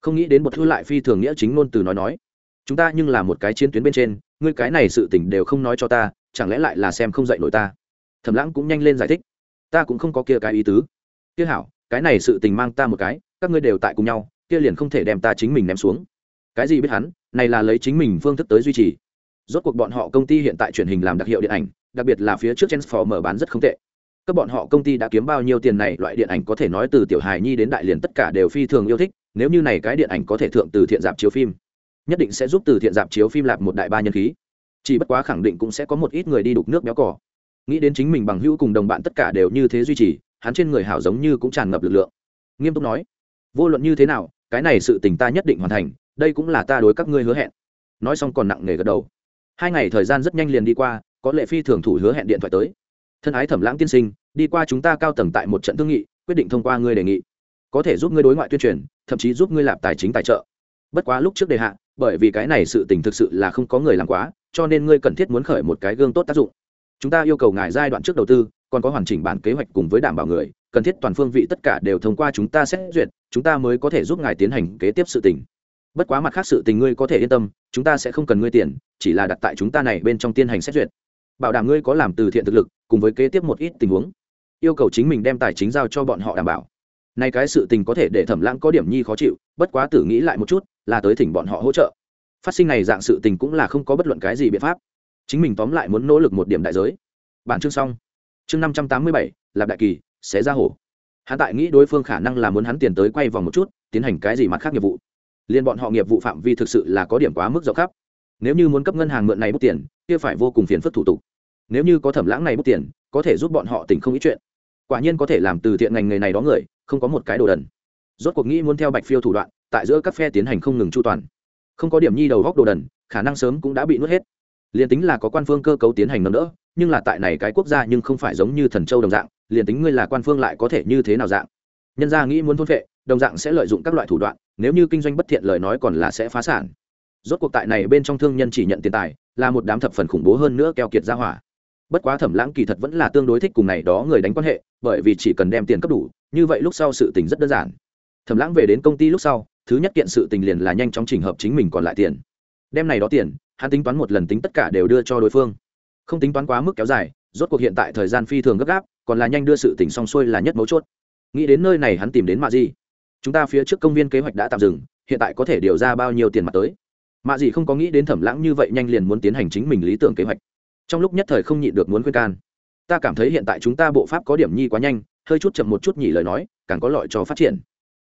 A: Không nghĩ đến một thư lại phi thường nghĩa chính ngôn từ nói nói. Chúng ta nhưng là một cái chiến tuyến bên trên, ngươi cái này sự tình đều không nói cho ta, chẳng lẽ lại là xem không dạy nổi ta? Thẩm lãng cũng nhanh lên giải thích. Ta cũng không có kia cái ý tứ kia hảo, cái này sự tình mang ta một cái, các ngươi đều tại cùng nhau, kia liền không thể đem ta chính mình ném xuống. Cái gì biết hắn, này là lấy chính mình phương thức tới duy trì. Rốt cuộc bọn họ công ty hiện tại truyền hình làm đặc hiệu điện ảnh, đặc biệt là phía trước mở bán rất không tệ. Các bọn họ công ty đã kiếm bao nhiêu tiền này, loại điện ảnh có thể nói từ tiểu hài nhi đến đại liền tất cả đều phi thường yêu thích, nếu như này cái điện ảnh có thể thượng từ thiện dạp chiếu phim, nhất định sẽ giúp từ thiện dạp chiếu phim lạp một đại ba nhân khí. Chỉ bất quá khẳng định cũng sẽ có một ít người đi đục nước béo cỏ nghĩ đến chính mình bằng hữu cùng đồng bạn tất cả đều như thế duy trì hắn trên người hảo giống như cũng tràn ngập lực lượng. Nghiêm túc nói, vô luận như thế nào, cái này sự tình ta nhất định hoàn thành, đây cũng là ta đối các ngươi hứa hẹn. Nói xong còn nặng nề gật đầu. Hai ngày thời gian rất nhanh liền đi qua, có lệ phi thường thủ hứa hẹn điện thoại tới. Thân ái thẩm lãng tiên sinh, đi qua chúng ta cao tầng tại một trận thương nghị, quyết định thông qua ngươi đề nghị. Có thể giúp ngươi đối ngoại tuyên truyền, thậm chí giúp ngươi lạp tài chính tài trợ. Bất quá lúc trước đề hạ, bởi vì cái này sự tình thực sự là không có người làm quá, cho nên ngươi cần thiết muốn khởi một cái gương tốt tác dụng. Chúng ta yêu cầu ngài giai đoạn trước đầu tư còn có hoàn chỉnh bản kế hoạch cùng với đảm bảo người, cần thiết toàn phương vị tất cả đều thông qua chúng ta xét duyệt, chúng ta mới có thể giúp ngài tiến hành kế tiếp sự tình. Bất quá mặt khác sự tình ngươi có thể yên tâm, chúng ta sẽ không cần ngươi tiền, chỉ là đặt tại chúng ta này bên trong tiên hành xét duyệt. Bảo đảm ngươi có làm từ thiện thực lực, cùng với kế tiếp một ít tình huống. Yêu cầu chính mình đem tài chính giao cho bọn họ đảm bảo. Nay cái sự tình có thể để thẩm lãng có điểm nhi khó chịu, bất quá tử nghĩ lại một chút, là tới thỉnh bọn họ hỗ trợ. Phát sinh này dạng sự tình cũng là không có bất luận cái gì biện pháp. Chính mình tóm lại muốn nỗ lực một điểm đại giới. Bản chương xong chương năm trăm tám mươi bảy, lạp đại kỳ sẽ ra hổ. Hắn tại nghĩ đối phương khả năng là muốn hắn tiền tới quay vòng một chút, tiến hành cái gì mặt khác nghiệp vụ. Liên bọn họ nghiệp vụ phạm vi thực sự là có điểm quá mức rộng khắp. Nếu như muốn cấp ngân hàng mượn này bút tiền, kia phải vô cùng phiền phức thủ tục. Nếu như có thẩm lãng này bút tiền, có thể giúp bọn họ tỉnh không ít chuyện. Quả nhiên có thể làm từ thiện ngành nghề này đó người, không có một cái đồ đần. Rốt cuộc nghĩ muốn theo bạch phiêu thủ đoạn, tại giữa các phe tiến hành không ngừng chu toàn. Không có điểm nhi đầu góc đồ đần, khả năng sớm cũng đã bị nuốt hết liền tính là có quan phương cơ cấu tiến hành nâng đỡ, nhưng là tại này cái quốc gia nhưng không phải giống như thần châu đồng dạng, liền tính ngươi là quan phương lại có thể như thế nào dạng. Nhân gia nghĩ muốn thôn vệ đồng dạng sẽ lợi dụng các loại thủ đoạn, nếu như kinh doanh bất thiện lời nói còn là sẽ phá sản. Rốt cuộc tại này bên trong thương nhân chỉ nhận tiền tài, là một đám thập phần khủng bố hơn nữa keo kiệt ra hỏa. Bất quá thẩm lãng kỳ thật vẫn là tương đối thích cùng này đó người đánh quan hệ, bởi vì chỉ cần đem tiền cấp đủ, như vậy lúc sau sự tình rất đơn giản. Thẩm lãng về đến công ty lúc sau, thứ nhất kiện sự tình liền là nhanh chóng trình hợp chính mình còn lại tiền. Đem này đó tiền hắn tính toán một lần tính tất cả đều đưa cho đối phương. Không tính toán quá mức kéo dài, rốt cuộc hiện tại thời gian phi thường gấp gáp, còn là nhanh đưa sự tỉnh xong xuôi là nhất mấu chốt. Nghĩ đến nơi này hắn tìm đến mạ di chúng ta phía trước công viên kế hoạch đã tạm dừng, hiện tại có thể điều ra bao nhiêu tiền mặt tới? Mạ di không có nghĩ đến thẩm lãng như vậy nhanh liền muốn tiến hành chính mình lý tưởng kế hoạch. Trong lúc nhất thời không nhịn được muốn khuyên can. Ta cảm thấy hiện tại chúng ta bộ pháp có điểm nhi quá nhanh, hơi chút chậm một chút nhỉ lời nói, càng có lợi cho phát triển.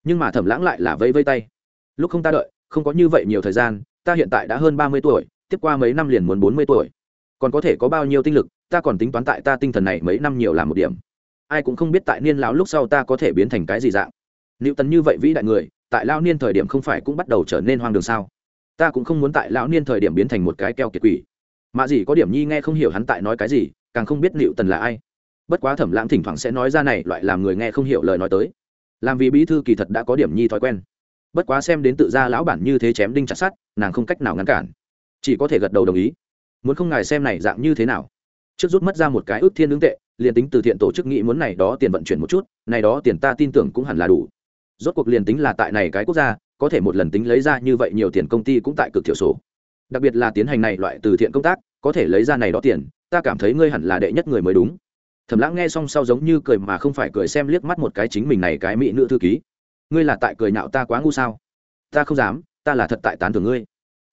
A: Nhưng mà thẩm lãng lại là vây vây tay. Lúc không ta đợi, không có như vậy nhiều thời gian, ta hiện tại đã hơn ba mươi tuổi tiếp qua mấy năm liền muốn bốn mươi tuổi. Còn có thể có bao nhiêu tinh lực, ta còn tính toán tại ta tinh thần này mấy năm nhiều là một điểm. Ai cũng không biết tại niên lão lúc sau ta có thể biến thành cái gì dạng. Liệu tần như vậy vĩ đại người, tại lão niên thời điểm không phải cũng bắt đầu trở nên hoang đường sao? Ta cũng không muốn tại lão niên thời điểm biến thành một cái keo kiệt quỷ. Mà gì có điểm nhi nghe không hiểu hắn tại nói cái gì, càng không biết liệu tần là ai. Bất quá thẩm lãng thỉnh thoảng sẽ nói ra này, loại làm người nghe không hiểu lời nói tới. Làm vì bí thư kỳ thật đã có điểm nhi thói quen. Bất quá xem đến tự ra lão bản như thế chém đinh chặt sắt, nàng không cách nào ngăn cản chỉ có thể gật đầu đồng ý. Muốn không ngài xem này dạng như thế nào? Trước rút mất ra một cái ước thiên ứng tệ, liền tính từ thiện tổ chức nghĩ muốn này đó tiền vận chuyển một chút, này đó tiền ta tin tưởng cũng hẳn là đủ. Rốt cuộc liền tính là tại này cái quốc gia, có thể một lần tính lấy ra như vậy nhiều tiền công ty cũng tại cực thiểu số. Đặc biệt là tiến hành này loại từ thiện công tác, có thể lấy ra này đó tiền, ta cảm thấy ngươi hẳn là đệ nhất người mới đúng. Thẩm lãng nghe xong sau giống như cười mà không phải cười xem liếc mắt một cái chính mình này cái mỹ nữ thư ký. Ngươi là tại cười nhạo ta quá ngu sao? Ta không dám, ta là thật tại tán thưởng ngươi.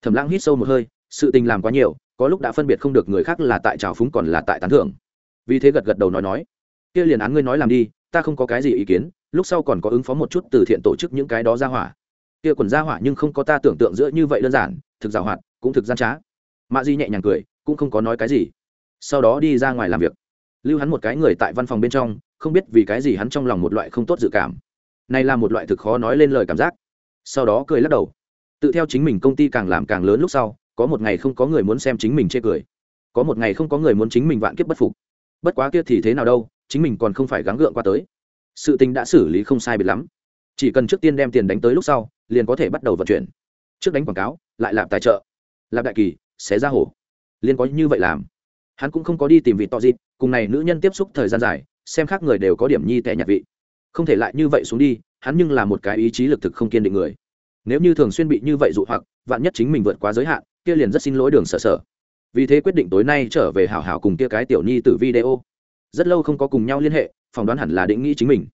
A: Thẩm lãng hít sâu một hơi sự tình làm quá nhiều, có lúc đã phân biệt không được người khác là tại trào phúng còn là tại tán thưởng. Vì thế gật gật đầu nói nói, kia liền án ngươi nói làm đi, ta không có cái gì ý kiến, lúc sau còn có ứng phó một chút từ thiện tổ chức những cái đó ra hỏa. Kia quần ra hỏa nhưng không có ta tưởng tượng giữa như vậy đơn giản, thực giảo hoạt, cũng thực gian trá. Mạ di nhẹ nhàng cười, cũng không có nói cái gì. Sau đó đi ra ngoài làm việc. Lưu hắn một cái người tại văn phòng bên trong, không biết vì cái gì hắn trong lòng một loại không tốt dự cảm. Này là một loại thực khó nói lên lời cảm giác. Sau đó cười lắc đầu. Tự theo chính mình công ty càng làm càng lớn lúc sau có một ngày không có người muốn xem chính mình chê cười. Có một ngày không có người muốn chính mình vạn kiếp bất phục. Bất quá kia thì thế nào đâu, chính mình còn không phải gắng gượng qua tới. Sự tình đã xử lý không sai biệt lắm. Chỉ cần trước tiên đem tiền đánh tới lúc sau, liền có thể bắt đầu vận chuyển. Trước đánh quảng cáo, lại làm tài trợ. Làm đại kỳ, xé ra hổ. Liền có như vậy làm. Hắn cũng không có đi tìm vị to dịp, cùng này nữ nhân tiếp xúc thời gian dài, xem khác người đều có điểm nhi tẻ nhạt vị. Không thể lại như vậy xuống đi, hắn nhưng là một cái ý chí lực thực không kiên định người. Nếu như thường xuyên bị như vậy dụ hoặc, vạn nhất chính mình vượt quá giới hạn kia liền rất xin lỗi đường sở sở. Vì thế quyết định tối nay trở về hảo hảo cùng kia cái tiểu nhi từ video. Rất lâu không có cùng nhau liên hệ, phỏng đoán hẳn là định nghĩ chính mình.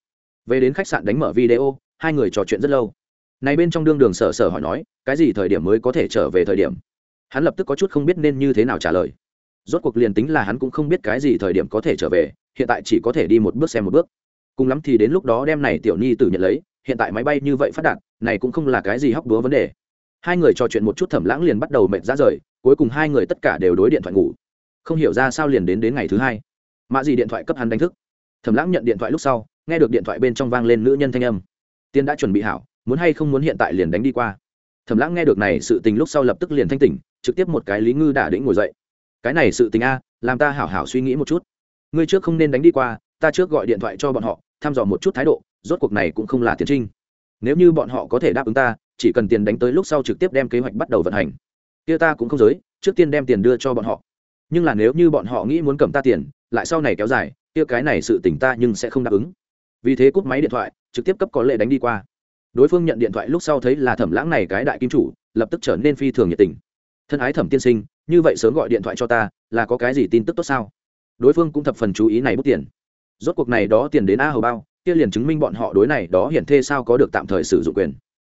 A: Về đến khách sạn đánh mở video, hai người trò chuyện rất lâu. Này bên trong đương đường sở sở hỏi nói, cái gì thời điểm mới có thể trở về thời điểm? Hắn lập tức có chút không biết nên như thế nào trả lời. Rốt cuộc liền tính là hắn cũng không biết cái gì thời điểm có thể trở về, hiện tại chỉ có thể đi một bước xem một bước. Cùng lắm thì đến lúc đó đem này tiểu nhi tử nhận lấy, hiện tại máy bay như vậy phát đạt, này cũng không là cái gì hóc đúa vấn đề hai người trò chuyện một chút thẩm lãng liền bắt đầu mệt ra rời, cuối cùng hai người tất cả đều đối điện thoại ngủ. Không hiểu ra sao liền đến đến ngày thứ hai. Mạ gì điện thoại cấp hắn đánh thức. Thẩm lãng nhận điện thoại lúc sau, nghe được điện thoại bên trong vang lên nữ nhân thanh âm. Tiên đã chuẩn bị hảo, muốn hay không muốn hiện tại liền đánh đi qua. Thẩm lãng nghe được này sự tình lúc sau lập tức liền thanh tỉnh, trực tiếp một cái lý ngư đả đĩnh ngồi dậy. Cái này sự tình a, làm ta hảo hảo suy nghĩ một chút. Ngươi trước không nên đánh đi qua, ta trước gọi điện thoại cho bọn họ, thăm dò một chút thái độ, rốt cuộc này cũng không là tiến trinh. Nếu như bọn họ có thể đáp ứng ta chỉ cần tiền đánh tới lúc sau trực tiếp đem kế hoạch bắt đầu vận hành. Kia ta cũng không giới, trước tiên đem tiền đưa cho bọn họ. Nhưng là nếu như bọn họ nghĩ muốn cầm ta tiền, lại sau này kéo dài, kia cái này sự tỉnh ta nhưng sẽ không đáp ứng. Vì thế cúp máy điện thoại, trực tiếp cấp có lệ đánh đi qua. Đối phương nhận điện thoại lúc sau thấy là thẩm lãng này cái đại kim chủ, lập tức trở nên phi thường nhiệt tình. Thân ái thẩm tiên sinh, như vậy sớm gọi điện thoại cho ta, là có cái gì tin tức tốt sao? Đối phương cũng thập phần chú ý này bút tiền. Rốt cuộc này đó tiền đến a hầu bao, kia liền chứng minh bọn họ đối này đó hiển thê sao có được tạm thời sử dụng quyền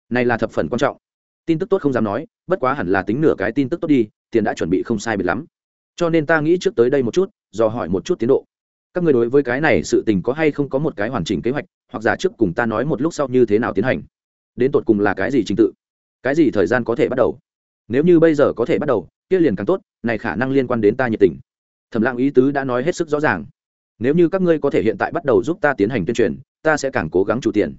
A: này là thập phần quan trọng. Tin tức tốt không dám nói, bất quá hẳn là tính nửa cái tin tức tốt đi, tiền đã chuẩn bị không sai biệt lắm. Cho nên ta nghĩ trước tới đây một chút do hỏi một chút tiến độ. Các người đối với cái này sự tình có hay không có một cái hoàn chỉnh kế hoạch, hoặc giả trước cùng ta nói một lúc sau như thế nào tiến hành. Đến tột cùng là cái gì trình tự? Cái gì thời gian có thể bắt đầu? Nếu như bây giờ có thể bắt đầu, kia liền càng tốt, này khả năng liên quan đến ta nhiệt tình. Thẩm lãng ý tứ đã nói hết sức rõ ràng. Nếu như các ngươi có thể hiện tại bắt đầu giúp ta tiến hành tuyên truyền, ta sẽ càng cố gắng chủ tiền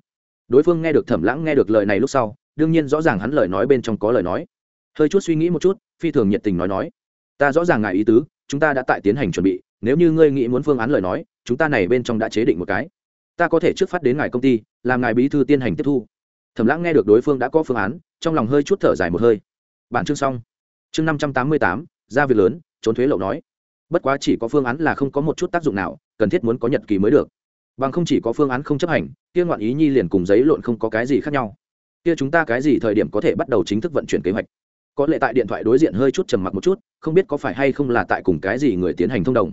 A: đối phương nghe được thẩm lãng nghe được lời này lúc sau, đương nhiên rõ ràng hắn lời nói bên trong có lời nói. Hơi chút suy nghĩ một chút, phi thường nhiệt tình nói nói, ta rõ ràng ngài ý tứ, chúng ta đã tại tiến hành chuẩn bị, nếu như ngươi nghĩ muốn phương án lời nói, chúng ta này bên trong đã chế định một cái. Ta có thể trước phát đến ngài công ty, làm ngài bí thư tiến hành tiếp thu. Thẩm lãng nghe được đối phương đã có phương án, trong lòng hơi chút thở dài một hơi. Bản chương xong. Chương năm trăm tám mươi tám ra việc lớn, trốn thuế lậu nói. Bất quá chỉ có phương án là không có một chút tác dụng nào, cần thiết muốn có nhật ký mới được bằng không chỉ có phương án không chấp hành, kia ngoạn ý nhi liền cùng giấy lộn không có cái gì khác nhau. Kia chúng ta cái gì thời điểm có thể bắt đầu chính thức vận chuyển kế hoạch? Có lẽ tại điện thoại đối diện hơi chút trầm mặc một chút, không biết có phải hay không là tại cùng cái gì người tiến hành thông đồng.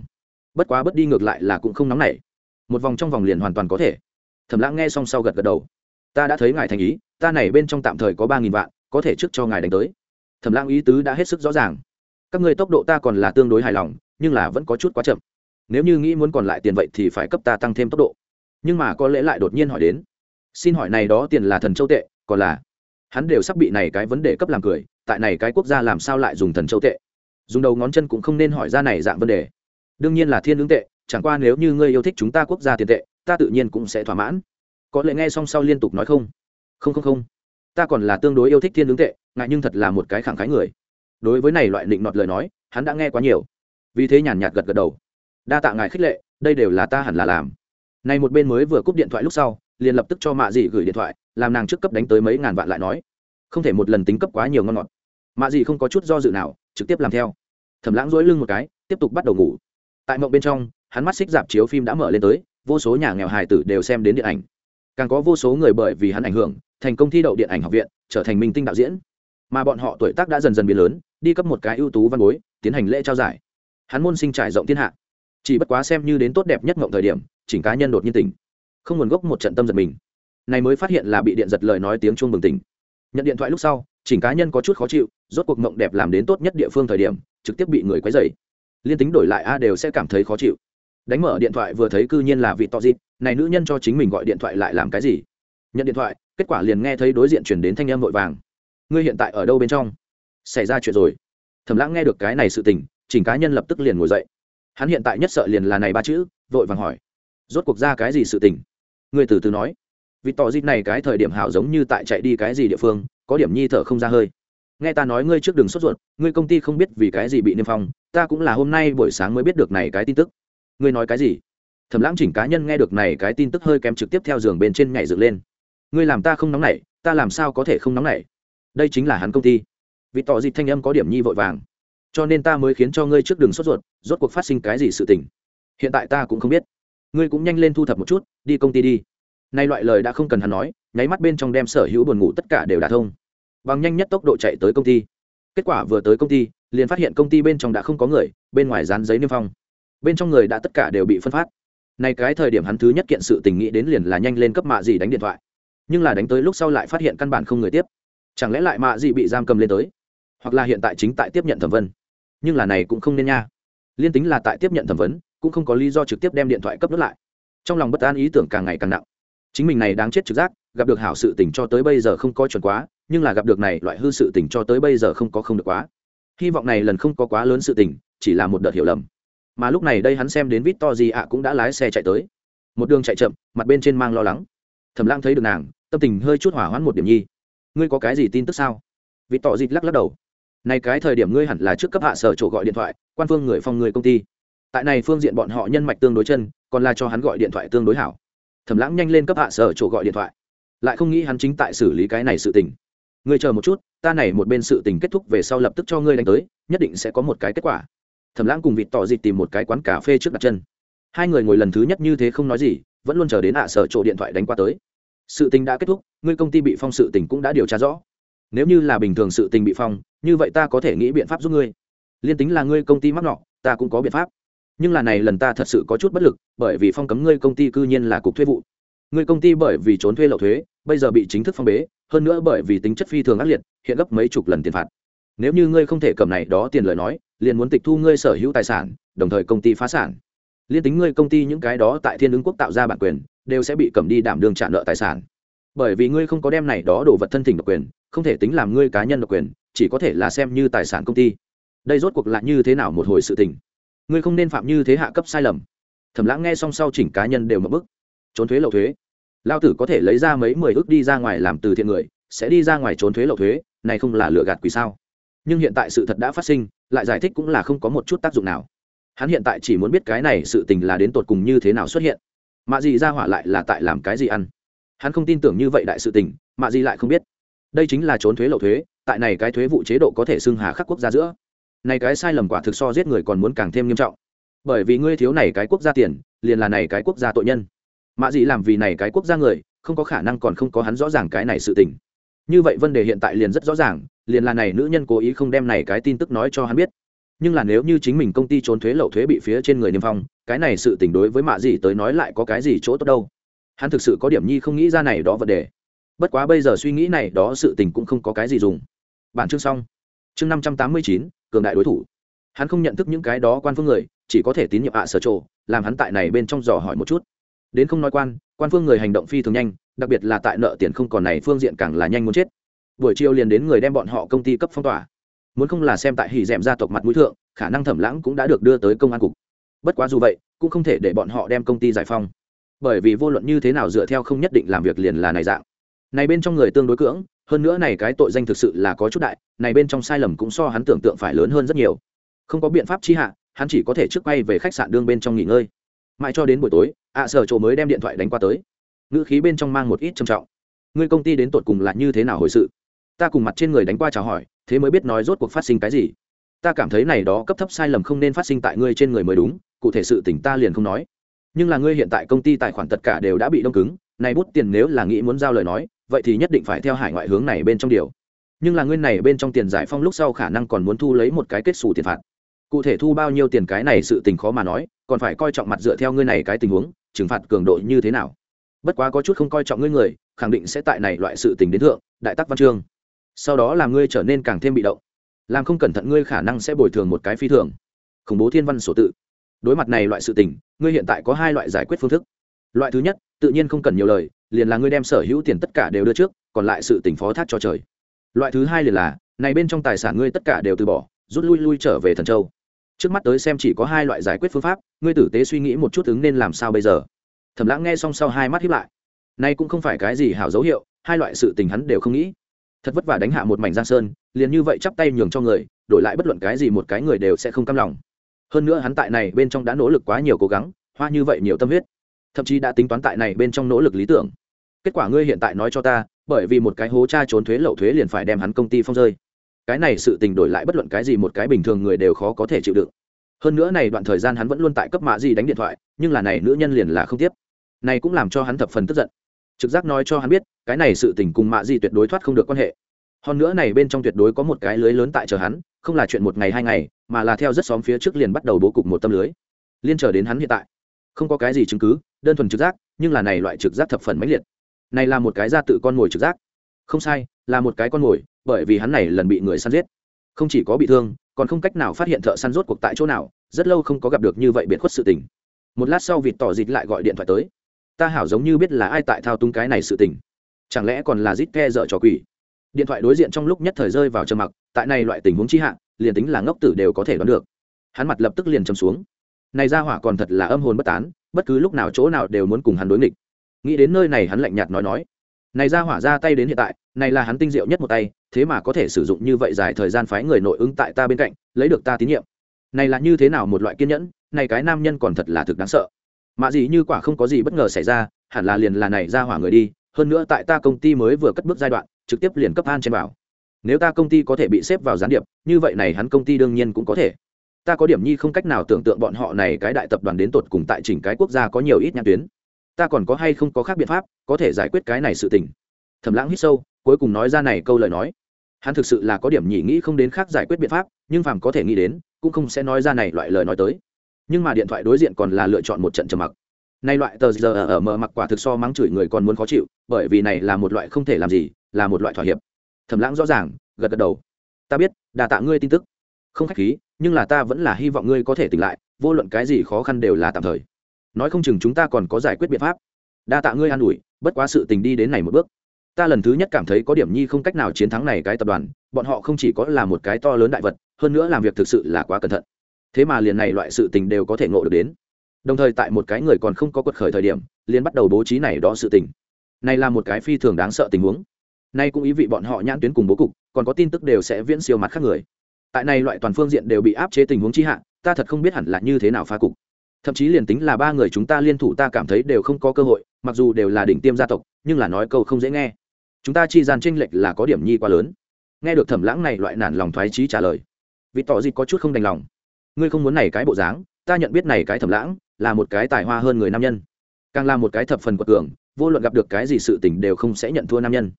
A: Bất quá bất đi ngược lại là cũng không nóng nảy. Một vòng trong vòng liền hoàn toàn có thể. Thẩm lãng nghe xong sau gật gật đầu. Ta đã thấy ngài thành ý, ta này bên trong tạm thời có ba nghìn vạn, có thể trước cho ngài đánh tới. Thẩm lãng ý tứ đã hết sức rõ ràng. Các người tốc độ ta còn là tương đối hài lòng, nhưng là vẫn có chút quá chậm nếu như nghĩ muốn còn lại tiền vậy thì phải cấp ta tăng thêm tốc độ. Nhưng mà có lẽ lại đột nhiên hỏi đến. Xin hỏi này đó tiền là thần châu tệ, còn là? Hắn đều sắp bị này cái vấn đề cấp làm cười, tại này cái quốc gia làm sao lại dùng thần châu tệ? Dùng đầu ngón chân cũng không nên hỏi ra này dạng vấn đề. Đương nhiên là thiên ứng tệ, chẳng qua nếu như ngươi yêu thích chúng ta quốc gia tiền tệ, ta tự nhiên cũng sẽ thỏa mãn. Có lẽ nghe xong sau liên tục nói không. Không không không. Ta còn là tương đối yêu thích thiên ứng tệ, ngại nhưng thật là một cái khẳng khái người. Đối với này loại định nọt lời nói, hắn đã nghe quá nhiều. Vì thế nhàn nhạt gật gật đầu đa tạ ngài khích lệ, đây đều là ta hẳn là làm. Này một bên mới vừa cúp điện thoại lúc sau, liền lập tức cho mạ dị gửi điện thoại, làm nàng trước cấp đánh tới mấy ngàn vạn lại nói. Không thể một lần tính cấp quá nhiều ngon ngọt. Mạ dị không có chút do dự nào, trực tiếp làm theo. Thẩm lãng dối lưng một cái, tiếp tục bắt đầu ngủ. Tại mộng bên trong, hắn mắt xích dạp chiếu phim đã mở lên tới, vô số nhà nghèo hài tử đều xem đến điện ảnh. Càng có vô số người bởi vì hắn ảnh hưởng, thành công thi đậu điện ảnh học viện, trở thành minh tinh đạo diễn. Mà bọn họ tuổi tác đã dần dần biến lớn, đi cấp một cái ưu tú văn bối, tiến hành lễ trao giải. Hắn môn sinh trải rộng thiên hạ chỉ bất quá xem như đến tốt đẹp nhất ngộng thời điểm, chỉnh cá nhân đột nhiên tỉnh. Không nguồn gốc một trận tâm giật mình. Này mới phát hiện là bị điện giật lời nói tiếng chuông bừng tỉnh. Nhận điện thoại lúc sau, chỉnh cá nhân có chút khó chịu, rốt cuộc mộng đẹp làm đến tốt nhất địa phương thời điểm, trực tiếp bị người quấy dày liên tính đổi lại a đều sẽ cảm thấy khó chịu. Đánh mở điện thoại vừa thấy cư nhiên là vị to dịp này nữ nhân cho chính mình gọi điện thoại lại làm cái gì? Nhận điện thoại, kết quả liền nghe thấy đối diện chuyển đến thanh âm vội vàng. Ngươi hiện tại ở đâu bên trong? Xảy ra chuyện rồi. Thầm lãng nghe được cái này sự tình, chỉnh cá nhân lập tức liền ngồi dậy hắn hiện tại nhất sợ liền là này ba chữ, vội vàng hỏi. Rốt cuộc ra cái gì sự tình? Người từ từ nói. Vì tỏ dịp này cái thời điểm hảo giống như tại chạy đi cái gì địa phương, có điểm nhi thở không ra hơi. Nghe ta nói ngươi trước đường sốt ruột, ngươi công ty không biết vì cái gì bị niêm phong, ta cũng là hôm nay buổi sáng mới biết được này cái tin tức. Ngươi nói cái gì? Thẩm lãng chỉnh cá nhân nghe được này cái tin tức hơi kém trực tiếp theo giường bên trên nhảy dựng lên. Ngươi làm ta không nóng nảy, ta làm sao có thể không nóng nảy? Đây chính là hắn công ty. Vì tỏ dịp thanh âm có điểm nhi vội vàng cho nên ta mới khiến cho ngươi trước đường sốt ruột, rốt cuộc phát sinh cái gì sự tình. Hiện tại ta cũng không biết. Ngươi cũng nhanh lên thu thập một chút, đi công ty đi. Nay loại lời đã không cần hắn nói, nháy mắt bên trong đem sở hữu buồn ngủ tất cả đều đả thông. Bằng nhanh nhất tốc độ chạy tới công ty. Kết quả vừa tới công ty, liền phát hiện công ty bên trong đã không có người, bên ngoài dán giấy niêm phong. Bên trong người đã tất cả đều bị phân phát. Nay cái thời điểm hắn thứ nhất kiện sự tình nghĩ đến liền là nhanh lên cấp mạ gì đánh điện thoại. Nhưng là đánh tới lúc sau lại phát hiện căn bản không người tiếp. Chẳng lẽ lại mạ gì bị giam cầm lên tới? Hoặc là hiện tại chính tại tiếp nhận thẩm vấn. Nhưng là này cũng không nên nha. Liên tính là tại tiếp nhận thẩm vấn, cũng không có lý do trực tiếp đem điện thoại cấp nước lại. Trong lòng bất an ý tưởng càng ngày càng nặng. Chính mình này đáng chết trực giác, gặp được hảo sự tình cho tới bây giờ không có chuẩn quá, nhưng là gặp được này loại hư sự tình cho tới bây giờ không có không được quá. Hy vọng này lần không có quá lớn sự tình, chỉ là một đợt hiểu lầm. Mà lúc này đây hắn xem đến vít to gì ạ cũng đã lái xe chạy tới. Một đường chạy chậm, mặt bên trên mang lo lắng. Thẩm lang thấy được nàng, tâm tình hơi chút hỏa hoãn một điểm nhi. Ngươi có cái gì tin tức sao? Vít to dịt lắc lắc đầu này cái thời điểm ngươi hẳn là trước cấp hạ sở chỗ gọi điện thoại, quan phương người phong người công ty. Tại này phương diện bọn họ nhân mạch tương đối chân, còn là cho hắn gọi điện thoại tương đối hảo. Thẩm lãng nhanh lên cấp hạ sở chỗ gọi điện thoại. Lại không nghĩ hắn chính tại xử lý cái này sự tình. Ngươi chờ một chút, ta này một bên sự tình kết thúc về sau lập tức cho ngươi đánh tới, nhất định sẽ có một cái kết quả. Thẩm lãng cùng vịt tỏ dịt tìm một cái quán cà phê trước đặt chân. Hai người ngồi lần thứ nhất như thế không nói gì, vẫn luôn chờ đến hạ sở chỗ điện thoại đánh qua tới. Sự tình đã kết thúc, ngươi công ty bị phong sự tình cũng đã điều tra rõ nếu như là bình thường sự tình bị phong, như vậy ta có thể nghĩ biện pháp giúp ngươi. Liên tính là ngươi công ty mắc nọ, ta cũng có biện pháp. Nhưng là này lần ta thật sự có chút bất lực, bởi vì phong cấm ngươi công ty cư nhiên là cục thuế vụ. Ngươi công ty bởi vì trốn thuê lậu thuế, bây giờ bị chính thức phong bế, hơn nữa bởi vì tính chất phi thường ác liệt, hiện gấp mấy chục lần tiền phạt. Nếu như ngươi không thể cầm này đó tiền lời nói, liền muốn tịch thu ngươi sở hữu tài sản, đồng thời công ty phá sản. Liên tính ngươi công ty những cái đó tại thiên ứng quốc tạo ra bản quyền, đều sẽ bị cầm đi đảm đương trả nợ tài sản bởi vì ngươi không có đem này đó đồ vật thân thỉnh độc quyền, không thể tính làm ngươi cá nhân độc quyền, chỉ có thể là xem như tài sản công ty. Đây rốt cuộc lại như thế nào một hồi sự tình? Ngươi không nên phạm như thế hạ cấp sai lầm. Thẩm lãng nghe xong sau chỉnh cá nhân đều mập bức. Trốn thuế lậu thuế. Lao tử có thể lấy ra mấy mười ước đi ra ngoài làm từ thiện người, sẽ đi ra ngoài trốn thuế lậu thuế, này không là lừa gạt quỷ sao? Nhưng hiện tại sự thật đã phát sinh, lại giải thích cũng là không có một chút tác dụng nào. Hắn hiện tại chỉ muốn biết cái này sự tình là đến tột cùng như thế nào xuất hiện. Mạ gì ra hỏa lại là tại làm cái gì ăn? Hắn không tin tưởng như vậy đại sự tình mạ di lại không biết. Đây chính là trốn thuế lậu thuế, tại này cái thuế vụ chế độ có thể xưng hà khắc quốc gia giữa. Này cái sai lầm quả thực so giết người còn muốn càng thêm nghiêm trọng. Bởi vì ngươi thiếu này cái quốc gia tiền, liền là này cái quốc gia tội nhân. Mạ Dị làm vì này cái quốc gia người, không có khả năng còn không có hắn rõ ràng cái này sự tình. Như vậy vấn đề hiện tại liền rất rõ ràng, liền là này nữ nhân cố ý không đem này cái tin tức nói cho hắn biết. Nhưng là nếu như chính mình công ty trốn thuế lậu thuế bị phía trên người niêm phong, cái này sự tình đối với mạ Dị tới nói lại có cái gì chỗ tốt đâu? Hắn thực sự có điểm nhi không nghĩ ra này đó vấn đề. Bất quá bây giờ suy nghĩ này đó sự tình cũng không có cái gì dùng. Bản chương xong. Chương năm trăm tám mươi chín, cường đại đối thủ. Hắn không nhận thức những cái đó quan phương người, chỉ có thể tín nhiệm ạ sở trộ làm hắn tại này bên trong dò hỏi một chút. Đến không nói quan quan phương người hành động phi thường nhanh, đặc biệt là tại nợ tiền không còn này phương diện càng là nhanh muốn chết. Buổi chiều liền đến người đem bọn họ công ty cấp phong tỏa. Muốn không là xem tại hỉ d gia tộc mặt mũi thượng, khả năng thẩm lãng cũng đã được đưa tới công an cục. Bất quá dù vậy, cũng không thể để bọn họ đem công ty giải phong bởi vì vô luận như thế nào dựa theo không nhất định làm việc liền là này dạng. Này bên trong người tương đối cưỡng, hơn nữa này cái tội danh thực sự là có chút đại, này bên trong sai lầm cũng so hắn tưởng tượng phải lớn hơn rất nhiều. Không có biện pháp chi hạ, hắn chỉ có thể trước quay về khách sạn đương bên trong nghỉ ngơi. Mãi cho đến buổi tối, ạ sở chỗ mới đem điện thoại đánh qua tới. Ngữ khí bên trong mang một ít trầm trọng. Ngươi công ty đến tột cùng là như thế nào hồi sự? Ta cùng mặt trên người đánh qua chào hỏi, thế mới biết nói rốt cuộc phát sinh cái gì. Ta cảm thấy này đó cấp thấp sai lầm không nên phát sinh tại ngươi trên người mới đúng, cụ thể sự tỉnh ta liền không nói nhưng là ngươi hiện tại công ty tài khoản tất cả đều đã bị đông cứng, này bút tiền nếu là nghĩ muốn giao lời nói, vậy thì nhất định phải theo hải ngoại hướng này bên trong điều. Nhưng là ngươi này bên trong tiền giải phong lúc sau khả năng còn muốn thu lấy một cái kết xù tiền phạt. Cụ thể thu bao nhiêu tiền cái này sự tình khó mà nói, còn phải coi trọng mặt dựa theo ngươi này cái tình huống, trừng phạt cường độ như thế nào. Bất quá có chút không coi trọng ngươi người, khẳng định sẽ tại này loại sự tình đến thượng, đại tắc văn chương. Sau đó là ngươi trở nên càng thêm bị động. Làm không cẩn thận ngươi khả năng sẽ bồi thường một cái phi thường. Khủng bố thiên văn sổ tự đối mặt này loại sự tình, ngươi hiện tại có hai loại giải quyết phương thức. Loại thứ nhất, tự nhiên không cần nhiều lời, liền là ngươi đem sở hữu tiền tất cả đều đưa trước, còn lại sự tỉnh phó thác cho trời. Loại thứ hai liền là, này bên trong tài sản ngươi tất cả đều từ bỏ, rút lui lui trở về thần châu. Trước mắt tới xem chỉ có hai loại giải quyết phương pháp, ngươi tử tế suy nghĩ một chút ứng nên làm sao bây giờ. Thẩm lãng nghe xong sau hai mắt hiếp lại. Nay cũng không phải cái gì hảo dấu hiệu, hai loại sự tình hắn đều không nghĩ. Thật vất vả đánh hạ một mảnh giang sơn, liền như vậy chắp tay nhường cho người, đổi lại bất luận cái gì một cái người đều sẽ không cam lòng hơn nữa hắn tại này bên trong đã nỗ lực quá nhiều cố gắng, hoa như vậy nhiều tâm huyết, thậm chí đã tính toán tại này bên trong nỗ lực lý tưởng. Kết quả ngươi hiện tại nói cho ta, bởi vì một cái hố cha trốn thuế lậu thuế liền phải đem hắn công ty phong rơi. Cái này sự tình đổi lại bất luận cái gì một cái bình thường người đều khó có thể chịu đựng. Hơn nữa này đoạn thời gian hắn vẫn luôn tại cấp mạ gì đánh điện thoại, nhưng là này nữ nhân liền là không tiếp. Này cũng làm cho hắn thập phần tức giận. Trực giác nói cho hắn biết, cái này sự tình cùng mạ gì tuyệt đối thoát không được quan hệ. Hơn nữa này bên trong tuyệt đối có một cái lưới lớn tại chờ hắn, không là chuyện một ngày hai ngày mà là theo rất xóm phía trước liền bắt đầu bố cục một tâm lưới. Liên trở đến hắn hiện tại, không có cái gì chứng cứ, đơn thuần trực giác, nhưng là này loại trực giác thập phần mãnh liệt. Này là một cái ra tự con mồi trực giác. Không sai, là một cái con mồi, bởi vì hắn này lần bị người săn giết. Không chỉ có bị thương, còn không cách nào phát hiện thợ săn rốt cuộc tại chỗ nào, rất lâu không có gặp được như vậy biệt khuất sự tình. Một lát sau vịt tỏ dịt lại gọi điện thoại tới. Ta hảo giống như biết là ai tại thao túng cái này sự tình. Chẳng lẽ còn là rít ke dở trò quỷ? Điện thoại đối diện trong lúc nhất thời rơi vào trầm mặc, tại này loại tình huống chi hạ liền tính là ngốc tử đều có thể đoán được. Hắn mặt lập tức liền châm xuống. Này ra hỏa còn thật là âm hồn bất tán, bất cứ lúc nào chỗ nào đều muốn cùng hắn đối nghịch. Nghĩ đến nơi này hắn lạnh nhạt nói nói. Này ra hỏa ra tay đến hiện tại, này là hắn tinh diệu nhất một tay, thế mà có thể sử dụng như vậy dài thời gian phái người nội ứng tại ta bên cạnh, lấy được ta tín nhiệm. Này là như thế nào một loại kiên nhẫn, này cái nam nhân còn thật là thực đáng sợ. Mà gì như quả không có gì bất ngờ xảy ra, hẳn là liền là này ra hỏa người đi, hơn nữa tại ta công ty mới vừa cất bước giai đoạn, trực tiếp liền cấp an trên bảo nếu ta công ty có thể bị xếp vào gián điệp, như vậy này hắn công ty đương nhiên cũng có thể. Ta có điểm nhi không cách nào tưởng tượng bọn họ này cái đại tập đoàn đến tột cùng tại chỉnh cái quốc gia có nhiều ít nhãn tuyến. Ta còn có hay không có khác biện pháp, có thể giải quyết cái này sự tình. Thầm lãng hít sâu, cuối cùng nói ra này câu lời nói. Hắn thực sự là có điểm nhỉ nghĩ không đến khác giải quyết biện pháp, nhưng phàm có thể nghĩ đến, cũng không sẽ nói ra này loại lời nói tới. Nhưng mà điện thoại đối diện còn là lựa chọn một trận trầm mặc. Nay loại tờ giờ ở mờ mặc quả thực so mắng chửi người còn muốn khó chịu, bởi vì này là một loại không thể làm gì, là một loại thỏa hiệp. Thẩm lãng rõ ràng, gật gật đầu. Ta biết, đà tạ ngươi tin tức. Không khách khí, nhưng là ta vẫn là hy vọng ngươi có thể tỉnh lại, vô luận cái gì khó khăn đều là tạm thời. Nói không chừng chúng ta còn có giải quyết biện pháp. Đa tạ ngươi an ủi, bất quá sự tình đi đến này một bước. Ta lần thứ nhất cảm thấy có điểm nhi không cách nào chiến thắng này cái tập đoàn, bọn họ không chỉ có là một cái to lớn đại vật, hơn nữa làm việc thực sự là quá cẩn thận. Thế mà liền này loại sự tình đều có thể ngộ được đến. Đồng thời tại một cái người còn không có quật khởi thời điểm, liền bắt đầu bố trí này đó sự tình. Này là một cái phi thường đáng sợ tình huống nay cũng ý vị bọn họ nhãn tuyến cùng bố cục, còn có tin tức đều sẽ viễn siêu mặt khác người. Tại này loại toàn phương diện đều bị áp chế tình huống chi hạ, ta thật không biết hẳn là như thế nào phá cục. Thậm chí liền tính là ba người chúng ta liên thủ ta cảm thấy đều không có cơ hội, mặc dù đều là đỉnh tiêm gia tộc, nhưng là nói câu không dễ nghe. Chúng ta chi gian tranh lệch là có điểm nhi quá lớn. Nghe được thẩm lãng này loại nản lòng thoái trí trả lời vì tỏ gì có chút không đành lòng. Ngươi không muốn này cái bộ dáng, ta nhận biết này cái thẩm lãng là một cái tài hoa hơn người nam nhân. Càng là một cái thập phần quật cường, vô luận gặp được cái gì sự tình đều không sẽ nhận thua nam nhân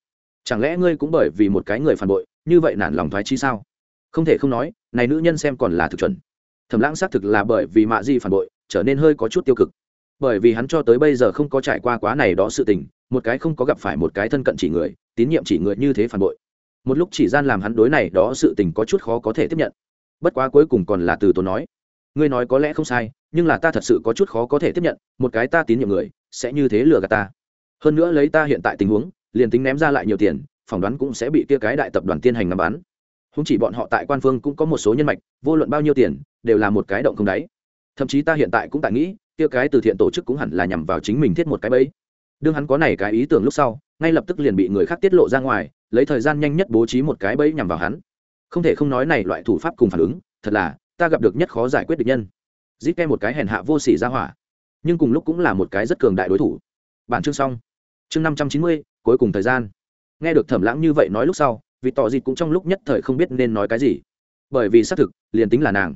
A: chẳng lẽ ngươi cũng bởi vì một cái người phản bội, như vậy nản lòng thoái chi sao? Không thể không nói, này nữ nhân xem còn là thực chuẩn. Thẩm lãng xác thực là bởi vì mạ di phản bội, trở nên hơi có chút tiêu cực. Bởi vì hắn cho tới bây giờ không có trải qua quá này đó sự tình, một cái không có gặp phải một cái thân cận chỉ người, tín nhiệm chỉ người như thế phản bội. Một lúc chỉ gian làm hắn đối này đó sự tình có chút khó có thể tiếp nhận. Bất quá cuối cùng còn là từ tốn nói, ngươi nói có lẽ không sai, nhưng là ta thật sự có chút khó có thể tiếp nhận, một cái ta tín nhiệm người, sẽ như thế lừa gạt ta. Hơn nữa lấy ta hiện tại tình huống liền tính ném ra lại nhiều tiền, phỏng đoán cũng sẽ bị kia cái đại tập đoàn tiên hành ngắm bán không chỉ bọn họ tại quan phương cũng có một số nhân mạch, vô luận bao nhiêu tiền, đều là một cái động không đáy. Thậm chí ta hiện tại cũng tại nghĩ, kia cái từ thiện tổ chức cũng hẳn là nhằm vào chính mình thiết một cái bẫy. Đương hắn có này cái ý tưởng lúc sau, ngay lập tức liền bị người khác tiết lộ ra ngoài, lấy thời gian nhanh nhất bố trí một cái bẫy nhằm vào hắn. Không thể không nói này loại thủ pháp cùng phản ứng, thật là, ta gặp được nhất khó giải quyết được nhân. Giết kem một cái hèn hạ vô sỉ ra hỏa. Nhưng cùng lúc cũng là một cái rất cường đại đối thủ. Bản chương xong. Chương năm trăm chín mươi cuối cùng thời gian. Nghe được thẩm lãng như vậy nói lúc sau vì tỏ dịt cũng trong lúc nhất thời không biết nên nói cái gì. Bởi vì xác thực, liền tính là nàng,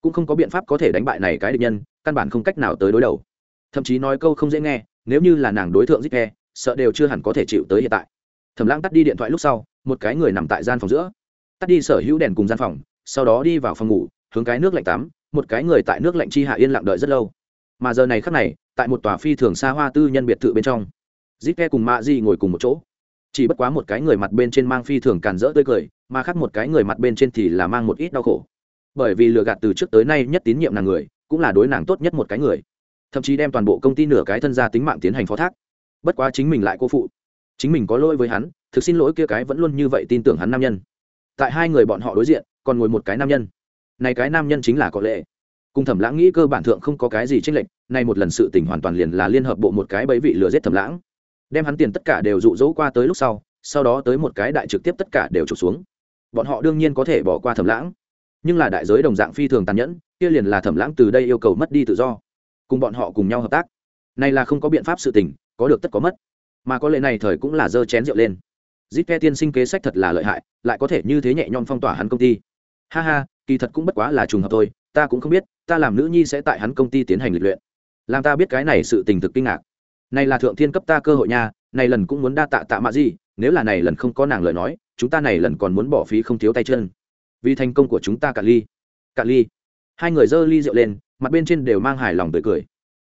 A: cũng không có biện pháp có thể đánh bại này cái địch nhân, căn bản không cách nào tới đối đầu. Thậm chí nói câu không dễ nghe, nếu như là nàng đối tượng giết nghe sợ đều chưa hẳn có thể chịu tới hiện tại. Thẩm lãng tắt đi điện thoại lúc sau, một cái người nằm tại gian phòng giữa. Tắt đi sở hữu đèn cùng gian phòng, sau đó đi vào phòng ngủ, hướng cái nước lạnh tắm, một cái người tại nước lạnh chi hạ yên lặng đợi rất lâu. Mà giờ này khắc này, tại một tòa phi thường xa hoa tư nhân biệt thự bên trong dít ke cùng mạ di ngồi cùng một chỗ. Chỉ bất quá một cái người mặt bên trên mang phi thường càn rỡ tươi cười, mà khác một cái người mặt bên trên thì là mang một ít đau khổ. Bởi vì lừa gạt từ trước tới nay nhất tín nhiệm nàng người, cũng là đối nàng tốt nhất một cái người. Thậm chí đem toàn bộ công ty nửa cái thân gia tính mạng tiến hành phó thác. Bất quá chính mình lại cô phụ. Chính mình có lỗi với hắn, thực xin lỗi kia cái vẫn luôn như vậy tin tưởng hắn nam nhân. Tại hai người bọn họ đối diện, còn ngồi một cái nam nhân. Này cái nam nhân chính là có lệ. Cùng thẩm lãng nghĩ cơ bản thượng không có cái gì tranh lệch, nay một lần sự tình hoàn toàn liền là liên hợp bộ một cái bẫy vị lừa giết thẩm lãng đem hắn tiền tất cả đều dụ dỗ qua tới lúc sau sau đó tới một cái đại trực tiếp tất cả đều trục xuống. Bọn họ đương nhiên có thể bỏ qua thẩm lãng, nhưng là đại giới đồng dạng phi thường tàn nhẫn, kia liền là thẩm lãng từ đây yêu cầu mất đi tự do, cùng bọn họ cùng nhau hợp tác. Này là không có biện pháp sự tình, có được tất có mất, mà có lệ này thời cũng là dơ chén rượu lên. Giết phe tiên sinh kế sách thật là lợi hại, lại có thể như thế nhẹ nhõm phong tỏa hắn công ty. Ha ha, kỳ thật cũng bất quá là trùng hợp thôi, ta cũng không biết, ta làm nữ nhi sẽ tại hắn công ty tiến hành lịch luyện. Làm ta biết cái này sự tình thực kinh ngạc này là thượng thiên cấp ta cơ hội nha, này lần cũng muốn đa tạ tạ mạ gì, nếu là này lần không có nàng lời nói, chúng ta này lần còn muốn bỏ phí không thiếu tay chân. Vì thành công của chúng ta cả ly. Cả ly. Hai người giơ ly rượu lên, mặt bên trên đều mang hài lòng tươi cười.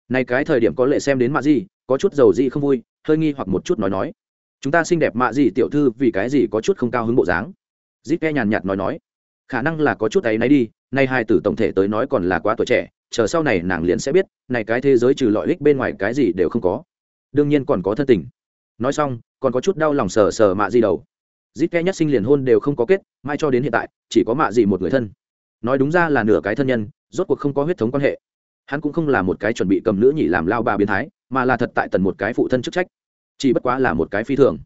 A: Này cái thời điểm có lệ xem đến mạ gì, có chút dầu gì không vui, hơi nghi hoặc một chút nói nói. Chúng ta xinh đẹp mạ gì tiểu thư, vì cái gì có chút không cao hứng bộ dáng? Zip ke nhàn nhạt nói nói. Khả năng là có chút ấy nấy đi, nay hai tử tổng thể tới nói còn là quá tuổi trẻ, chờ sau này nàng liền sẽ biết, này cái thế giới trừ lọi lích bên ngoài cái gì đều không có đương nhiên còn có thân tình. Nói xong, còn có chút đau lòng sờ sờ mạ di đầu. Dít ke nhất sinh liền hôn đều không có kết, mai cho đến hiện tại, chỉ có mạ dị một người thân. Nói đúng ra là nửa cái thân nhân, rốt cuộc không có huyết thống quan hệ. Hắn cũng không là một cái chuẩn bị cầm nữ nhị làm lao bà biến thái, mà là thật tại tần một cái phụ thân chức trách. Chỉ bất quá là một cái phi thường.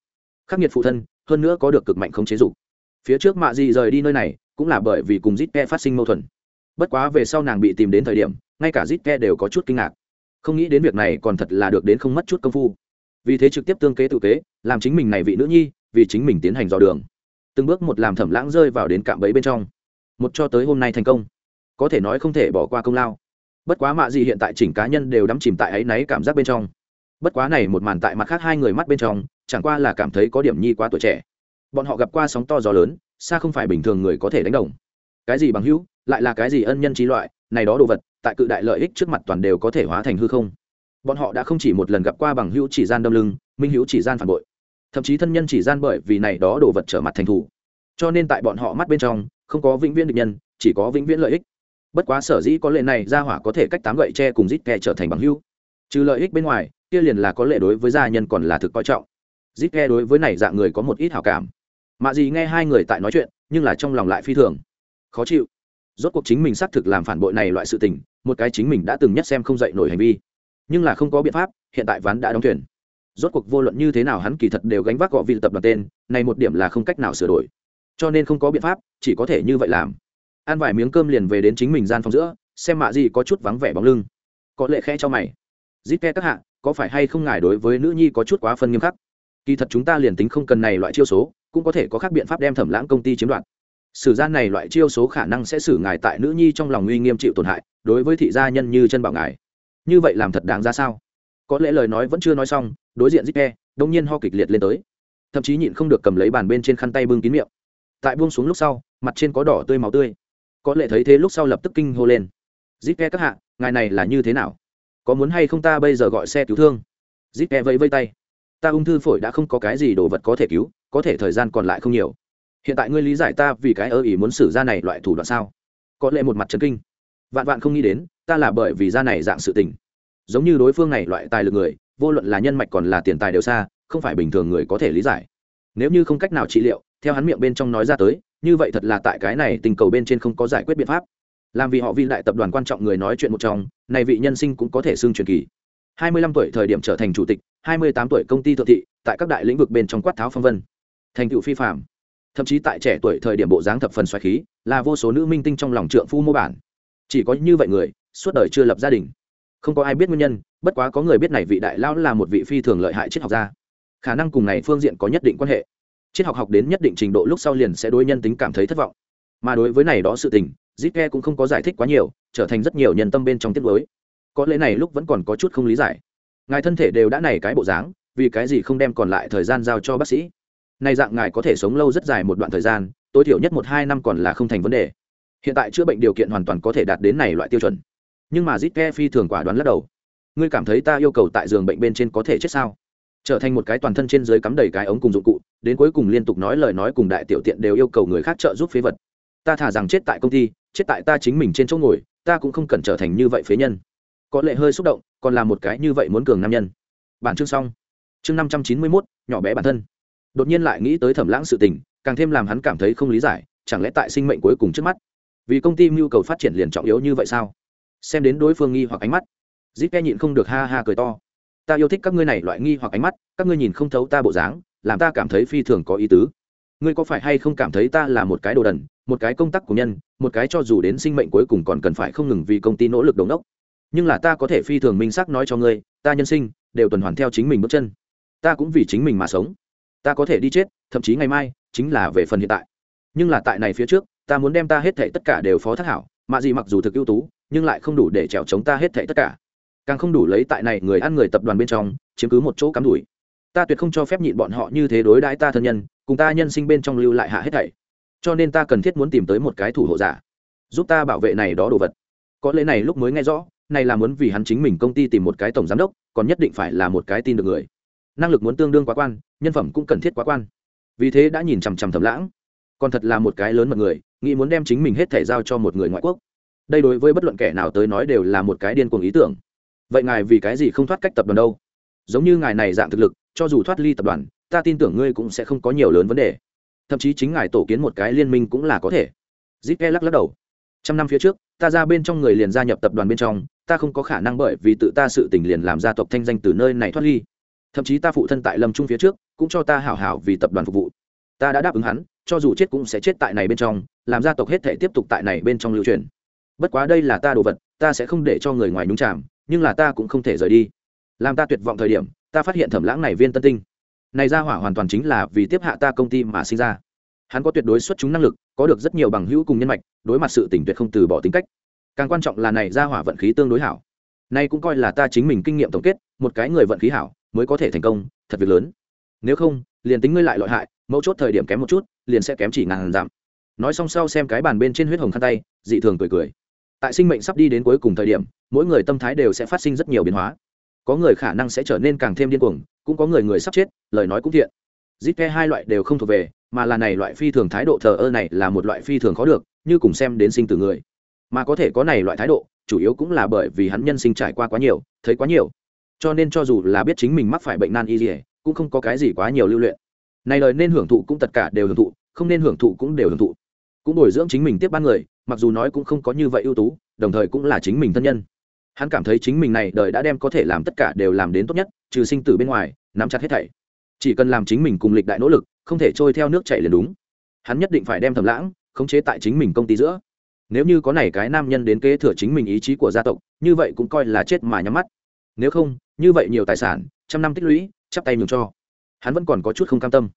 A: Khắc nghiệt phụ thân, hơn nữa có được cực mạnh không chế dục. Phía trước mạ dị rời đi nơi này, cũng là bởi vì cùng dít ke phát sinh mâu thuẫn. Bất quá về sau nàng bị tìm đến thời điểm, ngay cả dít ke đều có chút kinh ngạc không nghĩ đến việc này còn thật là được đến không mất chút công phu. Vì thế trực tiếp tương kế tự kế, làm chính mình này vị nữ nhi, vì chính mình tiến hành dò đường. Từng bước một làm thẩm lãng rơi vào đến cạm bẫy bên trong. Một cho tới hôm nay thành công. Có thể nói không thể bỏ qua công lao. Bất quá mạ gì hiện tại chỉnh cá nhân đều đắm chìm tại ấy náy cảm giác bên trong. Bất quá này một màn tại mặt khác hai người mắt bên trong, chẳng qua là cảm thấy có điểm nhi quá tuổi trẻ. Bọn họ gặp qua sóng to gió lớn, xa không phải bình thường người có thể đánh đồng. Cái gì bằng hữu, lại là cái gì ân nhân trí loại, này đó đồ vật tại cự đại lợi ích trước mặt toàn đều có thể hóa thành hư không. Bọn họ đã không chỉ một lần gặp qua bằng hữu chỉ gian đâm lưng, minh hữu chỉ gian phản bội. Thậm chí thân nhân chỉ gian bởi vì này đó đồ vật trở mặt thành thủ. Cho nên tại bọn họ mắt bên trong, không có vĩnh viễn địch nhân, chỉ có vĩnh viễn lợi ích. Bất quá sở dĩ có lệ này ra hỏa có thể cách tám gậy tre cùng rít ke trở thành bằng hữu. Trừ lợi ích bên ngoài, kia liền là có lệ đối với gia nhân còn là thực coi trọng. Rít ke đối với này dạng người có một ít hảo cảm. Mạ gì nghe hai người tại nói chuyện, nhưng là trong lòng lại phi thường. Khó chịu rốt cuộc chính mình xác thực làm phản bội này loại sự tình, một cái chính mình đã từng nhất xem không dậy nổi hành vi. Nhưng là không có biện pháp, hiện tại ván đã đóng thuyền. Rốt cuộc vô luận như thế nào hắn kỳ thật đều gánh vác gọ vị tập đoàn tên, này một điểm là không cách nào sửa đổi. Cho nên không có biện pháp, chỉ có thể như vậy làm. Ăn vài miếng cơm liền về đến chính mình gian phòng giữa, xem mạ gì có chút vắng vẻ bóng lưng. Có lệ khẽ cho mày. Dít ke các hạ, có phải hay không ngài đối với nữ nhi có chút quá phân nghiêm khắc? Kỳ thật chúng ta liền tính không cần này loại chiêu số, cũng có thể có khác biện pháp đem thẩm lãng công ty chiếm đoạt sử gia này loại chiêu số khả năng sẽ xử ngài tại nữ nhi trong lòng uy nghiêm chịu tổn hại, đối với thị gia nhân như chân bảo ngài. Như vậy làm thật đáng ra sao? Có lẽ lời nói vẫn chưa nói xong, đối diện zip đông nhiên ho kịch liệt lên tới. Thậm chí nhịn không được cầm lấy bàn bên trên khăn tay bưng kín miệng. Tại buông xuống lúc sau, mặt trên có đỏ tươi màu tươi. Có lẽ thấy thế lúc sau lập tức kinh hô lên. Zip các hạ, ngài này là như thế nào? Có muốn hay không ta bây giờ gọi xe cứu thương? Zip vẫy vây tay. Ta ung thư phổi đã không có cái gì đồ vật có thể cứu, có thể thời gian còn lại không nhiều hiện tại ngươi lý giải ta vì cái ơ ý muốn xử ra này loại thủ đoạn sao? Có lẽ một mặt trấn kinh. Vạn vạn không nghĩ đến, ta là bởi vì ra này dạng sự tình. Giống như đối phương này loại tài lực người, vô luận là nhân mạch còn là tiền tài đều xa, không phải bình thường người có thể lý giải. Nếu như không cách nào trị liệu, theo hắn miệng bên trong nói ra tới, như vậy thật là tại cái này tình cầu bên trên không có giải quyết biện pháp. Làm vì họ vi đại tập đoàn quan trọng người nói chuyện một trong, này vị nhân sinh cũng có thể xưng truyền kỳ. 25 tuổi thời điểm trở thành chủ tịch 28 tuổi công ty thượng thị, tại các đại lĩnh vực bên trong quát tháo phong vân. Thành tựu phi phạm thậm chí tại trẻ tuổi thời điểm bộ dáng thập phần xoáy khí, là vô số nữ minh tinh trong lòng trượng phu mô bản. Chỉ có như vậy người, suốt đời chưa lập gia đình. Không có ai biết nguyên nhân, bất quá có người biết này vị đại lão là một vị phi thường lợi hại triết học gia. Khả năng cùng này phương diện có nhất định quan hệ. Triết học học đến nhất định trình độ lúc sau liền sẽ đối nhân tính cảm thấy thất vọng. Mà đối với này đó sự tình zitke cũng không có giải thích quá nhiều, trở thành rất nhiều nhân tâm bên trong tiết lối. Có lẽ này lúc vẫn còn có chút không lý giải. Ngài thân thể đều đã này cái bộ dáng, vì cái gì không đem còn lại thời gian giao cho bác sĩ? Nay dạng ngài có thể sống lâu rất dài một đoạn thời gian, tối thiểu nhất một hai năm còn là không thành vấn đề. Hiện tại chữa bệnh điều kiện hoàn toàn có thể đạt đến này loại tiêu chuẩn. Nhưng mà zit phi thường quả đoán lắc đầu. Ngươi cảm thấy ta yêu cầu tại giường bệnh bên trên có thể chết sao? Trở thành một cái toàn thân trên dưới cắm đầy cái ống cùng dụng cụ, đến cuối cùng liên tục nói lời nói cùng đại tiểu tiện đều yêu cầu người khác trợ giúp phế vật. Ta thả rằng chết tại công ty, chết tại ta chính mình trên chỗ ngồi, ta cũng không cần trở thành như vậy phế nhân. Có lệ hơi xúc động, còn là một cái như vậy muốn cường nam nhân. Bản chương xong. Chương năm trăm chín mươi mốt, nhỏ bé bản thân đột nhiên lại nghĩ tới thẩm lãng sự tình, càng thêm làm hắn cảm thấy không lý giải, chẳng lẽ tại sinh mệnh cuối cùng trước mắt? Vì công ty mưu cầu phát triển liền trọng yếu như vậy sao? Xem đến đối phương nghi hoặc ánh mắt. Zip ke nhịn không được ha ha cười to. Ta yêu thích các ngươi này loại nghi hoặc ánh mắt, các ngươi nhìn không thấu ta bộ dáng, làm ta cảm thấy phi thường có ý tứ. Ngươi có phải hay không cảm thấy ta là một cái đồ đần, một cái công tác của nhân, một cái cho dù đến sinh mệnh cuối cùng còn cần phải không ngừng vì công ty nỗ lực đống đốc nhưng là ta có thể phi thường minh xác nói cho ngươi, ta nhân sinh đều tuần hoàn theo chính mình bước chân. Ta cũng vì chính mình mà sống ta có thể đi chết, thậm chí ngày mai chính là về phần hiện tại. Nhưng là tại này phía trước, ta muốn đem ta hết thệ tất cả đều phó thác hảo mạ gì mặc dù thực ưu tú, nhưng lại không đủ để trèo chống ta hết thệ tất cả. Càng không đủ lấy tại này người ăn người tập đoàn bên trong, chiếm cứ một chỗ cắm đùi ta tuyệt không cho phép nhịn bọn họ như thế đối đãi ta thân nhân, cùng ta nhân sinh bên trong lưu lại hạ hết thảy. Cho nên ta cần thiết muốn tìm tới một cái thủ hộ giả, giúp ta bảo vệ này đó đồ vật. Có lẽ này lúc mới nghe rõ, này là muốn vì hắn chính mình công ty tìm một cái tổng giám đốc, còn nhất định phải là một cái tin được người năng lực muốn tương đương quá quan, nhân phẩm cũng cần thiết quá quan. Vì thế đã nhìn chằm chằm thầm lãng. Còn thật là một cái lớn mật người, nghĩ muốn đem chính mình hết thể giao cho một người ngoại quốc. Đây đối với bất luận kẻ nào tới nói đều là một cái điên cuồng ý tưởng. Vậy ngài vì cái gì không thoát cách tập đoàn đâu? Giống như ngài này dạng thực lực, cho dù thoát ly tập đoàn, ta tin tưởng ngươi cũng sẽ không có nhiều lớn vấn đề. Thậm chí chính ngài tổ kiến một cái liên minh cũng là có thể. Zip lắc lắc đầu. Trăm năm phía trước, ta ra bên trong người liền gia nhập tập đoàn bên trong, ta không có khả năng bởi vì tự ta sự tình liền làm gia tộc thanh danh từ nơi này thoát ly thậm chí ta phụ thân tại lâm trung phía trước cũng cho ta hảo hảo vì tập đoàn phục vụ. Ta đã đáp ứng hắn, cho dù chết cũng sẽ chết tại này bên trong, làm gia tộc hết thể tiếp tục tại này bên trong lưu truyền. Bất quá đây là ta đồ vật, ta sẽ không để cho người ngoài nhúng chạm nhưng là ta cũng không thể rời đi. Làm ta tuyệt vọng thời điểm, ta phát hiện thẩm lãng này viên tân tinh. Này ra hỏa hoàn toàn chính là vì tiếp hạ ta công ty mà sinh ra. Hắn có tuyệt đối xuất chúng năng lực, có được rất nhiều bằng hữu cùng nhân mạch, đối mặt sự tỉnh tuyệt không từ bỏ tính cách. Càng quan trọng là này ra hỏa vận khí tương đối hảo. Nay cũng coi là ta chính mình kinh nghiệm tổng kết, một cái người vận khí hảo mới có thể thành công, thật việc lớn. Nếu không, liền tính ngươi lại loại hại mẫu chốt thời điểm kém một chút, liền sẽ kém chỉ ngàn giảm. Nói xong sau xem cái bàn bên trên huyết hồng khăn tay, dị thường cười cười. Tại sinh mệnh sắp đi đến cuối cùng thời điểm, mỗi người tâm thái đều sẽ phát sinh rất nhiều biến hóa. Có người khả năng sẽ trở nên càng thêm điên cuồng, cũng có người người sắp chết, lời nói cũng thiện. Zip ke hai loại đều không thuộc về, mà là này loại phi thường thái độ thờ ơ này là một loại phi thường khó được, như cùng xem đến sinh từ người. Mà có thể có này loại thái độ, chủ yếu cũng là bởi vì hắn nhân sinh trải qua quá nhiều, thấy quá nhiều cho nên cho dù là biết chính mình mắc phải bệnh nan y dỉa cũng không có cái gì quá nhiều lưu luyện. Này lời nên hưởng thụ cũng tất cả đều hưởng thụ, không nên hưởng thụ cũng đều hưởng thụ. Cũng bồi dưỡng chính mình tiếp ban người, mặc dù nói cũng không có như vậy ưu tú, đồng thời cũng là chính mình thân nhân. Hắn cảm thấy chính mình này đời đã đem có thể làm tất cả đều làm đến tốt nhất, trừ sinh tử bên ngoài, nắm chặt hết thảy. Chỉ cần làm chính mình cùng lịch đại nỗ lực, không thể trôi theo nước chảy liền đúng. Hắn nhất định phải đem thầm lãng, khống chế tại chính mình công ty giữa. Nếu như có này cái nam nhân đến kế thừa chính mình ý chí của gia tộc, như vậy cũng coi là chết mà nhắm mắt nếu không, như vậy nhiều tài sản, trăm năm tích lũy, chắp tay nhường cho. Hắn vẫn còn có chút không cam tâm.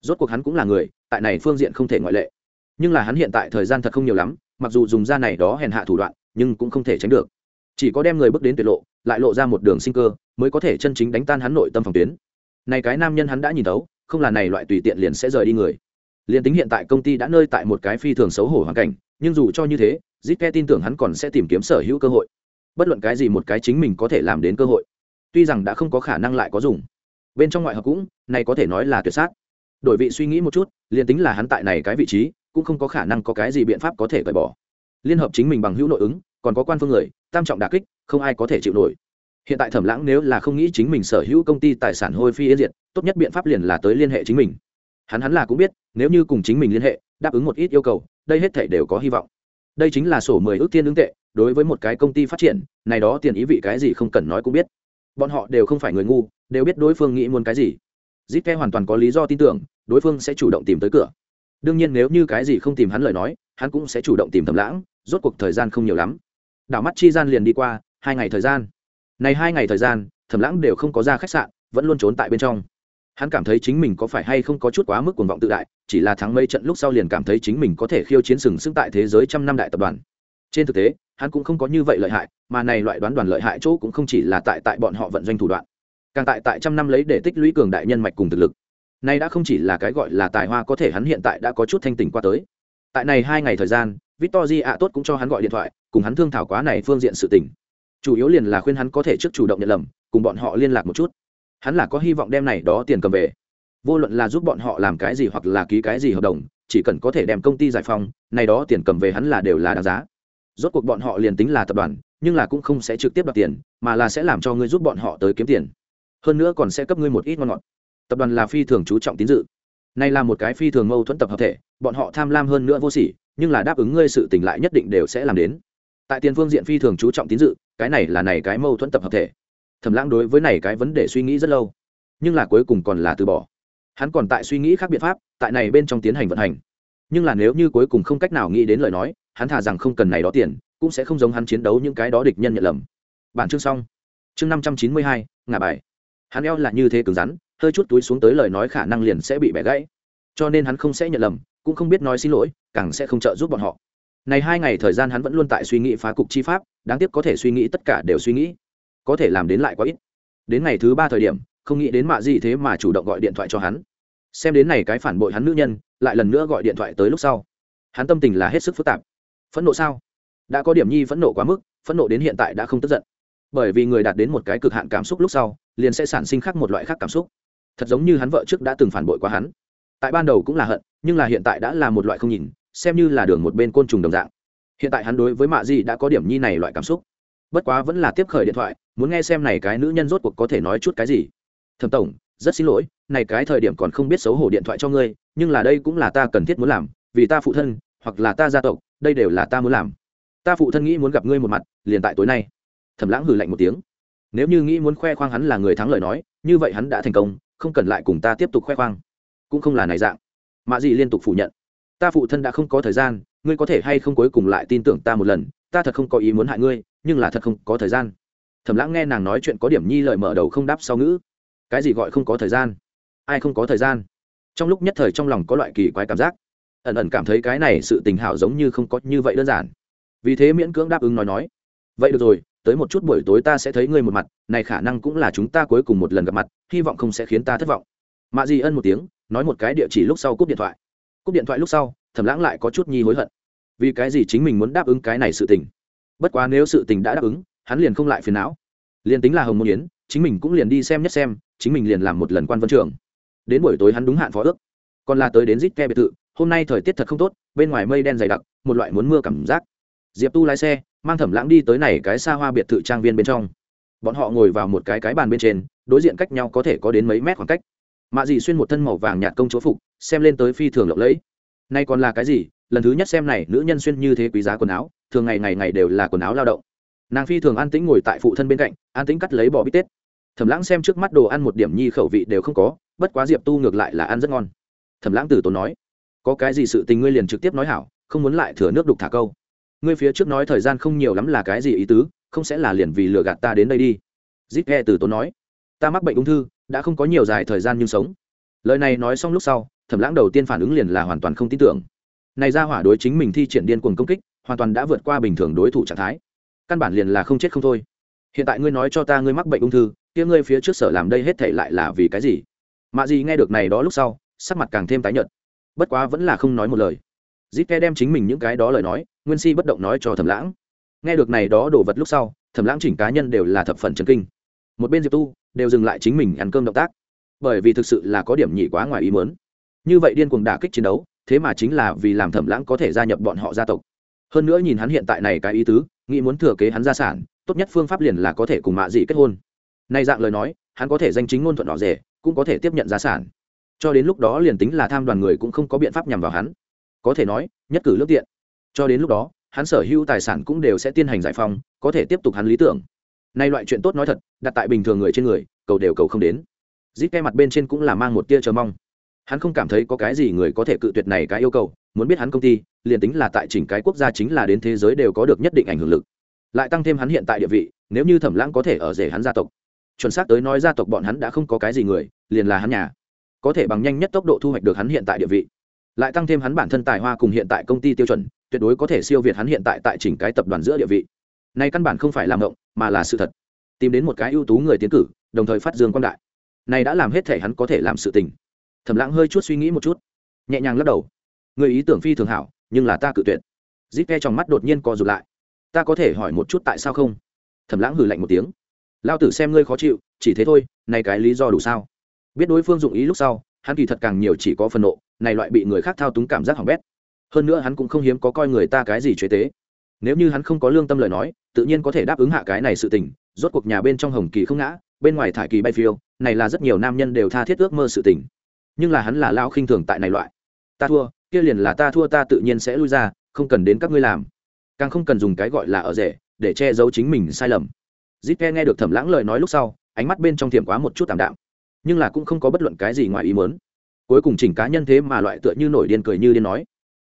A: Rốt cuộc hắn cũng là người, tại này phương diện không thể ngoại lệ. Nhưng là hắn hiện tại thời gian thật không nhiều lắm, mặc dù dùng ra này đó hèn hạ thủ đoạn, nhưng cũng không thể tránh được. Chỉ có đem người bước đến tuyệt lộ, lại lộ ra một đường sinh cơ, mới có thể chân chính đánh tan hắn nội tâm phòng tuyến. Này cái nam nhân hắn đã nhìn thấu, không là này loại tùy tiện liền sẽ rời đi người. Liền tính hiện tại công ty đã nơi tại một cái phi thường xấu hổ hoàn cảnh, nhưng dù cho như thế zit tin tưởng hắn còn sẽ tìm kiếm sở hữu cơ hội bất luận cái gì một cái chính mình có thể làm đến cơ hội. Tuy rằng đã không có khả năng lại có dùng. Bên trong ngoại hợp cũng, này có thể nói là tuyệt sát. Đổi vị suy nghĩ một chút, liền tính là hắn tại này cái vị trí, cũng không có khả năng có cái gì biện pháp có thể cởi bỏ. Liên hợp chính mình bằng hữu nội ứng, còn có quan phương người, tam trọng đà kích, không ai có thể chịu nổi. Hiện tại thẩm lãng nếu là không nghĩ chính mình sở hữu công ty tài sản hôi phi yên diệt, tốt nhất biện pháp liền là tới liên hệ chính mình. Hắn hắn là cũng biết, nếu như cùng chính mình liên hệ, đáp ứng một ít yêu cầu, đây hết thể đều có hy vọng. Đây chính là sổ mười ước tiên ứng tệ đối với một cái công ty phát triển, này đó tiền ý vị cái gì không cần nói cũng biết. Bọn họ đều không phải người ngu, đều biết đối phương nghĩ muốn cái gì. Zit ke hoàn toàn có lý do tin tưởng, đối phương sẽ chủ động tìm tới cửa. Đương nhiên nếu như cái gì không tìm hắn lời nói, hắn cũng sẽ chủ động tìm thầm lãng, rốt cuộc thời gian không nhiều lắm. Đảo mắt chi gian liền đi qua, hai ngày thời gian. Này hai ngày thời gian, thẩm lãng đều không có ra khách sạn, vẫn luôn trốn tại bên trong. Hắn cảm thấy chính mình có phải hay không có chút quá mức cuồng vọng tự đại, chỉ là thắng mấy trận lúc sau liền cảm thấy chính mình có thể khiêu chiến sừng sững tại thế giới trăm năm đại tập đoàn trên thực tế, hắn cũng không có như vậy lợi hại, mà này loại đoán đoàn lợi hại chỗ cũng không chỉ là tại tại bọn họ vận doanh thủ đoạn, càng tại tại trăm năm lấy để tích lũy cường đại nhân mạch cùng thực lực. Nay đã không chỉ là cái gọi là tài hoa có thể hắn hiện tại đã có chút thanh tỉnh qua tới. Tại này hai ngày thời gian victor di ạ tốt cũng cho hắn gọi điện thoại, cùng hắn thương thảo quá này phương diện sự tình. Chủ yếu liền là khuyên hắn có thể trước chủ động nhận lầm, cùng bọn họ liên lạc một chút. Hắn là có hy vọng đem này đó tiền cầm về. Vô luận là giúp bọn họ làm cái gì hoặc là ký cái gì hợp đồng, chỉ cần có thể đem công ty giải phóng, này đó tiền cầm về hắn là đều là đáng giá rốt cuộc bọn họ liền tính là tập đoàn, nhưng là cũng không sẽ trực tiếp đoạt tiền, mà là sẽ làm cho ngươi giúp bọn họ tới kiếm tiền. Hơn nữa còn sẽ cấp ngươi một ít ngon ngọt. Tập đoàn là phi thường chú trọng tín dự. Này là một cái phi thường mâu thuẫn tập hợp thể, bọn họ tham lam hơn nữa vô sỉ, nhưng là đáp ứng ngươi sự tình lại nhất định đều sẽ làm đến. Tại tiền phương diện phi thường chú trọng tín dự, cái này là này cái mâu thuẫn tập hợp thể. Thẩm lãng đối với này cái vấn đề suy nghĩ rất lâu, nhưng là cuối cùng còn là từ bỏ. Hắn còn tại suy nghĩ khác biện pháp, tại này bên trong tiến hành vận hành. Nhưng là nếu như cuối cùng không cách nào nghĩ đến lời nói hắn thả rằng không cần này đó tiền, cũng sẽ không giống hắn chiến đấu những cái đó địch nhân nhận lầm. Bản chương xong. Chương năm trăm chín mươi hai, ngả bài. Hắn eo là như thế cứng rắn, hơi chút túi xuống tới lời nói khả năng liền sẽ bị bẻ gãy. Cho nên hắn không sẽ nhận lầm, cũng không biết nói xin lỗi, càng sẽ không trợ giúp bọn họ. Này hai ngày thời gian hắn vẫn luôn tại suy nghĩ phá cục chi pháp, đáng tiếc có thể suy nghĩ tất cả đều suy nghĩ. Có thể làm đến lại quá ít. Đến ngày thứ ba thời điểm, không nghĩ đến mạ gì thế mà chủ động gọi điện thoại cho hắn. Xem đến này cái phản bội hắn nữ nhân, lại lần nữa gọi điện thoại tới lúc sau. Hắn tâm tình là hết sức phức tạp phẫn nộ sao? Đã có điểm nhi phẫn nộ quá mức, phẫn nộ đến hiện tại đã không tức giận. Bởi vì người đạt đến một cái cực hạn cảm xúc lúc sau, liền sẽ sản sinh khác một loại khác cảm xúc. Thật giống như hắn vợ trước đã từng phản bội quá hắn. Tại ban đầu cũng là hận, nhưng là hiện tại đã là một loại không nhìn, xem như là đường một bên côn trùng đồng dạng. Hiện tại hắn đối với mạ di đã có điểm nhi này loại cảm xúc. Bất quá vẫn là tiếp khởi điện thoại, muốn nghe xem này cái nữ nhân rốt cuộc có thể nói chút cái gì. Thẩm tổng, rất xin lỗi, này cái thời điểm còn không biết xấu hổ điện thoại cho ngươi, nhưng là đây cũng là ta cần thiết muốn làm, vì ta phụ thân hoặc là ta gia tộc, đây đều là ta muốn làm. Ta phụ thân nghĩ muốn gặp ngươi một mặt, liền tại tối nay. Thẩm lãng hừ lạnh một tiếng. Nếu như nghĩ muốn khoe khoang hắn là người thắng lời nói, như vậy hắn đã thành công, không cần lại cùng ta tiếp tục khoe khoang. Cũng không là này dạng. Mạ dị liên tục phủ nhận. Ta phụ thân đã không có thời gian, ngươi có thể hay không cuối cùng lại tin tưởng ta một lần, ta thật không có ý muốn hại ngươi, nhưng là thật không có thời gian. Thẩm lãng nghe nàng nói chuyện có điểm nhi lợi mở đầu không đáp sau ngữ. Cái gì gọi không có thời gian? Ai không có thời gian? Trong lúc nhất thời trong lòng có loại kỳ quái cảm giác ẩn ẩn cảm thấy cái này sự tình hảo giống như không có như vậy đơn giản. Vì thế miễn cưỡng đáp ứng nói nói. Vậy được rồi, tới một chút buổi tối ta sẽ thấy ngươi một mặt, này khả năng cũng là chúng ta cuối cùng một lần gặp mặt, hy vọng không sẽ khiến ta thất vọng. Mạ di ân một tiếng, nói một cái địa chỉ lúc sau cúp điện thoại. Cúp điện thoại lúc sau, thẩm lãng lại có chút nhi hối hận. Vì cái gì chính mình muốn đáp ứng cái này sự tình? Bất quá nếu sự tình đã đáp ứng, hắn liền không lại phiền não. Liền tính là hồng môn yến, chính mình cũng liền đi xem nhất xem, chính mình liền làm một lần quan vân trường. Đến buổi tối hắn đúng hạn phó ước. Còn là tới đến rít ke biệt thự hôm nay thời tiết thật không tốt, bên ngoài mây đen dày đặc, một loại muốn mưa cảm giác. Diệp tu lái xe, mang thẩm lãng đi tới này cái xa hoa biệt thự trang viên bên trong. Bọn họ ngồi vào một cái cái bàn bên trên, đối diện cách nhau có thể có đến mấy mét khoảng cách. Mạ dì xuyên một thân màu vàng nhạt công chúa phục, xem lên tới phi thường lộng lẫy. Nay còn là cái gì? Lần thứ nhất xem này, nữ nhân xuyên như thế quý giá quần áo, thường ngày ngày ngày đều là quần áo lao động. Nàng phi thường an tĩnh ngồi tại phụ thân bên cạnh, an tĩnh cắt lấy bò bít tết. Thẩm lãng xem trước mắt đồ ăn một điểm nhi khẩu vị đều không có, bất quá diệp tu ngược lại là ăn rất ngon. Thẩm lãng từ tốn nói có cái gì sự tình ngươi liền trực tiếp nói hảo, không muốn lại thừa nước đục thả câu. Ngươi phía trước nói thời gian không nhiều lắm là cái gì ý tứ, không sẽ là liền vì lừa gạt ta đến đây đi. Zip nghe từ tốn nói, ta mắc bệnh ung thư, đã không có nhiều dài thời gian nhưng sống. Lời này nói xong lúc sau, thẩm lãng đầu tiên phản ứng liền là hoàn toàn không tin tưởng. Này ra hỏa đối chính mình thi triển điên cuồng công kích, hoàn toàn đã vượt qua bình thường đối thủ trạng thái. Căn bản liền là không chết không thôi. Hiện tại ngươi nói cho ta ngươi mắc bệnh ung thư, kia ngươi phía trước sở làm đây hết thể lại là vì cái gì? Mạ gì nghe được này đó lúc sau, sắc mặt càng thêm tái nhợt bất quá vẫn là không nói một lời. Dít ke đem chính mình những cái đó lời nói, nguyên si bất động nói cho thẩm lãng. Nghe được này đó đồ vật lúc sau, thẩm lãng chỉnh cá nhân đều là thập phần chấn kinh. Một bên diệp tu đều dừng lại chính mình ăn cơm động tác. Bởi vì thực sự là có điểm nhị quá ngoài ý muốn. Như vậy điên cuồng đả kích chiến đấu, thế mà chính là vì làm thẩm lãng có thể gia nhập bọn họ gia tộc. Hơn nữa nhìn hắn hiện tại này cái ý tứ, nghĩ muốn thừa kế hắn gia sản, tốt nhất phương pháp liền là có thể cùng mạ dị kết hôn. Nay dạng lời nói, hắn có thể danh chính ngôn thuận đỏ rẻ, cũng có thể tiếp nhận gia sản cho đến lúc đó liền tính là tham đoàn người cũng không có biện pháp nhằm vào hắn. Có thể nói, nhất cử lước tiện. Cho đến lúc đó, hắn sở hữu tài sản cũng đều sẽ tiến hành giải phóng, có thể tiếp tục hắn lý tưởng. Nay loại chuyện tốt nói thật, đặt tại bình thường người trên người, cầu đều cầu không đến. Dít ke mặt bên trên cũng là mang một tia chờ mong. Hắn không cảm thấy có cái gì người có thể cự tuyệt này cái yêu cầu, muốn biết hắn công ty, liền tính là tại chỉnh cái quốc gia chính là đến thế giới đều có được nhất định ảnh hưởng lực. Lại tăng thêm hắn hiện tại địa vị, nếu như thẩm lãng có thể ở rể hắn gia tộc. Chuẩn xác tới nói gia tộc bọn hắn đã không có cái gì người, liền là hắn nhà có thể bằng nhanh nhất tốc độ thu hoạch được hắn hiện tại địa vị. Lại tăng thêm hắn bản thân tài hoa cùng hiện tại công ty tiêu chuẩn, tuyệt đối có thể siêu việt hắn hiện tại tại chỉnh cái tập đoàn giữa địa vị. Nay căn bản không phải làm động mà là sự thật. Tìm đến một cái ưu tú người tiến cử, đồng thời phát dương quan đại. Này đã làm hết thể hắn có thể làm sự tình. Thẩm lãng hơi chút suy nghĩ một chút, nhẹ nhàng lắc đầu. Người ý tưởng phi thường hảo, nhưng là ta cự tuyệt. Zip ke trong mắt đột nhiên co rụt lại. Ta có thể hỏi một chút tại sao không? Thẩm lãng hừ lạnh một tiếng. Lao tử xem ngươi khó chịu, chỉ thế thôi, này cái lý do đủ sao? Biết đối phương dụng ý lúc sau, hắn kỳ thật càng nhiều chỉ có phần nộ, này loại bị người khác thao túng cảm giác hỏng bét. Hơn nữa hắn cũng không hiếm có coi người ta cái gì chế tế. Nếu như hắn không có lương tâm lời nói, tự nhiên có thể đáp ứng hạ cái này sự tình, rốt cuộc nhà bên trong hồng kỳ không ngã, bên ngoài thải kỳ bay phiêu, này là rất nhiều nam nhân đều tha thiết ước mơ sự tình. Nhưng là hắn là lao khinh thường tại này loại. Ta thua, kia liền là ta thua ta tự nhiên sẽ lui ra, không cần đến các ngươi làm. Càng không cần dùng cái gọi là ở rể, để che giấu chính mình sai lầm. Zip nghe được thẩm lãng lời nói lúc sau, ánh mắt bên trong thiểm quá một chút tạm đạm nhưng là cũng không có bất luận cái gì ngoài ý muốn. Cuối cùng chỉnh cá nhân thế mà loại tựa như nổi điên cười như điên nói,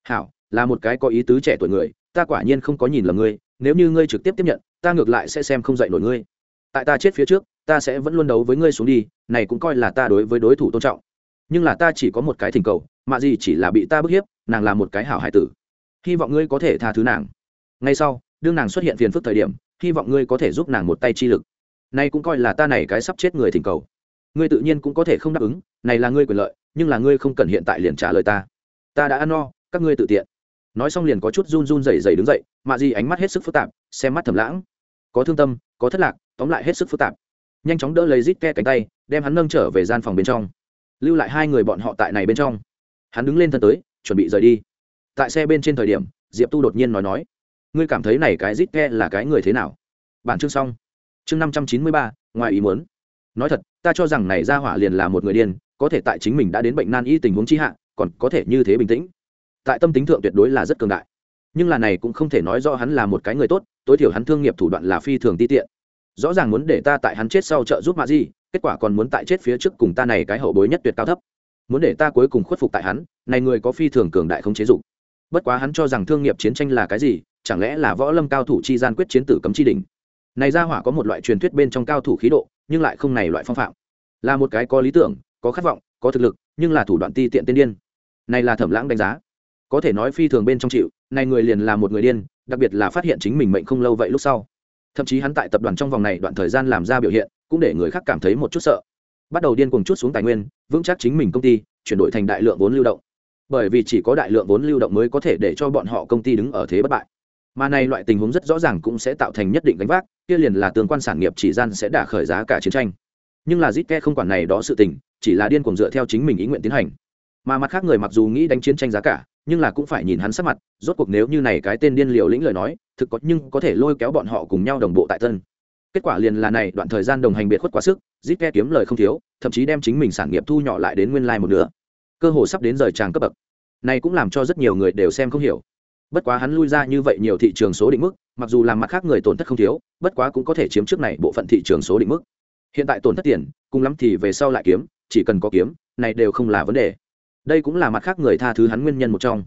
A: hảo, là một cái có ý tứ trẻ tuổi người, ta quả nhiên không có nhìn lầm ngươi, nếu như ngươi trực tiếp tiếp nhận, ta ngược lại sẽ xem không dạy nổi ngươi. Tại ta chết phía trước, ta sẽ vẫn luôn đấu với ngươi xuống đi, này cũng coi là ta đối với đối thủ tôn trọng. Nhưng là ta chỉ có một cái thỉnh cầu, mà gì chỉ là bị ta bức hiếp, nàng là một cái hảo hải tử. Hy vọng ngươi có thể tha thứ nàng. Ngay sau, đương nàng xuất hiện phiền phức thời điểm, hy vọng ngươi có thể giúp nàng một tay chi lực. Nay cũng coi là ta này cái sắp chết người thỉnh cầu ngươi tự nhiên cũng có thể không đáp ứng, này là ngươi quyền lợi, nhưng là ngươi không cần hiện tại liền trả lời ta. Ta đã ăn no, các ngươi tự tiện. Nói xong liền có chút run run rẩy rẩy đứng dậy, mạ di ánh mắt hết sức phức tạp, xem mắt thầm lãng. Có thương tâm, có thất lạc, tóm lại hết sức phức tạp. Nhanh chóng đỡ lấy rít ke cánh tay, đem hắn nâng trở về gian phòng bên trong. Lưu lại hai người bọn họ tại này bên trong. Hắn đứng lên thân tới, chuẩn bị rời đi. Tại xe bên trên thời điểm, diệp tu đột nhiên nói nói, ngươi cảm thấy này cái rít ke là cái người thế nào? Bản chương xong. Chương năm trăm chín mươi ba, ngoài ý muốn nói thật, ta cho rằng này ra hỏa liền là một người điên, có thể tại chính mình đã đến bệnh nan y tình huống chi hạ, còn có thể như thế bình tĩnh. Tại tâm tính thượng tuyệt đối là rất cường đại. Nhưng là này cũng không thể nói do hắn là một cái người tốt, tối thiểu hắn thương nghiệp thủ đoạn là phi thường ti tiện. Rõ ràng muốn để ta tại hắn chết sau trợ giúp mạ di, kết quả còn muốn tại chết phía trước cùng ta này cái hậu bối nhất tuyệt cao thấp. Muốn để ta cuối cùng khuất phục tại hắn, này người có phi thường cường đại không chế dụng. Bất quá hắn cho rằng thương nghiệp chiến tranh là cái gì, chẳng lẽ là võ lâm cao thủ chi gian quyết chiến tử cấm chi đỉnh? Này ra hỏa có một loại truyền thuyết bên trong cao thủ khí độ nhưng lại không này loại phong phạm. Là một cái có lý tưởng, có khát vọng, có thực lực, nhưng là thủ đoạn ti tiện tiên điên. Này là thẩm lãng đánh giá. Có thể nói phi thường bên trong chịu, này người liền là một người điên, đặc biệt là phát hiện chính mình mệnh không lâu vậy lúc sau. Thậm chí hắn tại tập đoàn trong vòng này đoạn thời gian làm ra biểu hiện, cũng để người khác cảm thấy một chút sợ. Bắt đầu điên cuồng chút xuống tài nguyên, vững chắc chính mình công ty, chuyển đổi thành đại lượng vốn lưu động. Bởi vì chỉ có đại lượng vốn lưu động mới có thể để cho bọn họ công ty đứng ở thế bất bại mà này loại tình huống rất rõ ràng cũng sẽ tạo thành nhất định gánh vác, kia liền là tương quan sản nghiệp chỉ gian sẽ đả khởi giá cả chiến tranh. Nhưng là zit không quản này đó sự tình, chỉ là điên cuồng dựa theo chính mình ý nguyện tiến hành. Mà mặt khác người mặc dù nghĩ đánh chiến tranh giá cả, nhưng là cũng phải nhìn hắn sắc mặt, rốt cuộc nếu như này cái tên điên liều lĩnh lời nói, thực có nhưng có thể lôi kéo bọn họ cùng nhau đồng bộ tại tân kết quả liền là này đoạn thời gian đồng hành biệt khuất quá sức zit kiếm lời không thiếu, thậm chí đem chính mình sản nghiệp thu nhỏ lại đến nguyên lai một nửa. Cơ hồ sắp đến rời tràng cấp bậc. Này cũng làm cho rất nhiều người đều xem không hiểu bất quá hắn lui ra như vậy nhiều thị trường số định mức, mặc dù làm mặt khác người tổn thất không thiếu, bất quá cũng có thể chiếm trước này bộ phận thị trường số định mức. Hiện tại tổn thất tiền, cùng lắm thì về sau lại kiếm, chỉ cần có kiếm, này đều không là vấn đề. Đây cũng là mặt khác người tha thứ hắn nguyên nhân một trong.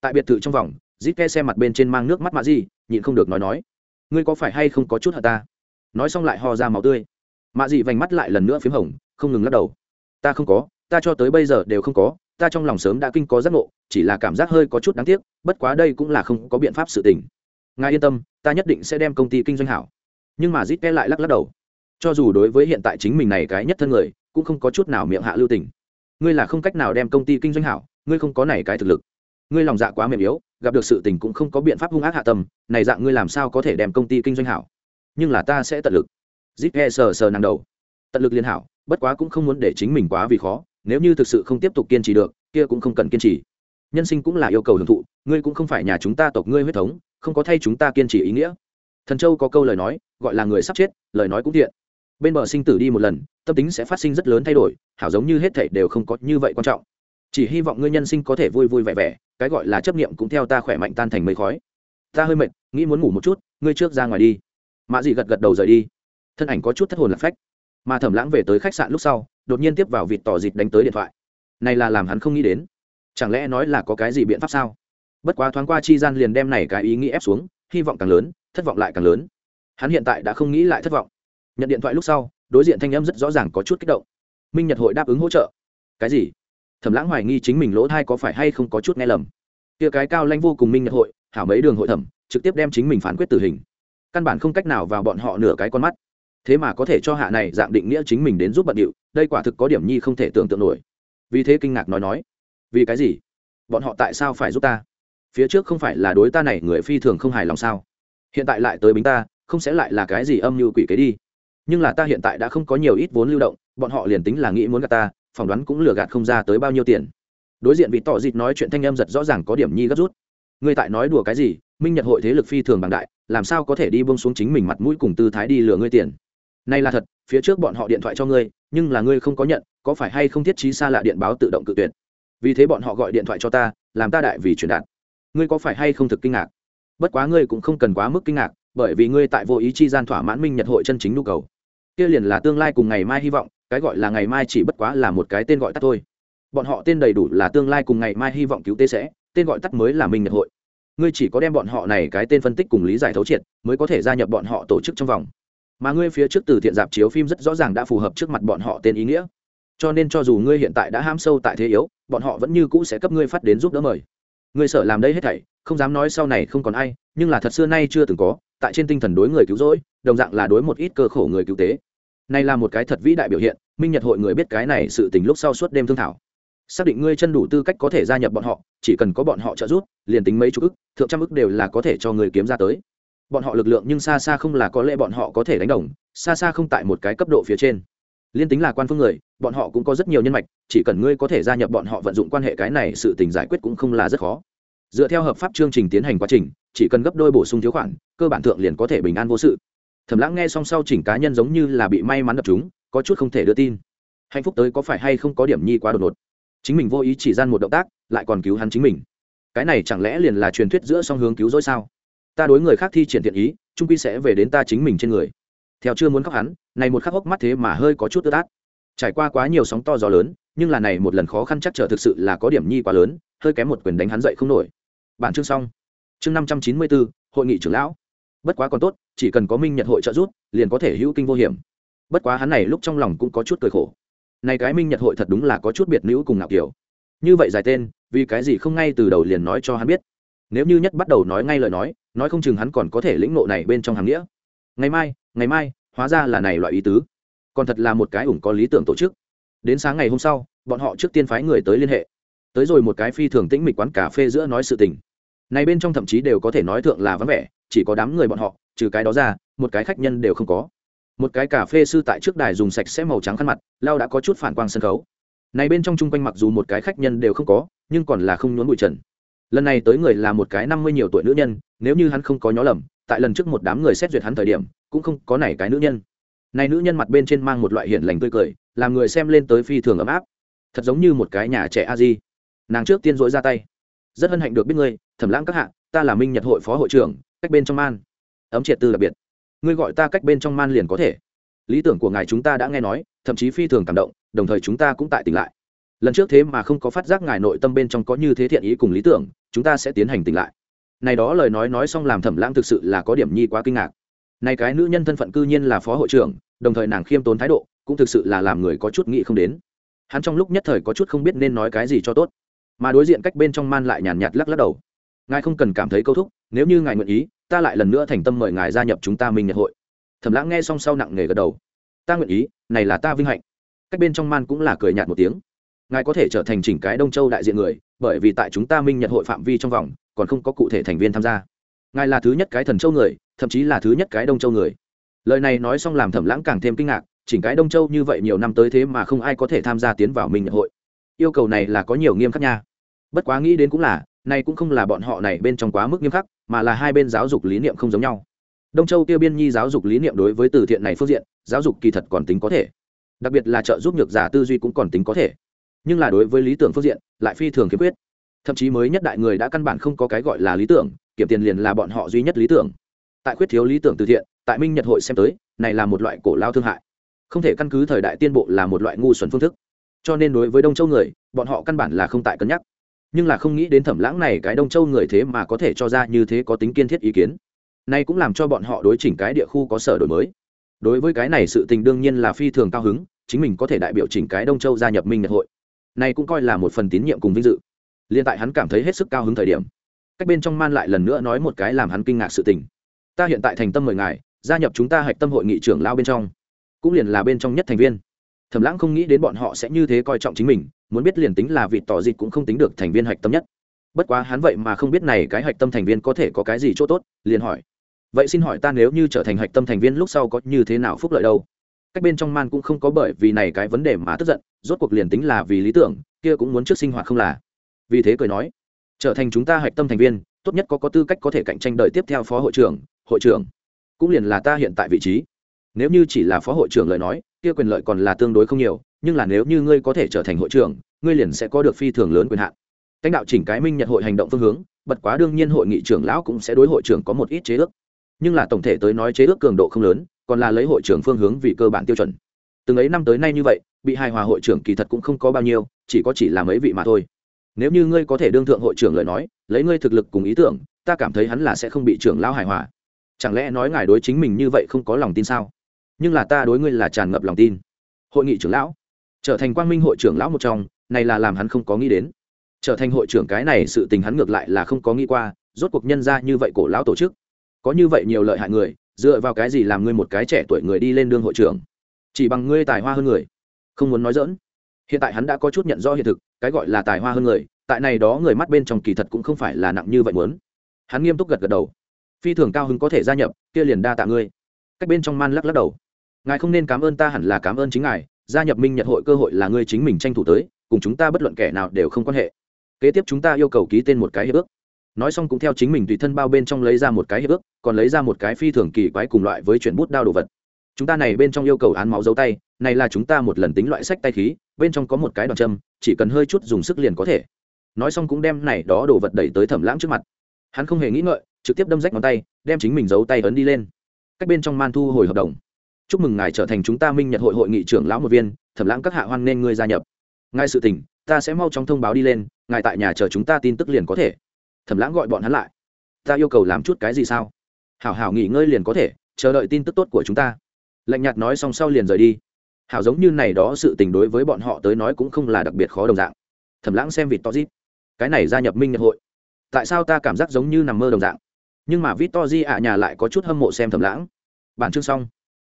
A: Tại biệt thự trong vòng, zip ke xem mặt bên trên mang nước mắt mạ gì, nhịn không được nói nói. Ngươi có phải hay không có chút hả ta? Nói xong lại ho ra máu tươi. Mạ dị vành mắt lại lần nữa p h í m hồng, không ngừng lắc đầu. Ta không có, ta cho tới bây giờ đều không có ta trong lòng sớm đã kinh có giác ngộ, chỉ là cảm giác hơi có chút đáng tiếc, bất quá đây cũng là không có biện pháp sự tình. Ngài yên tâm, ta nhất định sẽ đem công ty kinh doanh hảo. Nhưng mà dít lại lắc lắc đầu. Cho dù đối với hiện tại chính mình này cái nhất thân người, cũng không có chút nào miệng hạ lưu tình. Ngươi là không cách nào đem công ty kinh doanh hảo, ngươi không có này cái thực lực. Ngươi lòng dạ quá mềm yếu, gặp được sự tình cũng không có biện pháp hung ác hạ tâm, này dạng ngươi làm sao có thể đem công ty kinh doanh hảo? Nhưng là ta sẽ tận lực. Zip e sờ sờ nàng đầu. Tận lực liên hảo, bất quá cũng không muốn để chính mình quá vì khó nếu như thực sự không tiếp tục kiên trì được, kia cũng không cần kiên trì. Nhân sinh cũng là yêu cầu hưởng thụ, ngươi cũng không phải nhà chúng ta tộc ngươi huyết thống, không có thay chúng ta kiên trì ý nghĩa. Thần châu có câu lời nói, gọi là người sắp chết, lời nói cũng thiện. Bên bờ sinh tử đi một lần, tâm tính sẽ phát sinh rất lớn thay đổi, hảo giống như hết thảy đều không có như vậy quan trọng. Chỉ hy vọng ngươi nhân sinh có thể vui vui vẻ vẻ, cái gọi là chấp niệm cũng theo ta khỏe mạnh tan thành mây khói. Ta hơi mệt, nghĩ muốn ngủ một chút, ngươi trước ra ngoài đi. Mạ dị gật gật đầu rời đi. Thân ảnh có chút thất hồn lạc phách mà thẩm lãng về tới khách sạn lúc sau, đột nhiên tiếp vào vịt tỏ dịt đánh tới điện thoại. Này là làm hắn không nghĩ đến. Chẳng lẽ nói là có cái gì biện pháp sao? Bất quá thoáng qua chi gian liền đem này cái ý nghĩ ép xuống, hy vọng càng lớn, thất vọng lại càng lớn. Hắn hiện tại đã không nghĩ lại thất vọng. Nhận điện thoại lúc sau, đối diện thanh âm rất rõ ràng có chút kích động. Minh nhật hội đáp ứng hỗ trợ. Cái gì? Thẩm lãng hoài nghi chính mình lỗ thai có phải hay không có chút nghe lầm. Kia cái cao lanh vô cùng minh nhật hội, hảo mấy đường hội thẩm, trực tiếp đem chính mình phán quyết tử hình. Căn bản không cách nào vào bọn họ nửa cái con mắt thế mà có thể cho hạ này dạng định nghĩa chính mình đến giúp bận điệu, đây quả thực có điểm nhi không thể tưởng tượng nổi. Vì thế kinh ngạc nói nói, vì cái gì? Bọn họ tại sao phải giúp ta? Phía trước không phải là đối ta này người phi thường không hài lòng sao? Hiện tại lại tới bính ta, không sẽ lại là cái gì âm mưu quỷ kế đi. Nhưng là ta hiện tại đã không có nhiều ít vốn lưu động, bọn họ liền tính là nghĩ muốn gạt ta, phỏng đoán cũng lừa gạt không ra tới bao nhiêu tiền. Đối diện vị tỏ dịt nói chuyện thanh em giật rõ ràng có điểm nhi gấp rút. Ngươi tại nói đùa cái gì? Minh nhật hội thế lực phi thường bằng đại, làm sao có thể đi bông xuống chính mình mặt mũi cùng tư thái đi lừa ngươi tiền? Này là thật, phía trước bọn họ điện thoại cho ngươi, nhưng là ngươi không có nhận, có phải hay không thiết trí xa lạ điện báo tự động cự tuyệt? Vì thế bọn họ gọi điện thoại cho ta, làm ta đại vì truyền đạt. Ngươi có phải hay không thực kinh ngạc? Bất quá ngươi cũng không cần quá mức kinh ngạc, bởi vì ngươi tại vô ý chi gian thỏa mãn minh nhật hội chân chính nhu cầu. Kia liền là tương lai cùng ngày mai hy vọng, cái gọi là ngày mai chỉ bất quá là một cái tên gọi tắt thôi. Bọn họ tên đầy đủ là tương lai cùng ngày mai hy vọng cứu tế sẽ, tên gọi tắt mới là minh nhật hội. Ngươi chỉ có đem bọn họ này cái tên phân tích cùng lý giải thấu triệt, mới có thể gia nhập bọn họ tổ chức trong vòng mà ngươi phía trước từ thiện dạp chiếu phim rất rõ ràng đã phù hợp trước mặt bọn họ tên ý nghĩa. Cho nên cho dù ngươi hiện tại đã ham sâu tại thế yếu, bọn họ vẫn như cũ sẽ cấp ngươi phát đến giúp đỡ mời. Ngươi sợ làm đây hết thảy, không dám nói sau này không còn ai, nhưng là thật xưa nay chưa từng có, tại trên tinh thần đối người cứu rỗi, đồng dạng là đối một ít cơ khổ người cứu tế. Này là một cái thật vĩ đại biểu hiện, minh nhật hội người biết cái này sự tình lúc sau suốt đêm thương thảo. Xác định ngươi chân đủ tư cách có thể gia nhập bọn họ, chỉ cần có bọn họ trợ giúp, liền tính mấy chục ức, thượng trăm ức đều là có thể cho người kiếm ra tới bọn họ lực lượng nhưng xa xa không là có lẽ bọn họ có thể đánh đồng, xa xa không tại một cái cấp độ phía trên. Liên tính là quan phương người, bọn họ cũng có rất nhiều nhân mạch, chỉ cần ngươi có thể gia nhập bọn họ vận dụng quan hệ cái này sự tình giải quyết cũng không là rất khó. Dựa theo hợp pháp chương trình tiến hành quá trình, chỉ cần gấp đôi bổ sung thiếu khoản, cơ bản thượng liền có thể bình an vô sự. Thẩm lãng nghe xong sau chỉnh cá nhân giống như là bị may mắn đập chúng có chút không thể đưa tin. Hạnh phúc tới có phải hay không có điểm nhi quá đột ngột? Chính mình vô ý chỉ gian một động tác, lại còn cứu hắn chính mình. Cái này chẳng lẽ liền là truyền thuyết giữa song hướng cứu rỗi sao? Ta đối người khác thi triển thiện ý, trung quy sẽ về đến ta chính mình trên người. Theo chưa muốn khóc hắn, này một khắc hốc mắt thế mà hơi có chút tơ tát trải qua quá nhiều sóng to gió lớn, nhưng là này một lần khó khăn chắc trở thực sự là có điểm nhi quá lớn, hơi kém một quyền đánh hắn dậy không nổi. Bản chương xong. Chương năm trăm chín mươi bốn hội nghị trưởng lão. Bất quá còn tốt, chỉ cần có minh nhật hội trợ giúp, liền có thể hữu kinh vô hiểm. Bất quá hắn này lúc trong lòng cũng có chút cười khổ. Này cái minh nhật hội thật đúng là có chút biệt nữ cùng ngạo kiểu. Như vậy giải tên, vì cái gì không ngay từ đầu liền nói cho hắn biết? Nếu như nhất bắt đầu nói ngay lời nói nói không chừng hắn còn có thể lĩnh nộ này bên trong hàng nghĩa. Ngày mai ngày mai, hóa ra là này loại ý tứ. Còn thật là một cái ủng có lý tưởng tổ chức. Đến sáng ngày hôm sau, bọn họ trước tiên phái người tới liên hệ. Tới rồi một cái phi thường tĩnh mịch quán cà phê giữa nói sự tình. Này bên trong thậm chí đều có thể nói thượng là vắng vẻ, chỉ có đám người bọn họ, trừ cái đó ra, một cái khách nhân đều không có. Một cái cà phê sư tại trước đài dùng sạch sẽ màu trắng khăn mặt, lao đã có chút phản quang sân khấu. Này bên trong chung quanh mặc dù một cái khách nhân đều không có, nhưng còn là không nhốn bụi trần lần này tới người là một cái năm mươi nhiều tuổi nữ nhân, nếu như hắn không có nhó lầm, tại lần trước một đám người xét duyệt hắn thời điểm, cũng không có này cái nữ nhân. Này nữ nhân mặt bên trên mang một loại hiền lành tươi cười, làm người xem lên tới phi thường ấm áp. Thật giống như một cái nhà trẻ a di. Nàng trước tiên dỗi ra tay. Rất hân hạnh được biết ngươi, thẩm lãng các hạ, ta là minh nhật hội phó hội trưởng, cách bên trong man. Ấm triệt tư đặc biệt. Ngươi gọi ta cách bên trong man liền có thể. Lý tưởng của ngài chúng ta đã nghe nói, thậm chí phi thường cảm động, đồng thời chúng ta cũng tại tỉnh lại. Lần trước thế mà không có phát giác ngài nội tâm bên trong có như thế thiện ý cùng lý tưởng chúng ta sẽ tiến hành tỉnh lại. Này đó lời nói nói xong làm thẩm lãng thực sự là có điểm nhi quá kinh ngạc. Này cái nữ nhân thân phận cư nhiên là phó hội trưởng, đồng thời nàng khiêm tốn thái độ, cũng thực sự là làm người có chút nghĩ không đến. Hắn trong lúc nhất thời có chút không biết nên nói cái gì cho tốt. Mà đối diện cách bên trong man lại nhàn nhạt lắc lắc đầu. Ngài không cần cảm thấy câu thúc, nếu như ngài nguyện ý, ta lại lần nữa thành tâm mời ngài gia nhập chúng ta minh nhật hội. Thẩm lãng nghe xong sau nặng nề gật đầu. Ta nguyện ý, này là ta vinh hạnh. Cách bên trong man cũng là cười nhạt một tiếng ngài có thể trở thành chỉnh cái đông châu đại diện người, bởi vì tại chúng ta minh nhật hội phạm vi trong vòng, còn không có cụ thể thành viên tham gia. Ngài là thứ nhất cái thần châu người, thậm chí là thứ nhất cái đông châu người. Lời này nói xong làm thẩm lãng càng thêm kinh ngạc, chỉnh cái đông châu như vậy nhiều năm tới thế mà không ai có thể tham gia tiến vào minh nhật hội. Yêu cầu này là có nhiều nghiêm khắc nha. Bất quá nghĩ đến cũng là này cũng không là bọn họ này bên trong quá mức nghiêm khắc, mà là hai bên giáo dục lý niệm không giống nhau. Đông châu tiêu biên nhi giáo dục lý niệm đối với từ thiện này phương diện, giáo dục kỳ thật còn tính có thể. Đặc biệt là trợ giúp nhược giả tư duy cũng còn tính có thể nhưng là đối với lý tưởng phương diện, lại phi thường khiếm khuyết. Thậm chí mới nhất đại người đã căn bản không có cái gọi là lý tưởng kiểm tiền liền là bọn họ duy nhất lý tưởng. Tại khuyết thiếu lý tưởng từ thiện, tại minh nhật hội xem tới, này là một loại cổ lao thương hại. Không thể căn cứ thời đại tiên bộ là một loại ngu xuẩn phương thức. Cho nên đối với đông châu người, bọn họ căn bản là không tại cân nhắc. Nhưng là không nghĩ đến thẩm lãng này cái đông châu người thế mà có thể cho ra như thế có tính kiên thiết ý kiến. Nay cũng làm cho bọn họ đối chỉnh cái địa khu có sở đổi mới. Đối với cái này sự tình đương nhiên là phi thường cao hứng, chính mình có thể đại biểu chỉnh cái đông châu gia nhập minh nhật hội này cũng coi là một phần tín nhiệm cùng vinh dự. Liên tại hắn cảm thấy hết sức cao hứng thời điểm, cách bên trong man lại lần nữa nói một cái làm hắn kinh ngạc sự tình. Ta hiện tại thành tâm mời ngài, gia nhập chúng ta hạch tâm hội nghị trưởng lao bên trong. Cũng liền là bên trong nhất thành viên. Thẩm lãng không nghĩ đến bọn họ sẽ như thế coi trọng chính mình, muốn biết liền tính là vị tỏ dịch cũng không tính được thành viên hạch tâm nhất. Bất quá hắn vậy mà không biết này cái hạch tâm thành viên có thể có cái gì chỗ tốt, liền hỏi. Vậy xin hỏi ta nếu như trở thành hạch tâm thành viên lúc sau có như thế nào phúc lợi đâu? Cách bên trong man cũng không có bởi vì này cái vấn đề mà tức giận rốt cuộc liền tính là vì lý tưởng, kia cũng muốn trước sinh hoạt không là. Vì thế cười nói, trở thành chúng ta hạch tâm thành viên, tốt nhất có có tư cách có thể cạnh tranh đợi tiếp theo phó hội trưởng hội trưởng cũng liền là ta hiện tại vị trí. Nếu như chỉ là phó hội trưởng lời nói, kia quyền lợi còn là tương đối không nhiều, nhưng là nếu như ngươi có thể trở thành hội trưởng, ngươi liền sẽ có được phi thường lớn quyền hạn. Lãnh đạo chỉnh cái minh nhật hội hành động phương hướng bật quá đương nhiên hội nghị trưởng lão cũng sẽ đối hội trưởng có một ít chế ước. Nhưng là tổng thể tới nói chế ước cường độ không lớn, còn là lấy hội trưởng phương hướng vì cơ bản tiêu chuẩn từng ấy năm tới nay như vậy, bị hài hòa hội trưởng kỳ thật cũng không có bao nhiêu, chỉ có chỉ là mấy vị mà thôi. Nếu như ngươi có thể đương thượng hội trưởng lời nói, lấy ngươi thực lực cùng ý tưởng, ta cảm thấy hắn là sẽ không bị trưởng lão hài hòa. Chẳng lẽ nói ngài đối chính mình như vậy không có lòng tin sao? Nhưng là ta đối ngươi là tràn ngập lòng tin. Hội nghị trưởng lão. Trở thành quang minh hội trưởng lão một trong, này là làm hắn không có nghĩ đến. Trở thành hội trưởng cái này sự tình hắn ngược lại là không có nghĩ qua, rốt cuộc nhân ra như vậy cổ lão tổ chức. Có như vậy nhiều lợi hại người, dựa vào cái gì làm ngươi một cái trẻ tuổi người đi lên đương hội trưởng? Chỉ bằng ngươi tài hoa hơn người. Không muốn nói dỡn hiện tại hắn đã có chút nhận rõ hiện thực, cái gọi là tài hoa hơn người, tại này đó người mắt bên trong kỳ thật cũng không phải là nặng như vậy muốn. Hắn nghiêm túc gật gật đầu. Phi thường cao hứng có thể gia nhập, kia liền đa tạ ngươi. Cách bên trong man lắc lắc đầu. Ngài không nên cảm ơn ta hẳn là cảm ơn chính ngài, gia nhập minh nhật hội cơ hội là ngươi chính mình tranh thủ tới, cùng chúng ta bất luận kẻ nào đều không quan hệ. Kế tiếp chúng ta yêu cầu ký tên một cái hiệp ước. Nói xong cũng theo chính mình tùy thân bao bên trong lấy ra một cái hiệp ước, còn lấy ra một cái phi thường kỳ quái cùng loại với chuyển bút đao đồ vật chúng ta này bên trong yêu cầu án máu dấu tay, này là chúng ta một lần tính loại sách tay khí, bên trong có một cái đòn châm, chỉ cần hơi chút dùng sức liền có thể. Nói xong cũng đem này đó đồ vật đẩy tới thẩm lãng trước mặt. Hắn không hề nghĩ ngợi, trực tiếp đâm rách ngón tay, đem chính mình giấu tay ấn đi lên. Cách bên trong man thu hồi hợp đồng. Chúc mừng ngài trở thành chúng ta minh nhật hội hội nghị trưởng lão một viên, thẩm lãng các hạ hoan nên ngươi gia nhập. Ngài sự tình, ta sẽ mau chóng thông báo đi lên, ngài tại nhà chờ chúng ta tin tức liền có thể. Thẩm lãng gọi bọn hắn lại. Ta yêu cầu làm chút cái gì sao? Hảo hảo nghỉ ngơi liền có thể, chờ đợi tin tức tốt của chúng ta lạnh nhạt nói xong sau liền rời đi. Hảo giống như này đó sự tình đối với bọn họ tới nói cũng không là đặc biệt khó đồng dạng. Thẩm lãng xem vịt to dít cái này gia nhập minh nhật hội. Tại sao ta cảm giác giống như nằm mơ đồng dạng? Nhưng mà vít to di ạ nhà lại có chút hâm mộ xem thẩm lãng. Bản chương xong.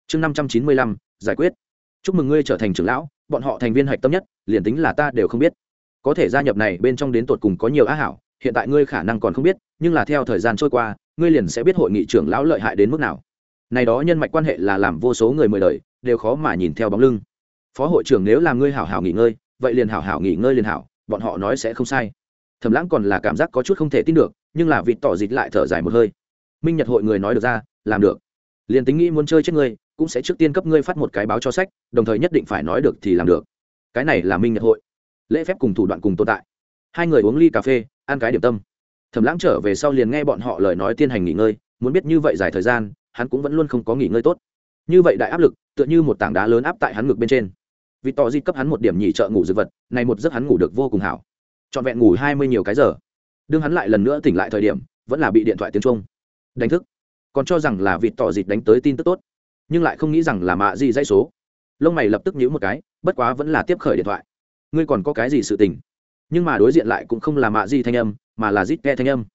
A: Chương năm trăm chín mươi lăm, giải quyết. Chúc mừng ngươi trở thành trưởng lão, bọn họ thành viên hạch tâm nhất, liền tính là ta đều không biết. Có thể gia nhập này bên trong đến tột cùng có nhiều á hảo, hiện tại ngươi khả năng còn không biết, nhưng là theo thời gian trôi qua, ngươi liền sẽ biết hội nghị trưởng lão lợi hại đến mức nào này đó nhân mạch quan hệ là làm vô số người mời đời, đều khó mà nhìn theo bóng lưng. Phó hội trưởng nếu là ngươi hảo hảo nghỉ ngơi, vậy liền hảo hảo nghỉ ngơi liền hảo, bọn họ nói sẽ không sai. Thầm lãng còn là cảm giác có chút không thể tin được, nhưng là vịt tỏ dịch lại thở dài một hơi. Minh nhật hội người nói được ra, làm được. Liền tính nghĩ muốn chơi chết ngươi, cũng sẽ trước tiên cấp ngươi phát một cái báo cho sách, đồng thời nhất định phải nói được thì làm được. Cái này là minh nhật hội. Lễ phép cùng thủ đoạn cùng tồn tại. Hai người uống ly cà phê, ăn cái điểm tâm. Thẩm lãng trở về sau liền nghe bọn họ lời nói tiên hành nghỉ ngơi, muốn biết như vậy dài thời gian hắn cũng vẫn luôn không có nghỉ ngơi tốt. Như vậy đại áp lực, tựa như một tảng đá lớn áp tại hắn ngực bên trên. Vì tỏ di cấp hắn một điểm nhỉ trợ ngủ dược vật, này một giấc hắn ngủ được vô cùng hảo. Trọn vẹn ngủ hai mươi nhiều cái giờ. Đương hắn lại lần nữa tỉnh lại thời điểm, vẫn là bị điện thoại tiếng trung đánh thức. Còn cho rằng là vịt tỏ dịch đánh tới tin tức tốt, nhưng lại không nghĩ rằng là mạ gì dãy số. Lông mày lập tức nhíu một cái, bất quá vẫn là tiếp khởi điện thoại. Ngươi còn có cái gì sự tình? Nhưng mà đối diện lại cũng không là mạ gì thanh âm, mà là rít nghe thanh âm.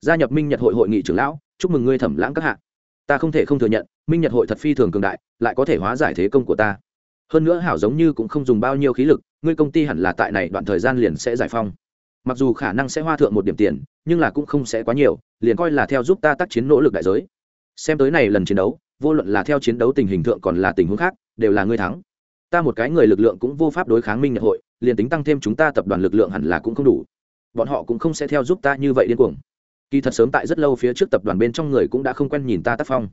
A: Gia nhập minh nhật hội hội nghị trưởng lão, chúc mừng ngươi thẩm lãng các hạ ta không thể không thừa nhận, minh nhật hội thật phi thường cường đại, lại có thể hóa giải thế công của ta. Hơn nữa hảo giống như cũng không dùng bao nhiêu khí lực, ngươi công ty hẳn là tại này đoạn thời gian liền sẽ giải phong. Mặc dù khả năng sẽ hoa thượng một điểm tiền, nhưng là cũng không sẽ quá nhiều, liền coi là theo giúp ta tác chiến nỗ lực đại giới. Xem tới này lần chiến đấu, vô luận là theo chiến đấu tình hình thượng còn là tình huống khác, đều là ngươi thắng. Ta một cái người lực lượng cũng vô pháp đối kháng minh nhật hội, liền tính tăng thêm chúng ta tập đoàn lực lượng hẳn là cũng không đủ. Bọn họ cũng không sẽ theo giúp ta như vậy điên cuồng kỳ thật sớm tại rất lâu phía trước tập đoàn bên trong người cũng đã không quen nhìn ta tác phong.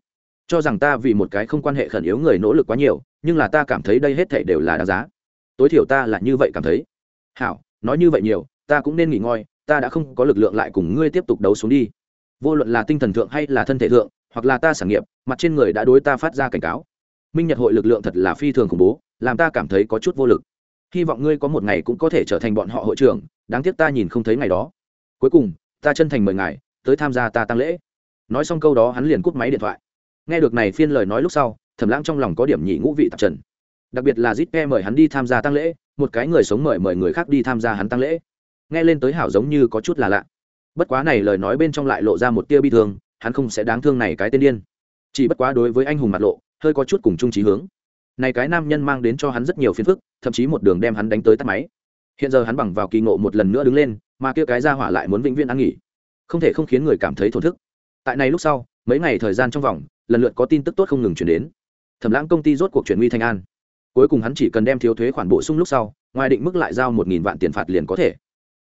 A: Cho rằng ta vì một cái không quan hệ khẩn yếu người nỗ lực quá nhiều, nhưng là ta cảm thấy đây hết thể đều là đáng giá. Tối thiểu ta là như vậy cảm thấy. Hảo, nói như vậy nhiều, ta cũng nên nghỉ ngơi, ta đã không có lực lượng lại cùng ngươi tiếp tục đấu xuống đi. Vô luận là tinh thần thượng hay là thân thể thượng, hoặc là ta sản nghiệp, mặt trên người đã đối ta phát ra cảnh cáo. Minh nhật hội lực lượng thật là phi thường khủng bố, làm ta cảm thấy có chút vô lực. Hy vọng ngươi có một ngày cũng có thể trở thành bọn họ hội trưởng, đáng tiếc ta nhìn không thấy ngày đó. Cuối cùng ta chân thành mời ngài, tới tham gia ta tăng lễ. Nói xong câu đó hắn liền cúp máy điện thoại. Nghe được này phiên lời nói lúc sau, thẩm lãng trong lòng có điểm nhị ngũ vị tạp trần. Đặc biệt là zip pe mời hắn đi tham gia tăng lễ, một cái người sống mời mời người khác đi tham gia hắn tăng lễ. Nghe lên tới hảo giống như có chút là lạ. Bất quá này lời nói bên trong lại lộ ra một tia bi thương, hắn không sẽ đáng thương này cái tên điên. Chỉ bất quá đối với anh hùng mặt lộ, hơi có chút cùng chung trí hướng. Này cái nam nhân mang đến cho hắn rất nhiều phiền phức, thậm chí một đường đem hắn đánh tới tắt máy. Hiện giờ hắn bằng vào kỳ ngộ một lần nữa đứng lên mà kia cái ra hỏa lại muốn vĩnh viễn ăn nghỉ. Không thể không khiến người cảm thấy thổn thức. Tại này lúc sau, mấy ngày thời gian trong vòng, lần lượt có tin tức tốt không ngừng chuyển đến. Thẩm lãng công ty rốt cuộc chuyển nguy thanh an. Cuối cùng hắn chỉ cần đem thiếu thuế khoản bổ sung lúc sau, ngoài định mức lại giao một nghìn vạn tiền phạt liền có thể.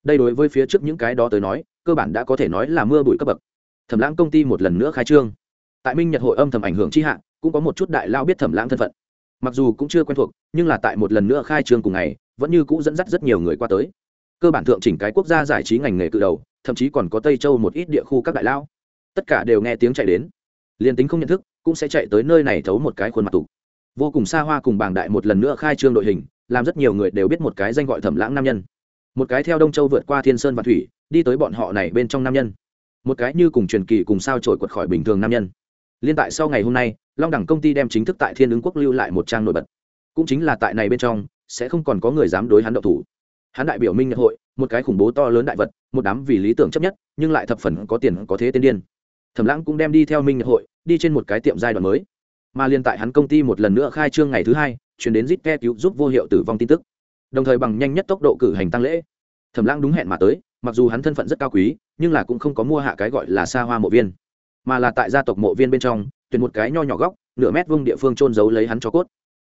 A: Đây đối với phía trước những cái đó tới nói, cơ bản đã có thể nói là mưa bụi cấp bậc. Thẩm lãng công ty một lần nữa khai trương. Tại minh nhật hội âm thầm ảnh hưởng chi hạn cũng có một chút đại lao biết thẩm lãng thân phận. Mặc dù cũng chưa quen thuộc, nhưng là tại một lần nữa khai trương cùng ngày, vẫn như cũ dẫn dắt rất nhiều người qua tới cơ bản thượng chỉnh cái quốc gia giải trí ngành nghề cự đầu, thậm chí còn có tây châu một ít địa khu các đại lao tất cả đều nghe tiếng chạy đến. Liền tính không nhận thức, cũng sẽ chạy tới nơi này thấu một cái khuôn mặt tục vô cùng xa hoa cùng bảng đại một lần nữa khai trương đội hình, làm rất nhiều người đều biết một cái danh gọi thẩm lãng nam nhân. Một cái theo đông châu vượt qua thiên sơn và thủy, đi tới bọn họ này bên trong nam nhân. Một cái như cùng truyền kỳ cùng sao trổi quật khỏi bình thường nam nhân. Liên tại sau ngày hôm nay, long đẳng công ty đem chính thức tại thiên ứng quốc lưu lại một trang nổi bật. Cũng chính là tại này bên trong, sẽ không còn có người dám đối hắn đậu thủ hắn đại biểu minh nhật hội, một cái khủng bố to lớn đại vật, một đám vì lý tưởng chấp nhất, nhưng lại thập phần có tiền, có thế tiên điên. Thẩm lãng cũng đem đi theo minh nhật hội, đi trên một cái tiệm giai đoạn mới. Mà liên tại hắn công ty một lần nữa khai trương ngày thứ hai, chuyển đến zip ke cứu giúp vô hiệu tử vong tin tức. Đồng thời bằng nhanh nhất tốc độ cử hành tăng lễ. Thẩm lãng đúng hẹn mà tới, mặc dù hắn thân phận rất cao quý, nhưng là cũng không có mua hạ cái gọi là xa hoa mộ viên, mà là tại gia tộc mộ viên bên trong, tuyển một cái nho nhỏ góc, nửa mét vuông địa phương trôn giấu lấy hắn cho cốt.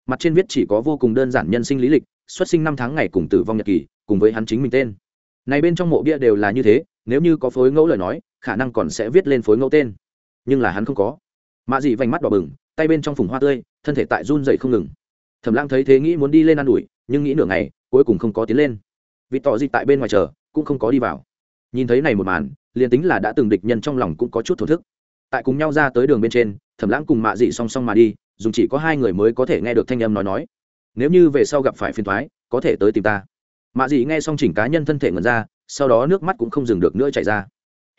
A: Mặt trên viết chỉ có vô cùng đơn giản nhân sinh lý lịch xuất sinh năm tháng ngày cùng tử vong nhật kỳ cùng với hắn chính mình tên. Này bên trong mộ bia đều là như thế, nếu như có phối ngẫu lời nói, khả năng còn sẽ viết lên phối ngẫu tên. Nhưng là hắn không có. Mạ dị vành mắt đỏ bừng, tay bên trong phùng hoa tươi, thân thể tại run dậy không ngừng. Thẩm lãng thấy thế nghĩ muốn đi lên ă n ủi, nhưng nghĩ nửa ngày, cuối cùng không có tiến lên. Vì tỏ dị tại bên ngoài chờ, cũng không có đi vào. Nhìn thấy này một màn, liền tính là đã từng địch nhân trong lòng cũng có chút thổ thức. Tại cùng nhau ra tới đường bên trên, thẩm lãng cùng mạ dị song song mà đi dùng chỉ có hai người mới có thể nghe được thanh âm nói nói nếu như về sau gặp phải phiền thoái, có thể tới tìm ta. Mạ dị nghe xong chỉnh cá nhân thân thể ngần ra, sau đó nước mắt cũng không dừng được nữa chảy ra.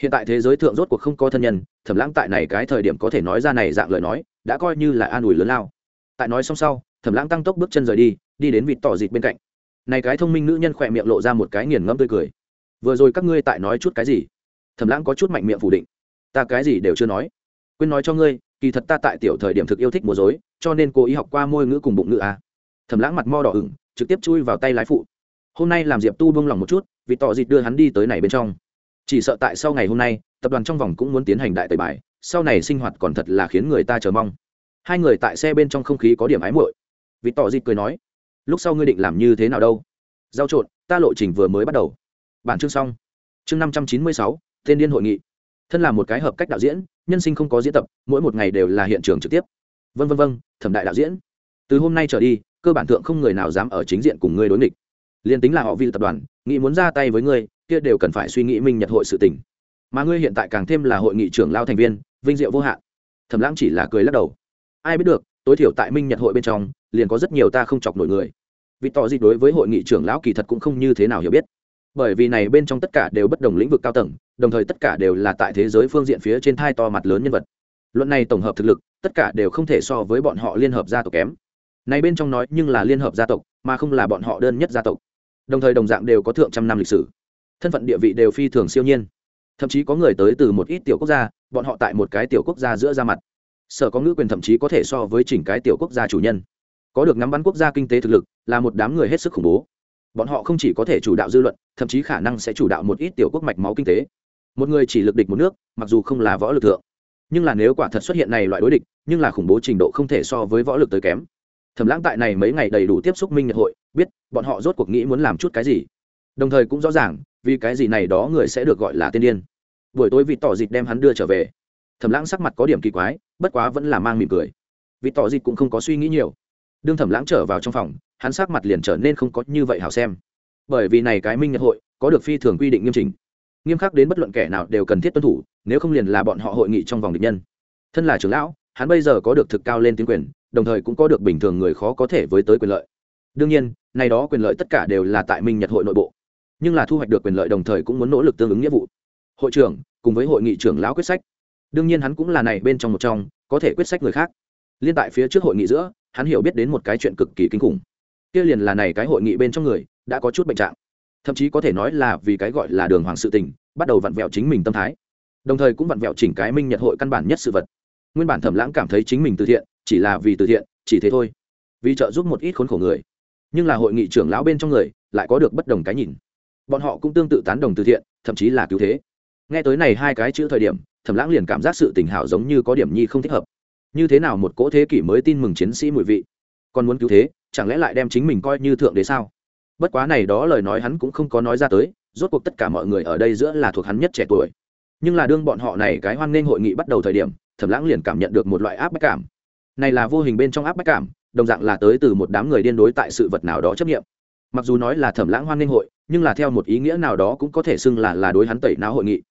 A: Hiện tại thế giới thượng rốt cuộc không có thân nhân, thẩm lãng tại này cái thời điểm có thể nói ra này dạng lời nói, đã coi như là an ủi lớn lao. Tại nói xong sau, thẩm lãng tăng tốc bước chân rời đi đi đến vịt tỏ dịt bên cạnh. Này cái thông minh nữ nhân khỏe miệng lộ ra một cái nghiền ngẫm tươi cười. Vừa rồi các ngươi tại nói chút cái gì? Thẩm lãng có chút mạnh miệng phủ định. Ta cái gì đều chưa nói. Quên nói cho ngươi, kỳ thật ta tại tiểu thời điểm thực yêu thích múa dối cho nên cô ý học qua môi ngữ cùng bụng ngữ à thẩm lãng mặt mo đỏ ửng, trực tiếp chui vào tay lái phụ. Hôm nay làm diệp tu bông lòng một chút, vì tỏ dịt đưa hắn đi tới này bên trong. Chỉ sợ tại sau ngày hôm nay, tập đoàn trong vòng cũng muốn tiến hành đại tẩy bài, sau này sinh hoạt còn thật là khiến người ta chờ mong. Hai người tại xe bên trong không khí có điểm ái muội. Vì tỏ dịt cười nói, lúc sau ngươi định làm như thế nào đâu? Giao trộn, ta lộ trình vừa mới bắt đầu. Bản chương xong. Chương năm trăm chín mươi sáu tên điên hội nghị. Thân là một cái hợp cách đạo diễn, nhân sinh không có diễn tập, mỗi một ngày đều là hiện trường trực tiếp. Vân vân vân, thẩm đại đạo diễn. Từ hôm nay trở đi cơ bản thượng không người nào dám ở chính diện cùng ngươi đối nghịch. Liền tính là họ vi tập đoàn, nghĩ muốn ra tay với ngươi, kia đều cần phải suy nghĩ minh nhật hội sự tình. Mà ngươi hiện tại càng thêm là hội nghị trưởng lao thành viên, vinh diệu vô hạn. Thẩm lãng chỉ là cười lắc đầu. Ai biết được, tối thiểu tại minh nhật hội bên trong, liền có rất nhiều ta không chọc nổi người. Vì tỏ gì đối với hội nghị trưởng lão kỳ thật cũng không như thế nào hiểu biết. Bởi vì này bên trong tất cả đều bất đồng lĩnh vực cao tầng, đồng thời tất cả đều là tại thế giới phương diện phía trên thai to mặt lớn nhân vật. Luận này tổng hợp thực lực, tất cả đều không thể so với bọn họ liên hợp gia tộc kém này bên trong nói nhưng là liên hợp gia tộc, mà không là bọn họ đơn nhất gia tộc. Đồng thời đồng dạng đều có thượng trăm năm lịch sử. Thân phận địa vị đều phi thường siêu nhiên. Thậm chí có người tới từ một ít tiểu quốc gia, bọn họ tại một cái tiểu quốc gia giữa ra mặt. Sở có ngữ quyền thậm chí có thể so với chỉnh cái tiểu quốc gia chủ nhân. Có được nắm bắn quốc gia kinh tế thực lực, là một đám người hết sức khủng bố. Bọn họ không chỉ có thể chủ đạo dư luận, thậm chí khả năng sẽ chủ đạo một ít tiểu quốc mạch máu kinh tế. Một người chỉ lực địch một nước, mặc dù không là võ lực thượng. Nhưng là nếu quả thật xuất hiện này loại đối địch, nhưng là khủng bố trình độ không thể so với võ lực tới kém thẩm lãng tại này mấy ngày đầy đủ tiếp xúc minh nhật hội, biết bọn họ rốt cuộc nghĩ muốn làm chút cái gì. Đồng thời cũng rõ ràng, vì cái gì này đó người sẽ được gọi là tiên điên. Buổi tối vị tỏ dịt đem hắn đưa trở về. Thẩm lãng sắc mặt có điểm kỳ quái, bất quá vẫn là mang mỉm cười. Vị tỏ dịt cũng không có suy nghĩ nhiều. Đương thẩm lãng trở vào trong phòng, hắn sắc mặt liền trở nên không có như vậy hảo xem. Bởi vì này cái minh nhật hội, có được phi thường quy định nghiêm chỉnh. Nghiêm khắc đến bất luận kẻ nào đều cần thiết tuân thủ, nếu không liền là bọn họ hội nghị trong vòng địch nhân. Thân là trưởng lão hắn bây giờ có được thực cao lên tiếng quyền, đồng thời cũng có được bình thường người khó có thể với tới quyền lợi. Đương nhiên, này đó quyền lợi tất cả đều là tại minh nhật hội nội bộ. Nhưng là thu hoạch được quyền lợi đồng thời cũng muốn nỗ lực tương ứng nghĩa vụ. Hội trưởng, cùng với hội nghị trưởng lão quyết sách. Đương nhiên hắn cũng là này bên trong một trong, có thể quyết sách người khác. Liên tại phía trước hội nghị giữa, hắn hiểu biết đến một cái chuyện cực kỳ kinh khủng. Kia liền là này cái hội nghị bên trong người, đã có chút bệnh trạng. Thậm chí có thể nói là vì cái gọi là đường hoàng sự tình, bắt đầu vặn vẹo chính mình tâm thái. Đồng thời cũng vặn vẹo chỉnh cái minh nhật hội căn bản nhất sự vật nguyên bản thẩm lãng cảm thấy chính mình từ thiện, chỉ là vì từ thiện, chỉ thế thôi. Vì trợ giúp một ít khốn khổ người. Nhưng là hội nghị trưởng lão bên trong người, lại có được bất đồng cái nhìn. Bọn họ cũng tương tự tán đồng từ thiện, thậm chí là cứu thế. Nghe tới này hai cái chữ thời điểm, thẩm lãng liền cảm giác sự tình hảo giống như có điểm nhi không thích hợp. Như thế nào một cỗ thế kỷ mới tin mừng chiến sĩ mùi vị? Còn muốn cứu thế, chẳng lẽ lại đem chính mình coi như thượng đế sao? Bất quá này đó lời nói hắn cũng không có nói ra tới, rốt cuộc tất cả mọi người ở đây giữa là thuộc hắn nhất trẻ tuổi. Nhưng là đương bọn họ này cái hoan nghênh hội nghị bắt đầu thời điểm thẩm lãng liền cảm nhận được một loại áp bách cảm. Này là vô hình bên trong áp bách cảm, đồng dạng là tới từ một đám người điên đối tại sự vật nào đó chấp nghiệm. Mặc dù nói là thẩm lãng hoan nghênh hội, nhưng là theo một ý nghĩa nào đó cũng có thể xưng là là đối hắn tẩy não hội nghị.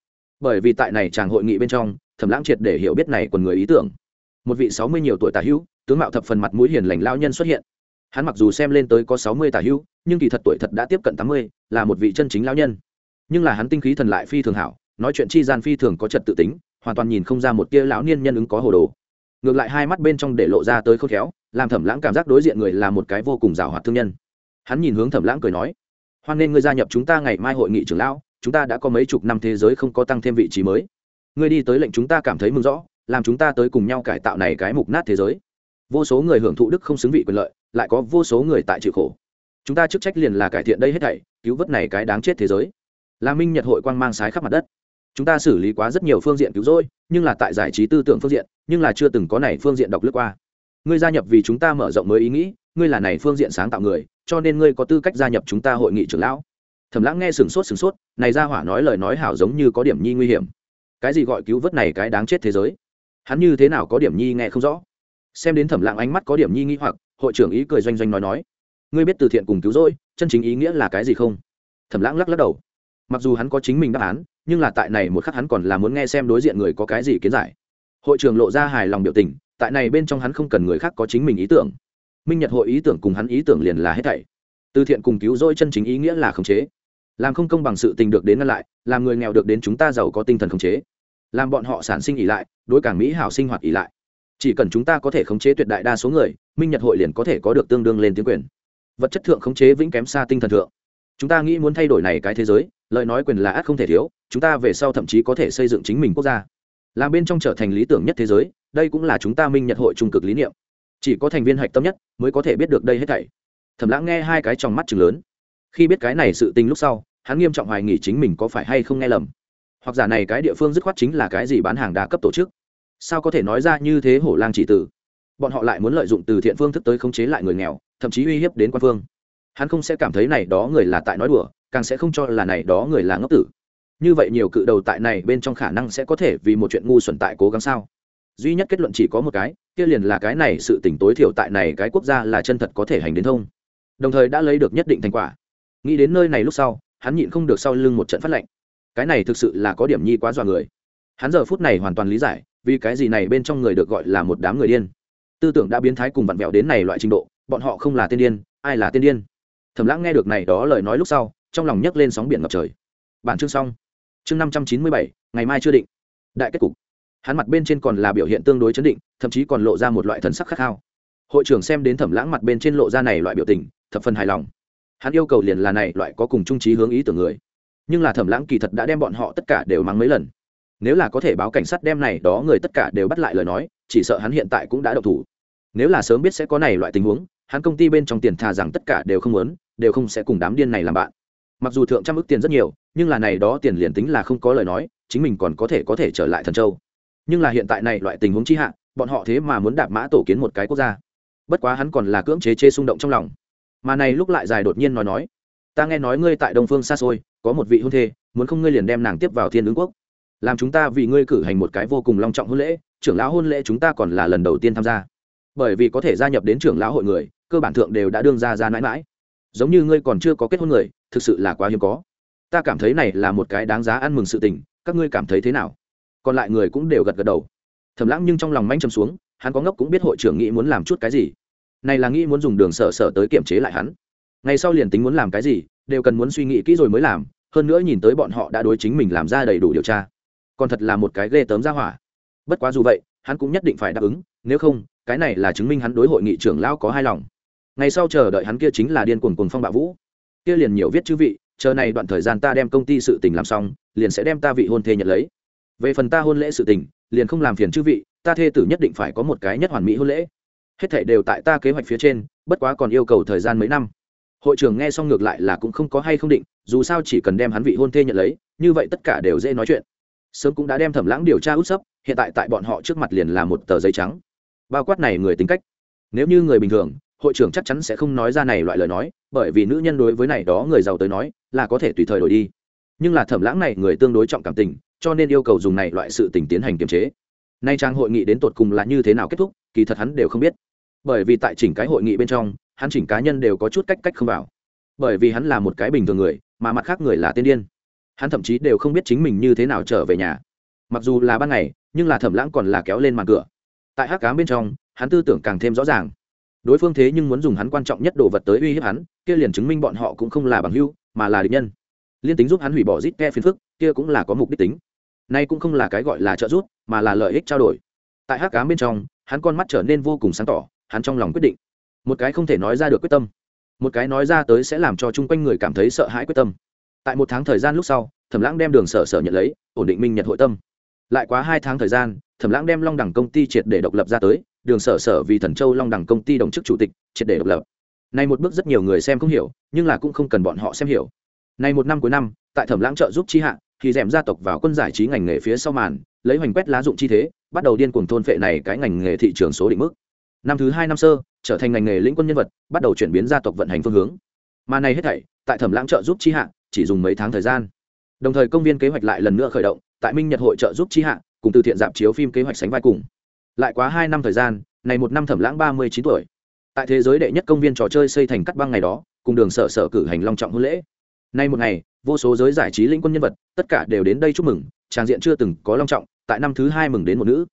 A: Bởi vì tại này chàng hội nghị bên trong, thẩm lãng triệt để hiểu biết này quần người ý tưởng. Một vị sáu mươi nhiều tuổi tả hữu, tướng mạo thập phần mặt mũi hiền lành lao nhân xuất hiện. Hắn mặc dù xem lên tới có sáu mươi tả hữu, nhưng kỳ thật tuổi thật đã tiếp cận tám mươi, là một vị chân chính lao nhân. Nhưng là hắn tinh khí thần lại phi thường hảo, nói chuyện chi gian phi thường có trật tự tính hoàn toàn nhìn không ra một tia lão niên nhân ứng có hồ đồ. Ngược lại hai mắt bên trong để lộ ra tới khôn khéo, làm thẩm lãng cảm giác đối diện người là một cái vô cùng rào hoạt thương nhân. Hắn nhìn hướng thẩm lãng cười nói, hoan nên ngươi gia nhập chúng ta ngày mai hội nghị trưởng lão, chúng ta đã có mấy chục năm thế giới không có tăng thêm vị trí mới. Ngươi đi tới lệnh chúng ta cảm thấy mừng rõ, làm chúng ta tới cùng nhau cải tạo này cái mục nát thế giới. Vô số người hưởng thụ đức không xứng vị quyền lợi, lại có vô số người tại chịu khổ. Chúng ta chức trách liền là cải thiện đây hết thảy, cứu vớt này cái đáng chết thế giới. Là minh nhật hội quang mang sái khắp mặt đất chúng ta xử lý quá rất nhiều phương diện cứu rỗi, nhưng là tại giải trí tư tưởng phương diện, nhưng là chưa từng có này phương diện đọc lướt qua. Ngươi gia nhập vì chúng ta mở rộng mới ý nghĩ, ngươi là này phương diện sáng tạo người, cho nên ngươi có tư cách gia nhập chúng ta hội nghị trưởng lão. Thẩm lãng nghe sừng sốt sừng sốt, này ra hỏa nói lời nói hảo giống như có điểm nhi nguy hiểm. Cái gì gọi cứu vớt này cái đáng chết thế giới? Hắn như thế nào có điểm nhi nghe không rõ? Xem đến thẩm lãng ánh mắt có điểm nhi nghĩ hoặc, hội trưởng ý cười doanh doanh nói nói. Ngươi biết từ thiện cùng cứu rỗi, chân chính ý nghĩa là cái gì không? Thẩm lãng lắc lắc đầu. Mặc dù hắn có chính mình đáp án nhưng là tại này một khắc hắn còn là muốn nghe xem đối diện người có cái gì kiến giải. Hội trường lộ ra hài lòng biểu tình, tại này bên trong hắn không cần người khác có chính mình ý tưởng. Minh nhật hội ý tưởng cùng hắn ý tưởng liền là hết thảy. Từ thiện cùng cứu rỗi chân chính ý nghĩa là khống chế. Làm không công bằng sự tình được đến ngăn lại, làm người nghèo được đến chúng ta giàu có tinh thần khống chế. Làm bọn họ sản sinh ỉ lại, đối cảng mỹ hảo sinh hoạt ỉ lại. Chỉ cần chúng ta có thể khống chế tuyệt đại đa số người, minh nhật hội liền có thể có được tương đương lên tiếng quyền. Vật chất thượng khống chế vĩnh kém xa tinh thần thượng. Chúng ta nghĩ muốn thay đổi này cái thế giới, lời nói quyền là ác không thể thiếu chúng ta về sau thậm chí có thể xây dựng chính mình quốc gia. Làm bên trong trở thành lý tưởng nhất thế giới, đây cũng là chúng ta minh nhật hội trung cực lý niệm. Chỉ có thành viên hạch tâm nhất mới có thể biết được đây hết thảy. Thẩm lãng nghe hai cái trong mắt chừng lớn. Khi biết cái này sự tình lúc sau, hắn nghiêm trọng hoài nghỉ chính mình có phải hay không nghe lầm. Hoặc giả này cái địa phương dứt khoát chính là cái gì bán hàng đa cấp tổ chức? Sao có thể nói ra như thế hổ lang chỉ tử? Bọn họ lại muốn lợi dụng từ thiện phương thức tới khống chế lại người nghèo, thậm chí uy hiếp đến quan phương. Hắn không sẽ cảm thấy này đó người là tại nói đùa, càng sẽ không cho là này đó người là ngốc tử như vậy nhiều cự đầu tại này bên trong khả năng sẽ có thể vì một chuyện ngu xuẩn tại cố gắng sao? Duy nhất kết luận chỉ có một cái, kia liền là cái này sự tỉnh tối thiểu tại này cái quốc gia là chân thật có thể hành đến thông. Đồng thời đã lấy được nhất định thành quả. Nghĩ đến nơi này lúc sau, hắn nhịn không được sau lưng một trận phát lệnh. Cái này thực sự là có điểm nhi quá dọa người. Hắn giờ phút này hoàn toàn lý giải, vì cái gì này bên trong người được gọi là một đám người điên. Tư tưởng đã biến thái cùng vặn vẹo đến này loại trình độ, bọn họ không là tiên điên, ai là tiên điên. Thầm lãng nghe được này đó lời nói lúc sau, trong lòng nhấc lên sóng biển ngập trời. Bản chương xong chương năm trăm chín mươi bảy, ngày mai chưa định. Đại kết cục. Hắn mặt bên trên còn là biểu hiện tương đối chấn định, thậm chí còn lộ ra một loại thần sắc khát khao. Hội trưởng xem đến thẩm lãng mặt bên trên lộ ra này loại biểu tình, thập phần hài lòng. Hắn yêu cầu liền là này loại có cùng trung trí hướng ý tưởng người. Nhưng là thẩm lãng kỳ thật đã đem bọn họ tất cả đều mắng mấy lần. Nếu là có thể báo cảnh sát đem này đó người tất cả đều bắt lại lời nói, chỉ sợ hắn hiện tại cũng đã độc thủ. Nếu là sớm biết sẽ có này loại tình huống, hắn công ty bên trong tiền thà rằng tất cả đều không muốn, đều không sẽ cùng đám điên này làm bạn. Mặc dù thượng trăm ức tiền rất nhiều nhưng là này đó tiền liền tính là không có lời nói, chính mình còn có thể có thể trở lại thần châu. Nhưng là hiện tại này loại tình huống chi hạ, bọn họ thế mà muốn đạp mã tổ kiến một cái quốc gia. Bất quá hắn còn là cưỡng chế chê xung động trong lòng. Mà này lúc lại dài đột nhiên nói nói, ta nghe nói ngươi tại đông phương xa xôi, có một vị hôn thê, muốn không ngươi liền đem nàng tiếp vào thiên ứng quốc. Làm chúng ta vì ngươi cử hành một cái vô cùng long trọng hôn lễ, trưởng lão hôn lễ chúng ta còn là lần đầu tiên tham gia. Bởi vì có thể gia nhập đến trưởng lão hội người, cơ bản thượng đều đã đương ra ra mãi mãi. Giống như ngươi còn chưa có kết hôn người, thực sự là quá hiếm có ta cảm thấy này là một cái đáng giá ăn mừng sự tình, các ngươi cảm thấy thế nào? Còn lại người cũng đều gật gật đầu. Thầm lãng nhưng trong lòng manh châm xuống, hắn có ngốc cũng biết hội trưởng nghĩ muốn làm chút cái gì. Này là nghĩ muốn dùng đường sở sở tới kiểm chế lại hắn. Ngày sau liền tính muốn làm cái gì, đều cần muốn suy nghĩ kỹ rồi mới làm, hơn nữa nhìn tới bọn họ đã đối chính mình làm ra đầy đủ điều tra. Còn thật là một cái ghê tớm ra hỏa. Bất quá dù vậy, hắn cũng nhất định phải đáp ứng, nếu không, cái này là chứng minh hắn đối hội nghị trưởng lão có hai lòng. Ngày sau chờ đợi hắn kia chính là điên cuồng cuồng phong bạo vũ. Kia liền nhiều viết chữ vị chờ này đoạn thời gian ta đem công ty sự tình làm xong, liền sẽ đem ta vị hôn thê nhận lấy. Về phần ta hôn lễ sự tình, liền không làm phiền chư vị, ta thê tử nhất định phải có một cái nhất hoàn mỹ hôn lễ. Hết thảy đều tại ta kế hoạch phía trên, bất quá còn yêu cầu thời gian mấy năm. Hội trưởng nghe xong ngược lại là cũng không có hay không định, dù sao chỉ cần đem hắn vị hôn thê nhận lấy, như vậy tất cả đều dễ nói chuyện. Sớm cũng đã đem thẩm lãng điều tra út sấp, hiện tại tại bọn họ trước mặt liền là một tờ giấy trắng. Bao quát này người tính cách. Nếu như người bình thường, hội trưởng chắc chắn sẽ không nói ra này loại lời nói, bởi vì nữ nhân đối với này đó người giàu tới nói là có thể tùy thời đổi đi. Nhưng là thẩm lãng này người tương đối trọng cảm tình, cho nên yêu cầu dùng này loại sự tình tiến hành kiềm chế. Nay trang hội nghị đến tột cùng là như thế nào kết thúc, kỳ thật hắn đều không biết. Bởi vì tại chỉnh cái hội nghị bên trong, hắn chỉnh cá nhân đều có chút cách cách không vào. Bởi vì hắn là một cái bình thường người, mà mặt khác người là tiên điên. Hắn thậm chí đều không biết chính mình như thế nào trở về nhà. Mặc dù là ban ngày, nhưng là thẩm lãng còn là kéo lên màn cửa. Tại hát cám bên trong, hắn tư tưởng càng thêm rõ ràng. Đối phương thế nhưng muốn dùng hắn quan trọng nhất đồ vật tới uy hiếp hắn, kia liền chứng minh bọn họ cũng không là bằng hưu mà là địch nhân. Liên tính giúp hắn hủy bỏ rít ke phiền phức, kia cũng là có mục đích tính. Nay cũng không là cái gọi là trợ giúp, mà là lợi ích trao đổi. Tại hát cám bên trong, hắn con mắt trở nên vô cùng sáng tỏ, hắn trong lòng quyết định. Một cái không thể nói ra được quyết tâm. Một cái nói ra tới sẽ làm cho chung quanh người cảm thấy sợ hãi quyết tâm. Tại một tháng thời gian lúc sau, thẩm lãng đem đường sở sở nhận lấy, ổn định minh nhật hội tâm. Lại quá hai tháng thời gian, thẩm lãng đem long đẳng công ty triệt để độc lập ra tới, đường sở sở vì thần châu long đẳng công ty đồng chức chủ tịch, triệt để độc lập này một bước rất nhiều người xem không hiểu, nhưng là cũng không cần bọn họ xem hiểu. Này một năm cuối năm, tại thẩm lãng trợ giúp chi hạ, thì rèm gia tộc vào quân giải trí ngành nghề phía sau màn, lấy hoành quét lá dụng chi thế, bắt đầu điên cuồng thôn phệ này cái ngành nghề thị trường số định mức. Năm thứ hai năm sơ, trở thành ngành nghề lĩnh quân nhân vật, bắt đầu chuyển biến gia tộc vận hành phương hướng. Mà này hết thảy, tại thẩm lãng trợ giúp chi hạ, chỉ dùng mấy tháng thời gian. Đồng thời công viên kế hoạch lại lần nữa khởi động, tại minh nhật hội trợ giúp chi hạ, cùng từ thiện dạp chiếu phim kế hoạch sánh vai cùng. Lại quá hai năm thời gian, này một năm thẩm lãng ba mươi chín tuổi tại thế giới đệ nhất công viên trò chơi xây thành cắt băng ngày đó, cùng đường sở sở cử hành long trọng hôn lễ. Nay một ngày, vô số giới giải trí lĩnh quân nhân vật, tất cả đều đến đây chúc mừng, tràng diện chưa từng có long trọng, tại năm thứ hai mừng đến một nữ.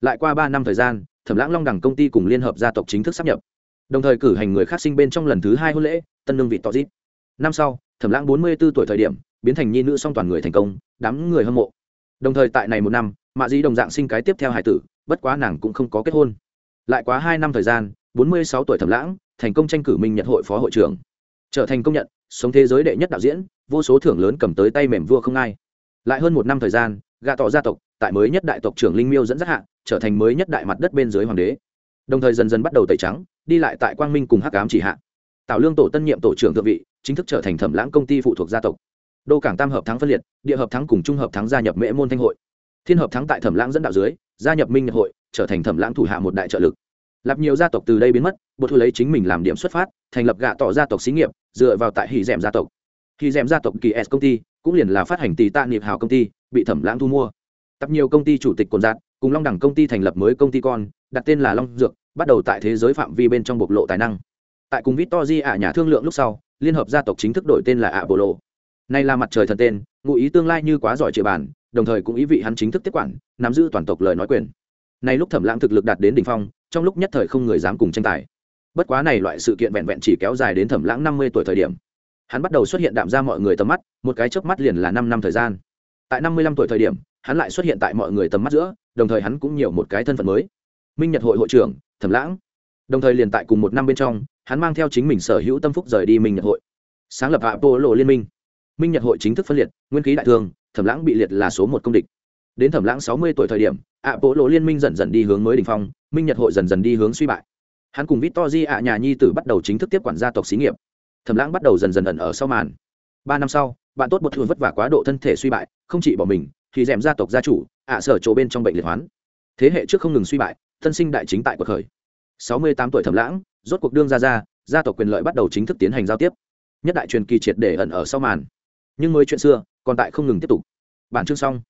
A: Lại qua ba năm thời gian, thẩm lãng long đẳng công ty cùng liên hợp gia tộc chính thức sắp nhập. Đồng thời cử hành người khác sinh bên trong lần thứ hai hôn lễ, tân lương vị tỏ dít năm sau, thẩm lãng bốn mươi bốn tuổi thời điểm, biến thành nhi nữ song toàn người thành công, đám người hâm mộ. Đồng thời tại này một năm, mạ dĩ đồng dạng sinh cái tiếp theo hải tử, bất quá nàng cũng không có kết hôn. Lại quá hai năm thời gian bốn mươi sáu tuổi thẩm lãng, thành công tranh cử minh nhật hội phó hội trưởng. Trở thành công nhận, sống thế giới đệ nhất đạo diễn, vô số thưởng lớn cầm tới tay mềm vua không ai. Lại hơn một năm thời gian, gạ tỏ gia tộc, tại mới nhất đại tộc trưởng linh miêu dẫn dắt hạ, trở thành mới nhất đại mặt đất bên dưới hoàng đế. Đồng thời dần dần bắt đầu tẩy trắng, đi lại tại quang minh cùng hắc ám chỉ hạ. Tạo lương tổ tân nhiệm tổ trưởng thượng vị, chính thức trở thành thẩm lãng công ty phụ thuộc gia tộc. Đô cảng tam hợp thắng phân liệt, địa hợp thắng cùng trung hợp thắng gia nhập mễ môn thanh hội. Thiên hợp thắng tại thẩm lãng dẫn đạo dưới, gia nhập minh nhật hội, trở thành thẩm lãng thủ hạ một đại trợ lực lập nhiều gia tộc từ đây biến mất, bột thu lấy chính mình làm điểm xuất phát, thành lập gạ tỏ gia tộc xí nghiệp, dựa vào tại hì rèm gia tộc. Hì rèm gia tộc kỳ s công ty cũng liền là phát hành tỷ tạ nghiệp hào công ty, bị thẩm lãng thu mua. Tập nhiều công ty chủ tịch cồn giạt cùng long đẳng công ty thành lập mới công ty con, đặt tên là long dược, bắt đầu tại thế giới phạm vi bên trong bộc lộ tài năng. Tại cùng victor ả nhà thương lượng lúc sau, liên hợp gia tộc chính thức đổi tên là ạ bộ lộ nay là mặt trời thần tên, ngụ ý tương lai như quá giỏi địa bàn đồng thời cũng ý vị hắn chính thức tiếp quản, nắm giữ toàn tộc lời nói quyền. Nay lúc thẩm lãng thực lực đạt đến đỉnh phong trong lúc nhất thời không người dám cùng tranh tài. Bất quá này loại sự kiện vẹn vẹn chỉ kéo dài đến thẩm lãng năm mươi tuổi thời điểm. Hắn bắt đầu xuất hiện đạm ra mọi người tầm mắt, một cái chớp mắt liền là năm năm thời gian. Tại năm mươi lăm tuổi thời điểm, hắn lại xuất hiện tại mọi người tầm mắt giữa, đồng thời hắn cũng nhiều một cái thân phận mới. Minh nhật hội hội trưởng, thẩm lãng. Đồng thời liền tại cùng một năm bên trong, hắn mang theo chính mình sở hữu tâm phúc rời đi minh nhật hội. Sáng lập apollo liên minh. Minh nhật hội chính thức phân liệt, nguyên khí đại thương thẩm lãng bị liệt là số một công địch đến thẩm lãng sáu mươi tuổi thời điểm ạ bộ lộ liên minh dần dần đi hướng mới đ ỉ n h phong, minh nhật hội dần dần đi hướng suy bại. Hắn cùng victor di ạ nhà nhi tử bắt đầu chính thức tiếp quản gia tộc xí nghiệp. Thẩm lãng bắt đầu dần dần ẩn ở sau màn. Ba năm sau, bạn tốt một thường vất vả quá độ thân thể suy bại, không chỉ bỏ mình, thì d gia tộc gia chủ, ạ sở chỗ bên trong bệnh liệt hoán. Thế hệ trước không ngừng suy bại, thân sinh đại chính tại cuộc khởi. Sáu mươi tám tuổi thẩm lãng, rốt cuộc đương ra ra gia tộc quyền lợi bắt đầu chính thức tiến hành giao tiếp. Nhất đại truyền kỳ triệt để ẩn ở sau màn. Nhưng mới chuyện xưa, còn tại không ngừng tiếp tục. Bản chương xong.